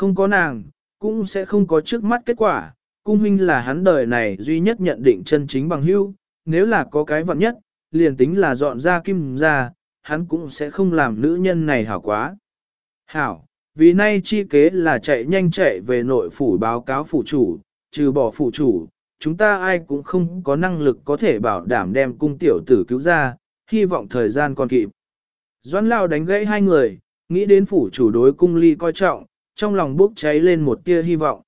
Không có nàng, cũng sẽ không có trước mắt kết quả, cung huynh là hắn đời này duy nhất nhận định chân chính bằng hữu, nếu là có cái vận nhất, liền tính là dọn ra kim ra, hắn cũng sẽ không làm nữ nhân này hảo quá. Hảo, vì nay chi kế là chạy nhanh chạy về nội phủ báo cáo phủ chủ, trừ bỏ phủ chủ, chúng ta ai cũng không có năng lực có thể bảo đảm đem cung tiểu tử cứu ra, hy vọng thời gian còn kịp. Doãn Lao đánh gãy hai người, nghĩ đến phủ chủ đối cung ly coi trọng, trong lòng bốc cháy lên một tia hy vọng.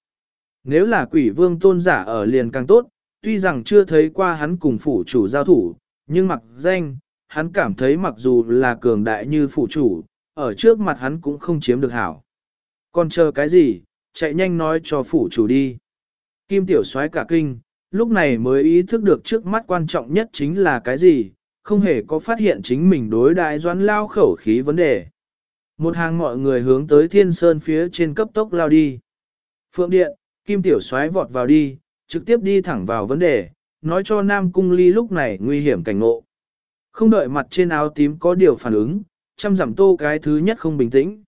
Nếu là quỷ vương tôn giả ở liền càng tốt, tuy rằng chưa thấy qua hắn cùng phủ chủ giao thủ, nhưng mặc danh, hắn cảm thấy mặc dù là cường đại như phủ chủ, ở trước mặt hắn cũng không chiếm được hảo. Còn chờ cái gì, chạy nhanh nói cho phủ chủ đi. Kim tiểu soái cả kinh, lúc này mới ý thức được trước mắt quan trọng nhất chính là cái gì, không hề có phát hiện chính mình đối đại doãn lao khẩu khí vấn đề. Một hàng mọi người hướng tới thiên sơn phía trên cấp tốc lao đi. Phượng điện, kim tiểu xoáy vọt vào đi, trực tiếp đi thẳng vào vấn đề, nói cho Nam Cung Ly lúc này nguy hiểm cảnh ngộ. Không đợi mặt trên áo tím có điều phản ứng, chăm giảm tô cái thứ nhất không bình tĩnh.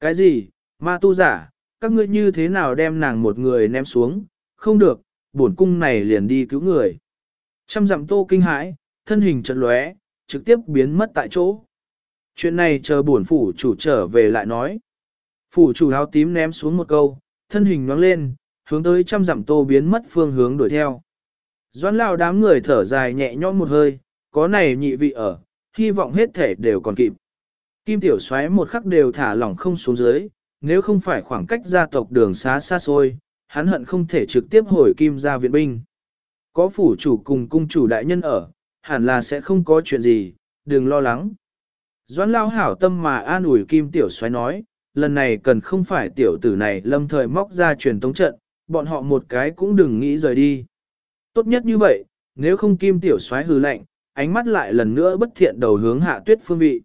Cái gì, ma tu giả, các ngươi như thế nào đem nàng một người ném xuống, không được, bổn cung này liền đi cứu người. Chăm dặm tô kinh hãi, thân hình chật lóe, trực tiếp biến mất tại chỗ. Chuyện này chờ bổn phủ chủ trở về lại nói. Phủ chủ áo tím ném xuống một câu, thân hình nhoáng lên, hướng tới trăm dặm tô biến mất phương hướng đuổi theo. Doãn lao đám người thở dài nhẹ nhõm một hơi, có này nhị vị ở, hy vọng hết thể đều còn kịp. Kim tiểu xoáy một khắc đều thả lỏng không xuống dưới, nếu không phải khoảng cách gia tộc đường xá xa xôi, hắn hận không thể trực tiếp hồi kim ra viện binh. Có phủ chủ cùng cung chủ đại nhân ở, hẳn là sẽ không có chuyện gì, đừng lo lắng. Doãn lao hảo tâm mà an ủi kim tiểu xoáy nói, lần này cần không phải tiểu tử này lâm thời móc ra truyền tống trận, bọn họ một cái cũng đừng nghĩ rời đi. Tốt nhất như vậy, nếu không kim tiểu xoáy hư lạnh, ánh mắt lại lần nữa bất thiện đầu hướng hạ tuyết phương vị.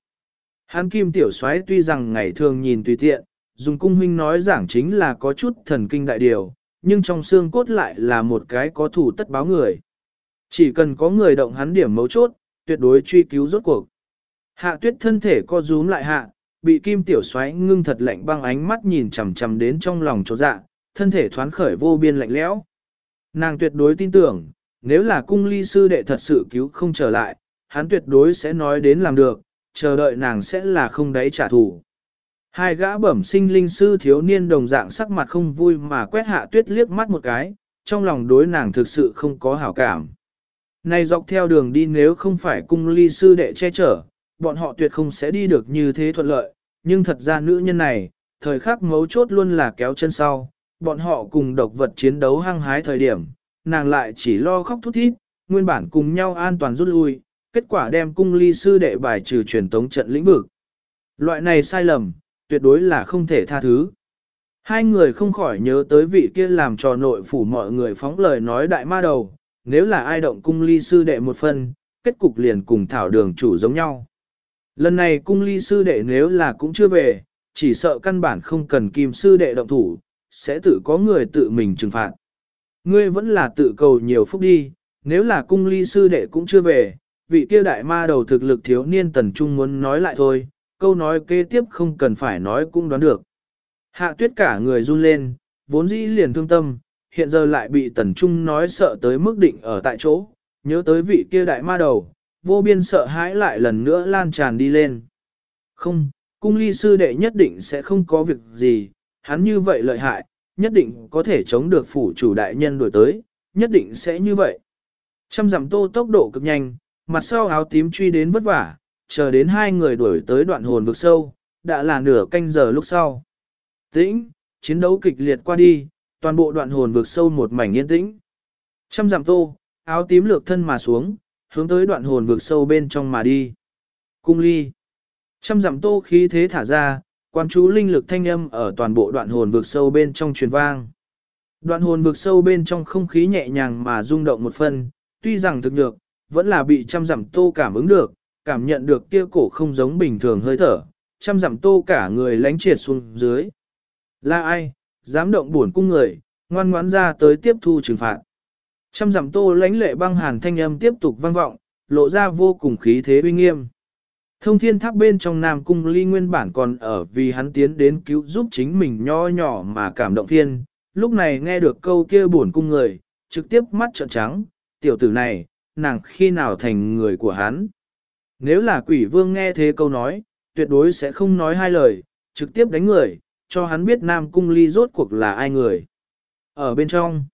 Hán kim tiểu xoáy tuy rằng ngày thường nhìn tùy tiện, dùng cung huynh nói giảng chính là có chút thần kinh đại điều, nhưng trong xương cốt lại là một cái có thủ tất báo người. Chỉ cần có người động hắn điểm mấu chốt, tuyệt đối truy cứu rốt cuộc. Hạ tuyết thân thể co rúm lại hạ, bị kim tiểu xoáy ngưng thật lạnh băng ánh mắt nhìn chằm chằm đến trong lòng chỗ dạ, thân thể thoáng khởi vô biên lạnh lẽo. Nàng tuyệt đối tin tưởng, nếu là cung ly sư đệ thật sự cứu không trở lại, hắn tuyệt đối sẽ nói đến làm được, chờ đợi nàng sẽ là không đáy trả thù. Hai gã bẩm sinh linh sư thiếu niên đồng dạng sắc mặt không vui mà quét hạ tuyết liếc mắt một cái, trong lòng đối nàng thực sự không có hảo cảm. Này dọc theo đường đi nếu không phải cung ly sư đệ che chở, bọn họ tuyệt không sẽ đi được như thế thuận lợi, nhưng thật ra nữ nhân này, thời khắc mấu chốt luôn là kéo chân sau, bọn họ cùng độc vật chiến đấu hăng hái thời điểm, nàng lại chỉ lo khóc thút thít, nguyên bản cùng nhau an toàn rút lui, kết quả đem cung ly sư đệ bài trừ truyền tống trận lĩnh vực. Loại này sai lầm, tuyệt đối là không thể tha thứ. Hai người không khỏi nhớ tới vị kia làm trò nội phủ mọi người phóng lời nói đại ma đầu, nếu là ai động cung ly sư đệ một phần, kết cục liền cùng thảo đường chủ giống nhau. Lần này cung ly sư đệ nếu là cũng chưa về, chỉ sợ căn bản không cần kim sư đệ động thủ, sẽ tự có người tự mình trừng phạt. Ngươi vẫn là tự cầu nhiều phúc đi, nếu là cung ly sư đệ cũng chưa về, vị kia đại ma đầu thực lực thiếu niên tần trung muốn nói lại thôi, câu nói kế tiếp không cần phải nói cũng đoán được. Hạ tuyết cả người run lên, vốn dĩ liền thương tâm, hiện giờ lại bị tần trung nói sợ tới mức định ở tại chỗ, nhớ tới vị kia đại ma đầu, vô biên sợ hãi lại lần nữa lan tràn đi lên. Không, cung ly sư đệ nhất định sẽ không có việc gì, hắn như vậy lợi hại, nhất định có thể chống được phủ chủ đại nhân đổi tới, nhất định sẽ như vậy. Trăm dặm tô tốc độ cực nhanh, mặt sau áo tím truy đến vất vả, chờ đến hai người đuổi tới đoạn hồn vực sâu, đã là nửa canh giờ lúc sau. Tĩnh, chiến đấu kịch liệt qua đi, toàn bộ đoạn hồn vực sâu một mảnh yên tĩnh. Trăm dặm tô, áo tím lược thân mà xuống, hướng tới đoạn hồn vực sâu bên trong mà đi. Cung ly. Trăm dặm tô khí thế thả ra, quan chú linh lực thanh âm ở toàn bộ đoạn hồn vực sâu bên trong truyền vang. Đoạn hồn vực sâu bên trong không khí nhẹ nhàng mà rung động một phần, tuy rằng thực được vẫn là bị trăm dặm tô cảm ứng được, cảm nhận được kia cổ không giống bình thường hơi thở, trăm dặm tô cả người lánh triệt xuống dưới. Là ai, dám động buồn cung người, ngoan ngoãn ra tới tiếp thu trừng phạt. Trăm dặm tô lãnh lệ băng hàn thanh âm tiếp tục vang vọng, lộ ra vô cùng khí thế uy nghiêm. Thông thiên tháp bên trong Nam Cung Ly nguyên bản còn ở vì hắn tiến đến cứu giúp chính mình nho nhỏ mà cảm động thiên. lúc này nghe được câu kia buồn cung người, trực tiếp mắt trợn trắng, tiểu tử này, nàng khi nào thành người của hắn. Nếu là quỷ vương nghe thế câu nói, tuyệt đối sẽ không nói hai lời, trực tiếp đánh người, cho hắn biết Nam Cung Ly rốt cuộc là ai người. Ở bên trong,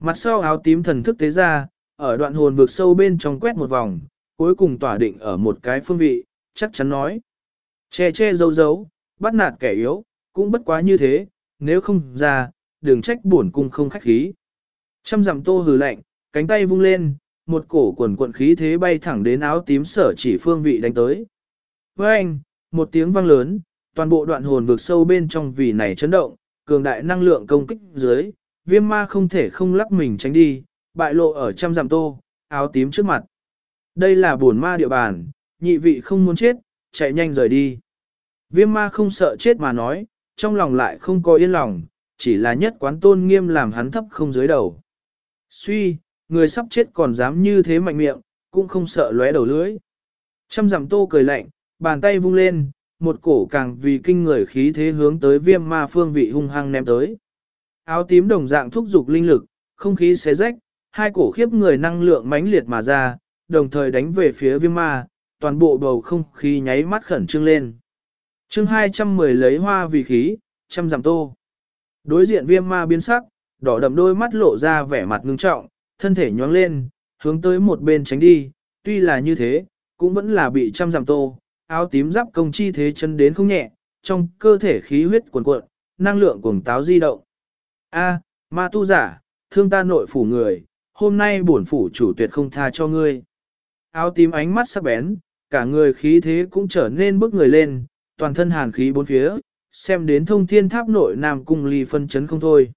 mặt sau áo tím thần thức tế ra, ở đoạn hồn vực sâu bên trong quét một vòng, cuối cùng tỏa định ở một cái phương vị, chắc chắn nói. Che che giấu giấu, bắt nạt kẻ yếu, cũng bất quá như thế, nếu không ra, đừng trách buồn cung không khách khí. Trăm dặm tô hừ lạnh, cánh tay vung lên, một cổ quần quận khí thế bay thẳng đến áo tím sở chỉ phương vị đánh tới. Với anh, một tiếng vang lớn, toàn bộ đoạn hồn vực sâu bên trong vì này chấn động, cường đại năng lượng công kích dưới, viêm ma không thể không lắc mình tránh đi, bại lộ ở trăm dặm tô, áo tím trước mặt. Đây là buồn ma địa bàn, nhị vị không muốn chết, chạy nhanh rời đi. Viêm ma không sợ chết mà nói, trong lòng lại không có yên lòng, chỉ là nhất quán tôn nghiêm làm hắn thấp không dưới đầu. Suy, người sắp chết còn dám như thế mạnh miệng, cũng không sợ lóe đầu lưỡi. Trăm dặm tô cười lạnh, bàn tay vung lên, một cổ càng vì kinh người khí thế hướng tới viêm ma phương vị hung hăng ném tới. Áo tím đồng dạng thúc dục linh lực, không khí xé rách, hai cổ khiếp người năng lượng mãnh liệt mà ra, đồng thời đánh về phía viêm ma, toàn bộ bầu không khí nháy mắt khẩn trương lên. chương 210 lấy hoa vì khí, trăm giảm tô. Đối diện viêm ma biến sắc, đỏ đậm đôi mắt lộ ra vẻ mặt ngưng trọng, thân thể nhoáng lên, hướng tới một bên tránh đi, tuy là như thế, cũng vẫn là bị trăm giảm tô, áo tím giáp công chi thế chân đến không nhẹ, trong cơ thể khí huyết cuồn cuộn, năng lượng cuồng táo di động. A, ma tu giả, thương ta nội phủ người, hôm nay bổn phủ chủ tuyệt không tha cho ngươi. Áo tím ánh mắt sắc bén, cả người khí thế cũng trở nên bức người lên, toàn thân hàn khí bốn phía, xem đến thông thiên tháp nội nam cung ly phân chấn không thôi.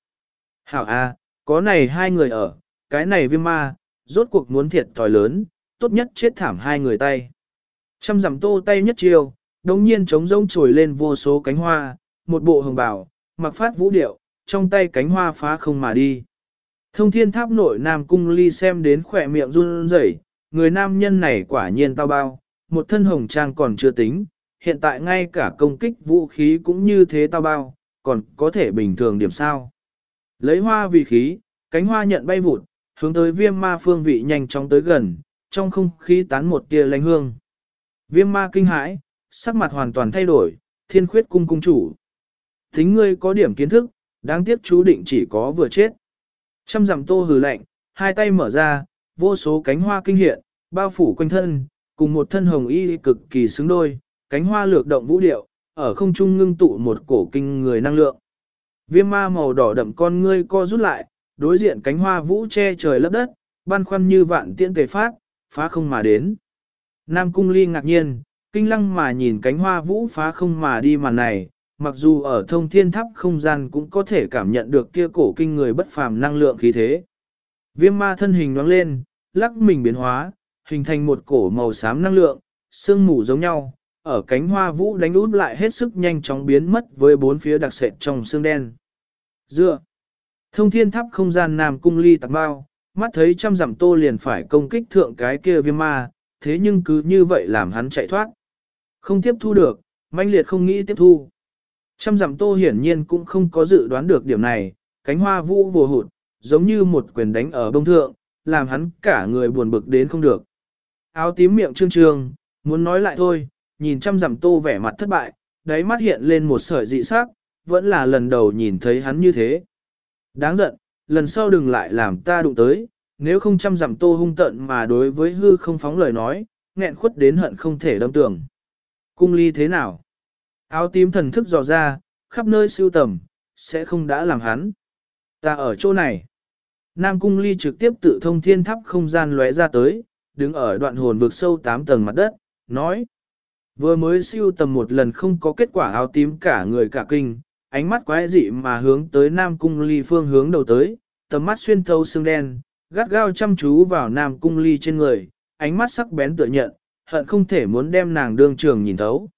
Hảo A, có này hai người ở, cái này viêm ma, rốt cuộc muốn thiệt tòi lớn, tốt nhất chết thảm hai người tay. Trăm dặm tô tay nhất chiều, đồng nhiên trống rông trồi lên vô số cánh hoa, một bộ hồng bào, mặc phát vũ điệu, trong tay cánh hoa phá không mà đi. Thông thiên tháp nội nam cung ly xem đến khỏe miệng run rẩy, người nam nhân này quả nhiên tao bao, một thân hồng trang còn chưa tính, hiện tại ngay cả công kích vũ khí cũng như thế tao bao, còn có thể bình thường điểm sao. Lấy hoa vì khí, cánh hoa nhận bay vụt, hướng tới viêm ma phương vị nhanh chóng tới gần, trong không khí tán một tia lánh hương. Viêm ma kinh hãi, sắc mặt hoàn toàn thay đổi, thiên khuyết cung cung chủ. thính ngươi có điểm kiến thức, đáng tiếc chú định chỉ có vừa chết. Trăm dặm tô hừ lạnh, hai tay mở ra, vô số cánh hoa kinh hiện, bao phủ quanh thân, cùng một thân hồng y cực kỳ xứng đôi, cánh hoa lược động vũ điệu, ở không trung ngưng tụ một cổ kinh người năng lượng. Viêm ma màu đỏ đậm con ngươi co rút lại, đối diện cánh hoa vũ che trời lấp đất, băn khoăn như vạn tiễn tề phát, phá không mà đến. Nam cung ly ngạc nhiên, kinh lăng mà nhìn cánh hoa vũ phá không mà đi màn này, mặc dù ở thông thiên tháp không gian cũng có thể cảm nhận được kia cổ kinh người bất phàm năng lượng khí thế. Viêm ma thân hình nhoáng lên, lắc mình biến hóa, hình thành một cổ màu xám năng lượng, sương mù giống nhau, ở cánh hoa vũ đánh út lại hết sức nhanh chóng biến mất với bốn phía đặc sệt trong xương đen. Dựa, thông thiên tháp không gian nam cung ly tạc bao, mắt thấy trăm dặm tô liền phải công kích thượng cái kia viêm ma, thế nhưng cứ như vậy làm hắn chạy thoát. Không tiếp thu được, manh liệt không nghĩ tiếp thu. Trăm dặm tô hiển nhiên cũng không có dự đoán được điểm này, cánh hoa vũ vồ hụt, giống như một quyền đánh ở bông thượng, làm hắn cả người buồn bực đến không được. Áo tím miệng trương trương, muốn nói lại thôi, nhìn trăm dặm tô vẻ mặt thất bại, đáy mắt hiện lên một sợi dị sắc, vẫn là lần đầu nhìn thấy hắn như thế. Đáng giận, lần sau đừng lại làm ta đụng tới, nếu không trăm dặm tô hung tận mà đối với hư không phóng lời nói, nghẹn khuất đến hận không thể đâm tưởng. Cung ly thế nào? Áo tím thần thức dò ra, khắp nơi siêu tầm, sẽ không đã làm hắn. Ta ở chỗ này. Nam cung ly trực tiếp tự thông thiên tháp không gian lóe ra tới, đứng ở đoạn hồn vực sâu 8 tầng mặt đất, nói. Vừa mới siêu tầm một lần không có kết quả áo tím cả người cả kinh, ánh mắt quái dị mà hướng tới Nam cung ly phương hướng đầu tới, tầm mắt xuyên thấu xương đen, gắt gao chăm chú vào Nam cung ly trên người, ánh mắt sắc bén tựa nhận, hận không thể muốn đem nàng đương trường nhìn thấu.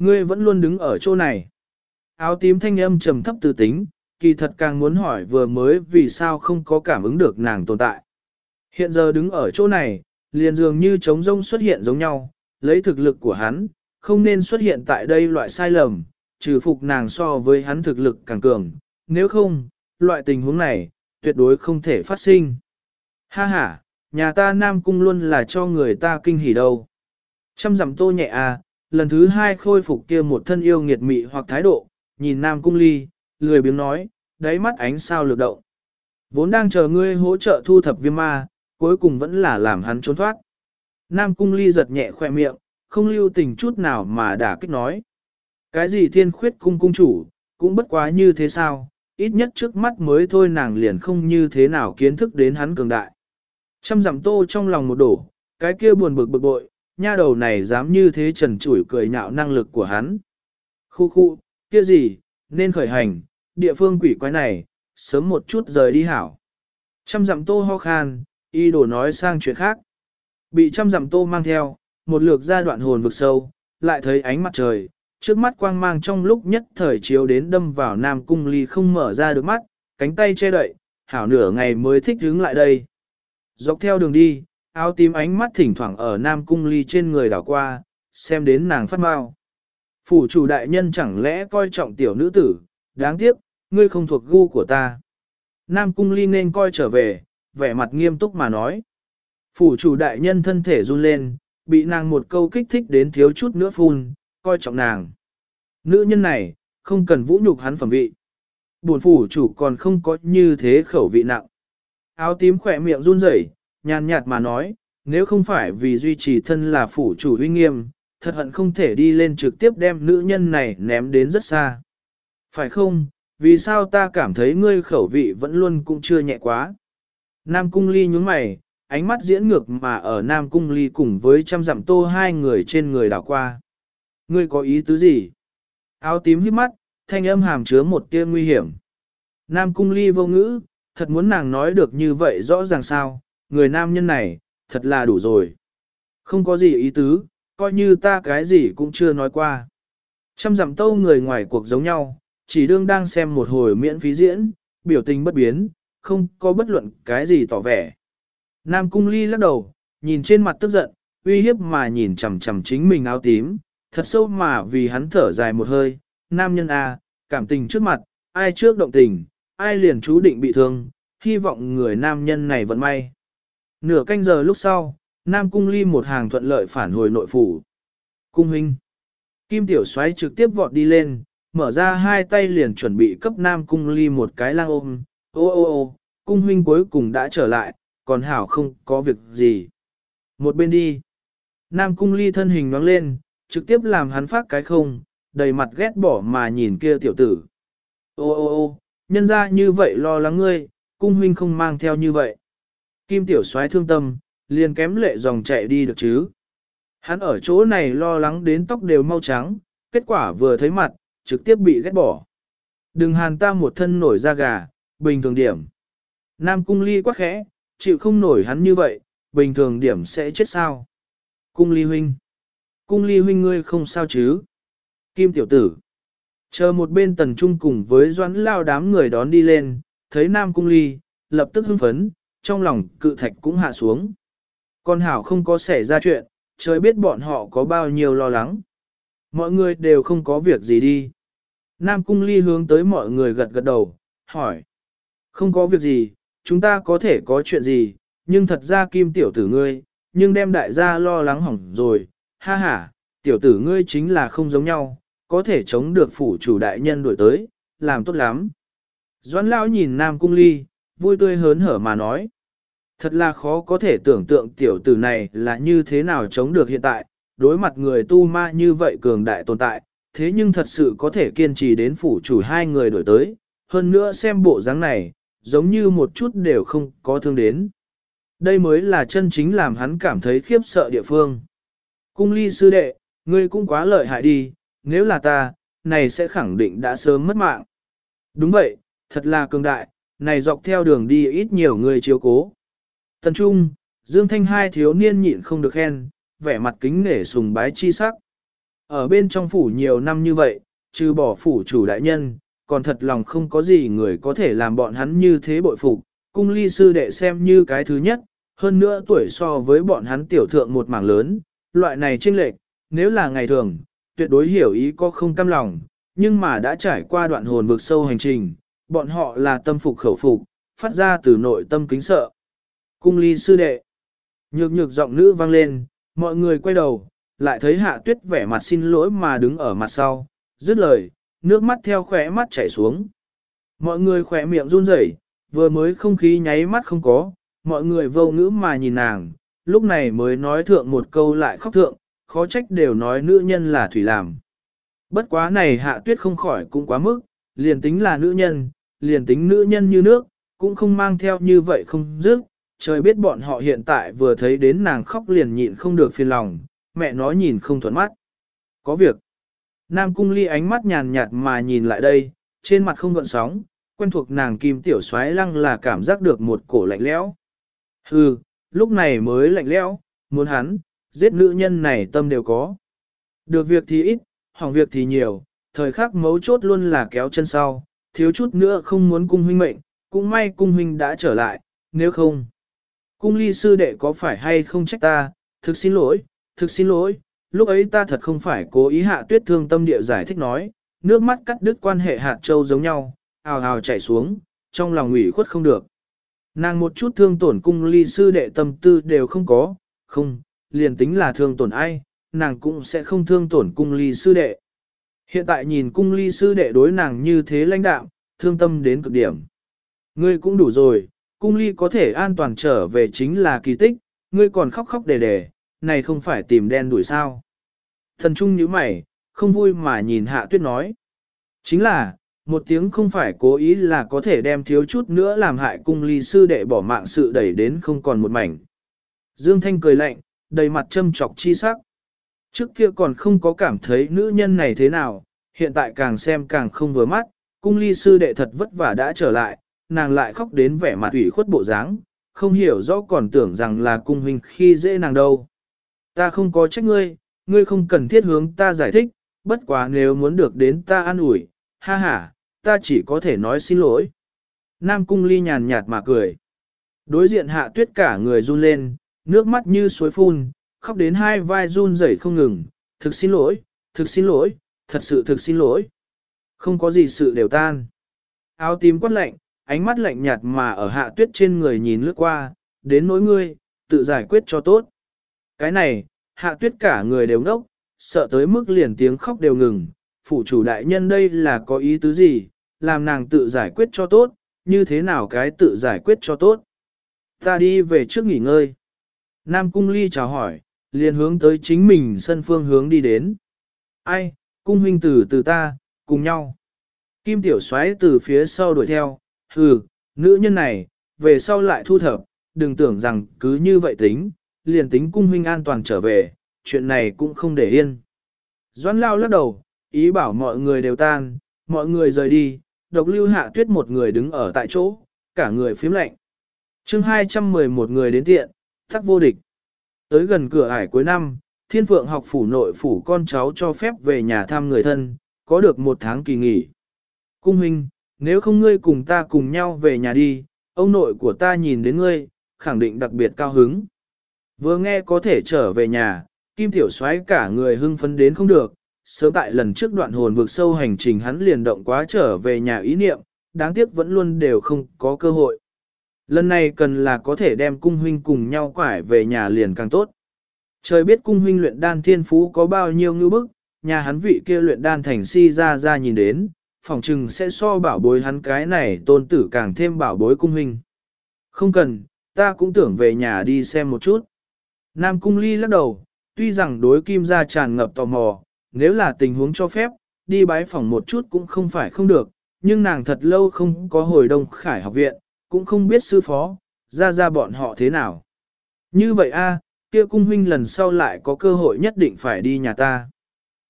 Ngươi vẫn luôn đứng ở chỗ này. Áo tím thanh âm trầm thấp từ tính, kỳ thật càng muốn hỏi vừa mới vì sao không có cảm ứng được nàng tồn tại. Hiện giờ đứng ở chỗ này, liền dường như trống rông xuất hiện giống nhau, lấy thực lực của hắn, không nên xuất hiện tại đây loại sai lầm, trừ phục nàng so với hắn thực lực càng cường, nếu không, loại tình huống này, tuyệt đối không thể phát sinh. Ha ha, nhà ta Nam Cung luôn là cho người ta kinh hỉ đâu. Trăm dặm tô nhẹ à, lần thứ hai khôi phục kia một thân yêu nghiệt mị hoặc thái độ, nhìn Nam Cung ly, lười biếng nói, đáy mắt ánh sao lược động. Vốn đang chờ ngươi hỗ trợ thu thập viêm ma, cuối cùng vẫn là làm hắn trốn thoát. Nam Cung ly giật nhẹ khoe miệng, không lưu tình chút nào mà đã kích nói. Cái gì thiên khuyết cung cung chủ, cũng bất quá như thế sao, ít nhất trước mắt mới thôi nàng liền không như thế nào kiến thức đến hắn cường đại. Trăm dặm tô trong lòng một đổ, cái kia buồn bực bực bội, nha đầu này dám như thế trần chủi cười nhạo năng lực của hắn. Khu khu, kia gì, nên khởi hành, địa phương quỷ quái này, sớm một chút rời đi hảo. Trăm dặm tô ho khan, y đổ nói sang chuyện khác. Bị trăm dặm tô mang theo, một lượt ra đoạn hồn vực sâu, lại thấy ánh mặt trời, trước mắt quang mang trong lúc nhất thời chiếu đến đâm vào nam cung ly không mở ra được mắt, cánh tay che đậy, hảo nửa ngày mới thích đứng lại đây. Dọc theo đường đi, áo tím ánh mắt thỉnh thoảng ở nam cung ly trên người đảo qua, xem đến nàng phát mau. Phủ chủ đại nhân chẳng lẽ coi trọng tiểu nữ tử, đáng tiếc, ngươi không thuộc gu của ta. Nam cung ly nên coi trở về, vẻ mặt nghiêm túc mà nói. Phủ chủ đại nhân thân thể run lên, bị nàng một câu kích thích đến thiếu chút nữa phun, coi trọng nàng. Nữ nhân này, không cần vũ nhục hắn phẩm vị. Buồn phủ chủ còn không có như thế khẩu vị nặng. Áo tím khỏe miệng run rẩy, nhàn nhạt mà nói, nếu không phải vì duy trì thân là phủ chủ uy nghiêm, thật hận không thể đi lên trực tiếp đem nữ nhân này ném đến rất xa. Phải không, vì sao ta cảm thấy ngươi khẩu vị vẫn luôn cũng chưa nhẹ quá. Nam cung ly nhúng mày, ánh mắt diễn ngược mà ở Nam cung ly cùng với trăm dặm tô hai người trên người đảo qua. Ngươi có ý tứ gì? Áo tím hít mắt, thanh âm hàm chứa một tia nguy hiểm. Nam cung ly vô ngữ, thật muốn nàng nói được như vậy rõ ràng sao, người nam nhân này, thật là đủ rồi. Không có gì ý tứ, coi như ta cái gì cũng chưa nói qua. Trăm dặm tâu người ngoài cuộc giống nhau, chỉ đương đang xem một hồi miễn phí diễn, biểu tình bất biến, không có bất luận cái gì tỏ vẻ. Nam cung ly lắc đầu, nhìn trên mặt tức giận, uy hiếp mà nhìn chằm chằm chính mình áo tím, thật sâu mà vì hắn thở dài một hơi, nam nhân A, cảm tình trước mặt, ai trước động tình, ai liền chú định bị thương, hy vọng người nam nhân này vẫn may. Nửa canh giờ lúc sau, Nam Cung Ly một hàng thuận lợi phản hồi nội phủ. Cung huynh. Kim Tiểu Soái trực tiếp vọt đi lên, mở ra hai tay liền chuẩn bị cấp Nam Cung Ly một cái lang ôm. Ô ô ô, Cung huynh cuối cùng đã trở lại, còn Hảo không có việc gì. Một bên đi. Nam Cung Ly thân hình nhoáng lên, trực tiếp làm hắn phát cái không, đầy mặt ghét bỏ mà nhìn kia tiểu tử. Ô ô ô, nhân ra như vậy lo lắng ngươi, cung huynh không mang theo như vậy. Kim tiểu soái thương tâm, liền kém lệ dòng chạy đi được chứ. Hắn ở chỗ này lo lắng đến tóc đều mau trắng, kết quả vừa thấy mặt, trực tiếp bị ghét bỏ. Đừng hàn ta một thân nổi da gà, bình thường điểm. Nam cung ly quá khẽ, chịu không nổi hắn như vậy, bình thường điểm sẽ chết sao. Cung ly huynh. Cung ly huynh ngươi không sao chứ. Kim tiểu tử. Chờ một bên tần trung cùng với doãn lao đám người đón đi lên, thấy Nam cung ly, lập tức hưng phấn, trong lòng cự thạch cũng hạ xuống. Con hảo không có xảy ra chuyện, trời biết bọn họ có bao nhiêu lo lắng. Mọi người đều không có việc gì đi. Nam cung ly hướng tới mọi người gật gật đầu, hỏi. Không có việc gì, chúng ta có thể có chuyện gì, nhưng thật ra kim tiểu tử ngươi, nhưng đem đại gia lo lắng hỏng rồi, ha ha, tiểu tử ngươi chính là không giống nhau, có thể chống được phủ chủ đại nhân đổi tới, làm tốt lắm. Doãn lão nhìn Nam Cung Ly, vui tươi hớn hở mà nói. Thật là khó có thể tưởng tượng tiểu tử này là như thế nào chống được hiện tại, đối mặt người tu ma như vậy cường đại tồn tại, thế nhưng thật sự có thể kiên trì đến phủ chủ hai người đổi tới, hơn nữa xem bộ dáng này, giống như một chút đều không có thương đến. Đây mới là chân chính làm hắn cảm thấy khiếp sợ địa phương. Cung ly sư đệ, ngươi cũng quá lợi hại đi, nếu là ta, này sẽ khẳng định đã sớm mất mạng. Đúng vậy, thật là cường đại, này dọc theo đường đi ít nhiều người chiếu cố. Tần Trung, Dương Thanh hai thiếu niên nhịn không được khen, vẻ mặt kính nể sùng bái chi sắc. Ở bên trong phủ nhiều năm như vậy, trừ bỏ phủ chủ đại nhân, còn thật lòng không có gì người có thể làm bọn hắn như thế bội phục, cung ly sư đệ xem như cái thứ nhất, hơn nữa tuổi so với bọn hắn tiểu thượng một mảng lớn, loại này chênh lệch, nếu là ngày thường, tuyệt đối hiểu ý có không cam lòng, nhưng mà đã trải qua đoạn hồn vực sâu hành trình, bọn họ là tâm phục khẩu phục, phát ra từ nội tâm kính sợ. Cung ly sư đệ. Nhược nhược giọng nữ vang lên, mọi người quay đầu, lại thấy hạ tuyết vẻ mặt xin lỗi mà đứng ở mặt sau, dứt lời, nước mắt theo khỏe mắt chảy xuống. Mọi người khỏe miệng run rẩy, vừa mới không khí nháy mắt không có, mọi người vô ngữ mà nhìn nàng, lúc này mới nói thượng một câu lại khóc thượng, khó trách đều nói nữ nhân là thủy làm. Bất quá này hạ tuyết không khỏi cũng quá mức, liền tính là nữ nhân, liền tính nữ nhân như nước, cũng không mang theo như vậy không dứt. Trời biết bọn họ hiện tại vừa thấy đến nàng khóc liền nhịn không được phiền lòng, mẹ nó nhìn không thuận mắt. Có việc. Nam cung ly ánh mắt nhàn nhạt mà nhìn lại đây, trên mặt không gợn sóng, quen thuộc nàng kim tiểu xoáy lăng là cảm giác được một cổ lạnh lẽo. Hừ, lúc này mới lạnh lẽo, muốn hắn, giết nữ nhân này tâm đều có. Được việc thì ít, hỏng việc thì nhiều, thời khắc mấu chốt luôn là kéo chân sau, thiếu chút nữa không muốn cung huynh mệnh, cũng may cung huynh đã trở lại, nếu không. Cung ly sư đệ có phải hay không trách ta, thực xin lỗi, thực xin lỗi, lúc ấy ta thật không phải cố ý hạ tuyết thương tâm địa giải thích nói, nước mắt cắt đứt quan hệ hạt châu giống nhau, ào ào chảy xuống, trong lòng ủy khuất không được. Nàng một chút thương tổn cung ly sư đệ tâm tư đều không có, không, liền tính là thương tổn ai, nàng cũng sẽ không thương tổn cung ly sư đệ. Hiện tại nhìn cung ly sư đệ đối nàng như thế lãnh đạo, thương tâm đến cực điểm. Ngươi cũng đủ rồi, cung ly có thể an toàn trở về chính là kỳ tích, ngươi còn khóc khóc đề đề, này không phải tìm đen đuổi sao. Thần trung như mày, không vui mà nhìn hạ tuyết nói. Chính là, một tiếng không phải cố ý là có thể đem thiếu chút nữa làm hại cung ly sư đệ bỏ mạng sự đẩy đến không còn một mảnh. Dương Thanh cười lạnh, đầy mặt châm trọc chi sắc. Trước kia còn không có cảm thấy nữ nhân này thế nào, hiện tại càng xem càng không vừa mắt, cung ly sư đệ thật vất vả đã trở lại, nàng lại khóc đến vẻ mặt ủy khuất bộ dáng, không hiểu rõ còn tưởng rằng là cung huynh khi dễ nàng đâu. Ta không có trách ngươi, ngươi không cần thiết hướng ta giải thích, bất quá nếu muốn được đến ta an ủi, ha ha, ta chỉ có thể nói xin lỗi. Nam cung ly nhàn nhạt mà cười. Đối diện hạ tuyết cả người run lên, nước mắt như suối phun, khóc đến hai vai run rẩy không ngừng, thực xin lỗi, thực xin lỗi, thật sự thực xin lỗi. Không có gì sự đều tan. Áo tím quát lạnh, ánh mắt lạnh nhạt mà ở hạ tuyết trên người nhìn lướt qua, đến nỗi ngươi, tự giải quyết cho tốt. Cái này, hạ tuyết cả người đều ngốc, sợ tới mức liền tiếng khóc đều ngừng, phụ chủ đại nhân đây là có ý tứ gì, làm nàng tự giải quyết cho tốt, như thế nào cái tự giải quyết cho tốt. Ta đi về trước nghỉ ngơi. Nam Cung Ly chào hỏi, liền hướng tới chính mình sân phương hướng đi đến. Ai, cung huynh tử từ ta, cùng nhau. Kim tiểu xoáy từ phía sau đuổi theo, hừ, nữ nhân này, về sau lại thu thập, đừng tưởng rằng cứ như vậy tính, liền tính cung huynh an toàn trở về, chuyện này cũng không để yên. Doãn lao lắc đầu, ý bảo mọi người đều tan, mọi người rời đi, độc lưu hạ tuyết một người đứng ở tại chỗ, cả người phím lạnh. chương 211 người đến tiện, thắc vô địch. Tới gần cửa ải cuối năm, thiên phượng học phủ nội phủ con cháu cho phép về nhà thăm người thân, có được một tháng kỳ nghỉ. Cung huynh, nếu không ngươi cùng ta cùng nhau về nhà đi, ông nội của ta nhìn đến ngươi, khẳng định đặc biệt cao hứng. Vừa nghe có thể trở về nhà, Kim Tiểu Soái cả người hưng phấn đến không được, sớm tại lần trước đoạn hồn vực sâu hành trình hắn liền động quá trở về nhà ý niệm, đáng tiếc vẫn luôn đều không có cơ hội. Lần này cần là có thể đem cung huynh cùng nhau quải về nhà liền càng tốt. Trời biết cung huynh luyện đan thiên phú có bao nhiêu ngư bức, nhà hắn vị kia luyện đan thành si ra ra nhìn đến, phòng trừng sẽ so bảo bối hắn cái này tôn tử càng thêm bảo bối cung huynh. Không cần, ta cũng tưởng về nhà đi xem một chút. Nam cung ly lắc đầu, tuy rằng đối kim gia tràn ngập tò mò, nếu là tình huống cho phép, đi bái phòng một chút cũng không phải không được, nhưng nàng thật lâu không có hồi đông khải học viện, cũng không biết sư phó, ra ra bọn họ thế nào. Như vậy a, kia cung huynh lần sau lại có cơ hội nhất định phải đi nhà ta.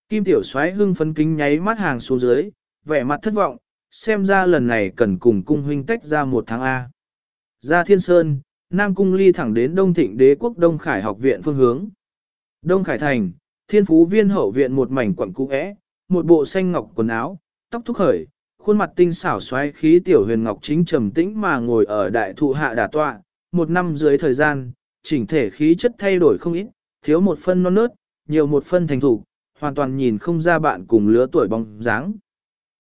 Kim tiểu soái hưng phấn kính nháy mắt hàng xuống dưới, vẻ mặt thất vọng, xem ra lần này cần cùng cung huynh tách ra một tháng A. Ra thiên sơn, Nam Cung ly thẳng đến Đông Thịnh đế quốc Đông Khải học viện phương hướng. Đông Khải thành, thiên phú viên hậu viện một mảnh quận cũ é, một bộ xanh ngọc quần áo, tóc thúc khởi, khuôn mặt tinh xảo xoáy khí tiểu huyền ngọc chính trầm tĩnh mà ngồi ở đại thụ hạ đà tọa, một năm dưới thời gian, chỉnh thể khí chất thay đổi không ít, thiếu một phân non nớt, nhiều một phân thành thủ, hoàn toàn nhìn không ra bạn cùng lứa tuổi bóng dáng.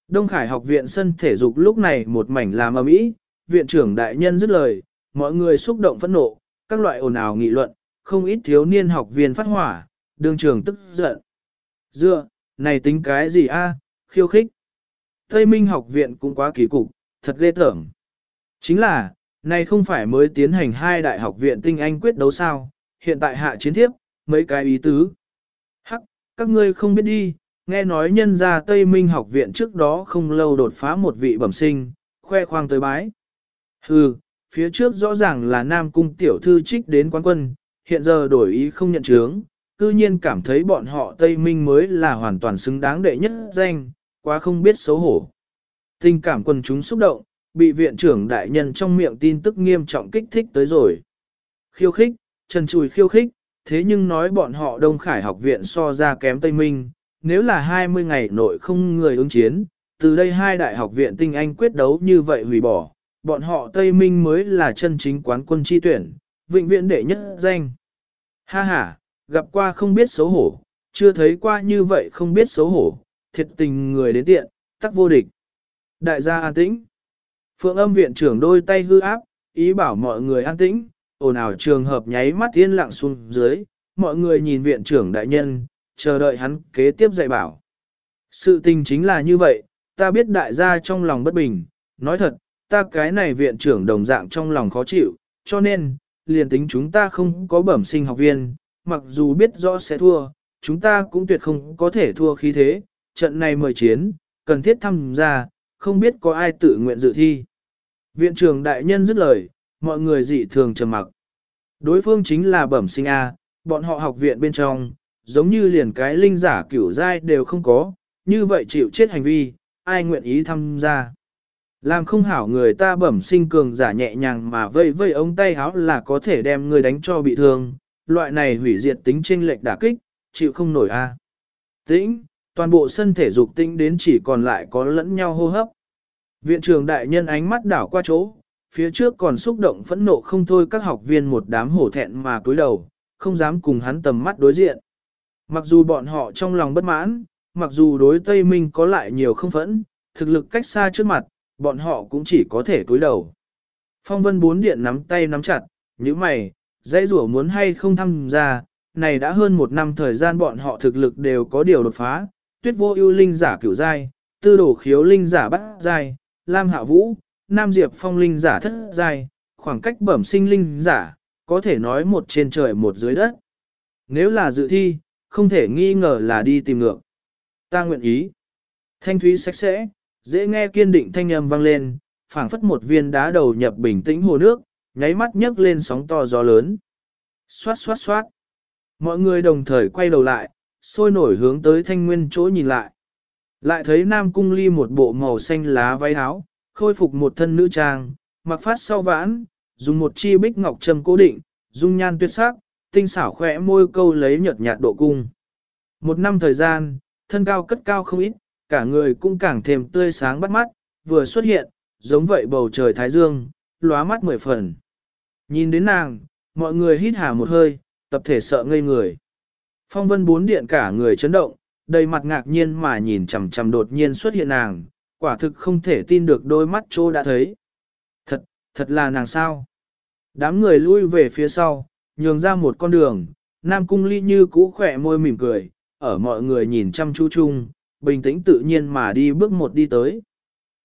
Đông Khải học viện sân thể dục lúc này một mảnh làm ầm ĩ, viện trưởng đại nhân dứt lời, mọi người xúc động phẫn nộ, các loại ồn ào nghị luận, không ít thiếu niên học viên phát hỏa, đương trường tức giận. Dựa, này tính cái gì a, khiêu khích. Tây Minh học viện cũng quá kỳ cục, thật ghê tởm. Chính là, này không phải mới tiến hành hai đại học viện tinh anh quyết đấu sao, hiện tại hạ chiến thiếp, mấy cái ý tứ. Hắc, các ngươi không biết đi, nghe nói nhân gia Tây Minh học viện trước đó không lâu đột phá một vị bẩm sinh, khoe khoang tới bái. Hừ, phía trước rõ ràng là Nam Cung tiểu thư trích đến quán quân, hiện giờ đổi ý không nhận chướng, cư nhiên cảm thấy bọn họ Tây Minh mới là hoàn toàn xứng đáng đệ nhất danh, quá không biết xấu hổ. Tình cảm quần chúng xúc động, bị viện trưởng đại nhân trong miệng tin tức nghiêm trọng kích thích tới rồi. Khiêu khích, trần chùi khiêu khích, thế nhưng nói bọn họ Đông Khải học viện so ra kém Tây Minh, nếu là 20 ngày nội không người ứng chiến, từ đây hai đại học viện tinh anh quyết đấu như vậy hủy bỏ, bọn họ Tây Minh mới là chân chính quán quân chi tuyển, vĩnh viễn đệ nhất danh. Ha ha, gặp qua không biết xấu hổ, chưa thấy qua như vậy không biết xấu hổ, thiệt tình người đến tiện, tắc vô địch. Đại gia an tĩnh. Phượng âm viện trưởng đôi tay hư áp, ý bảo mọi người an tĩnh, ồn ào trường hợp nháy mắt yên lặng xuống dưới, mọi người nhìn viện trưởng đại nhân, chờ đợi hắn kế tiếp dạy bảo. Sự tình chính là như vậy, ta biết đại gia trong lòng bất bình, nói thật, ta cái này viện trưởng đồng dạng trong lòng khó chịu, cho nên, liền tính chúng ta không có bẩm sinh học viên, mặc dù biết rõ sẽ thua, chúng ta cũng tuyệt không có thể thua khí thế, trận này mời chiến, cần thiết tham gia, không biết có ai tự nguyện dự thi. Viện trưởng đại nhân dứt lời, mọi người dị thường trầm mặc. Đối phương chính là bẩm sinh A, bọn họ học viện bên trong, giống như liền cái linh giả kiểu giai đều không có, như vậy chịu chết hành vi, ai nguyện ý tham gia. Làm không hảo người ta bẩm sinh cường giả nhẹ nhàng mà vây vây ống tay háo là có thể đem người đánh cho bị thương, loại này hủy diệt tính chênh lệch đả kích, chịu không nổi a. Tĩnh, toàn bộ sân thể dục tinh đến chỉ còn lại có lẫn nhau hô hấp. Viện trưởng đại nhân ánh mắt đảo qua chỗ, phía trước còn xúc động phẫn nộ không thôi các học viên một đám hổ thẹn mà cúi đầu, không dám cùng hắn tầm mắt đối diện. Mặc dù bọn họ trong lòng bất mãn, mặc dù đối Tây Minh có lại nhiều không phẫn, thực lực cách xa trước mặt, bọn họ cũng chỉ có thể cúi đầu. Phong vân bốn điện nắm tay nắm chặt, như mày, dãy rủa muốn hay không tham gia, này đã hơn một năm thời gian bọn họ thực lực đều có điều đột phá, tuyết vô ưu linh giả cửu giai, tư đổ khiếu linh giả bát giai, lam hạ vũ, nam diệp phong linh giả thất giai, khoảng cách bẩm sinh linh giả, có thể nói một trên trời một dưới đất. Nếu là dự thi, không thể nghi ngờ là đi tìm ngược. Ta nguyện ý. Thanh thúy sạch sẽ, dễ nghe kiên định thanh âm vang lên, phảng phất một viên đá đầu nhập bình tĩnh hồ nước, nháy mắt nhấc lên sóng to gió lớn. Xoát xoát xoát. Mọi người đồng thời quay đầu lại, sôi nổi hướng tới thanh nguyên chỗ nhìn lại. Lại thấy Nam Cung Ly một bộ màu xanh lá váy áo, khôi phục một thân nữ trang, mặc phát sau vãn, dùng một chi bích ngọc trầm cố định, dung nhan tuyệt sắc, tinh xảo khỏe môi câu lấy nhợt nhạt độ cung. Một năm thời gian, thân cao cất cao không ít, cả người cũng càng thêm tươi sáng bắt mắt, vừa xuất hiện, giống vậy bầu trời thái dương, lóa mắt mười phần. Nhìn đến nàng, mọi người hít hà một hơi, tập thể sợ ngây người. Phong vân bốn điện cả người chấn động, đầy mặt ngạc nhiên mà nhìn chằm chằm đột nhiên xuất hiện nàng, quả thực không thể tin được đôi mắt trô đã thấy. Thật, thật là nàng sao? Đám người lui về phía sau, nhường ra một con đường, Nam Cung Ly như cũ khỏe môi mỉm cười, ở mọi người nhìn chăm chú chung, bình tĩnh tự nhiên mà đi bước một đi tới.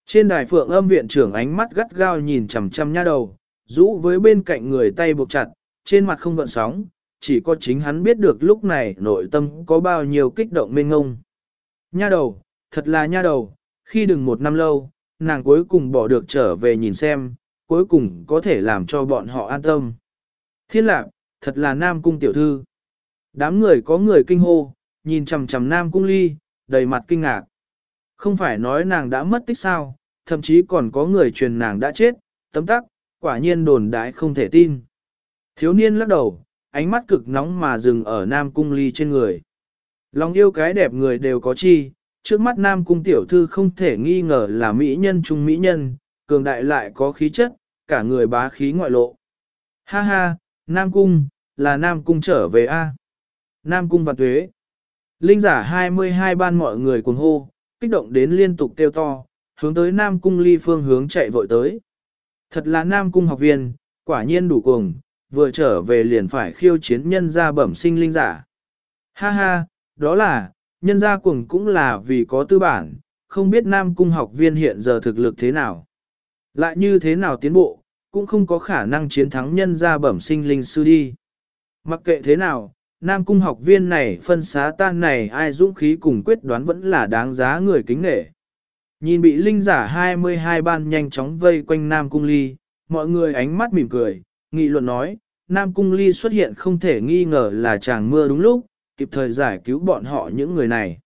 Trên đài phượng âm viện trưởng ánh mắt gắt gao nhìn chằm chằm nha đầu, rũ với bên cạnh người tay buộc chặt, trên mặt không gợn sóng, chỉ có chính hắn biết được lúc này nội tâm có bao nhiêu kích động mênh ngông. Nha đầu, thật là nha đầu, khi đừng một năm lâu, nàng cuối cùng bỏ được trở về nhìn xem, cuối cùng có thể làm cho bọn họ an tâm. Thiên lạc, thật là nam cung tiểu thư. Đám người có người kinh hô, nhìn chầm chầm nam cung ly, đầy mặt kinh ngạc. Không phải nói nàng đã mất tích sao, thậm chí còn có người truyền nàng đã chết, tấm tắc, quả nhiên đồn đại không thể tin. Thiếu niên lắc đầu, ánh mắt cực nóng mà dừng ở Nam Cung Ly trên người. Lòng yêu cái đẹp người đều có chi, trước mắt Nam Cung tiểu thư không thể nghi ngờ là mỹ nhân trung mỹ nhân, cường đại lại có khí chất, cả người bá khí ngoại lộ. Ha ha, Nam Cung, là Nam Cung trở về A. Nam Cung và Tuế. Linh giả 22 ban mọi người cuồng hô, kích động đến liên tục kêu to, hướng tới Nam Cung ly phương hướng chạy vội tới. Thật là Nam Cung học viên, quả nhiên đủ cuồng, vừa trở về liền phải khiêu chiến nhân gia bẩm sinh linh giả. Ha ha, đó là, nhân gia cuồng cũng là vì có tư bản, không biết Nam Cung học viên hiện giờ thực lực thế nào. Lại như thế nào tiến bộ, cũng không có khả năng chiến thắng nhân gia bẩm sinh linh sư đi. Mặc kệ thế nào, Nam Cung học viên này phân xá tan này ai dũng khí cùng quyết đoán vẫn là đáng giá người kính nghệ. Nhìn bị linh giả 22 ban nhanh chóng vây quanh Nam Cung Ly, mọi người ánh mắt mỉm cười, nghị luận nói, Nam Cung Ly xuất hiện không thể nghi ngờ là chàng mưa đúng lúc, kịp thời giải cứu bọn họ những người này.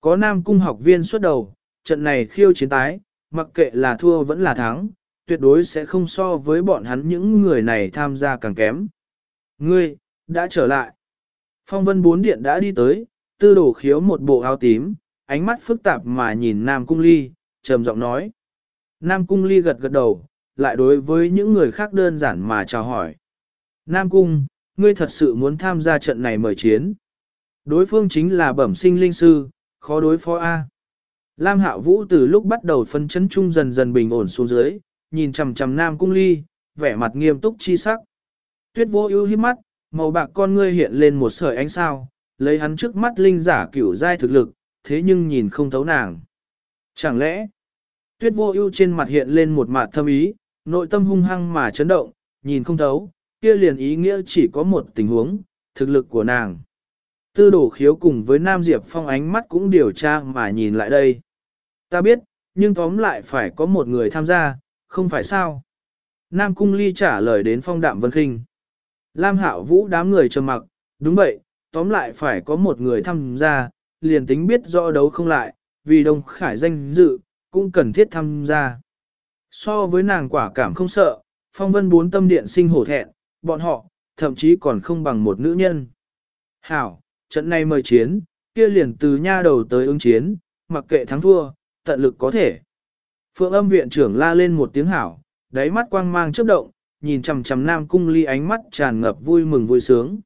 Có Nam Cung học viên xuất đầu, trận này khiêu chiến tái, mặc kệ là thua vẫn là thắng, tuyệt đối sẽ không so với bọn hắn những người này tham gia càng kém. Ngươi, đã trở lại. Phong vân bốn điện đã đi tới, tư đổ khiếu một bộ áo tím, ánh mắt phức tạp mà nhìn Nam Cung Ly, trầm giọng nói. Nam Cung Ly gật gật đầu, lại đối với những người khác đơn giản mà chào hỏi. Nam Cung, ngươi thật sự muốn tham gia trận này mời chiến. Đối phương chính là bẩm sinh linh sư, khó đối phó A. Lam Hạo Vũ từ lúc bắt đầu phân chấn trung dần dần bình ổn xuống dưới, nhìn chằm chằm Nam Cung Ly, vẻ mặt nghiêm túc chi sắc. Tuyết vô ưu hiếp mắt, màu bạc con ngươi hiện lên một sợi ánh sao, lấy hắn trước mắt linh giả cửu giai thực lực, thế nhưng nhìn không thấu nàng. Chẳng lẽ, tuyết vô ưu trên mặt hiện lên một mặt thâm ý, nội tâm hung hăng mà chấn động, nhìn không thấu, kia liền ý nghĩa chỉ có một tình huống, thực lực của nàng. Tư đổ khiếu cùng với Nam Diệp Phong ánh mắt cũng điều tra mà nhìn lại đây. Ta biết, nhưng tóm lại phải có một người tham gia, không phải sao? Nam Cung Ly trả lời đến phong đạm vân khinh. Lam Hạo Vũ đám người trầm mặc, đúng vậy, tóm lại phải có một người tham gia, liền tính biết rõ đấu không lại, vì Đông Khải danh dự, cũng cần thiết tham gia. So với nàng quả cảm không sợ, phong vân bốn tâm điện sinh hổ thẹn, bọn họ, thậm chí còn không bằng một nữ nhân. Hảo, trận này mời chiến, kia liền từ nha đầu tới ứng chiến, mặc kệ thắng thua, tận lực có thể. Phượng âm viện trưởng la lên một tiếng hảo, đáy mắt quang mang chớp động, nhìn chằm chằm Nam Cung ly ánh mắt tràn ngập vui mừng vui sướng.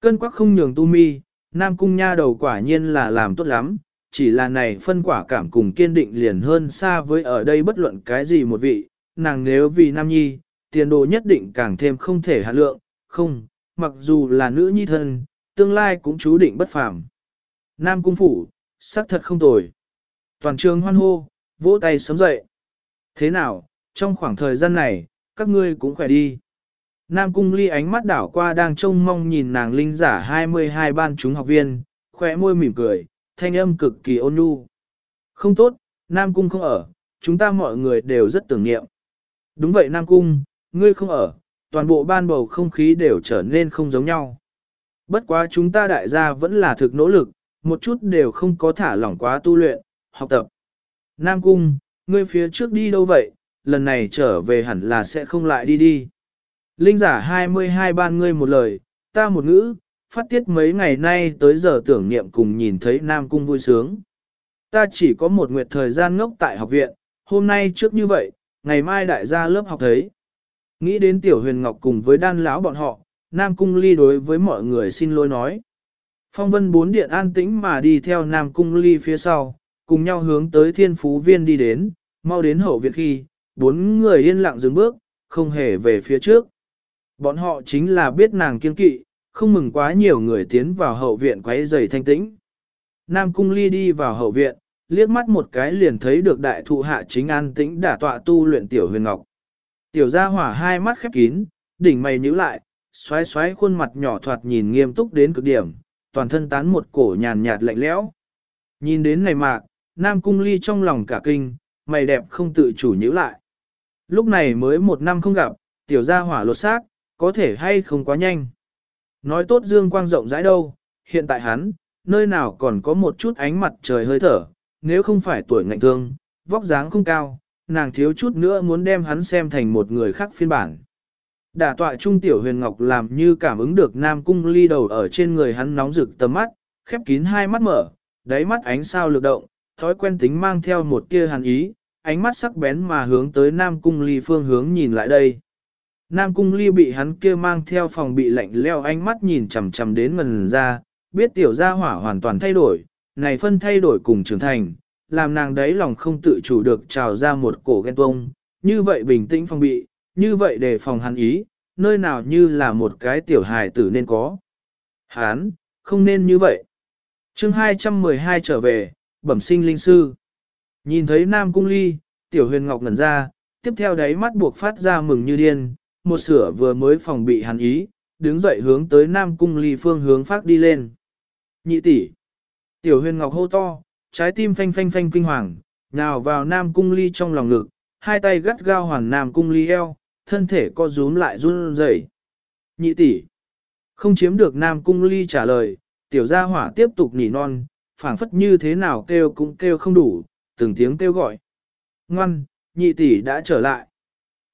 Cân quắc không nhường tu mi, Nam Cung nha đầu quả nhiên là làm tốt lắm, chỉ là này phân quả cảm cùng kiên định liền hơn xa với ở đây bất luận cái gì một vị, nàng nếu vì Nam Nhi, tiền đồ nhất định càng thêm không thể hạ lượng, không, mặc dù là nữ nhi thân, tương lai cũng chú định bất phàm. Nam Cung Phủ, xác thật không tồi. Toàn trường hoan hô, vỗ tay sớm dậy. Thế nào, trong khoảng thời gian này, các ngươi cũng khỏe đi. Nam Cung Ly ánh mắt đảo qua đang trông mong nhìn nàng linh giả 22 ban chúng học viên, khỏe môi mỉm cười, thanh âm cực kỳ ôn nhu. Không tốt, Nam Cung không ở, chúng ta mọi người đều rất tưởng niệm. Đúng vậy Nam Cung, ngươi không ở, toàn bộ ban bầu không khí đều trở nên không giống nhau. Bất quá chúng ta đại gia vẫn là thực nỗ lực, một chút đều không có thả lỏng quá tu luyện, học tập. Nam Cung, ngươi phía trước đi đâu vậy, lần này trở về hẳn là sẽ không lại đi đi. Linh giả 22 ban ngươi một lời, ta một ngữ, phát tiết mấy ngày nay tới giờ tưởng niệm cùng nhìn thấy Nam Cung vui sướng. Ta chỉ có một nguyệt thời gian ngốc tại học viện, hôm nay trước như vậy, ngày mai đại gia lớp học thấy. Nghĩ đến Tiểu Huyền Ngọc cùng với đan lão bọn họ, Nam Cung ly đối với mọi người xin lỗi nói. Phong vân bốn điện an tĩnh mà đi theo Nam Cung ly phía sau, cùng nhau hướng tới thiên phú viên đi đến, mau đến hậu viện khi, bốn người yên lặng dừng bước, không hề về phía trước. Bọn họ chính là biết nàng kiên kỵ, không mừng quá nhiều người tiến vào hậu viện quấy rầy thanh tĩnh. Nam Cung Ly đi vào hậu viện, liếc mắt một cái liền thấy được đại thụ hạ chính an tĩnh đả tọa tu luyện tiểu huyền ngọc. Tiểu gia hỏa hai mắt khép kín, đỉnh mày nhíu lại, xoáy xoáy khuôn mặt nhỏ thoạt nhìn nghiêm túc đến cực điểm, toàn thân tán một cổ nhàn nhạt lạnh lẽo. Nhìn đến này mạc, Nam Cung Ly trong lòng cả kinh, mày đẹp không tự chủ nhíu lại. Lúc này mới một năm không gặp, tiểu gia hỏa lột xác, có thể hay không quá nhanh. Nói tốt dương quang rộng rãi đâu, hiện tại hắn, nơi nào còn có một chút ánh mặt trời hơi thở, nếu không phải tuổi ngạnh thương, vóc dáng không cao, nàng thiếu chút nữa muốn đem hắn xem thành một người khác phiên bản. Đả tọa trung tiểu huyền ngọc làm như cảm ứng được nam cung ly đầu ở trên người hắn nóng rực tầm mắt, khép kín hai mắt mở, đáy mắt ánh sao lực động, thói quen tính mang theo một tia hàn ý, ánh mắt sắc bén mà hướng tới nam cung ly phương hướng nhìn lại đây. Nam cung ly bị hắn kia mang theo phòng bị lạnh leo ánh mắt nhìn chằm chằm đến ngần ra, biết tiểu gia hỏa hoàn toàn thay đổi, này phân thay đổi cùng trưởng thành, làm nàng đấy lòng không tự chủ được trào ra một cổ ghen tuông, như vậy bình tĩnh phòng bị, như vậy để phòng hắn ý, nơi nào như là một cái tiểu hài tử nên có. Hán, không nên như vậy. chương 212 trở về, bẩm sinh linh sư. Nhìn thấy Nam Cung Ly, tiểu huyền ngọc ngẩn ra, tiếp theo đáy mắt buộc phát ra mừng như điên, một sửa vừa mới phòng bị hắn ý, đứng dậy hướng tới Nam Cung Ly phương hướng phát đi lên. Nhị tỷ, Tiểu huyền ngọc hô to, trái tim phanh phanh phanh kinh hoàng, nào vào Nam Cung Ly trong lòng lực, hai tay gắt gao hoàn Nam Cung Ly eo, thân thể co rúm lại run rẩy. Nhị tỷ, không chiếm được Nam Cung Ly trả lời, tiểu gia hỏa tiếp tục nỉ non, phảng phất như thế nào kêu cũng kêu không đủ, từng tiếng kêu gọi. Ngoan, nhị tỷ đã trở lại.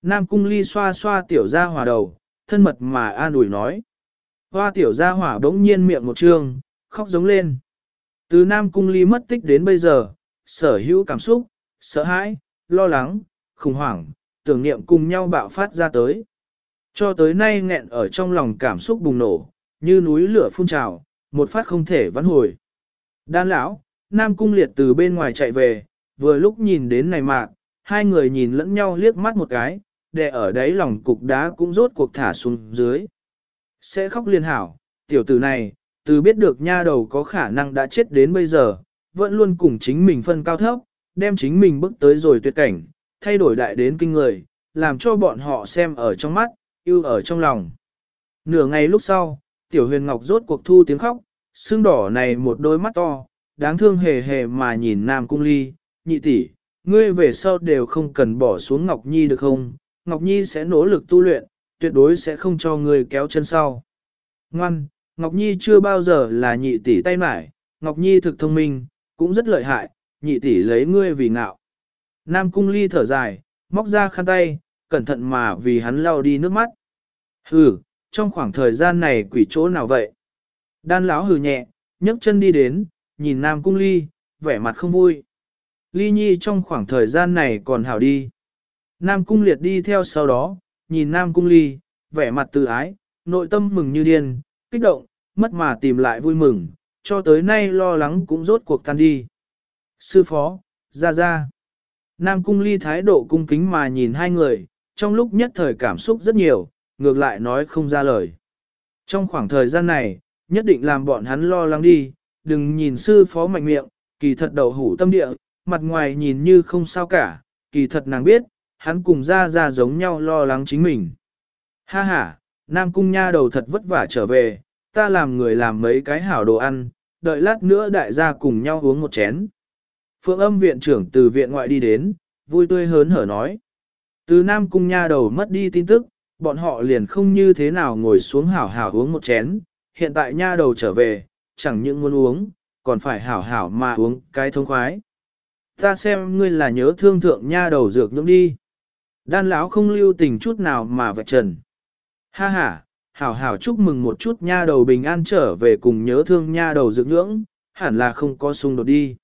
Nam Cung Ly xoa xoa tiểu gia hỏa đầu, thân mật mà an ủi nói. Hoa tiểu gia hỏa bỗng nhiên miệng một trương, khóc giống lên. Từ Nam Cung Ly mất tích đến bây giờ, sở hữu cảm xúc, sợ hãi, lo lắng, khủng hoảng, tưởng niệm cùng nhau bạo phát ra tới. Cho tới nay nghẹn ở trong lòng cảm xúc bùng nổ, như núi lửa phun trào, một phát không thể vãn hồi. Đan lão, Nam Cung Liệt từ bên ngoài chạy về, vừa lúc nhìn đến này mạc, hai người nhìn lẫn nhau liếc mắt một cái, để ở đấy lòng cục đá cũng rốt cuộc thả xuống dưới. Sẽ khóc liên hảo, tiểu tử này, từ biết được nha đầu có khả năng đã chết đến bây giờ, vẫn luôn cùng chính mình phân cao thấp, đem chính mình bước tới rồi tuyệt cảnh, thay đổi đại đến kinh người, làm cho bọn họ xem ở trong mắt, yêu ở trong lòng. Nửa ngày lúc sau, tiểu huyền ngọc rốt cuộc thu tiếng khóc, xương đỏ này một đôi mắt to, đáng thương hề hề mà nhìn nam cung ly, nhị tỷ, ngươi về sau đều không cần bỏ xuống Ngọc Nhi được không? Ngọc Nhi sẽ nỗ lực tu luyện, tuyệt đối sẽ không cho người kéo chân sau. Ngoan, Ngọc Nhi chưa bao giờ là nhị tỷ tay mải, Ngọc Nhi thực thông minh, cũng rất lợi hại, nhị tỷ lấy ngươi vì ngạo. Nam cung ly thở dài, móc ra khăn tay, cẩn thận mà vì hắn lau đi nước mắt. Hừ, trong khoảng thời gian này quỷ chỗ nào vậy? Đan lão hừ nhẹ, nhấc chân đi đến, nhìn Nam cung ly, vẻ mặt không vui. Ly nhi trong khoảng thời gian này còn hảo đi. Nam cung liệt đi theo sau đó, nhìn Nam cung ly, vẻ mặt từ ái, nội tâm mừng như điên, kích động, mất mà tìm lại vui mừng, cho tới nay lo lắng cũng rốt cuộc tan đi. Sư phó, ra ra. Nam cung ly thái độ cung kính mà nhìn hai người, trong lúc nhất thời cảm xúc rất nhiều, ngược lại nói không ra lời. Trong khoảng thời gian này, nhất định làm bọn hắn lo lắng đi, đừng nhìn sư phó mạnh miệng, kỳ thật đầu hủ tâm địa, mặt ngoài nhìn như không sao cả, kỳ thật nàng biết, hắn cùng ra ra giống nhau lo lắng chính mình. Ha ha, Nam cung nha đầu thật vất vả trở về, ta làm người làm mấy cái hảo đồ ăn, đợi lát nữa đại gia cùng nhau uống một chén. Phượng âm viện trưởng từ viện ngoại đi đến, vui tươi hớn hở nói. Từ Nam cung nha đầu mất đi tin tức, bọn họ liền không như thế nào ngồi xuống hảo hảo uống một chén, hiện tại nha đầu trở về, chẳng những muốn uống, còn phải hảo hảo mà uống cái thông khoái. Ta xem ngươi là nhớ thương thượng nha đầu dược nhưỡng đi. Đan lão không lưu tình chút nào mà vạch trần. Ha ha, hảo hảo chúc mừng một chút nha đầu bình an trở về cùng nhớ thương nha đầu dưỡng ngưỡng, hẳn là không có xung đột đi.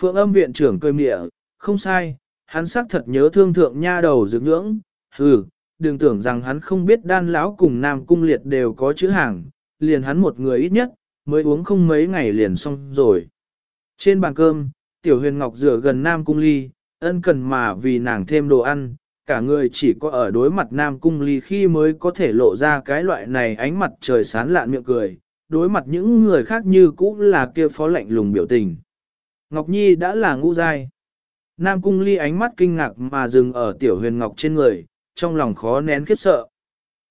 Phượng âm viện trưởng cười mịa, không sai, hắn xác thật nhớ thương thượng nha đầu dưỡng ngưỡng, hừ, đừng tưởng rằng hắn không biết đan lão cùng nam cung liệt đều có chữ hàng, liền hắn một người ít nhất, mới uống không mấy ngày liền xong rồi. Trên bàn cơm, tiểu huyền ngọc rửa gần nam cung ly, ân cần mà vì nàng thêm đồ ăn, cả người chỉ có ở đối mặt Nam Cung Ly khi mới có thể lộ ra cái loại này ánh mặt trời sán lạn miệng cười, đối mặt những người khác như cũ là kia phó lạnh lùng biểu tình. Ngọc Nhi đã là ngũ giai. Nam Cung Ly ánh mắt kinh ngạc mà dừng ở tiểu huyền ngọc trên người, trong lòng khó nén khiếp sợ.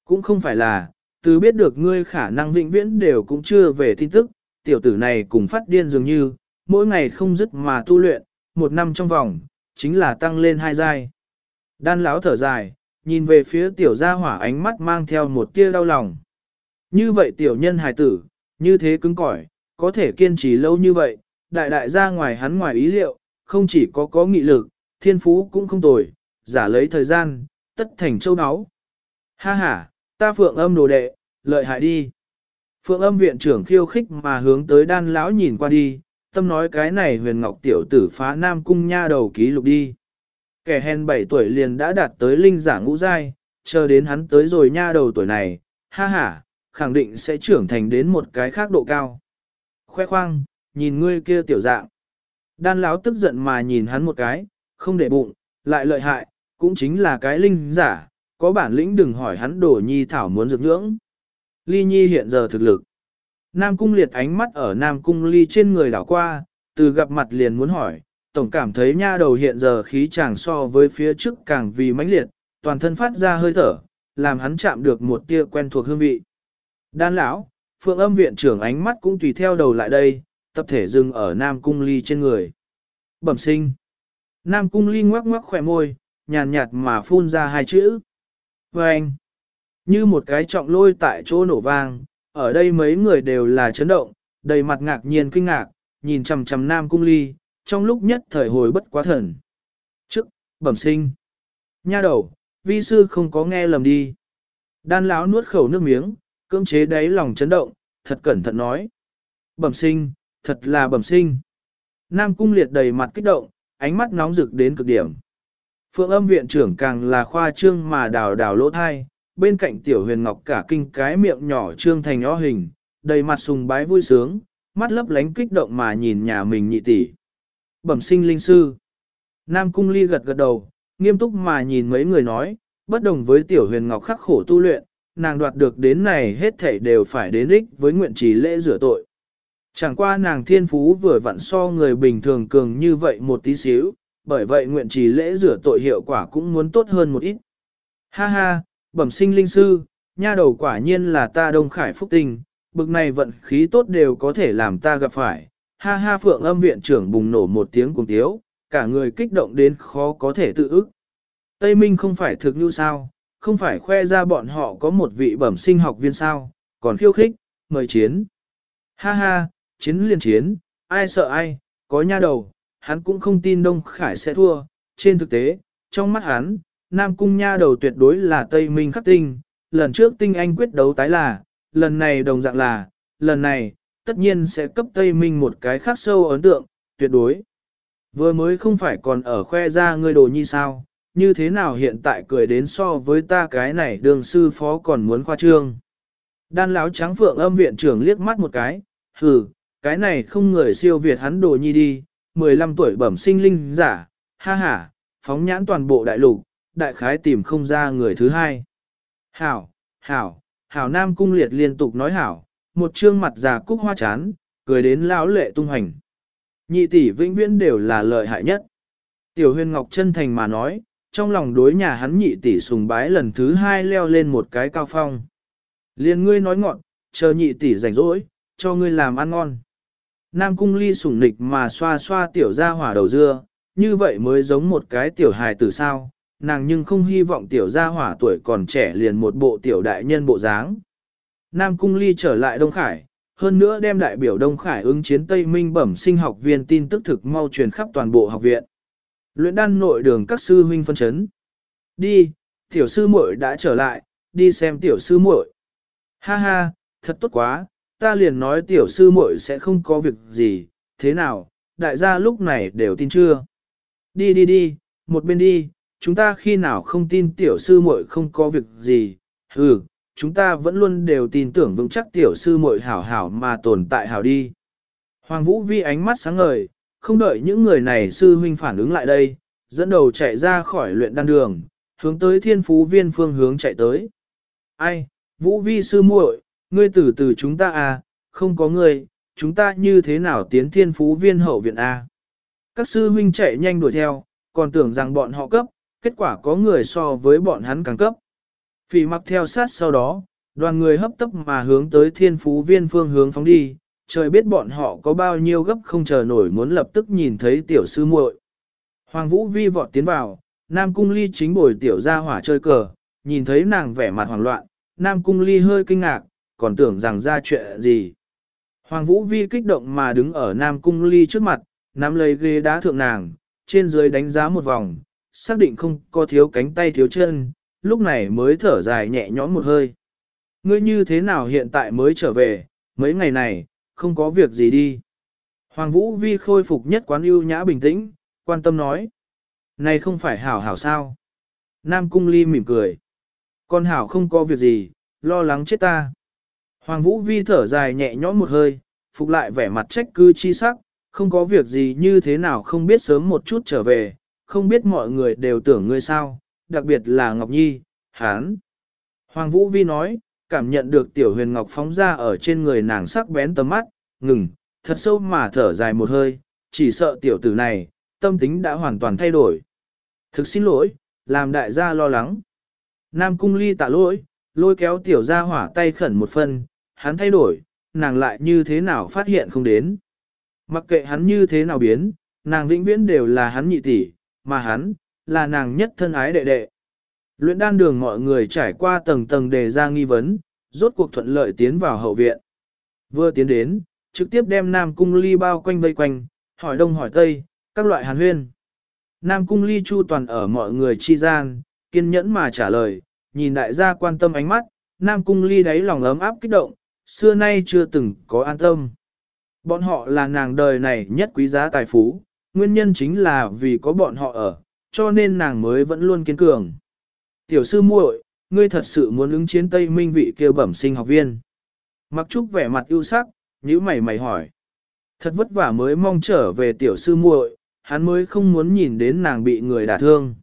Cũng không phải là, từ biết được ngươi khả năng vĩnh viễn đều cũng chưa về tin tức, tiểu tử này cùng phát điên dường như, mỗi ngày không dứt mà tu luyện, một năm trong vòng, chính là tăng lên hai giai. Đan lão thở dài, nhìn về phía tiểu gia hỏa ánh mắt mang theo một tia đau lòng. Như vậy tiểu nhân hài tử, như thế cứng cỏi, có thể kiên trì lâu như vậy, đại đại gia ngoài hắn ngoài ý liệu, không chỉ có có nghị lực, thiên phú cũng không tồi, giả lấy thời gian, tất thành châu áo. Ha ha, ta phượng âm đồ đệ, lợi hại đi. Phượng âm viện trưởng khiêu khích mà hướng tới đan lão nhìn qua đi, tâm nói cái này huyền ngọc tiểu tử phá nam cung nha đầu ký lục đi. Kẻ hèn 7 tuổi liền đã đạt tới linh giả ngũ giai, chờ đến hắn tới rồi nha đầu tuổi này, ha ha, khẳng định sẽ trưởng thành đến một cái khác độ cao. khoe khoang, nhìn ngươi kia tiểu dạng. Đan lão tức giận mà nhìn hắn một cái, không để bụng, lại lợi hại, cũng chính là cái linh giả, có bản lĩnh đừng hỏi hắn đổ nhi thảo muốn dược ngưỡng. Ly nhi hiện giờ thực lực. Nam cung liệt ánh mắt ở Nam cung ly trên người đảo qua, từ gặp mặt liền muốn hỏi, tổng cảm thấy nha đầu hiện giờ khí chàng so với phía trước càng vì mãnh liệt, toàn thân phát ra hơi thở, làm hắn chạm được một tia quen thuộc hương vị. Đan lão, phượng âm viện trưởng ánh mắt cũng tùy theo đầu lại đây, tập thể dừng ở Nam cung ly trên người. Bẩm sinh. Nam cung ly ngoắc ngoắc khỏe môi, nhàn nhạt mà phun ra hai chữ. Vâng. anh, như một cái trọng lôi tại chỗ nổ vang, ở đây mấy người đều là chấn động, đầy mặt ngạc nhiên kinh ngạc, nhìn chằm chằm Nam cung ly, trong lúc nhất thời hồi bất quá thần. Trước, bẩm sinh. Nha đầu, vi sư không có nghe lầm đi. Đan lão nuốt khẩu nước miếng, cưỡng chế đáy lòng chấn động, thật cẩn thận nói. Bẩm sinh, thật là bẩm sinh. Nam cung liệt đầy mặt kích động, ánh mắt nóng rực đến cực điểm. Phượng âm viện trưởng càng là khoa trương mà đào đào lỗ thai, bên cạnh tiểu huyền ngọc cả kinh cái miệng nhỏ trương thành o hình, đầy mặt sùng bái vui sướng, mắt lấp lánh kích động mà nhìn nhà mình nhị tỷ. Bẩm sinh linh sư. Nam cung ly gật gật đầu, nghiêm túc mà nhìn mấy người nói, bất đồng với tiểu huyền ngọc khắc khổ tu luyện, nàng đoạt được đến này hết thảy đều phải đến ích với nguyện trì lễ rửa tội. Chẳng qua nàng thiên phú vừa vặn so người bình thường cường như vậy một tí xíu, bởi vậy nguyện trì lễ rửa tội hiệu quả cũng muốn tốt hơn một ít. Ha ha, bẩm sinh linh sư, nha đầu quả nhiên là ta đông khải phúc tình, bực này vận khí tốt đều có thể làm ta gặp phải. Ha ha phượng âm viện trưởng bùng nổ một tiếng cùng tiếu, cả người kích động đến khó có thể tự ức. Tây Minh không phải thực như sao, không phải khoe ra bọn họ có một vị bẩm sinh học viên sao, còn khiêu khích, mời chiến. Ha ha, chiến liên chiến, ai sợ ai, có nha đầu, hắn cũng không tin Đông Khải sẽ thua. Trên thực tế, trong mắt hắn, Nam Cung nha đầu tuyệt đối là Tây Minh khắc tinh, lần trước tinh anh quyết đấu tái là, lần này đồng dạng là, lần này, tất nhiên sẽ cấp Tây Minh một cái khác sâu ấn tượng, tuyệt đối. Vừa mới không phải còn ở khoe ra ngươi đồ nhi sao, như thế nào hiện tại cười đến so với ta cái này đường sư phó còn muốn khoa trương. Đan láo trắng phượng âm viện trưởng liếc mắt một cái, hừ, cái này không người siêu việt hắn đồ nhi đi, 15 tuổi bẩm sinh linh giả, ha ha, phóng nhãn toàn bộ đại lục, đại khái tìm không ra người thứ hai. Hảo, hảo, hảo nam cung liệt liên tục nói hảo, một trương mặt già cúc hoa chán, cười đến lão lệ tung hành. Nhị tỷ vĩnh viễn đều là lợi hại nhất. Tiểu huyền ngọc chân thành mà nói, trong lòng đối nhà hắn nhị tỷ sùng bái lần thứ hai leo lên một cái cao phong. Liên ngươi nói ngọn, chờ nhị tỷ rảnh rỗi, cho ngươi làm ăn ngon. Nam cung ly sủng nịch mà xoa xoa tiểu ra hỏa đầu dưa, như vậy mới giống một cái tiểu hài tử sao, nàng nhưng không hy vọng tiểu gia hỏa tuổi còn trẻ liền một bộ tiểu đại nhân bộ dáng. Nam cung ly trở lại Đông Khải, hơn nữa đem đại biểu Đông Khải ứng chiến Tây Minh bẩm sinh học viên tin tức thực mau truyền khắp toàn bộ học viện. Luyện đan nội đường các sư huynh phân chấn. Đi, tiểu sư muội đã trở lại, đi xem tiểu sư muội. Ha ha, thật tốt quá, ta liền nói tiểu sư muội sẽ không có việc gì, thế nào, đại gia lúc này đều tin chưa? Đi đi đi, một bên đi, chúng ta khi nào không tin tiểu sư muội không có việc gì, ừ, chúng ta vẫn luôn đều tin tưởng vững chắc tiểu sư muội hảo hảo mà tồn tại hảo đi. Hoàng Vũ Vi ánh mắt sáng ngời, không đợi những người này sư huynh phản ứng lại đây, dẫn đầu chạy ra khỏi luyện đan đường, hướng tới thiên phú viên phương hướng chạy tới. Ai, Vũ Vi sư muội, ngươi từ từ chúng ta à, không có ngươi, chúng ta như thế nào tiến thiên phú viên hậu viện A. Các sư huynh chạy nhanh đuổi theo, còn tưởng rằng bọn họ cấp, kết quả có người so với bọn hắn càng cấp. Phỉ mặc theo sát sau đó, đoàn người hấp tấp mà hướng tới thiên phú viên phương hướng phóng đi, trời biết bọn họ có bao nhiêu gấp không chờ nổi muốn lập tức nhìn thấy tiểu sư muội. Hoàng Vũ Vi vọt tiến vào, Nam Cung Ly chính bồi tiểu ra hỏa chơi cờ, nhìn thấy nàng vẻ mặt hoảng loạn, Nam Cung Ly hơi kinh ngạc, còn tưởng rằng ra chuyện gì. Hoàng Vũ Vi kích động mà đứng ở Nam Cung Ly trước mặt, nắm lấy ghế đá thượng nàng, trên dưới đánh giá một vòng, xác định không có thiếu cánh tay thiếu chân, lúc này mới thở dài nhẹ nhõm một hơi. Ngươi như thế nào hiện tại mới trở về, mấy ngày này, không có việc gì đi. Hoàng Vũ Vi khôi phục nhất quán ưu nhã bình tĩnh, quan tâm nói. Này không phải hảo hảo sao? Nam Cung Ly mỉm cười. Con hảo không có việc gì, lo lắng chết ta. Hoàng Vũ Vi thở dài nhẹ nhõm một hơi, phục lại vẻ mặt trách cứ chi sắc, không có việc gì như thế nào không biết sớm một chút trở về, không biết mọi người đều tưởng ngươi sao, đặc biệt là Ngọc Nhi, hán. Hoàng Vũ Vi nói, cảm nhận được tiểu huyền ngọc phóng ra ở trên người nàng sắc bén tầm mắt, ngừng, thật sâu mà thở dài một hơi, chỉ sợ tiểu tử này, tâm tính đã hoàn toàn thay đổi. Thực xin lỗi, làm đại gia lo lắng. Nam cung ly tạ lỗi, lôi kéo tiểu gia hỏa tay khẩn một phần, hắn thay đổi, nàng lại như thế nào phát hiện không đến. Mặc kệ hắn như thế nào biến, nàng vĩnh viễn đều là hắn nhị tỷ, mà hắn, là nàng nhất thân ái đệ đệ. Luyện đan đường mọi người trải qua tầng tầng đề ra nghi vấn, rốt cuộc thuận lợi tiến vào hậu viện. Vừa tiến đến, trực tiếp đem Nam Cung Ly bao quanh vây quanh, hỏi đông hỏi tây, các loại hàn huyên. Nam Cung Ly chu toàn ở mọi người chi gian, kiên nhẫn mà trả lời, nhìn đại gia quan tâm ánh mắt, Nam Cung Ly đáy lòng ấm áp kích động, xưa nay chưa từng có an tâm. Bọn họ là nàng đời này nhất quý giá tài phú, nguyên nhân chính là vì có bọn họ ở, cho nên nàng mới vẫn luôn kiên cường. Tiểu sư muội, ngươi thật sự muốn ứng chiến Tây Minh vị kia bẩm sinh học viên. Mặc trúc vẻ mặt ưu sắc, nhíu mày mày hỏi. Thật vất vả mới mong trở về tiểu sư muội, hắn mới không muốn nhìn đến nàng bị người đả thương.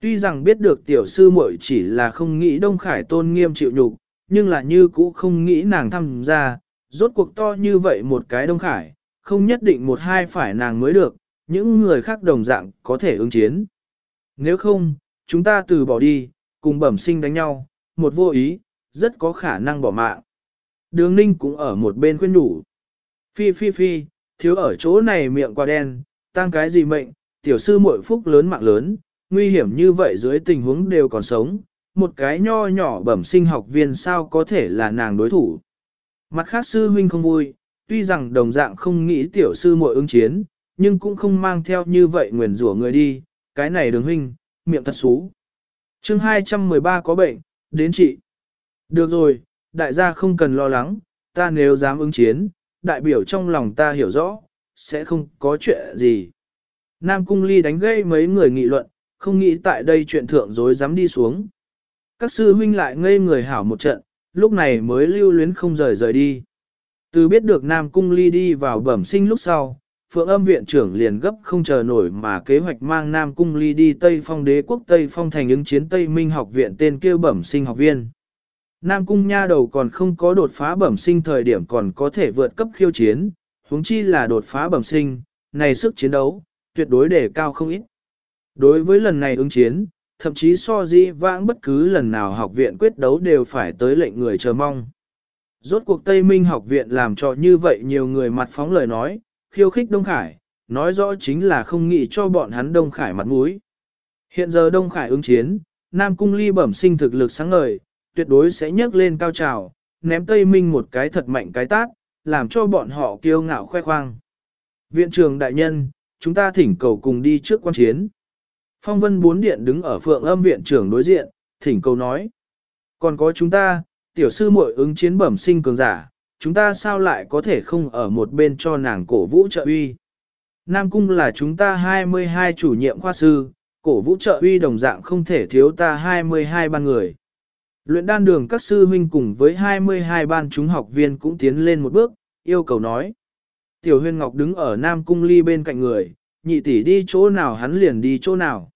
Tuy rằng biết được tiểu sư muội chỉ là không nghĩ Đông Khải tôn nghiêm chịu nhục, nhưng là như cũ không nghĩ nàng tham gia, rốt cuộc to như vậy một cái Đông Khải, không nhất định một hai phải nàng mới được, những người khác đồng dạng có thể ứng chiến. Nếu không, chúng ta từ bỏ đi, cùng bẩm sinh đánh nhau, một vô ý, rất có khả năng bỏ mạng. Đường ninh cũng ở một bên khuyên đủ. Phi phi phi, thiếu ở chỗ này miệng qua đen, tăng cái gì mệnh, tiểu sư muội phúc lớn mạng lớn, nguy hiểm như vậy dưới tình huống đều còn sống, một cái nho nhỏ bẩm sinh học viên sao có thể là nàng đối thủ. Mặt khác sư huynh không vui, tuy rằng đồng dạng không nghĩ tiểu sư muội ứng chiến, nhưng cũng không mang theo như vậy nguyền rủa người đi, cái này đường huynh, miệng thật xú. chương 213 có bệnh, đến chị. Được rồi, đại gia không cần lo lắng, ta nếu dám ứng chiến, đại biểu trong lòng ta hiểu rõ, sẽ không có chuyện gì. Nam Cung Ly đánh gây mấy người nghị luận, không nghĩ tại đây chuyện thượng dối dám đi xuống. Các sư huynh lại ngây người hảo một trận, lúc này mới lưu luyến không rời rời đi. Từ biết được Nam Cung Ly đi vào bẩm sinh lúc sau, Phượng âm viện trưởng liền gấp không chờ nổi mà kế hoạch mang Nam Cung Ly đi Tây Phong đế quốc Tây Phong thành ứng chiến Tây Minh học viện tên kêu bẩm sinh học viên. Nam Cung nha đầu còn không có đột phá bẩm sinh thời điểm còn có thể vượt cấp khiêu chiến, huống chi là đột phá bẩm sinh, này sức chiến đấu, tuyệt đối đề cao không ít. Đối với lần này ứng chiến, thậm chí so di vãng bất cứ lần nào học viện quyết đấu đều phải tới lệnh người chờ mong. Rốt cuộc Tây Minh học viện làm cho như vậy nhiều người mặt phóng lời nói, khiêu khích Đông Khải, nói rõ chính là không nghĩ cho bọn hắn Đông Khải mặt mũi. Hiện giờ Đông Khải ứng chiến, Nam Cung Ly bẩm sinh thực lực sáng ngời, tuyệt đối sẽ nhấc lên cao trào, ném Tây Minh một cái thật mạnh cái tát, làm cho bọn họ kiêu ngạo khoe khoang. Viện trường đại nhân, chúng ta thỉnh cầu cùng đi trước quan chiến. Phong vân bốn điện đứng ở phượng âm viện trưởng đối diện, thỉnh cầu nói. Còn có chúng ta, tiểu sư muội ứng chiến bẩm sinh cường giả, chúng ta sao lại có thể không ở một bên cho nàng cổ vũ trợ uy. Nam Cung là chúng ta 22 chủ nhiệm khoa sư, cổ vũ trợ uy đồng dạng không thể thiếu ta 22 ban người. Luyện đan đường các sư huynh cùng với 22 ban chúng học viên cũng tiến lên một bước, yêu cầu nói. Tiểu huyên ngọc đứng ở Nam Cung ly bên cạnh người, nhị tỷ đi chỗ nào hắn liền đi chỗ nào.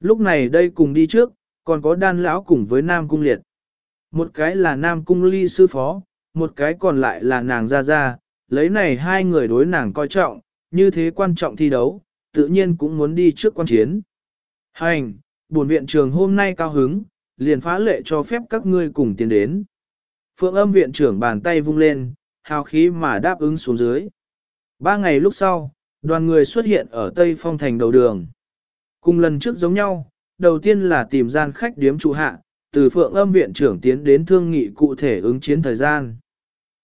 Lúc này đây cùng đi trước, còn có đan lão cùng với Nam Cung liệt. Một cái là Nam Cung ly sư phó, một cái còn lại là nàng ra ra, lấy này hai người đối nàng coi trọng, như thế quan trọng thi đấu, tự nhiên cũng muốn đi trước quan chiến. Hành, buồn viện trường hôm nay cao hứng, liền phá lệ cho phép các ngươi cùng tiến đến. Phượng âm viện trưởng bàn tay vung lên, hào khí mà đáp ứng xuống dưới. Ba ngày lúc sau, đoàn người xuất hiện ở Tây Phong thành đầu đường. Cùng lần trước giống nhau, đầu tiên là tìm gian khách điếm trụ hạ, từ Phượng âm viện trưởng tiến đến thương nghị cụ thể ứng chiến thời gian.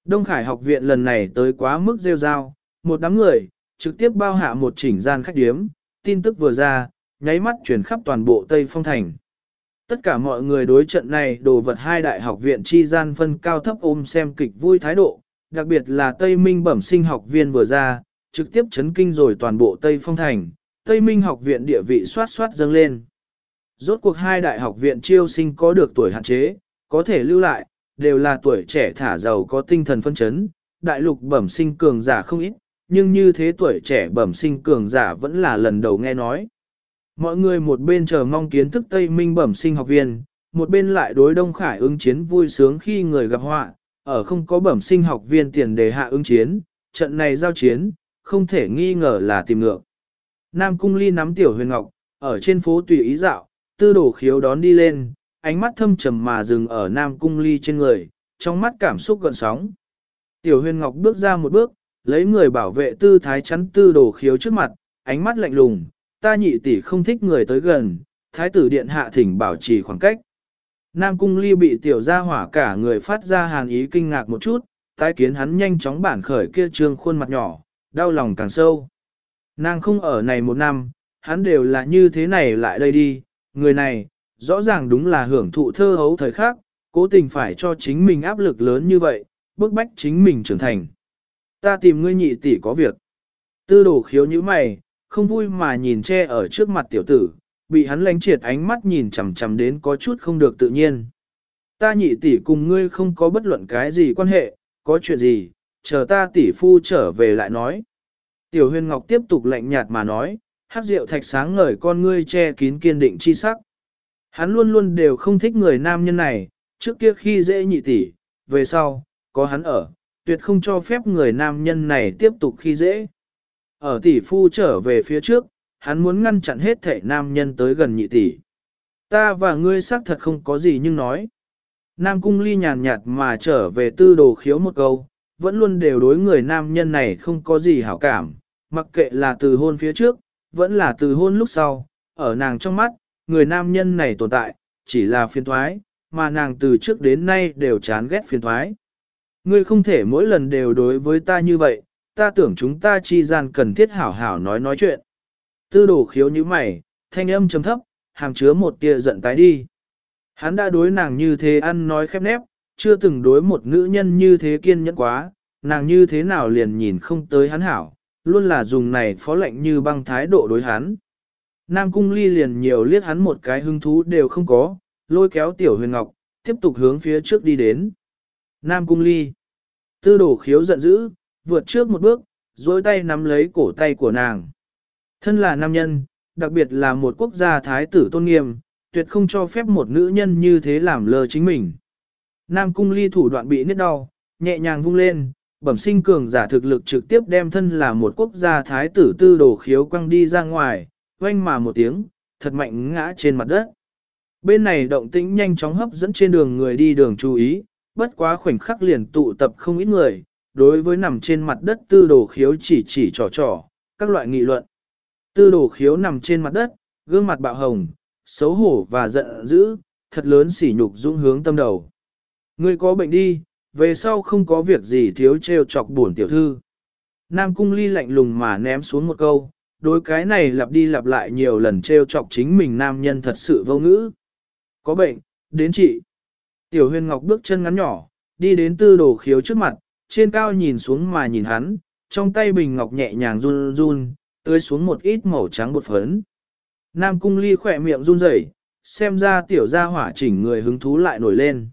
Đông Khải học viện lần này tới quá mức rêu rao, một đám người, trực tiếp bao hạ một chỉnh gian khách điếm, tin tức vừa ra, nháy mắt chuyển khắp toàn bộ Tây Phong Thành. Tất cả mọi người đối trận này đồ vật hai đại học viện chi gian phân cao thấp ôm xem kịch vui thái độ, đặc biệt là Tây Minh bẩm sinh học viên vừa ra, trực tiếp chấn kinh rồi toàn bộ Tây Phong Thành, Tây Minh học viện địa vị soát soát dâng lên. Rốt cuộc hai đại học viện chiêu sinh có được tuổi hạn chế, có thể lưu lại, đều là tuổi trẻ thả giàu có tinh thần phân chấn, đại lục bẩm sinh cường giả không ít, nhưng như thế tuổi trẻ bẩm sinh cường giả vẫn là lần đầu nghe nói. Mọi người một bên chờ mong kiến thức Tây Minh bẩm sinh học viên, một bên lại đối Đông Khải ứng chiến vui sướng khi người gặp họa, ở không có bẩm sinh học viên tiền đề hạ ứng chiến, trận này giao chiến, không thể nghi ngờ là tìm ngược. Nam Cung Ly nắm tiểu huyền ngọc, ở trên phố tùy ý dạo, tư đổ khiếu đón đi lên, ánh mắt thâm trầm mà dừng ở Nam Cung Ly trên người, trong mắt cảm xúc gợn sóng. Tiểu huyền ngọc bước ra một bước, lấy người bảo vệ tư thái chắn tư đổ khiếu trước mặt, ánh mắt lạnh lùng, ta nhị tỷ không thích người tới gần, thái tử điện hạ thỉnh bảo trì khoảng cách. Nam cung ly bị tiểu gia hỏa cả người phát ra hàn ý kinh ngạc một chút, tái kiến hắn nhanh chóng bản khởi kia trương khuôn mặt nhỏ, đau lòng càng sâu. Nàng không ở này một năm, hắn đều là như thế này lại đây đi, người này, rõ ràng đúng là hưởng thụ thơ hấu thời khắc, cố tình phải cho chính mình áp lực lớn như vậy, bức bách chính mình trưởng thành. Ta tìm ngươi nhị tỷ có việc. Tư đồ khiếu như mày, không vui mà nhìn che ở trước mặt tiểu tử, bị hắn lánh triệt ánh mắt nhìn chằm chằm đến có chút không được tự nhiên. Ta nhị tỷ cùng ngươi không có bất luận cái gì quan hệ, có chuyện gì, chờ ta tỷ phu trở về lại nói. Tiểu huyền ngọc tiếp tục lạnh nhạt mà nói, hát rượu thạch sáng ngời con ngươi che kín kiên định chi sắc. Hắn luôn luôn đều không thích người nam nhân này, trước kia khi dễ nhị tỷ, về sau, có hắn ở, tuyệt không cho phép người nam nhân này tiếp tục khi dễ. Ở tỷ phu trở về phía trước, hắn muốn ngăn chặn hết thể nam nhân tới gần nhị tỷ. Ta và ngươi xác thật không có gì nhưng nói. Nam cung ly nhàn nhạt mà trở về tư đồ khiếu một câu, vẫn luôn đều đối người nam nhân này không có gì hảo cảm, mặc kệ là từ hôn phía trước, vẫn là từ hôn lúc sau, ở nàng trong mắt, người nam nhân này tồn tại, chỉ là phiền thoái, mà nàng từ trước đến nay đều chán ghét phiền thoái. Ngươi không thể mỗi lần đều đối với ta như vậy, ta tưởng chúng ta chi gian cần thiết hảo hảo nói nói chuyện. Tư đồ khiếu như mày, thanh âm trầm thấp, hàm chứa một tia giận tái đi. Hắn đã đối nàng như thế ăn nói khép nép, chưa từng đối một nữ nhân như thế kiên nhẫn quá, nàng như thế nào liền nhìn không tới hắn hảo, luôn là dùng này phó lệnh như băng thái độ đối hắn. Nam cung ly liền nhiều liếc hắn một cái hứng thú đều không có, lôi kéo tiểu huyền ngọc, tiếp tục hướng phía trước đi đến. Nam cung ly. Tư đổ khiếu giận dữ, vượt trước một bước, dối tay nắm lấy cổ tay của nàng. Thân là nam nhân, đặc biệt là một quốc gia thái tử tôn nghiêm, tuyệt không cho phép một nữ nhân như thế làm lơ chính mình. Nam cung ly thủ đoạn bị nứt đau, nhẹ nhàng vung lên, bẩm sinh cường giả thực lực trực tiếp đem thân là một quốc gia thái tử tư đồ khiếu quăng đi ra ngoài, oanh mà một tiếng, thật mạnh ngã trên mặt đất. Bên này động tĩnh nhanh chóng hấp dẫn trên đường người đi đường chú ý, bất quá khoảnh khắc liền tụ tập không ít người, đối với nằm trên mặt đất tư đồ khiếu chỉ chỉ trò trò, các loại nghị luận. Tư đồ khiếu nằm trên mặt đất, gương mặt bạo hồng, xấu hổ và giận dữ, thật lớn sỉ nhục dũng hướng tâm đầu. Ngươi có bệnh đi, về sau không có việc gì thiếu trêu chọc buồn tiểu thư. Nam cung ly lạnh lùng mà ném xuống một câu, đối cái này lặp đi lặp lại nhiều lần trêu chọc chính mình nam nhân thật sự vô ngữ. Có bệnh, đến chị. Tiểu huyền ngọc bước chân ngắn nhỏ, đi đến tư đồ khiếu trước mặt, trên cao nhìn xuống mà nhìn hắn, trong tay bình ngọc nhẹ nhàng run run, tưới xuống một ít màu trắng bột phấn. Nam cung ly khỏe miệng run rẩy, xem ra tiểu gia hỏa chỉnh người hứng thú lại nổi lên.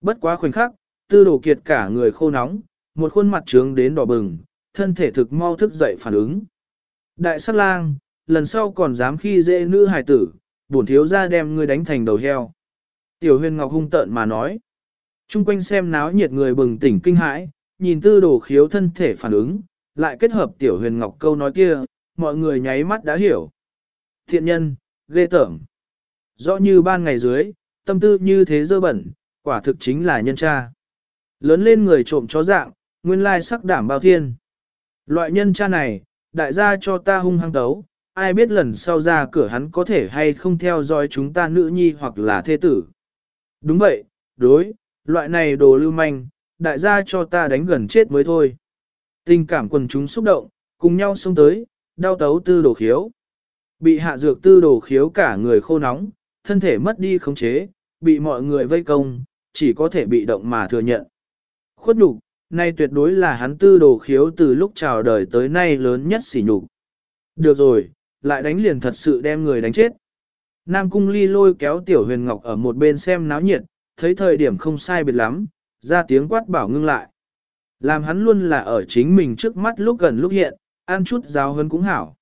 Bất quá khoảnh khắc, tư đồ kiệt cả người khô nóng, một khuôn mặt trướng đến đỏ bừng, thân thể thực mau thức dậy phản ứng. Đại sát lang, lần sau còn dám khi dễ nữ hài tử, bổn thiếu ra đem ngươi đánh thành đầu heo. Tiểu huyền ngọc hung tợn mà nói. Trung quanh xem náo nhiệt người bừng tỉnh kinh hãi, nhìn tư đồ khiếu thân thể phản ứng, lại kết hợp tiểu huyền ngọc câu nói kia, mọi người nháy mắt đã hiểu. Thiện nhân, ghê tởm. Rõ như ban ngày dưới, tâm tư như thế dơ bẩn, quả thực chính là nhân tra. Lớn lên người trộm chó dạng, nguyên lai sắc đảm bao thiên. Loại nhân cha này, đại gia cho ta hung hăng tấu, ai biết lần sau ra cửa hắn có thể hay không theo dõi chúng ta nữ nhi hoặc là thê tử. Đúng vậy, đối, loại này đồ lưu manh, đại gia cho ta đánh gần chết mới thôi. Tình cảm quần chúng xúc động, cùng nhau xông tới, đau tấu tư đồ khiếu. Bị hạ dược tư đồ khiếu cả người khô nóng, thân thể mất đi khống chế, bị mọi người vây công, chỉ có thể bị động mà thừa nhận. Khuất nhục, nay tuyệt đối là hắn tư đồ khiếu từ lúc chào đời tới nay lớn nhất sỉ nhục. Được rồi, lại đánh liền thật sự đem người đánh chết. Nam cung ly lôi kéo tiểu huyền ngọc ở một bên xem náo nhiệt, thấy thời điểm không sai biệt lắm, ra tiếng quát bảo ngưng lại. Làm hắn luôn là ở chính mình trước mắt lúc gần lúc hiện, ăn chút giáo hơn cũng hảo.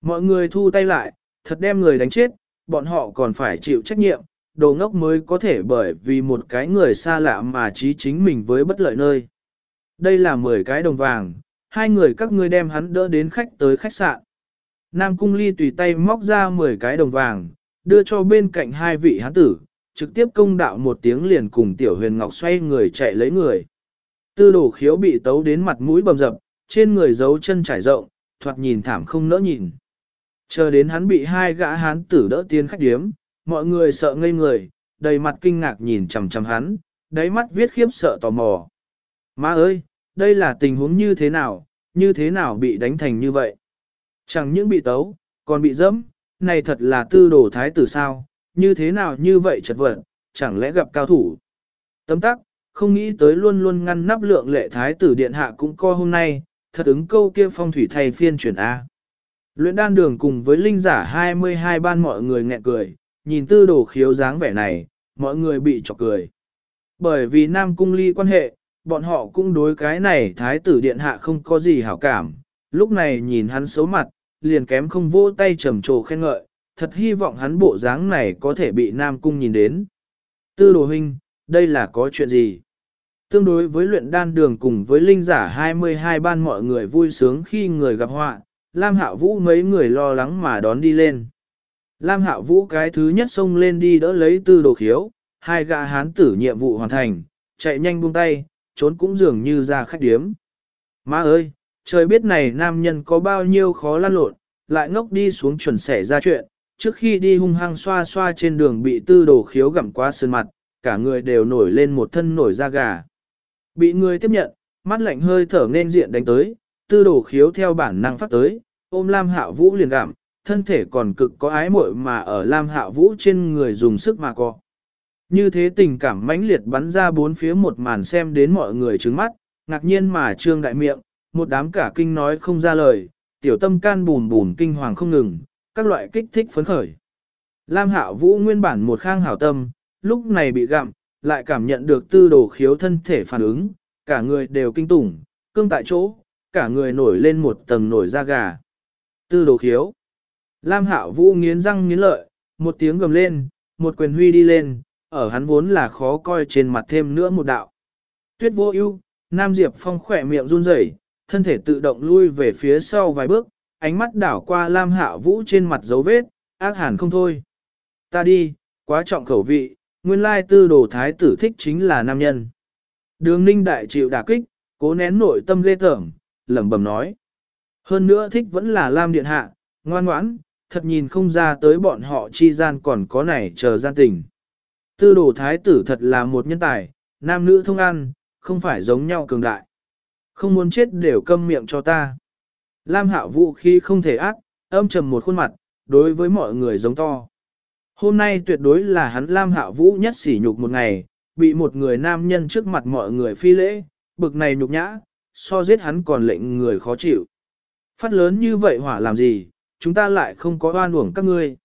Mọi người thu tay lại, thật đem người đánh chết, bọn họ còn phải chịu trách nhiệm, đồ ngốc mới có thể bởi vì một cái người xa lạ mà trí chính mình với bất lợi nơi. Đây là 10 cái đồng vàng, hai người các ngươi đem hắn đỡ đến khách tới khách sạn. Nam Cung Ly tùy tay móc ra 10 cái đồng vàng, đưa cho bên cạnh hai vị hán tử, trực tiếp công đạo một tiếng liền cùng Tiểu Huyền Ngọc xoay người chạy lấy người. Tư đồ khiếu bị tấu đến mặt mũi bầm dập, trên người giấu chân trải rộng, thoạt nhìn thảm không nỡ nhìn. Chờ đến hắn bị hai gã hán tử đỡ tiến khách điếm, mọi người sợ ngây người, đầy mặt kinh ngạc nhìn chằm chằm hắn, đáy mắt viết khiếp sợ tò mò. Má ơi, đây là tình huống như thế nào, như thế nào bị đánh thành như vậy? Chẳng những bị tấu, còn bị dẫm, này thật là tư đồ thái tử sao, như thế nào như vậy chật vật, chẳng lẽ gặp cao thủ? Tấm tắc, không nghĩ tới luôn luôn ngăn nắp lượng lệ thái tử điện hạ cũng co hôm nay, thật ứng câu kia phong thủy thay phiên chuyển A. Luyện đan đường cùng với linh giả 22 ban mọi người nghẹn cười, nhìn tư đồ khiếu dáng vẻ này, mọi người bị chọc cười. Bởi vì Nam Cung ly quan hệ, bọn họ cũng đối cái này thái tử điện hạ không có gì hảo cảm, lúc này nhìn hắn xấu mặt, liền kém không vỗ tay trầm trồ khen ngợi, thật hy vọng hắn bộ dáng này có thể bị Nam Cung nhìn đến. Tư đồ huynh, đây là có chuyện gì? Tương đối với luyện đan đường cùng với linh giả 22 ban mọi người vui sướng khi người gặp họa, Lam Hạo Vũ mấy người lo lắng mà đón đi lên. Lam Hạo Vũ cái thứ nhất xông lên đi đỡ lấy tư đồ khiếu, hai gã hán tử nhiệm vụ hoàn thành, chạy nhanh buông tay, trốn cũng dường như ra khách điếm. Má ơi, trời biết này nam nhân có bao nhiêu khó lăn lộn, lại ngốc đi xuống chuẩn xẻ ra chuyện, trước khi đi hung hăng xoa xoa trên đường bị tư đồ khiếu gặm qua sơn mặt, cả người đều nổi lên một thân nổi da gà. Bị người tiếp nhận, mắt lạnh hơi thở nên diện đánh tới, tư đồ khiếu theo bản năng phát tới, ôm Lam Hạo Vũ liền gặm, thân thể còn cực có ái muội mà ở Lam hạ Vũ trên người dùng sức mà co. Như thế tình cảm mãnh liệt bắn ra bốn phía một màn xem đến mọi người trứng mắt, ngạc nhiên mà trương đại miệng, một đám cả kinh nói không ra lời, tiểu tâm can bùn bùn kinh hoàng không ngừng, các loại kích thích phấn khởi. Lam hạ Vũ nguyên bản một khang hảo tâm, lúc này bị gặm, lại cảm nhận được tư đồ khiếu thân thể phản ứng, cả người đều kinh tủng, cương tại chỗ, cả người nổi lên một tầng nổi da gà. Tư đồ khiếu. Lam Hạo Vũ nghiến răng nghiến lợi, một tiếng gầm lên, một quyền huy đi lên, ở hắn vốn là khó coi trên mặt thêm nữa một đạo. Tuyết vô ưu, Nam Diệp Phong khỏe miệng run rẩy, thân thể tự động lui về phía sau vài bước, ánh mắt đảo qua Lam Hạo Vũ trên mặt dấu vết, ác hẳn không thôi. Ta đi, quá trọng khẩu vị, nguyên lai tư đồ thái tử thích chính là nam nhân. Đường ninh đại chịu đả kích, cố nén nội tâm lê tởm, lẩm bẩm nói. Hơn nữa thích vẫn là Lam Điện Hạ, ngoan ngoãn, thật nhìn không ra tới bọn họ chi gian còn có này chờ gian tình. Tư đồ thái tử thật là một nhân tài, nam nữ thông ăn, không phải giống nhau cường đại. Không muốn chết đều câm miệng cho ta. Lam hạo vũ khi không thể ác, âm trầm một khuôn mặt, đối với mọi người giống to. Hôm nay tuyệt đối là hắn Lam hạo vũ nhất sỉ nhục một ngày, bị một người nam nhân trước mặt mọi người phi lễ, bực này nhục nhã, so giết hắn còn lệnh người khó chịu. Phát lớn như vậy hỏa làm gì, chúng ta lại không có oan uổng các ngươi.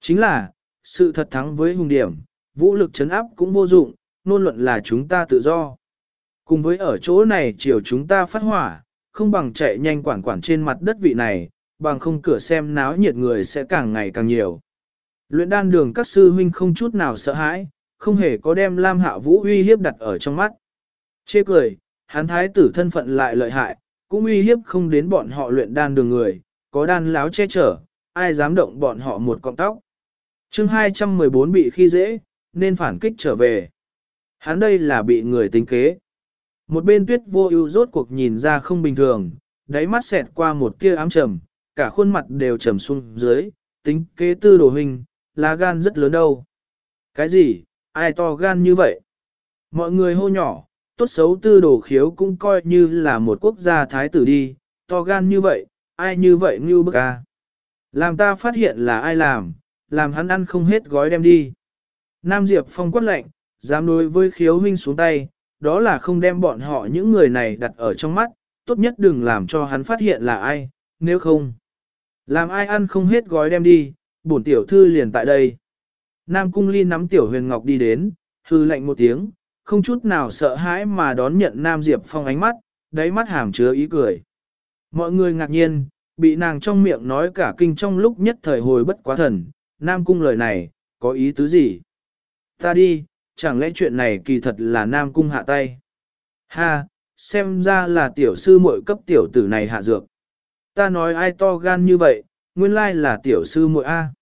Chính là, sự thật thắng với hùng điểm, vũ lực chấn áp cũng vô dụng, nôn luận là chúng ta tự do. Cùng với ở chỗ này chiều chúng ta phát hỏa, không bằng chạy nhanh quản quản trên mặt đất vị này, bằng không cửa xem náo nhiệt người sẽ càng ngày càng nhiều. Luyện đan đường các sư huynh không chút nào sợ hãi, không hề có đem Lam Hạ Vũ uy hiếp đặt ở trong mắt. Chê cười, hắn thái tử thân phận lại lợi hại, cũng uy hiếp không đến bọn họ luyện đan đường người, có đan láo che chở, ai dám động bọn họ một cọng tóc. chương 214 bị khi dễ, nên phản kích trở về. Hắn đây là bị người tính kế. Một bên tuyết vô ưu rốt cuộc nhìn ra không bình thường, đáy mắt xẹt qua một tia ám trầm, cả khuôn mặt đều trầm xuống dưới, tính kế tư đồ hình, là gan rất lớn đâu. Cái gì, ai to gan như vậy? Mọi người hô nhỏ, tốt xấu tư đồ khiếu cũng coi như là một quốc gia thái tử đi, to gan như vậy, ai như vậy như bức à. Làm ta phát hiện là ai làm, làm hắn ăn không hết gói đem đi. Nam Diệp Phong quát lệnh, dám đối với khiếu huynh xuống tay, đó là không đem bọn họ những người này đặt ở trong mắt, tốt nhất đừng làm cho hắn phát hiện là ai, nếu không. Làm ai ăn không hết gói đem đi, bổn tiểu thư liền tại đây. Nam Cung Ly nắm tiểu huyền ngọc đi đến, hư lệnh một tiếng, không chút nào sợ hãi mà đón nhận Nam Diệp Phong ánh mắt, đáy mắt hàm chứa ý cười. Mọi người ngạc nhiên, bị nàng trong miệng nói cả kinh trong lúc nhất thời hồi bất quá thần, Nam Cung lời này, có ý tứ gì? Ta đi, chẳng lẽ chuyện này kỳ thật là Nam Cung hạ tay? Ha, xem ra là tiểu sư muội cấp tiểu tử này hạ dược. Ta nói ai to gan như vậy, nguyên lai là tiểu sư muội A.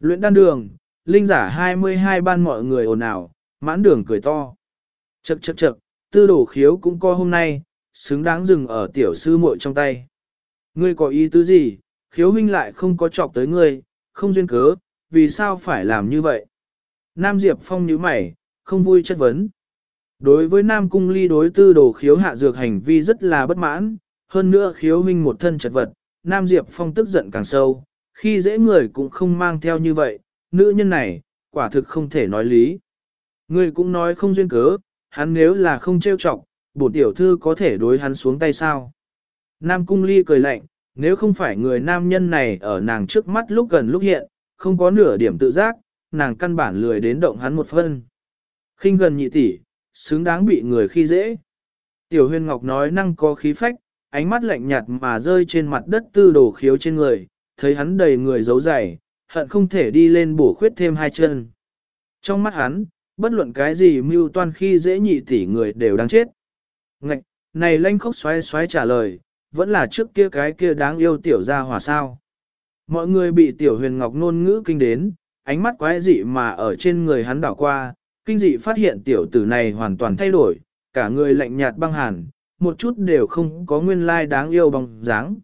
Luyện đan đường, linh giả 22 ban mọi người ồn ào, mãn đường cười to. Chậc chậc chậc, tư đổ khiếu cũng co hôm nay, xứng đáng dừng ở tiểu sư muội trong tay. Ngươi có ý tứ gì, khiếu huynh lại không có chọc tới ngươi, không duyên cớ, vì sao phải làm như vậy? Nam Diệp Phong nhíu mày, không vui chất vấn. Đối với Nam Cung Ly đối tư đồ khiếu hạ dược hành vi rất là bất mãn, hơn nữa khiếu huynh một thân chật vật, Nam Diệp Phong tức giận càng sâu, khi dễ người cũng không mang theo như vậy, nữ nhân này, quả thực không thể nói lý. Người cũng nói không duyên cớ, hắn nếu là không trêu chọc, bổn tiểu thư có thể đối hắn xuống tay sao. Nam Cung Ly cười lạnh, nếu không phải người nam nhân này ở nàng trước mắt lúc gần lúc hiện, không có nửa điểm tự giác, nàng căn bản lười đến động hắn một phân. khinh gần nhị tỷ, xứng đáng bị người khi dễ. Tiểu huyền ngọc nói năng có khí phách, ánh mắt lạnh nhạt mà rơi trên mặt đất tư đồ khiếu trên người, thấy hắn đầy người giấu dày, hận không thể đi lên bổ khuyết thêm hai chân. Trong mắt hắn, bất luận cái gì mưu toan khi dễ nhị tỷ người đều đáng chết. Ngạch, này lanh khóc xoáy xoáy trả lời, vẫn là trước kia cái kia đáng yêu tiểu gia hỏa sao. Mọi người bị tiểu huyền ngọc nôn ngữ kinh đến, ánh mắt quái dị mà ở trên người hắn đảo qua, kinh dị phát hiện tiểu tử này hoàn toàn thay đổi, cả người lạnh nhạt băng hàn, một chút đều không có nguyên lai đáng yêu bằng dáng.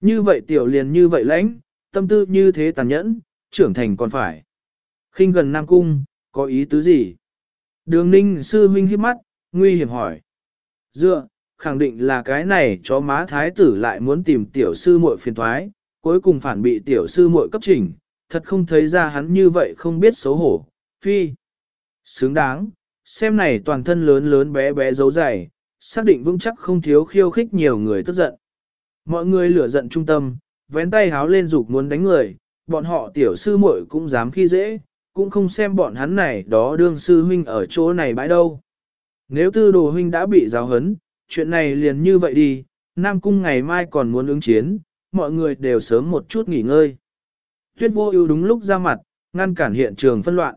Như vậy tiểu liền như vậy lãnh, tâm tư như thế tàn nhẫn, trưởng thành còn phải. khinh gần Nam Cung, có ý tứ gì? Đường ninh sư huynh hiếp mắt, nguy hiểm hỏi. Dựa, khẳng định là cái này chó má thái tử lại muốn tìm tiểu sư muội phiền thoái, cuối cùng phản bị tiểu sư muội cấp trình, thật không thấy ra hắn như vậy không biết xấu hổ, phi. Xứng đáng, xem này toàn thân lớn lớn bé bé dấu dày, xác định vững chắc không thiếu khiêu khích nhiều người tức giận. Mọi người lửa giận trung tâm, vén tay háo lên dục muốn đánh người, bọn họ tiểu sư muội cũng dám khi dễ, cũng không xem bọn hắn này đó đương sư huynh ở chỗ này bãi đâu. Nếu tư đồ huynh đã bị giáo hấn, chuyện này liền như vậy đi, Nam Cung ngày mai còn muốn ứng chiến, mọi người đều sớm một chút nghỉ ngơi. Tuyết vô ưu đúng lúc ra mặt, ngăn cản hiện trường phân loạn.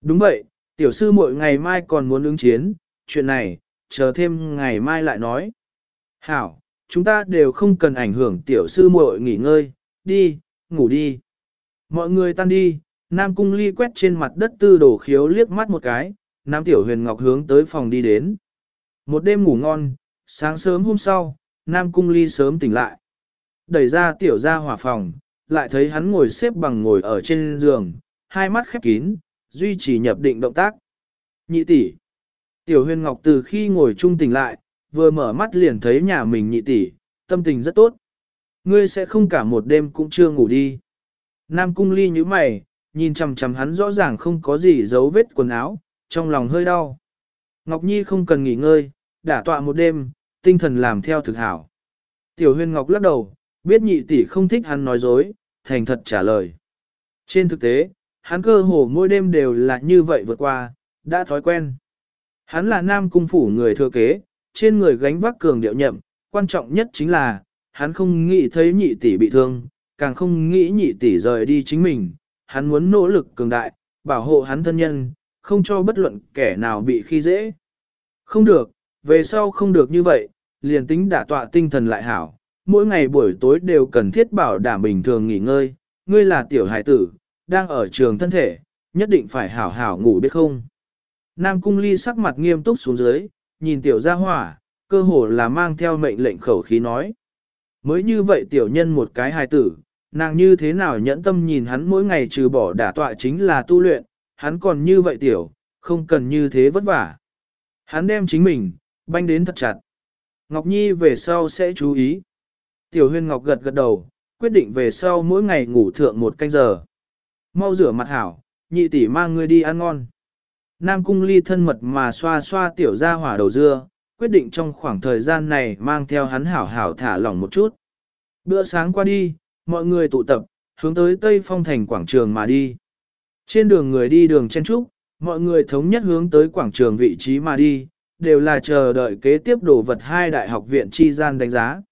Đúng vậy, tiểu sư muội ngày mai còn muốn ứng chiến, chuyện này, chờ thêm ngày mai lại nói. Hảo, chúng ta đều không cần ảnh hưởng tiểu sư muội nghỉ ngơi, đi, ngủ đi. Mọi người tan đi, Nam Cung Ly quét trên mặt đất tư đổ khiếu liếc mắt một cái, Nam Tiểu Huyền Ngọc hướng tới phòng đi đến. Một đêm ngủ ngon, sáng sớm hôm sau, Nam Cung Ly sớm tỉnh lại. Đẩy ra Tiểu ra hỏa phòng, lại thấy hắn ngồi xếp bằng ngồi ở trên giường, hai mắt khép kín, duy trì nhập định động tác. Nhị tỷ. Tiểu huyền ngọc từ khi ngồi trung tỉnh lại, vừa mở mắt liền thấy nhà mình nhị tỷ, tâm tình rất tốt. Ngươi sẽ không cả một đêm cũng chưa ngủ đi. Nam cung ly như mày, nhìn chằm chằm hắn rõ ràng không có gì dấu vết quần áo, trong lòng hơi đau. Ngọc Nhi không cần nghỉ ngơi, đả tọa một đêm, tinh thần làm theo thực hảo. Tiểu huyền Ngọc lắc đầu, biết nhị tỷ không thích hắn nói dối, thành thật trả lời. Trên thực tế, hắn cơ hồ mỗi đêm đều là như vậy vượt qua, đã thói quen. Hắn là nam cung phủ người thừa kế, trên người gánh vác cường điệu nhậm, quan trọng nhất chính là, hắn không nghĩ thấy nhị tỷ bị thương, càng không nghĩ nhị tỷ rời đi chính mình, hắn muốn nỗ lực cường đại, bảo hộ hắn thân nhân, không cho bất luận kẻ nào bị khi dễ. Không được, về sau không được như vậy, liền tính đả tọa tinh thần lại hảo, mỗi ngày buổi tối đều cần thiết bảo đảm bình thường nghỉ ngơi, ngươi là tiểu hải tử, đang ở trường thân thể, nhất định phải hảo hảo ngủ biết không. Nam cung ly sắc mặt nghiêm túc xuống dưới, nhìn tiểu gia hỏa, cơ hồ là mang theo mệnh lệnh khẩu khí nói. Mới như vậy tiểu nhân một cái hài tử, nàng như thế nào nhẫn tâm nhìn hắn mỗi ngày trừ bỏ đả tọa chính là tu luyện, hắn còn như vậy tiểu, không cần như thế vất vả. Hắn đem chính mình, banh đến thật chặt. Ngọc Nhi về sau sẽ chú ý. Tiểu huyên Ngọc gật gật đầu, quyết định về sau mỗi ngày ngủ thượng một canh giờ. Mau rửa mặt hảo, nhị tỷ mang ngươi đi ăn ngon. Nam cung ly thân mật mà xoa xoa tiểu ra hỏa đầu dưa, quyết định trong khoảng thời gian này mang theo hắn hảo hảo thả lỏng một chút. Bữa sáng qua đi, mọi người tụ tập, hướng tới Tây Phong Thành quảng trường mà đi. Trên đường người đi đường chen trúc, Mọi người thống nhất hướng tới quảng trường vị trí mà đi, đều là chờ đợi kế tiếp đổ vật hai đại học viện chi gian đánh giá.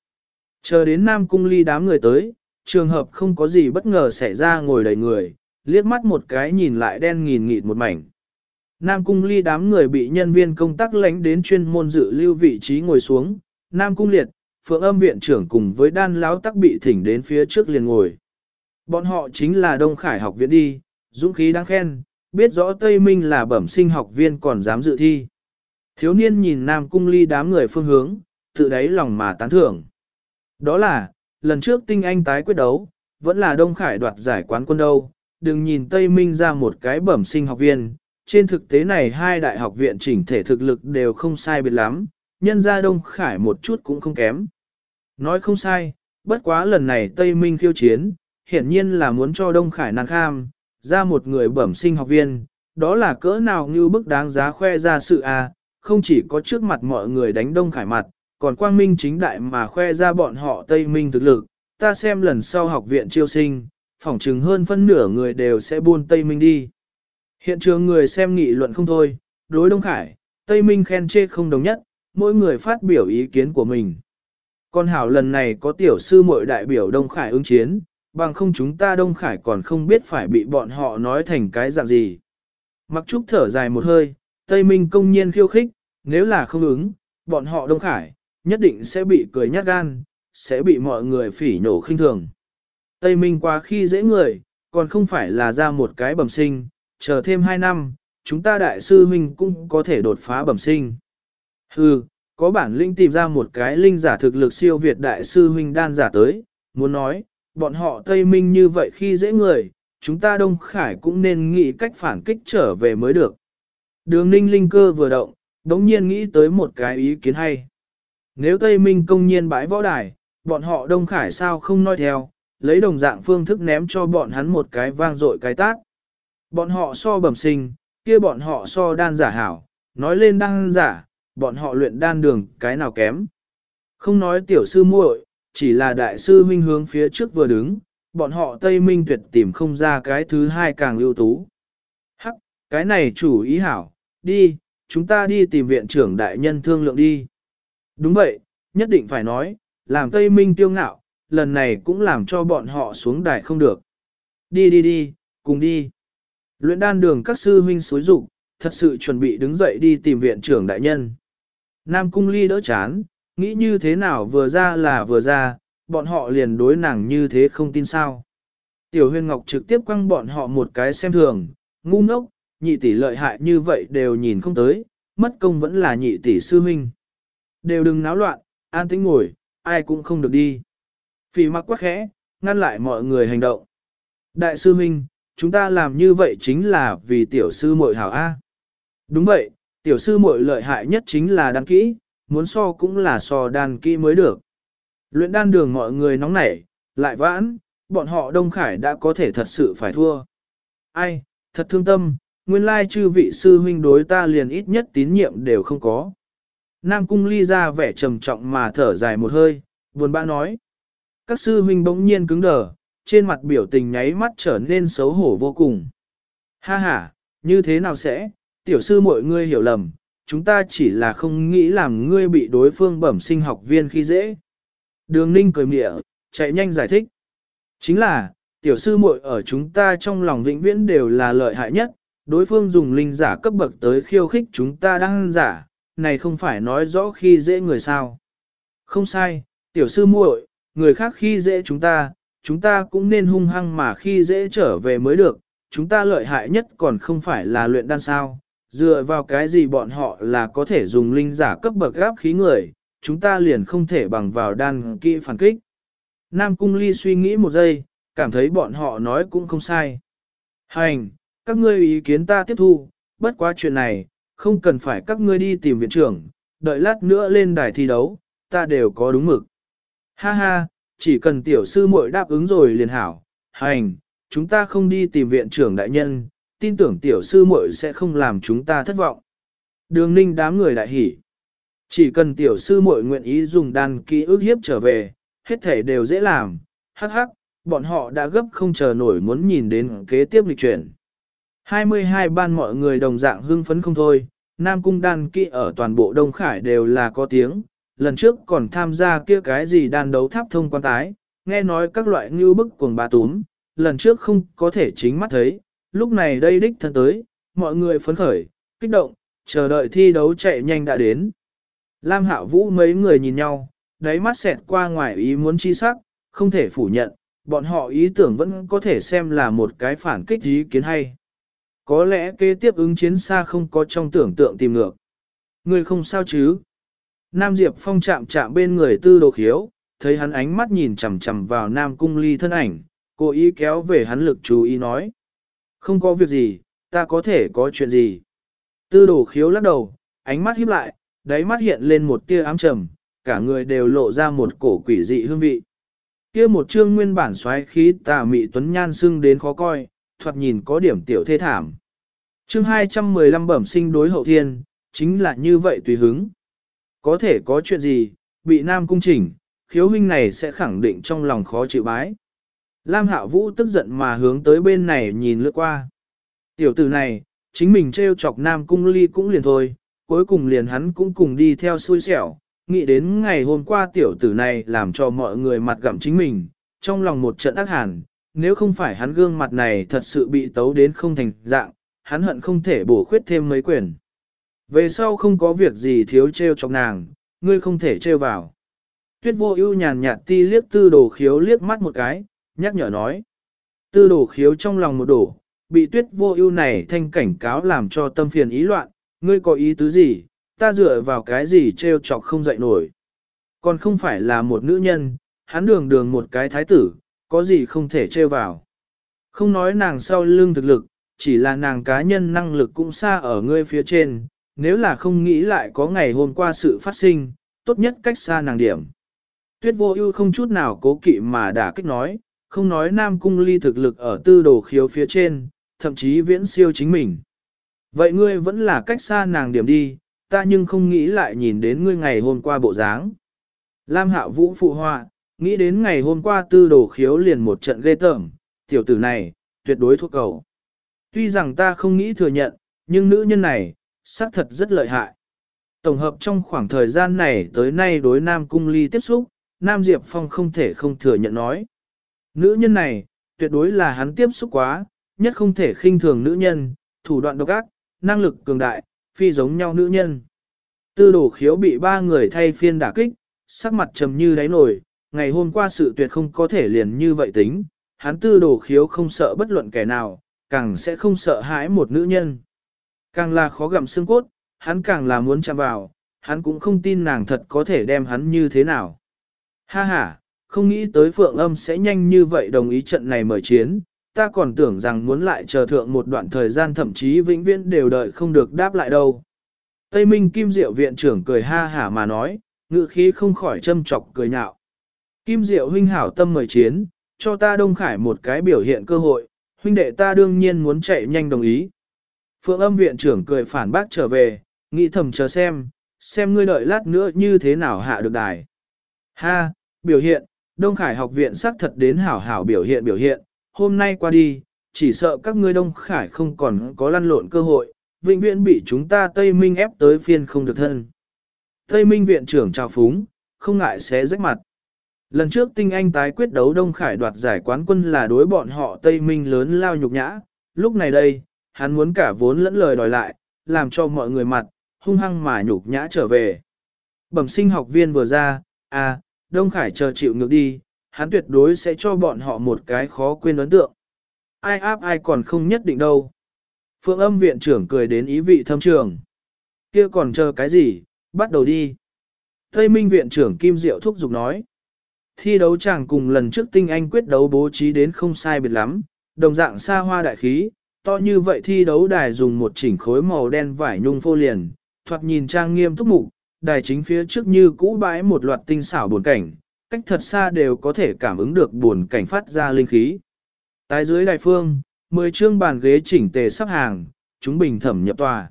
Chờ đến Nam Cung ly đám người tới, trường hợp không có gì bất ngờ xảy ra ngồi đầy người, liếc mắt một cái nhìn lại đen nghìn nghịt một mảnh. Nam Cung ly đám người bị nhân viên công tác lãnh đến chuyên môn dự lưu vị trí ngồi xuống, Nam Cung liệt, phượng âm viện trưởng cùng với đan lão tắc bị thỉnh đến phía trước liền ngồi. Bọn họ chính là Đông Khải học viện đi, dũng khí đáng khen, biết rõ Tây Minh là bẩm sinh học viên còn dám dự thi. Thiếu niên nhìn Nam Cung ly đám người phương hướng, tự đáy lòng mà tán thưởng. Đó là, lần trước tinh anh tái quyết đấu, vẫn là Đông Khải đoạt giải quán quân đâu, đừng nhìn Tây Minh ra một cái bẩm sinh học viên, trên thực tế này hai đại học viện chỉnh thể thực lực đều không sai biệt lắm, nhân ra Đông Khải một chút cũng không kém. Nói không sai, bất quá lần này Tây Minh khiêu chiến, hiển nhiên là muốn cho Đông Khải nàng kham, ra một người bẩm sinh học viên, đó là cỡ nào như bức đáng giá khoe ra sự à, không chỉ có trước mặt mọi người đánh Đông Khải mặt, còn quang minh chính đại mà khoe ra bọn họ Tây Minh thực lực, ta xem lần sau học viện chiêu sinh, phỏng chừng hơn phân nửa người đều sẽ buôn Tây Minh đi. Hiện trường người xem nghị luận không thôi, đối Đông Khải, Tây Minh khen chê không đồng nhất, mỗi người phát biểu ý kiến của mình. Con hảo lần này có tiểu sư muội đại biểu Đông Khải ứng chiến, bằng không chúng ta Đông Khải còn không biết phải bị bọn họ nói thành cái dạng gì. Mặc trúc thở dài một hơi, Tây Minh công nhiên khiêu khích, nếu là không ứng, bọn họ Đông Khải, nhất định sẽ bị cười nhát gan, sẽ bị mọi người phỉ nổ khinh thường. Tây Minh qua khi dễ người, còn không phải là ra một cái bẩm sinh, chờ thêm 2 năm, chúng ta đại sư huynh cũng có thể đột phá bẩm sinh. Hừ, có bản linh tìm ra một cái linh giả thực lực siêu việt đại sư huynh đan giả tới, muốn nói, bọn họ Tây Minh như vậy khi dễ người, chúng ta Đông Khải cũng nên nghĩ cách phản kích trở về mới được. Đường ninh linh cơ vừa động, đống nhiên nghĩ tới một cái ý kiến hay. Nếu Tây Minh công nhiên bãi võ đài, bọn họ Đông Khải sao không nói theo, lấy đồng dạng phương thức ném cho bọn hắn một cái vang dội cái tát. Bọn họ so bẩm sinh, kia bọn họ so đan giả hảo, nói lên đan giả, bọn họ luyện đan đường cái nào kém. Không nói tiểu sư muội, chỉ là đại sư huynh hướng phía trước vừa đứng, bọn họ Tây Minh tuyệt tìm không ra cái thứ hai càng ưu tú. Hắc, cái này chủ ý hảo, đi, chúng ta đi tìm viện trưởng đại nhân thương lượng đi. Đúng vậy, nhất định phải nói, làm Tây Minh tiêu ngạo, lần này cũng làm cho bọn họ xuống đài không được. Đi đi đi, cùng đi. Luyện đan đường các sư huynh xối rụng, thật sự chuẩn bị đứng dậy đi tìm viện trưởng đại nhân. Nam Cung Ly đỡ chán, nghĩ như thế nào vừa ra là vừa ra, bọn họ liền đối nàng như thế không tin sao. Tiểu huyền ngọc trực tiếp quăng bọn họ một cái xem thường, ngu ngốc, nhị tỷ lợi hại như vậy đều nhìn không tới, mất công vẫn là nhị tỷ sư huynh. Đều đừng náo loạn, an tĩnh ngồi, ai cũng không được đi. Phỉ mặc quá khẽ, ngăn lại mọi người hành động. Đại sư huynh, chúng ta làm như vậy chính là vì tiểu sư muội hảo A. Đúng vậy, tiểu sư muội lợi hại nhất chính là đan kỹ, muốn so cũng là so đan kỹ mới được. Luyện đan đường mọi người nóng nảy, lại vãn, bọn họ Đông Khải đã có thể thật sự phải thua. Ai, thật thương tâm, nguyên lai chư vị sư huynh đối ta liền ít nhất tín nhiệm đều không có. Nam cung ly ra vẻ trầm trọng mà thở dài một hơi, buồn bã nói. Các sư huynh bỗng nhiên cứng đờ, trên mặt biểu tình nháy mắt trở nên xấu hổ vô cùng. Ha ha, như thế nào sẽ, tiểu sư mọi ngươi hiểu lầm, chúng ta chỉ là không nghĩ làm ngươi bị đối phương bẩm sinh học viên khi dễ. Đường ninh cười mịa, chạy nhanh giải thích. Chính là, tiểu sư muội ở chúng ta trong lòng vĩnh viễn đều là lợi hại nhất, đối phương dùng linh giả cấp bậc tới khiêu khích chúng ta đang giả, này không phải nói rõ khi dễ người sao. Không sai, tiểu sư muội, người khác khi dễ chúng ta, chúng ta cũng nên hung hăng mà khi dễ trở về mới được, chúng ta lợi hại nhất còn không phải là luyện đan sao, dựa vào cái gì bọn họ là có thể dùng linh giả cấp bậc gáp khí người, chúng ta liền không thể bằng vào đan kỹ phản kích. Nam Cung Ly suy nghĩ một giây, cảm thấy bọn họ nói cũng không sai. Hành, các ngươi ý kiến ta tiếp thu, bất quá chuyện này, không cần phải các ngươi đi tìm viện trưởng, đợi lát nữa lên đài thi đấu, ta đều có đúng mực. Ha ha, chỉ cần tiểu sư muội đáp ứng rồi liền hảo, hành, chúng ta không đi tìm viện trưởng đại nhân, tin tưởng tiểu sư muội sẽ không làm chúng ta thất vọng. Đường ninh đám người đại hỉ. Chỉ cần tiểu sư muội nguyện ý dùng đan ký ức hiếp trở về, hết thể đều dễ làm, hắc hắc, bọn họ đã gấp không chờ nổi muốn nhìn đến kế tiếp lịch chuyển. 22 ban mọi người đồng dạng hưng phấn không thôi, Nam Cung đan kỵ ở toàn bộ Đông Khải đều là có tiếng, lần trước còn tham gia kia cái gì đàn đấu tháp thông quan tái, nghe nói các loại ngưu bức cuồng bà túm, lần trước không có thể chính mắt thấy, lúc này đây đích thân tới, mọi người phấn khởi, kích động, chờ đợi thi đấu chạy nhanh đã đến. Lam Hạo Vũ mấy người nhìn nhau, đáy mắt xẹt qua ngoài ý muốn chi sắc, không thể phủ nhận, bọn họ ý tưởng vẫn có thể xem là một cái phản kích ý kiến hay. Có lẽ kế tiếp ứng chiến xa không có trong tưởng tượng tìm ngược. Người không sao chứ? Nam Diệp Phong chạm chạm bên người tư đồ khiếu, thấy hắn ánh mắt nhìn chằm chằm vào Nam Cung Ly thân ảnh, cố ý kéo về hắn lực chú ý nói. Không có việc gì, ta có thể có chuyện gì. Tư đồ khiếu lắc đầu, ánh mắt híp lại, đáy mắt hiện lên một tia ám trầm, cả người đều lộ ra một cổ quỷ dị hương vị. Kia một chương nguyên bản xoáy khí tà mị tuấn nhan sưng đến khó coi, thoạt nhìn có điểm tiểu thê thảm. Chương 215 bẩm sinh đối hậu thiên, chính là như vậy tùy hứng. Có thể có chuyện gì, bị nam cung chỉnh, khiếu huynh này sẽ khẳng định trong lòng khó chịu bái. Lam Hạo Vũ tức giận mà hướng tới bên này nhìn lướt qua. Tiểu tử này, chính mình trêu chọc nam cung ly cũng liền thôi, cuối cùng liền hắn cũng cùng đi theo xui xẻo, nghĩ đến ngày hôm qua tiểu tử này làm cho mọi người mặt gặm chính mình, trong lòng một trận ác hàn, nếu không phải hắn gương mặt này thật sự bị tấu đến không thành dạng, hắn hận không thể bổ khuyết thêm mấy quyền. Về sau không có việc gì thiếu trêu chọc nàng, ngươi không thể trêu vào. Tuyết vô ưu nhàn nhạt ti liếc tư đồ khiếu liếc mắt một cái, nhắc nhở nói. Tư đồ khiếu trong lòng một đổ, bị tuyết vô ưu này thanh cảnh cáo làm cho tâm phiền ý loạn, ngươi có ý tứ gì, ta dựa vào cái gì trêu chọc không dậy nổi. Còn không phải là một nữ nhân, hắn đường đường một cái thái tử, có gì không thể trêu vào. Không nói nàng sau lưng thực lực, chỉ là nàng cá nhân năng lực cũng xa ở ngươi phía trên, nếu là không nghĩ lại có ngày hôm qua sự phát sinh, tốt nhất cách xa nàng điểm. Tuyết vô ưu không chút nào cố kỵ mà đã kích nói, không nói nam cung ly thực lực ở tư đồ khiếu phía trên, thậm chí viễn siêu chính mình. Vậy ngươi vẫn là cách xa nàng điểm đi, ta nhưng không nghĩ lại nhìn đến ngươi ngày hôm qua bộ dáng. Lam hạ vũ phụ họa, nghĩ đến ngày hôm qua tư đồ khiếu liền một trận ghê tởm, tiểu tử này, tuyệt đối thuộc cầu. Tuy rằng ta không nghĩ thừa nhận, nhưng nữ nhân này, xác thật rất lợi hại. Tổng hợp trong khoảng thời gian này tới nay đối Nam Cung Ly tiếp xúc, Nam Diệp Phong không thể không thừa nhận nói. Nữ nhân này, tuyệt đối là hắn tiếp xúc quá, nhất không thể khinh thường nữ nhân, thủ đoạn độc ác, năng lực cường đại, phi giống nhau nữ nhân. Tư đổ khiếu bị ba người thay phiên đả kích, sắc mặt trầm như đáy nổi, ngày hôm qua sự tuyệt không có thể liền như vậy tính, hắn tư đổ khiếu không sợ bất luận kẻ nào, càng sẽ không sợ hãi một nữ nhân. Càng là khó gặm xương cốt, hắn càng là muốn chạm vào, hắn cũng không tin nàng thật có thể đem hắn như thế nào. Ha ha, không nghĩ tới phượng âm sẽ nhanh như vậy đồng ý trận này mở chiến, ta còn tưởng rằng muốn lại chờ thượng một đoạn thời gian thậm chí vĩnh viễn đều đợi không được đáp lại đâu. Tây Minh Kim Diệu viện trưởng cười ha hả mà nói, ngự khí không khỏi châm chọc cười nhạo. Kim Diệu huynh hảo tâm mời chiến, cho ta Đông Khải một cái biểu hiện cơ hội, huynh đệ ta đương nhiên muốn chạy nhanh đồng ý. Phượng âm viện trưởng cười phản bác trở về, nghĩ thầm chờ xem, xem ngươi đợi lát nữa như thế nào hạ được đài. Ha, biểu hiện, Đông Khải học viện xác thật đến hảo hảo biểu hiện biểu hiện, hôm nay qua đi, chỉ sợ các ngươi Đông Khải không còn có lăn lộn cơ hội, vĩnh viễn bị chúng ta Tây Minh ép tới phiên không được thân. Tây Minh viện trưởng chào phúng, không ngại xé rách mặt. Lần trước tinh anh tái quyết đấu Đông Khải đoạt giải quán quân là đối bọn họ Tây Minh lớn lao nhục nhã, lúc này đây, hắn muốn cả vốn lẫn lời đòi lại, làm cho mọi người mặt, hung hăng mà nhục nhã trở về. Bẩm sinh học viên vừa ra, à, Đông Khải chờ chịu ngược đi, hắn tuyệt đối sẽ cho bọn họ một cái khó quên ấn tượng. Ai áp ai còn không nhất định đâu. Phượng âm viện trưởng cười đến ý vị thâm trường. kia còn chờ cái gì, bắt đầu đi. Tây Minh viện trưởng Kim Diệu thúc giục nói. Thi đấu chẳng cùng lần trước tinh anh quyết đấu bố trí đến không sai biệt lắm, đồng dạng xa hoa đại khí, to như vậy thi đấu đài dùng một chỉnh khối màu đen vải nhung phô liền, thoạt nhìn trang nghiêm túc mục, đài chính phía trước như cũ bãi một loạt tinh xảo buồn cảnh, cách thật xa đều có thể cảm ứng được buồn cảnh phát ra linh khí. Tại dưới đài phương, 10 chương bàn ghế chỉnh tề sắp hàng, chúng bình thẩm nhập tòa.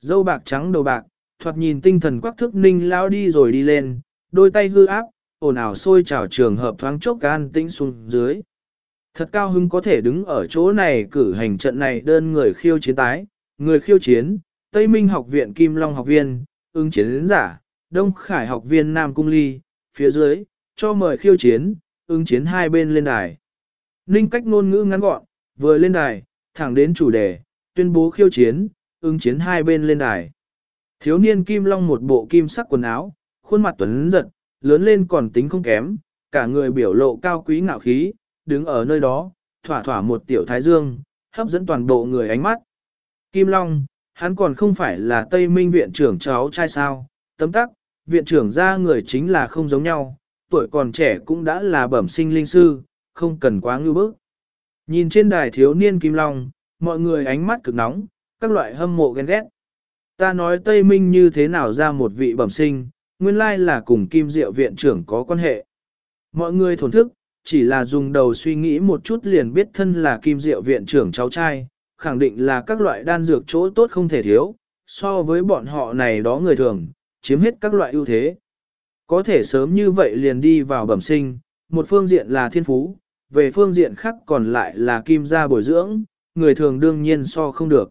Dâu bạc trắng đầu bạc, thoạt nhìn tinh thần quắc thức ninh lao đi rồi đi lên, đôi tay hư áp, ồn ào sôi trào trường hợp thoáng chốc gan tĩnh xuống dưới. Thật cao hứng có thể đứng ở chỗ này cử hành trận này đơn người khiêu chiến tái, người khiêu chiến, Tây Minh học viện Kim Long học viên, ứng chiến giả, Đông Khải học viên Nam Cung Ly, phía dưới, cho mời khiêu chiến, ứng chiến hai bên lên đài. Ninh cách ngôn ngữ ngắn gọn, vừa lên đài, thẳng đến chủ đề, tuyên bố khiêu chiến, ứng chiến hai bên lên đài. Thiếu niên Kim Long một bộ kim sắc quần áo, khuôn mặt tuấn giật, lớn lên còn tính không kém, cả người biểu lộ cao quý ngạo khí, đứng ở nơi đó, thỏa thỏa một tiểu thái dương, hấp dẫn toàn bộ người ánh mắt. Kim Long, hắn còn không phải là Tây Minh viện trưởng cháu trai sao, tấm tắc, viện trưởng ra người chính là không giống nhau, tuổi còn trẻ cũng đã là bẩm sinh linh sư, không cần quá ngư bức. Nhìn trên đài thiếu niên Kim Long, mọi người ánh mắt cực nóng, các loại hâm mộ ghen ghét. Ta nói Tây Minh như thế nào ra một vị bẩm sinh, nguyên lai là cùng Kim Diệu viện trưởng có quan hệ. Mọi người thổn thức, chỉ là dùng đầu suy nghĩ một chút liền biết thân là Kim Diệu viện trưởng cháu trai, khẳng định là các loại đan dược chỗ tốt không thể thiếu, so với bọn họ này đó người thường, chiếm hết các loại ưu thế. Có thể sớm như vậy liền đi vào bẩm sinh, một phương diện là thiên phú, về phương diện khác còn lại là kim gia bồi dưỡng, người thường đương nhiên so không được.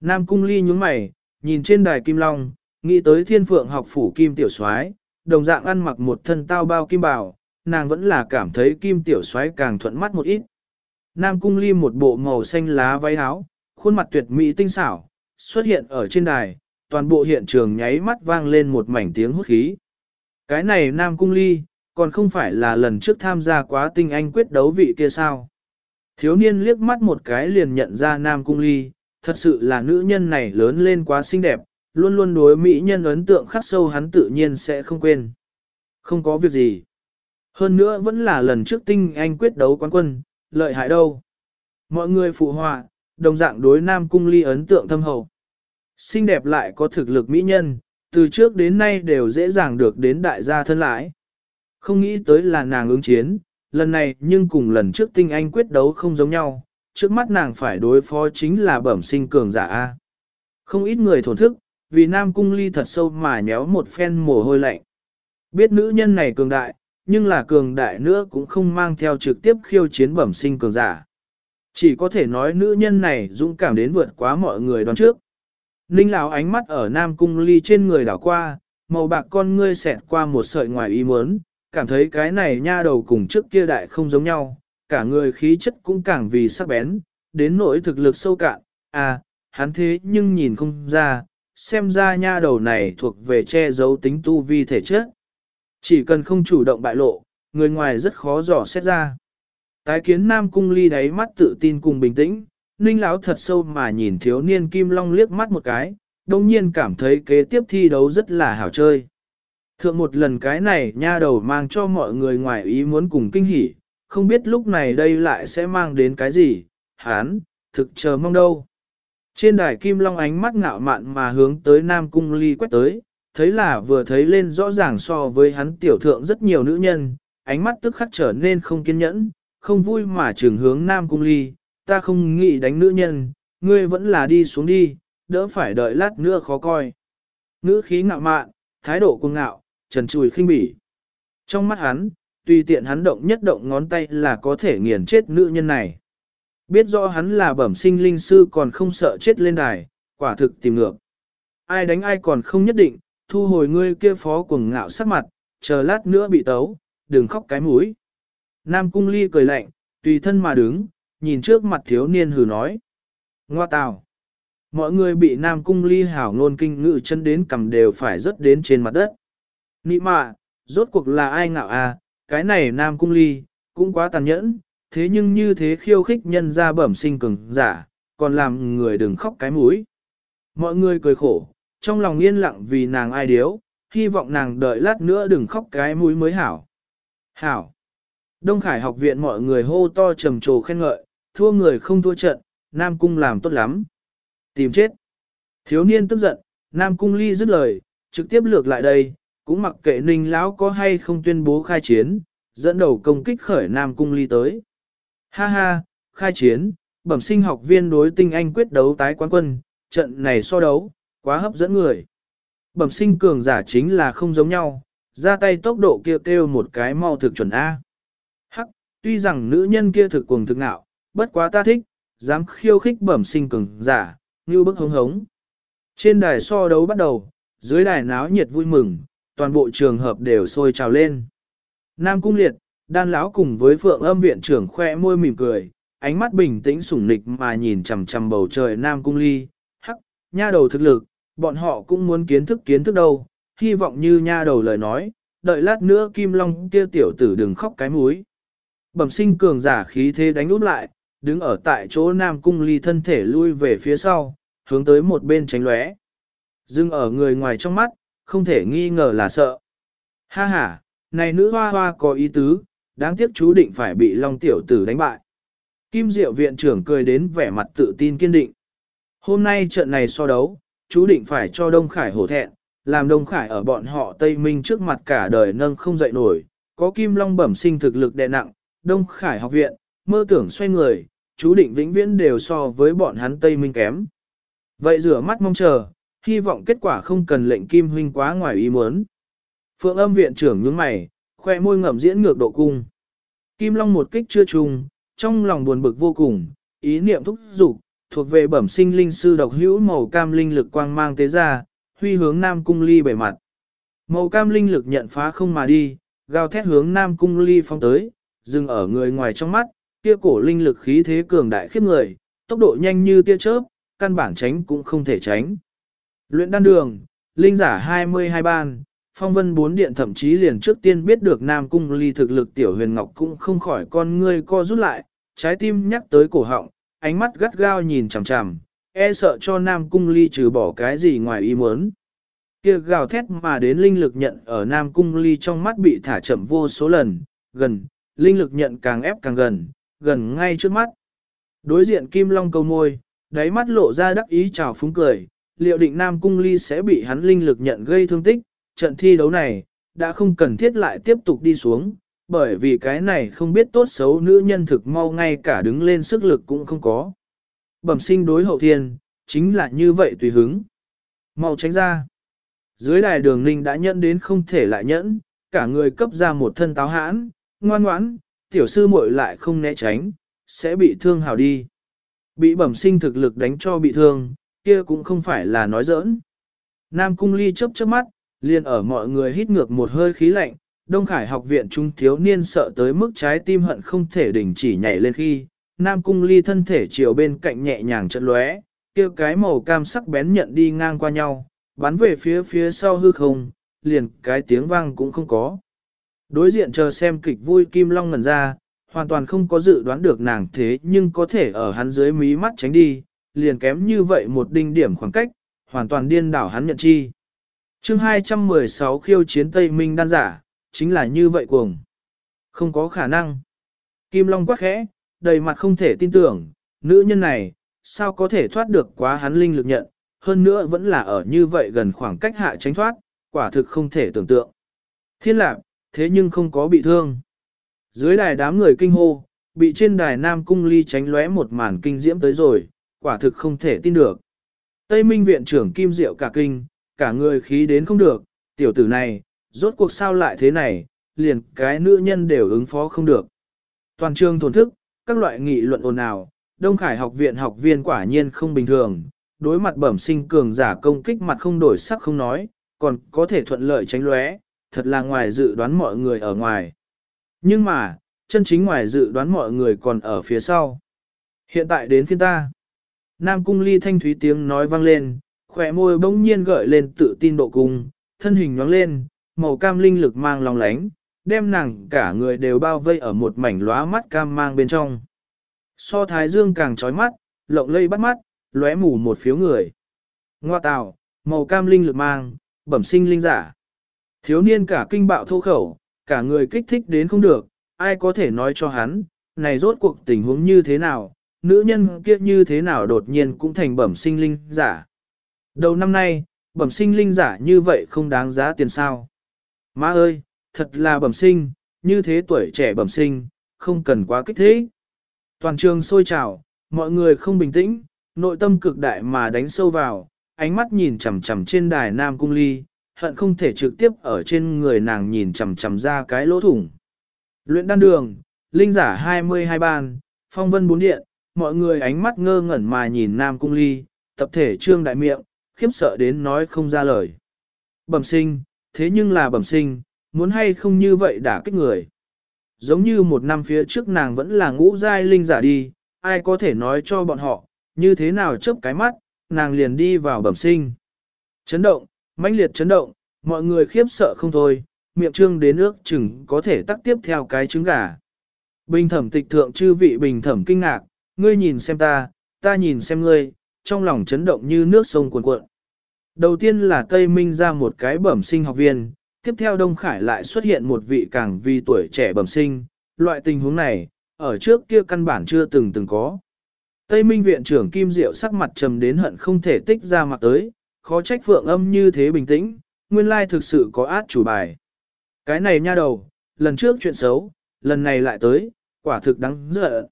Nam cung ly nhúng mày, nhìn trên đài kim long, nghĩ tới thiên phượng học phủ kim tiểu soái đồng dạng ăn mặc một thân tao bao kim bào, nàng vẫn là cảm thấy kim tiểu soái càng thuận mắt một ít. Nam cung ly một bộ màu xanh lá váy áo, khuôn mặt tuyệt mỹ tinh xảo, xuất hiện ở trên đài, toàn bộ hiện trường nháy mắt vang lên một mảnh tiếng hút khí. Cái này Nam cung ly, còn không phải là lần trước tham gia quá tinh anh quyết đấu vị kia sao. Thiếu niên liếc mắt một cái liền nhận ra Nam cung ly, thật sự là nữ nhân này lớn lên quá xinh đẹp, luôn luôn đối mỹ nhân ấn tượng khắc sâu hắn tự nhiên sẽ không quên. Không có việc gì. Hơn nữa vẫn là lần trước tinh anh quyết đấu quán quân, lợi hại đâu. Mọi người phụ họa, đồng dạng đối Nam Cung Ly ấn tượng thâm hậu. Xinh đẹp lại có thực lực mỹ nhân, từ trước đến nay đều dễ dàng được đến đại gia thân lãi. Không nghĩ tới là nàng ứng chiến, lần này nhưng cùng lần trước tinh anh quyết đấu không giống nhau, trước mắt nàng phải đối phó chính là bẩm sinh cường giả A. Không ít người thổn thức, vì Nam Cung Ly thật sâu mà nhéo một phen mồ hôi lạnh. Biết nữ nhân này cường đại, nhưng là cường đại nữa cũng không mang theo trực tiếp khiêu chiến bẩm sinh cường giả. Chỉ có thể nói nữ nhân này dũng cảm đến vượt quá mọi người đoán trước. Ninh lão ánh mắt ở Nam Cung Ly trên người đảo qua, màu bạc con ngươi xẹt qua một sợi ngoài ý muốn, cảm thấy cái này nha đầu cùng trước kia đại không giống nhau, cả người khí chất cũng càng vì sắc bén, đến nỗi thực lực sâu cạn, à, hắn thế nhưng nhìn không ra, xem ra nha đầu này thuộc về che giấu tính tu vi thể chất. Chỉ cần không chủ động bại lộ, người ngoài rất khó dò xét ra. Tái kiến Nam Cung Ly đáy mắt tự tin cùng bình tĩnh, Ninh Lão thật sâu mà nhìn thiếu niên Kim Long liếc mắt một cái, đồng nhiên cảm thấy kế tiếp thi đấu rất là hảo chơi. Thượng một lần cái này nha đầu mang cho mọi người ngoài ý muốn cùng kinh hỉ, không biết lúc này đây lại sẽ mang đến cái gì, hán, thực chờ mong đâu. Trên đài Kim Long ánh mắt ngạo mạn mà hướng tới Nam Cung Ly quét tới, thấy là vừa thấy lên rõ ràng so với hắn tiểu thượng rất nhiều nữ nhân, ánh mắt tức khắc trở nên không kiên nhẫn, không vui mà trường hướng Nam Cung Ly, ta không nghĩ đánh nữ nhân, ngươi vẫn là đi xuống đi, đỡ phải đợi lát nữa khó coi. Ngữ khí ngạo mạn, thái độ cuồng ngạo, trần trùi khinh bỉ. Trong mắt hắn, tùy tiện hắn động nhất động ngón tay là có thể nghiền chết nữ nhân này. Biết rõ hắn là bẩm sinh linh sư còn không sợ chết lên đài, quả thực tìm ngược. Ai đánh ai còn không nhất định, thu hồi ngươi kia phó cuồng ngạo sắc mặt, chờ lát nữa bị tấu, đừng khóc cái mũi. Nam cung ly cười lạnh, tùy thân mà đứng, nhìn trước mặt thiếu niên hừ nói. Ngoa tào. Mọi người bị Nam cung ly hảo ngôn kinh ngự chân đến cầm đều phải rớt đến trên mặt đất. Nị mạ, rốt cuộc là ai ngạo à, cái này Nam cung ly, cũng quá tàn nhẫn, thế nhưng như thế khiêu khích nhân ra bẩm sinh cường giả, còn làm người đừng khóc cái mũi. Mọi người cười khổ, trong lòng yên lặng vì nàng ai điếu, hy vọng nàng đợi lát nữa đừng khóc cái mũi mới hảo. Hảo. Đông Khải học viện mọi người hô to trầm trồ khen ngợi, thua người không thua trận, Nam Cung làm tốt lắm. Tìm chết. Thiếu niên tức giận, Nam Cung ly dứt lời, trực tiếp lược lại đây, cũng mặc kệ ninh lão có hay không tuyên bố khai chiến, dẫn đầu công kích khởi Nam Cung ly tới. Ha ha, khai chiến, bẩm sinh học viên đối tinh anh quyết đấu tái quán quân, trận này so đấu, quá hấp dẫn người. Bẩm sinh cường giả chính là không giống nhau, ra tay tốc độ kia kêu, kêu một cái mau thực chuẩn A. Hắc, Tuy rằng nữ nhân kia thực cuồng thực nạo, bất quá ta thích, dám khiêu khích bẩm sinh cường giả, như bức hống hống. Trên đài so đấu bắt đầu, dưới đài náo nhiệt vui mừng, toàn bộ trường hợp đều sôi trào lên. Nam Cung Liệt, đan lão cùng với phượng âm viện trưởng khoe môi mỉm cười, ánh mắt bình tĩnh sủng nịch mà nhìn chằm chằm bầu trời Nam Cung Ly, hắc, nha đầu thực lực, bọn họ cũng muốn kiến thức kiến thức đâu, hy vọng như nha đầu lời nói, đợi lát nữa Kim Long kia tiểu tử đừng khóc cái múi. Bẩm sinh cường giả khí thế đánh úp lại, đứng ở tại chỗ Nam Cung Ly thân thể lui về phía sau, hướng tới một bên tránh lóe. Dưng ở người ngoài trong mắt, không thể nghi ngờ là sợ. Ha ha, này nữ hoa hoa có ý tứ, đáng tiếc chú định phải bị Long tiểu tử đánh bại. Kim Diệu viện trưởng cười đến vẻ mặt tự tin kiên định. Hôm nay trận này so đấu, chú định phải cho Đông Khải hổ thẹn, làm Đông Khải ở bọn họ Tây Minh trước mặt cả đời nâng không dậy nổi, có Kim Long bẩm sinh thực lực đè nặng, Đông Khải học viện, mơ tưởng xoay người, chú định vĩnh viễn đều so với bọn hắn Tây Minh kém. Vậy rửa mắt mong chờ, hy vọng kết quả không cần lệnh Kim Huynh quá ngoài ý muốn. Phượng âm viện trưởng nhướng mày, khoe môi ngậm diễn ngược độ cung. Kim Long một kích chưa trùng, trong lòng buồn bực vô cùng, ý niệm thúc giục thuộc về bẩm sinh linh sư độc hữu màu cam linh lực quang mang tế ra, huy hướng Nam Cung Ly bề mặt. Màu cam linh lực nhận phá không mà đi, gào thét hướng Nam Cung Ly phong tới, dừng ở người ngoài trong mắt, kia cổ linh lực khí thế cường đại khiếp người, tốc độ nhanh như tia chớp, căn bản tránh cũng không thể tránh. Luyện đan đường, linh giả 22 ban, phong vân bốn điện thậm chí liền trước tiên biết được Nam Cung Ly thực lực tiểu huyền ngọc cũng không khỏi con ngươi co rút lại, trái tim nhắc tới cổ họng, ánh mắt gắt gao nhìn chằm chằm, e sợ cho Nam Cung Ly trừ bỏ cái gì ngoài ý muốn. Kia gào thét mà đến linh lực nhận ở Nam Cung Ly trong mắt bị thả chậm vô số lần, gần, linh lực nhận càng ép càng gần, gần ngay trước mắt. Đối diện Kim Long câu môi, đáy mắt lộ ra đắc ý chào phúng cười, liệu định Nam Cung Ly sẽ bị hắn linh lực nhận gây thương tích, trận thi đấu này, đã không cần thiết lại tiếp tục đi xuống, bởi vì cái này không biết tốt xấu nữ nhân thực mau ngay cả đứng lên sức lực cũng không có. Bẩm sinh đối hậu thiên, chính là như vậy tùy hứng. Mau tránh ra. Dưới đài đường ninh đã nhẫn đến không thể lại nhẫn, cả người cấp ra một thân táo hãn, ngoan ngoãn, tiểu sư muội lại không né tránh, sẽ bị thương hào đi. Bị bẩm sinh thực lực đánh cho bị thương, kia cũng không phải là nói giỡn. Nam cung ly chớp chớp mắt, liền ở mọi người hít ngược một hơi khí lạnh, Đông Khải học viện trung thiếu niên sợ tới mức trái tim hận không thể đình chỉ nhảy lên khi, Nam Cung Ly thân thể chiều bên cạnh nhẹ nhàng chật lóe, kia cái màu cam sắc bén nhận đi ngang qua nhau, bắn về phía phía sau hư không, liền cái tiếng vang cũng không có. Đối diện chờ xem kịch vui Kim Long ngẩn ra, hoàn toàn không có dự đoán được nàng thế nhưng có thể ở hắn dưới mí mắt tránh đi, liền kém như vậy một đinh điểm khoảng cách, hoàn toàn điên đảo hắn nhận chi. chương 216 khiêu chiến Tây Minh đan giả, chính là như vậy cuồng. Không có khả năng. Kim Long quắc khẽ, đầy mặt không thể tin tưởng, nữ nhân này, sao có thể thoát được quá hắn linh lực nhận, hơn nữa vẫn là ở như vậy gần khoảng cách hạ tránh thoát, quả thực không thể tưởng tượng. Thiên lạc, thế nhưng không có bị thương. Dưới đài đám người kinh hô, bị trên đài Nam Cung Ly tránh lóe một màn kinh diễm tới rồi, quả thực không thể tin được. Tây Minh viện trưởng Kim Diệu cả kinh, cả người khí đến không được, tiểu tử này, rốt cuộc sao lại thế này, liền cái nữ nhân đều ứng phó không được. Toàn trường thổn thức, các loại nghị luận ồn ào, Đông Khải học viện học viên quả nhiên không bình thường, đối mặt bẩm sinh cường giả công kích mặt không đổi sắc không nói, còn có thể thuận lợi tránh lóe, thật là ngoài dự đoán mọi người ở ngoài. Nhưng mà, chân chính ngoài dự đoán mọi người còn ở phía sau. Hiện tại đến phiên ta. Nam cung ly thanh thúy tiếng nói vang lên, khỏe môi bỗng nhiên gợi lên tự tin độ cung, thân hình nhoáng lên, màu cam linh lực mang lòng lánh, đem nàng cả người đều bao vây ở một mảnh lóa mắt cam mang bên trong. So thái dương càng trói mắt, lộng lây bắt mắt, lóe mù một phiếu người. Ngoa tào, màu cam linh lực mang, bẩm sinh linh giả. Thiếu niên cả kinh bạo thô khẩu, cả người kích thích đến không được, ai có thể nói cho hắn, này rốt cuộc tình huống như thế nào, nữ nhân kia như thế nào đột nhiên cũng thành bẩm sinh linh giả. Đầu năm nay, bẩm sinh linh giả như vậy không đáng giá tiền sao. Má ơi, thật là bẩm sinh, như thế tuổi trẻ bẩm sinh, không cần quá kích thích. Toàn trường sôi trào, mọi người không bình tĩnh, nội tâm cực đại mà đánh sâu vào, ánh mắt nhìn chằm chằm trên đài Nam Cung Ly, hận không thể trực tiếp ở trên người nàng nhìn chằm chằm ra cái lỗ thủng. Luyện đan đường, linh giả 22 ban, phong vân bốn điện, mọi người ánh mắt ngơ ngẩn mà nhìn Nam Cung Ly, tập thể trương đại miệng, khiếp sợ đến nói không ra lời. Bẩm sinh, thế nhưng là bẩm sinh, muốn hay không như vậy đã kích người. Giống như một năm phía trước nàng vẫn là ngũ giai linh giả đi, ai có thể nói cho bọn họ, như thế nào chớp cái mắt, nàng liền đi vào bẩm sinh. Chấn động, mãnh liệt chấn động, mọi người khiếp sợ không thôi, miệng trương đến ước chừng có thể tắt tiếp theo cái trứng gà. Bình thẩm tịch thượng chư vị bình thẩm kinh ngạc, ngươi nhìn xem ta, ta nhìn xem ngươi, trong lòng chấn động như nước sông cuồn cuộn. Đầu tiên là Tây Minh ra một cái bẩm sinh học viên, tiếp theo Đông Khải lại xuất hiện một vị càng vi tuổi trẻ bẩm sinh, loại tình huống này, ở trước kia căn bản chưa từng từng có. Tây Minh viện trưởng Kim Diệu sắc mặt trầm đến hận không thể tích ra mặt tới, khó trách phượng âm như thế bình tĩnh, nguyên lai thực sự có át chủ bài. Cái này nha đầu, lần trước chuyện xấu, lần này lại tới, quả thực đáng giận.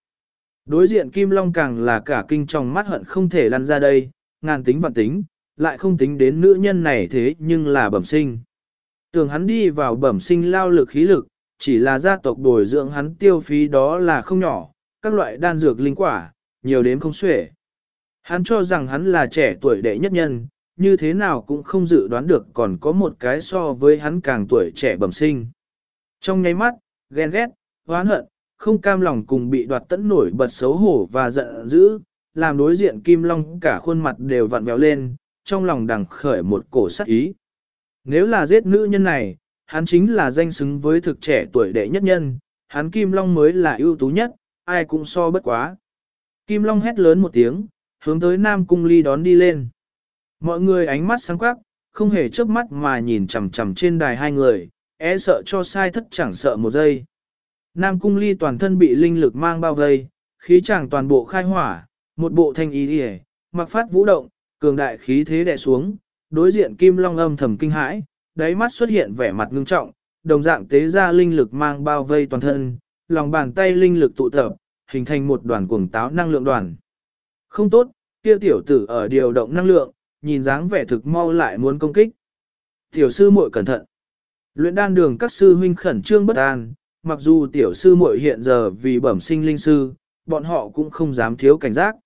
Đối diện Kim Long càng là cả kinh trong mắt hận không thể lăn ra đây, ngàn tính vạn tính, lại không tính đến nữ nhân này thế nhưng là bẩm sinh. Tưởng hắn đi vào bẩm sinh lao lực khí lực, chỉ là gia tộc bồi dưỡng hắn tiêu phí đó là không nhỏ, các loại đan dược linh quả, nhiều đến không xuể. Hắn cho rằng hắn là trẻ tuổi đệ nhất nhân, như thế nào cũng không dự đoán được còn có một cái so với hắn càng tuổi trẻ bẩm sinh. Trong nháy mắt, ghen ghét, hoán hận, không cam lòng cùng bị đoạt tẫn nổi bật xấu hổ và giận dữ, làm đối diện Kim Long cả khuôn mặt đều vặn vẹo lên, trong lòng đằng khởi một cổ sắc ý. Nếu là giết nữ nhân này, hắn chính là danh xứng với thực trẻ tuổi đệ nhất nhân, hắn Kim Long mới là ưu tú nhất, ai cũng so bất quá. Kim Long hét lớn một tiếng, hướng tới Nam Cung Ly đón đi lên. Mọi người ánh mắt sáng quắc, không hề chớp mắt mà nhìn chằm chằm trên đài hai người, e sợ cho sai thất chẳng sợ một giây. Nam Cung Ly toàn thân bị linh lực mang bao vây, khí chàng toàn bộ khai hỏa, một bộ thanh ý đi mặc phát vũ động, cường đại khí thế đè xuống, đối diện Kim Long âm thầm kinh hãi, đáy mắt xuất hiện vẻ mặt ngưng trọng, đồng dạng tế ra linh lực mang bao vây toàn thân, lòng bàn tay linh lực tụ tập, hình thành một đoàn cuồng táo năng lượng đoàn. Không tốt, kia tiểu tử ở điều động năng lượng, nhìn dáng vẻ thực mau lại muốn công kích. Tiểu sư muội cẩn thận. Luyện đan đường các sư huynh khẩn trương bất an, mặc dù tiểu sư muội hiện giờ vì bẩm sinh linh sư, bọn họ cũng không dám thiếu cảnh giác.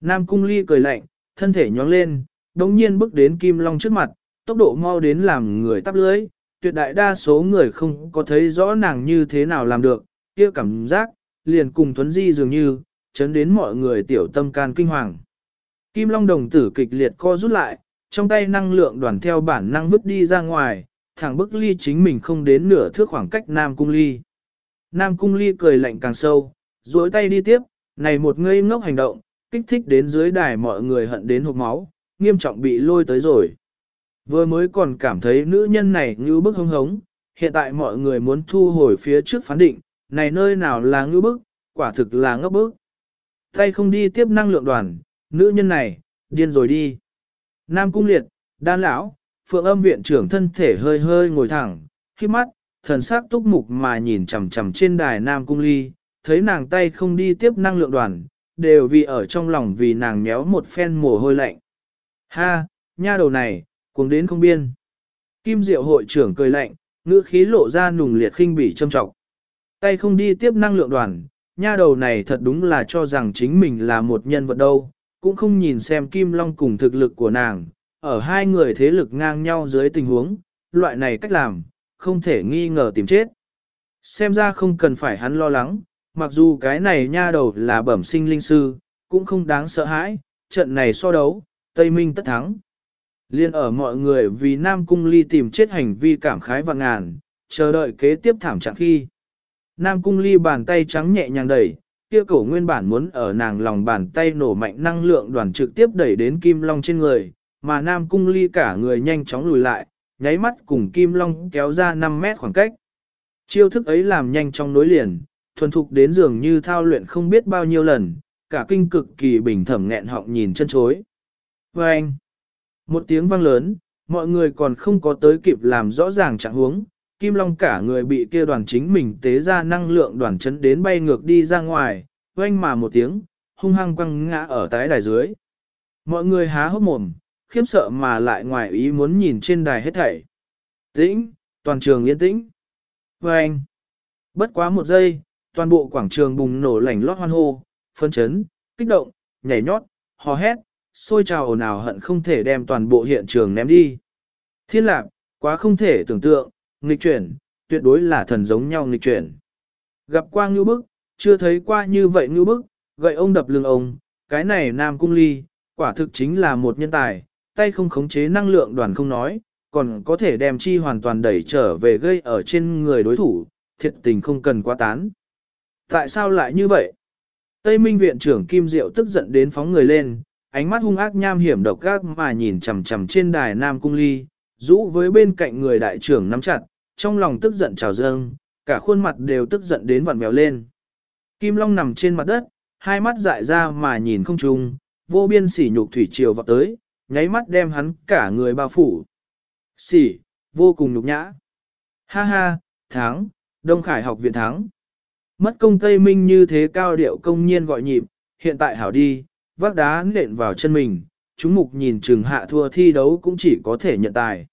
Nam cung ly cười lạnh, thân thể nhóng lên, đống nhiên bước đến kim long trước mặt, tốc độ mau đến làm người tắp lưới, tuyệt đại đa số người không có thấy rõ nàng như thế nào làm được, kia cảm giác, liền cùng thuấn di dường như, chấn đến mọi người tiểu tâm can kinh hoàng. Kim long đồng tử kịch liệt co rút lại, trong tay năng lượng đoàn theo bản năng vứt đi ra ngoài, thẳng bức ly chính mình không đến nửa thước khoảng cách Nam Cung Ly. Nam Cung Ly cười lạnh càng sâu, duỗi tay đi tiếp, này một ngây ngốc hành động, kích thích đến dưới đài mọi người hận đến hộp máu, nghiêm trọng bị lôi tới rồi. Vừa mới còn cảm thấy nữ nhân này như bức hưng hống, hiện tại mọi người muốn thu hồi phía trước phán định, này nơi nào là ngư bức, quả thực là ngốc bức. Tay không đi tiếp năng lượng đoàn, nữ nhân này, điên rồi đi. Nam cung liệt, đan lão, phượng âm viện trưởng thân thể hơi hơi ngồi thẳng, khi mắt, thần sắc túc mục mà nhìn chằm chằm trên đài Nam cung ly, thấy nàng tay không đi tiếp năng lượng đoàn, đều vì ở trong lòng vì nàng méo một phen mồ hôi lạnh. Ha, nha đầu này, cuồng đến không biên. Kim Diệu hội trưởng cười lạnh, ngữ khí lộ ra nùng liệt khinh bỉ châm trọng. Tay không đi tiếp năng lượng đoàn, nha đầu này thật đúng là cho rằng chính mình là một nhân vật đâu, cũng không nhìn xem Kim Long cùng thực lực của nàng, ở hai người thế lực ngang nhau dưới tình huống, loại này cách làm, không thể nghi ngờ tìm chết. Xem ra không cần phải hắn lo lắng, mặc dù cái này nha đầu là bẩm sinh linh sư, cũng không đáng sợ hãi, trận này so đấu, Tây Minh tất thắng. Liên ở mọi người vì Nam Cung Ly tìm chết hành vi cảm khái và ngàn, chờ đợi kế tiếp thảm trạng khi. Nam Cung Ly bàn tay trắng nhẹ nhàng đẩy, kia cổ nguyên bản muốn ở nàng lòng bàn tay nổ mạnh năng lượng đoàn trực tiếp đẩy đến Kim Long trên người, mà Nam Cung Ly cả người nhanh chóng lùi lại, nháy mắt cùng Kim Long kéo ra 5 mét khoảng cách. Chiêu thức ấy làm nhanh trong nối liền, thuần thục đến dường như thao luyện không biết bao nhiêu lần, cả kinh cực kỳ bình thẩm nghẹn họng nhìn chân chối. Và anh, một tiếng vang lớn, mọi người còn không có tới kịp làm rõ ràng trạng huống, Kim Long cả người bị kia đoàn chính mình tế ra năng lượng đoàn chấn đến bay ngược đi ra ngoài, oanh mà một tiếng, hung hăng quăng ngã ở tái đài dưới. Mọi người há hốc mồm, khiếp sợ mà lại ngoài ý muốn nhìn trên đài hết thảy. Tĩnh, toàn trường yên tĩnh. Và anh, bất quá một giây, toàn bộ quảng trường bùng nổ lảnh lót hoan hô, phân chấn, kích động, nhảy nhót, hò hét, sôi trào ồn ào hận không thể đem toàn bộ hiện trường ném đi. Thiên lạc, quá không thể tưởng tượng, nghịch chuyển, tuyệt đối là thần giống nhau nghịch chuyển. Gặp qua ngư bức, chưa thấy qua như vậy ngư bức, gậy ông đập lưng ông, cái này nam cung ly, quả thực chính là một nhân tài, tay không khống chế năng lượng đoàn không nói, còn có thể đem chi hoàn toàn đẩy trở về gây ở trên người đối thủ, thiệt tình không cần quá tán. Tại sao lại như vậy? Tây Minh viện trưởng Kim Diệu tức giận đến phóng người lên, ánh mắt hung ác nham hiểm độc ác mà nhìn chằm chằm trên đài Nam Cung Ly, rũ với bên cạnh người đại trưởng nắm chặt, trong lòng tức giận trào dâng, cả khuôn mặt đều tức giận đến vặn vẹo lên. Kim Long nằm trên mặt đất, hai mắt dại ra mà nhìn không trung, vô biên sỉ nhục thủy triều vọt tới, nháy mắt đem hắn cả người bao phủ. Sỉ, vô cùng nhục nhã. Ha ha, thắng, Đông Khải học viện thắng. Mất công Tây Minh như thế cao điệu công nhiên gọi nhịp, hiện tại hảo đi, vác đá nện vào chân mình, chúng mục nhìn Trường hạ thua thi đấu cũng chỉ có thể nhận tài.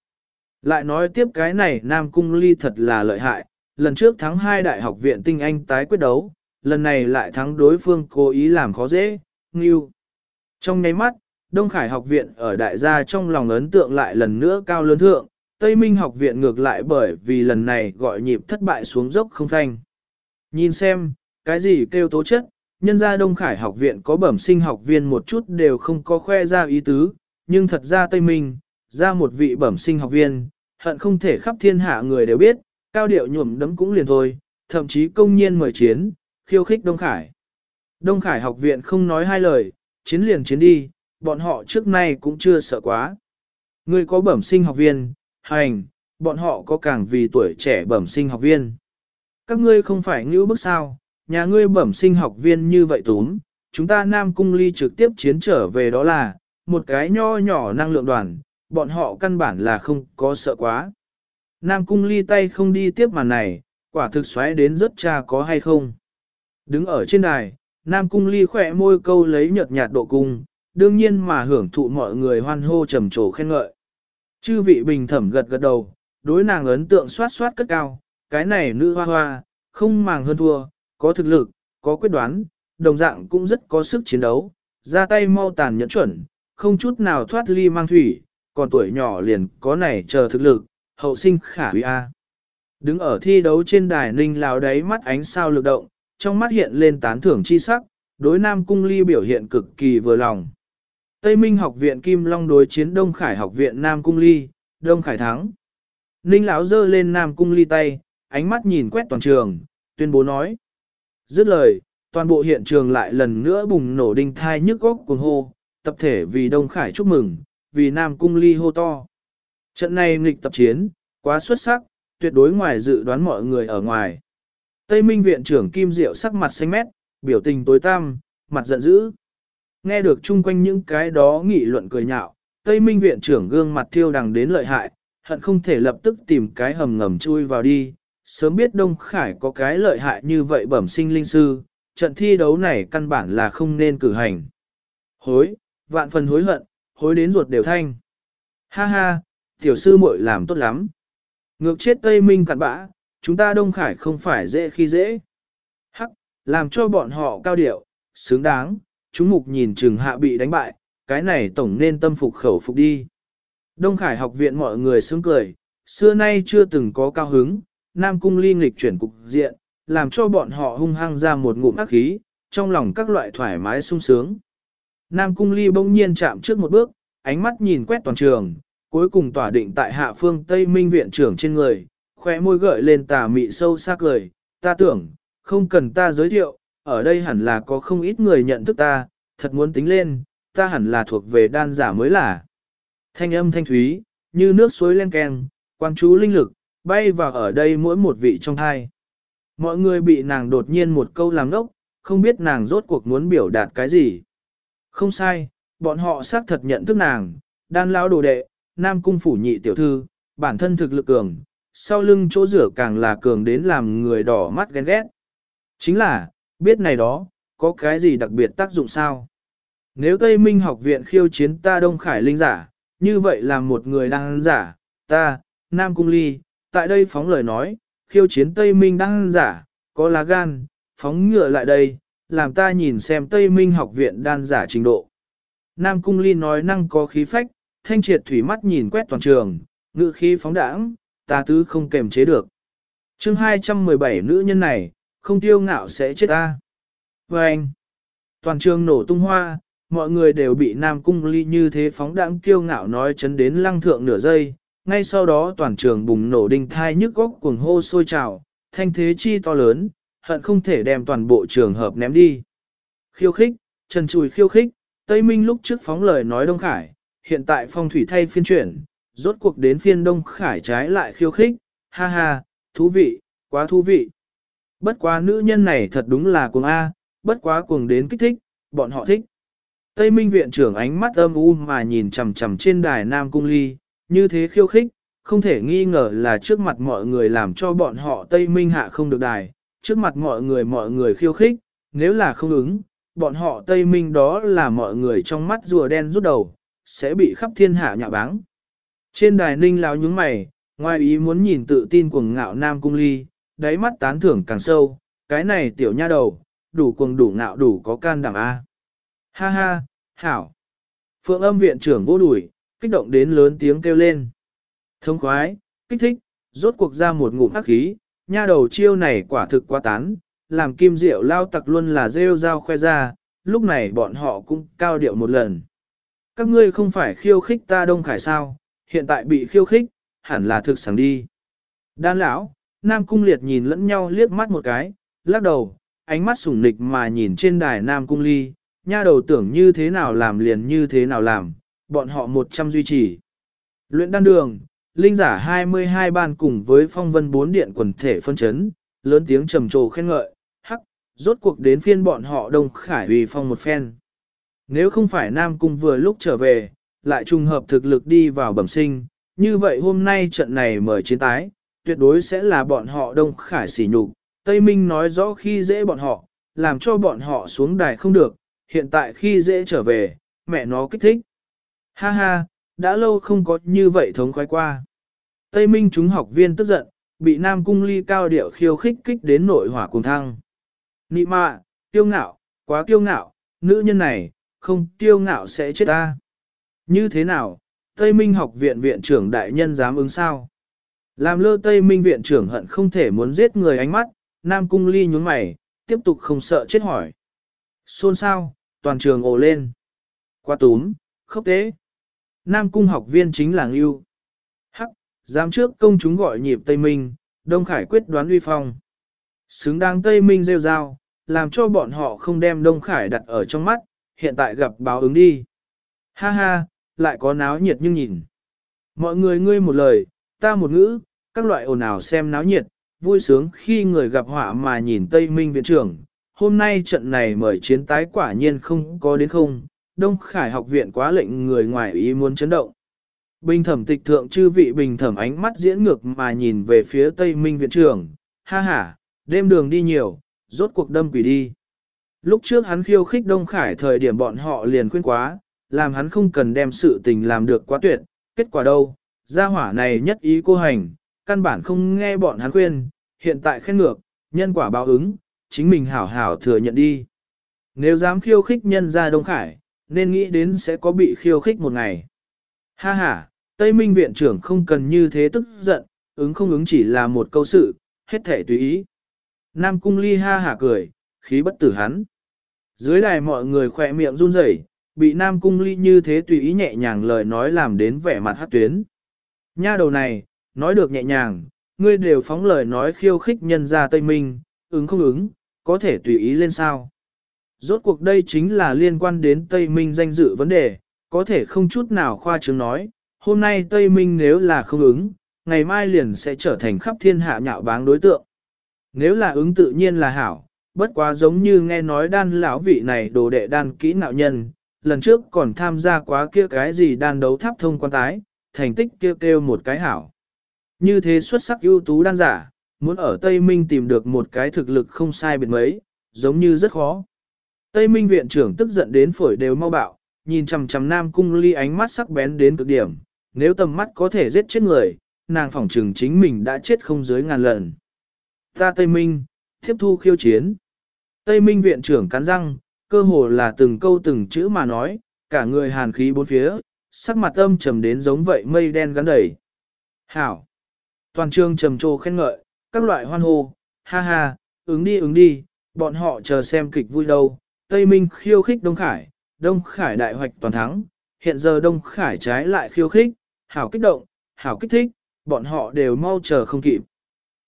Lại nói tiếp cái này Nam Cung Ly thật là lợi hại, lần trước thắng hai đại học viện tinh anh tái quyết đấu, lần này lại thắng đối phương cố ý làm khó dễ, nghiêu. Trong nháy mắt, Đông Khải học viện ở đại gia trong lòng ấn tượng lại lần nữa cao lớn thượng, Tây Minh học viện ngược lại bởi vì lần này gọi nhịp thất bại xuống dốc không thanh. Nhìn xem, cái gì kêu tố chất, nhân gia Đông Khải học viện có bẩm sinh học viên một chút đều không có khoe ra ý tứ, nhưng thật ra Tây Minh, ra một vị bẩm sinh học viên, hận không thể khắp thiên hạ người đều biết, cao điệu nhuộm đấm cũng liền thôi, thậm chí công nhiên mời chiến, khiêu khích Đông Khải. Đông Khải học viện không nói hai lời, chiến liền chiến đi, bọn họ trước nay cũng chưa sợ quá. Người có bẩm sinh học viên, hành, bọn họ có càng vì tuổi trẻ bẩm sinh học viên. Các ngươi không phải ngữ bức sao, nhà ngươi bẩm sinh học viên như vậy túm, chúng ta Nam Cung Ly trực tiếp chiến trở về đó là, một cái nho nhỏ năng lượng đoàn, bọn họ căn bản là không có sợ quá. Nam Cung Ly tay không đi tiếp màn này, quả thực xoáy đến rất cha có hay không. Đứng ở trên đài, Nam Cung Ly khỏe môi câu lấy nhợt nhạt độ cung, đương nhiên mà hưởng thụ mọi người hoan hô trầm trồ khen ngợi. Chư vị bình thẩm gật gật đầu, đối nàng ấn tượng soát soát cất cao, cái này nữ hoa hoa, không màng hơn thua, có thực lực, có quyết đoán, đồng dạng cũng rất có sức chiến đấu, ra tay mau tàn nhẫn chuẩn, không chút nào thoát ly mang thủy, còn tuổi nhỏ liền có này chờ thực lực, hậu sinh khả quý A. Đứng ở thi đấu trên đài ninh lào đáy mắt ánh sao lực động, trong mắt hiện lên tán thưởng chi sắc, đối Nam Cung Ly biểu hiện cực kỳ vừa lòng. Tây Minh học viện Kim Long đối chiến Đông Khải học viện Nam Cung Ly, Đông Khải thắng. Ninh lão giơ lên Nam Cung Ly tay, ánh mắt nhìn quét toàn trường, tuyên bố nói. Dứt lời, toàn bộ hiện trường lại lần nữa bùng nổ đinh thai nhức góc cuồng hô, tập thể vì Đông Khải chúc mừng, vì Nam Cung Ly hô to. Trận này nghịch tập chiến, quá xuất sắc, tuyệt đối ngoài dự đoán mọi người ở ngoài. Tây Minh viện trưởng Kim Diệu sắc mặt xanh mét, biểu tình tối tăm, mặt giận dữ. Nghe được chung quanh những cái đó nghị luận cười nhạo, Tây Minh viện trưởng gương mặt thiêu đằng đến lợi hại, hận không thể lập tức tìm cái hầm ngầm chui vào đi. Sớm biết Đông Khải có cái lợi hại như vậy bẩm sinh linh sư, trận thi đấu này căn bản là không nên cử hành. Hối, vạn phần hối hận, hối đến ruột đều thanh. Ha ha, tiểu sư muội làm tốt lắm. Ngược chết Tây Minh cặn bã, chúng ta Đông Khải không phải dễ khi dễ. Hắc, làm cho bọn họ cao điệu, xứng đáng, chúng mục nhìn chừng hạ bị đánh bại, cái này tổng nên tâm phục khẩu phục đi. Đông Khải học viện mọi người sướng cười, xưa nay chưa từng có cao hứng, Nam Cung ly nghịch chuyển cục diện, làm cho bọn họ hung hăng ra một ngụm ác khí, trong lòng các loại thoải mái sung sướng. Nam Cung ly bỗng nhiên chạm trước một bước, ánh mắt nhìn quét toàn trường, cuối cùng tỏa định tại hạ phương Tây Minh viện trưởng trên người, khóe môi gợi lên tà mị sâu sắc cười, ta tưởng, không cần ta giới thiệu, ở đây hẳn là có không ít người nhận thức ta, thật muốn tính lên, ta hẳn là thuộc về đan giả mới là. Thanh âm thanh thúy, như nước suối len keng, quan chú linh lực, bay vào ở đây mỗi một vị trong hai. Mọi người bị nàng đột nhiên một câu làm ngốc, không biết nàng rốt cuộc muốn biểu đạt cái gì. Không sai, bọn họ xác thật nhận thức nàng, đan lão đồ đệ, nam cung phủ nhị tiểu thư, bản thân thực lực cường, sau lưng chỗ rửa càng là cường đến làm người đỏ mắt ghen ghét. Chính là, biết này đó, có cái gì đặc biệt tác dụng sao? Nếu Tây Minh học viện khiêu chiến ta Đông Khải Linh giả, như vậy là một người đang giả, ta, Nam Cung Ly, tại đây phóng lời nói, khiêu chiến Tây Minh đang giả, có lá gan, phóng ngựa lại đây, làm ta nhìn xem Tây Minh học viện đan giả trình độ. Nam Cung Ly nói năng có khí phách, thanh triệt thủy mắt nhìn quét toàn trường, ngự khí phóng đãng, ta tứ không kềm chế được. chương 217 nữ nhân này, không tiêu ngạo sẽ chết ta. Và anh, toàn trường nổ tung hoa, mọi người đều bị Nam Cung Ly như thế phóng đãng kiêu ngạo nói chấn đến lăng thượng nửa giây, ngay sau đó toàn trường bùng nổ đinh thai nhức góc cuồng hô sôi trào, thanh thế chi to lớn, hận không thể đem toàn bộ trường hợp ném đi. Khiêu khích, trần chùi khiêu khích, Tây Minh lúc trước phóng lời nói Đông Khải, hiện tại phong thủy thay phiên chuyển, rốt cuộc đến phiên Đông Khải trái lại khiêu khích, ha ha, thú vị, quá thú vị. Bất quá nữ nhân này thật đúng là cuồng A, bất quá cuồng đến kích thích, bọn họ thích. Tây Minh viện trưởng ánh mắt âm u mà nhìn chằm chằm trên đài Nam Cung Ly, như thế khiêu khích, không thể nghi ngờ là trước mặt mọi người làm cho bọn họ Tây Minh hạ không được đài, trước mặt mọi người mọi người khiêu khích, nếu là không ứng, bọn họ Tây Minh đó là mọi người trong mắt rùa đen rút đầu, sẽ bị khắp thiên hạ nhạ báng. Trên đài ninh láo nhướng mày, ngoài ý muốn nhìn tự tin cuồng ngạo Nam Cung Ly, đáy mắt tán thưởng càng sâu, cái này tiểu nha đầu, đủ cuồng đủ ngạo đủ có can đảm A. Ha ha, hảo. Phượng âm viện trưởng vô đuổi, kích động đến lớn tiếng kêu lên. Thông khoái, kích thích, rốt cuộc ra một ngụm hắc khí, nha đầu chiêu này quả thực quá tán, làm kim diệu lao tặc luôn là rêu rao khoe ra, lúc này bọn họ cũng cao điệu một lần. Các ngươi không phải khiêu khích ta Đông Khải sao, hiện tại bị khiêu khích, hẳn là thực sẵn đi. Đan lão, Nam Cung Liệt nhìn lẫn nhau liếc mắt một cái, lắc đầu, ánh mắt sủng nịch mà nhìn trên đài Nam Cung Ly, nha đầu tưởng như thế nào làm liền như thế nào làm, bọn họ một trăm duy trì. Luyện đan đường, linh giả 22 ban cùng với phong vân bốn điện quần thể phân chấn, lớn tiếng trầm trồ khen ngợi, hắc, rốt cuộc đến phiên bọn họ đông khải vì phong một phen. Nếu không phải Nam Cung vừa lúc trở về, lại trùng hợp thực lực đi vào bẩm sinh, như vậy hôm nay trận này mời chiến tái, tuyệt đối sẽ là bọn họ đông khải sỉ nhục. Tây Minh nói rõ khi dễ bọn họ, làm cho bọn họ xuống đài không được, hiện tại khi dễ trở về, mẹ nó kích thích. Ha ha, đã lâu không có như vậy thống khoái qua. Tây Minh chúng học viên tức giận, bị Nam Cung Ly cao điệu khiêu khích kích đến nội hỏa cùng thăng. Nị mạ, kiêu ngạo, quá kiêu ngạo, nữ nhân này, không kiêu ngạo sẽ chết ta. Như thế nào, Tây Minh học viện viện trưởng đại nhân dám ứng sao? Làm lơ Tây Minh viện trưởng hận không thể muốn giết người ánh mắt, Nam Cung Ly nhướng mày, tiếp tục không sợ chết hỏi. Xôn sao, toàn trường ồ lên. Qua túm, khốc tế. Nam Cung học viên chính là Ngưu. Hắc, dám trước công chúng gọi nhịp Tây Minh, Đông Khải quyết đoán uy phong. Xứng đáng Tây Minh rêu rao, làm cho bọn họ không đem Đông Khải đặt ở trong mắt, hiện tại gặp báo ứng đi. Ha ha, lại có náo nhiệt nhưng nhìn. Mọi người ngươi một lời, ta một ngữ, các loại ồn ào xem náo nhiệt, vui sướng khi người gặp họa mà nhìn Tây Minh viện trưởng. Hôm nay trận này mời chiến tái quả nhiên không có đến không, Đông Khải học viện quá lệnh người ngoài ý muốn chấn động. Bình thẩm tịch thượng chư vị bình thẩm ánh mắt diễn ngược mà nhìn về phía Tây Minh viện trưởng, ha ha, đêm đường đi nhiều, rốt cuộc đâm quỷ đi. Lúc trước hắn khiêu khích Đông Khải thời điểm bọn họ liền khuyên quá, làm hắn không cần đem sự tình làm được quá tuyệt, kết quả đâu, gia hỏa này nhất ý cô hành, căn bản không nghe bọn hắn khuyên, hiện tại khen ngược, nhân quả báo ứng, chính mình hảo hảo thừa nhận đi. Nếu dám khiêu khích nhân ra Đông Khải, nên nghĩ đến sẽ có bị khiêu khích một ngày. Ha ha, Tây Minh viện trưởng không cần như thế tức giận, ứng không ứng chỉ là một câu sự, hết thể tùy ý. Nam Cung Ly ha hả cười, khí bất tử hắn. Dưới đài mọi người khỏe miệng run rẩy, bị Nam Cung Ly như thế tùy ý nhẹ nhàng lời nói làm đến vẻ mặt hát tuyến. Nha đầu này, nói được nhẹ nhàng, ngươi đều phóng lời nói khiêu khích nhân ra Tây Minh, ứng không ứng, có thể tùy ý lên sao. Rốt cuộc đây chính là liên quan đến Tây Minh danh dự vấn đề, có thể không chút nào khoa trương nói, hôm nay Tây Minh nếu là không ứng, ngày mai liền sẽ trở thành khắp thiên hạ nhạo báng đối tượng. Nếu là ứng tự nhiên là hảo, bất quá giống như nghe nói đan lão vị này đồ đệ đan kỹ nạo nhân, lần trước còn tham gia quá kia cái gì đan đấu tháp thông quan tái, thành tích kêu kêu một cái hảo. Như thế xuất sắc ưu tú đan giả, muốn ở Tây Minh tìm được một cái thực lực không sai biệt mấy, giống như rất khó. Tây Minh viện trưởng tức giận đến phổi đều mau bạo, nhìn chằm chằm Nam Cung Ly ánh mắt sắc bén đến cực điểm, nếu tầm mắt có thể giết chết người, nàng phỏng trừng chính mình đã chết không dưới ngàn lần. Ta Tây Minh, tiếp thu khiêu chiến. Tây Minh viện trưởng cắn răng, cơ hồ là từng câu từng chữ mà nói, cả người hàn khí bốn phía, sắc mặt âm trầm đến giống vậy mây đen gắn đầy. Hảo! Toàn trường trầm trồ khen ngợi, các loại hoan hô, ha ha, ứng đi ứng đi, bọn họ chờ xem kịch vui đâu. Tây Minh khiêu khích Đông Khải, Đông Khải đại hoạch toàn thắng, hiện giờ Đông Khải trái lại khiêu khích, hảo kích động, hảo kích thích, bọn họ đều mau chờ không kịp.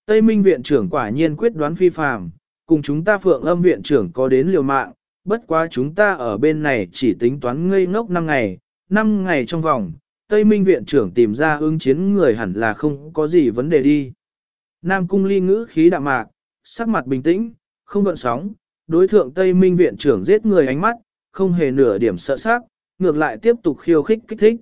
Tây Minh viện trưởng quả nhiên quyết đoán phi phàm, cùng chúng ta phượng âm viện trưởng có đến liều mạng, bất quá chúng ta ở bên này chỉ tính toán ngây ngốc 5 ngày, 5 ngày trong vòng, Tây Minh viện trưởng tìm ra ứng chiến người hẳn là không có gì vấn đề đi. Nam cung ly ngữ khí đạm mạc, sắc mặt bình tĩnh, không gợn sóng, đối thượng Tây Minh viện trưởng giết người ánh mắt, không hề nửa điểm sợ sắc, ngược lại tiếp tục khiêu khích kích thích.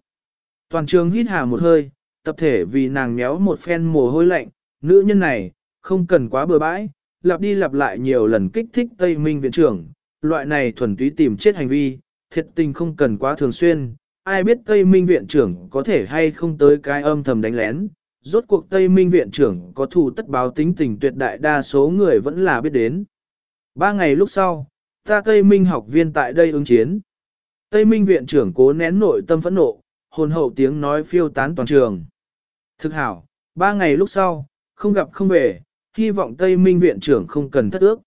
Toàn trường hít hà một hơi, tập thể vì nàng méo một phen mồ hôi lạnh, nữ nhân này, không cần quá bừa bãi, lặp đi lặp lại nhiều lần kích thích Tây Minh viện trưởng, loại này thuần túy tìm chết hành vi, thiệt tình không cần quá thường xuyên, ai biết Tây Minh viện trưởng có thể hay không tới cái âm thầm đánh lén. Rốt cuộc Tây Minh viện trưởng có thù tất báo tính tình tuyệt đại đa số người vẫn là biết đến. Ba ngày lúc sau, ta Tây Minh học viên tại đây ứng chiến. Tây Minh viện trưởng cố nén nội tâm phẫn nộ, hồn hậu tiếng nói phiêu tán toàn trường. Thực hảo, ba ngày lúc sau, không gặp không về, hy vọng Tây Minh viện trưởng không cần thất ước.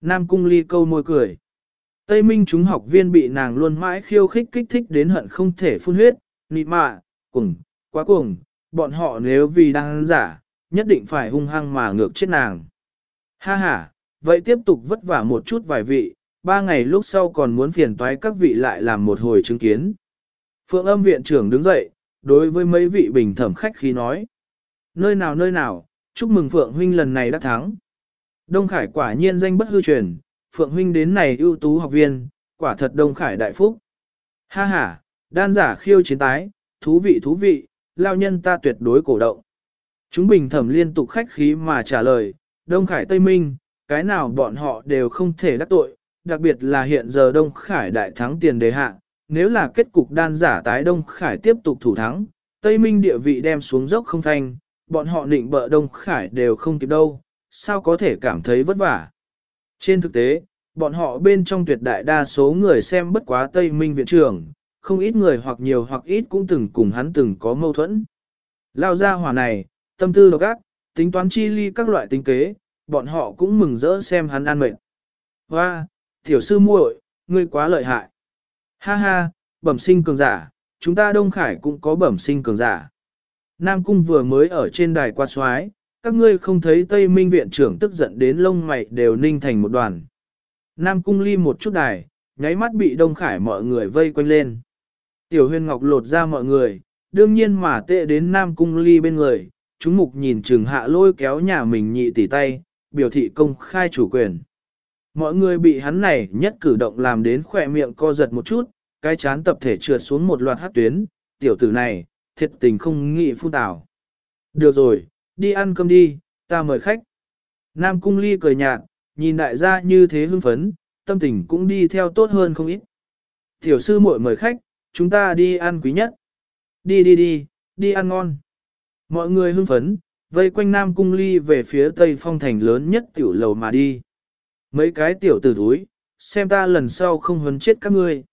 Nam Cung Ly câu môi cười. Tây Minh chúng học viên bị nàng luôn mãi khiêu khích kích thích đến hận không thể phun huyết, nị mạ, cùng, quá cuồng, bọn họ nếu vì đang giả, nhất định phải hung hăng mà ngược chết nàng. Ha ha, vậy tiếp tục vất vả một chút vài vị, ba ngày lúc sau còn muốn phiền toái các vị lại làm một hồi chứng kiến. Phượng âm viện trưởng đứng dậy, đối với mấy vị bình thẩm khách khí nói. Nơi nào nơi nào, chúc mừng Phượng huynh lần này đã thắng. Đông Khải quả nhiên danh bất hư truyền, Phượng huynh đến này ưu tú học viên, quả thật Đông Khải đại phúc. Ha ha, đan giả khiêu chiến tái, thú vị thú vị, lao nhân ta tuyệt đối cổ động. Chúng bình thẩm liên tục khách khí mà trả lời, Đông Khải Tây Minh, cái nào bọn họ đều không thể đắc tội, đặc biệt là hiện giờ Đông Khải đại thắng tiền đề hạ, nếu là kết cục đan giả tái Đông Khải tiếp tục thủ thắng, Tây Minh địa vị đem xuống dốc không thanh, bọn họ định bợ Đông Khải đều không kịp đâu, sao có thể cảm thấy vất vả. Trên thực tế, bọn họ bên trong tuyệt đại đa số người xem bất quá Tây Minh viện trưởng, không ít người hoặc nhiều hoặc ít cũng từng cùng hắn từng có mâu thuẫn. Lao ra hỏa này, tâm tư độc ác, tính toán chi ly các loại tính kế, bọn họ cũng mừng rỡ xem hắn an mệnh. Hoa, tiểu sư muội, ngươi quá lợi hại. Ha ha, bẩm sinh cường giả, chúng ta Đông Khải cũng có bẩm sinh cường giả. Nam Cung vừa mới ở trên đài qua soái, các ngươi không thấy Tây Minh viện trưởng tức giận đến lông mày đều ninh thành một đoàn. Nam Cung ly một chút đài, nháy mắt bị Đông Khải mọi người vây quanh lên. Tiểu huyền ngọc lột ra mọi người, đương nhiên mà tệ đến Nam Cung ly bên người, chúng mục nhìn trừng hạ lôi kéo nhà mình nhị tỉ tay, biểu thị công khai chủ quyền. Mọi người bị hắn này nhất cử động làm đến khỏe miệng co giật một chút, cái chán tập thể trượt xuống một loạt hát tuyến, tiểu tử này, thiệt tình không nghĩ phun tảo. Được rồi, đi ăn cơm đi, ta mời khách. Nam Cung Ly cười nhạt, nhìn đại gia như thế hưng phấn, tâm tình cũng đi theo tốt hơn không ít. Tiểu sư muội mời khách, chúng ta đi ăn quý nhất. Đi đi đi, đi ăn ngon. Mọi người hưng phấn, vây quanh Nam Cung Ly về phía tây phong thành lớn nhất tiểu lầu mà đi. Mấy cái tiểu tử thúi, xem ta lần sau không hấn chết các ngươi.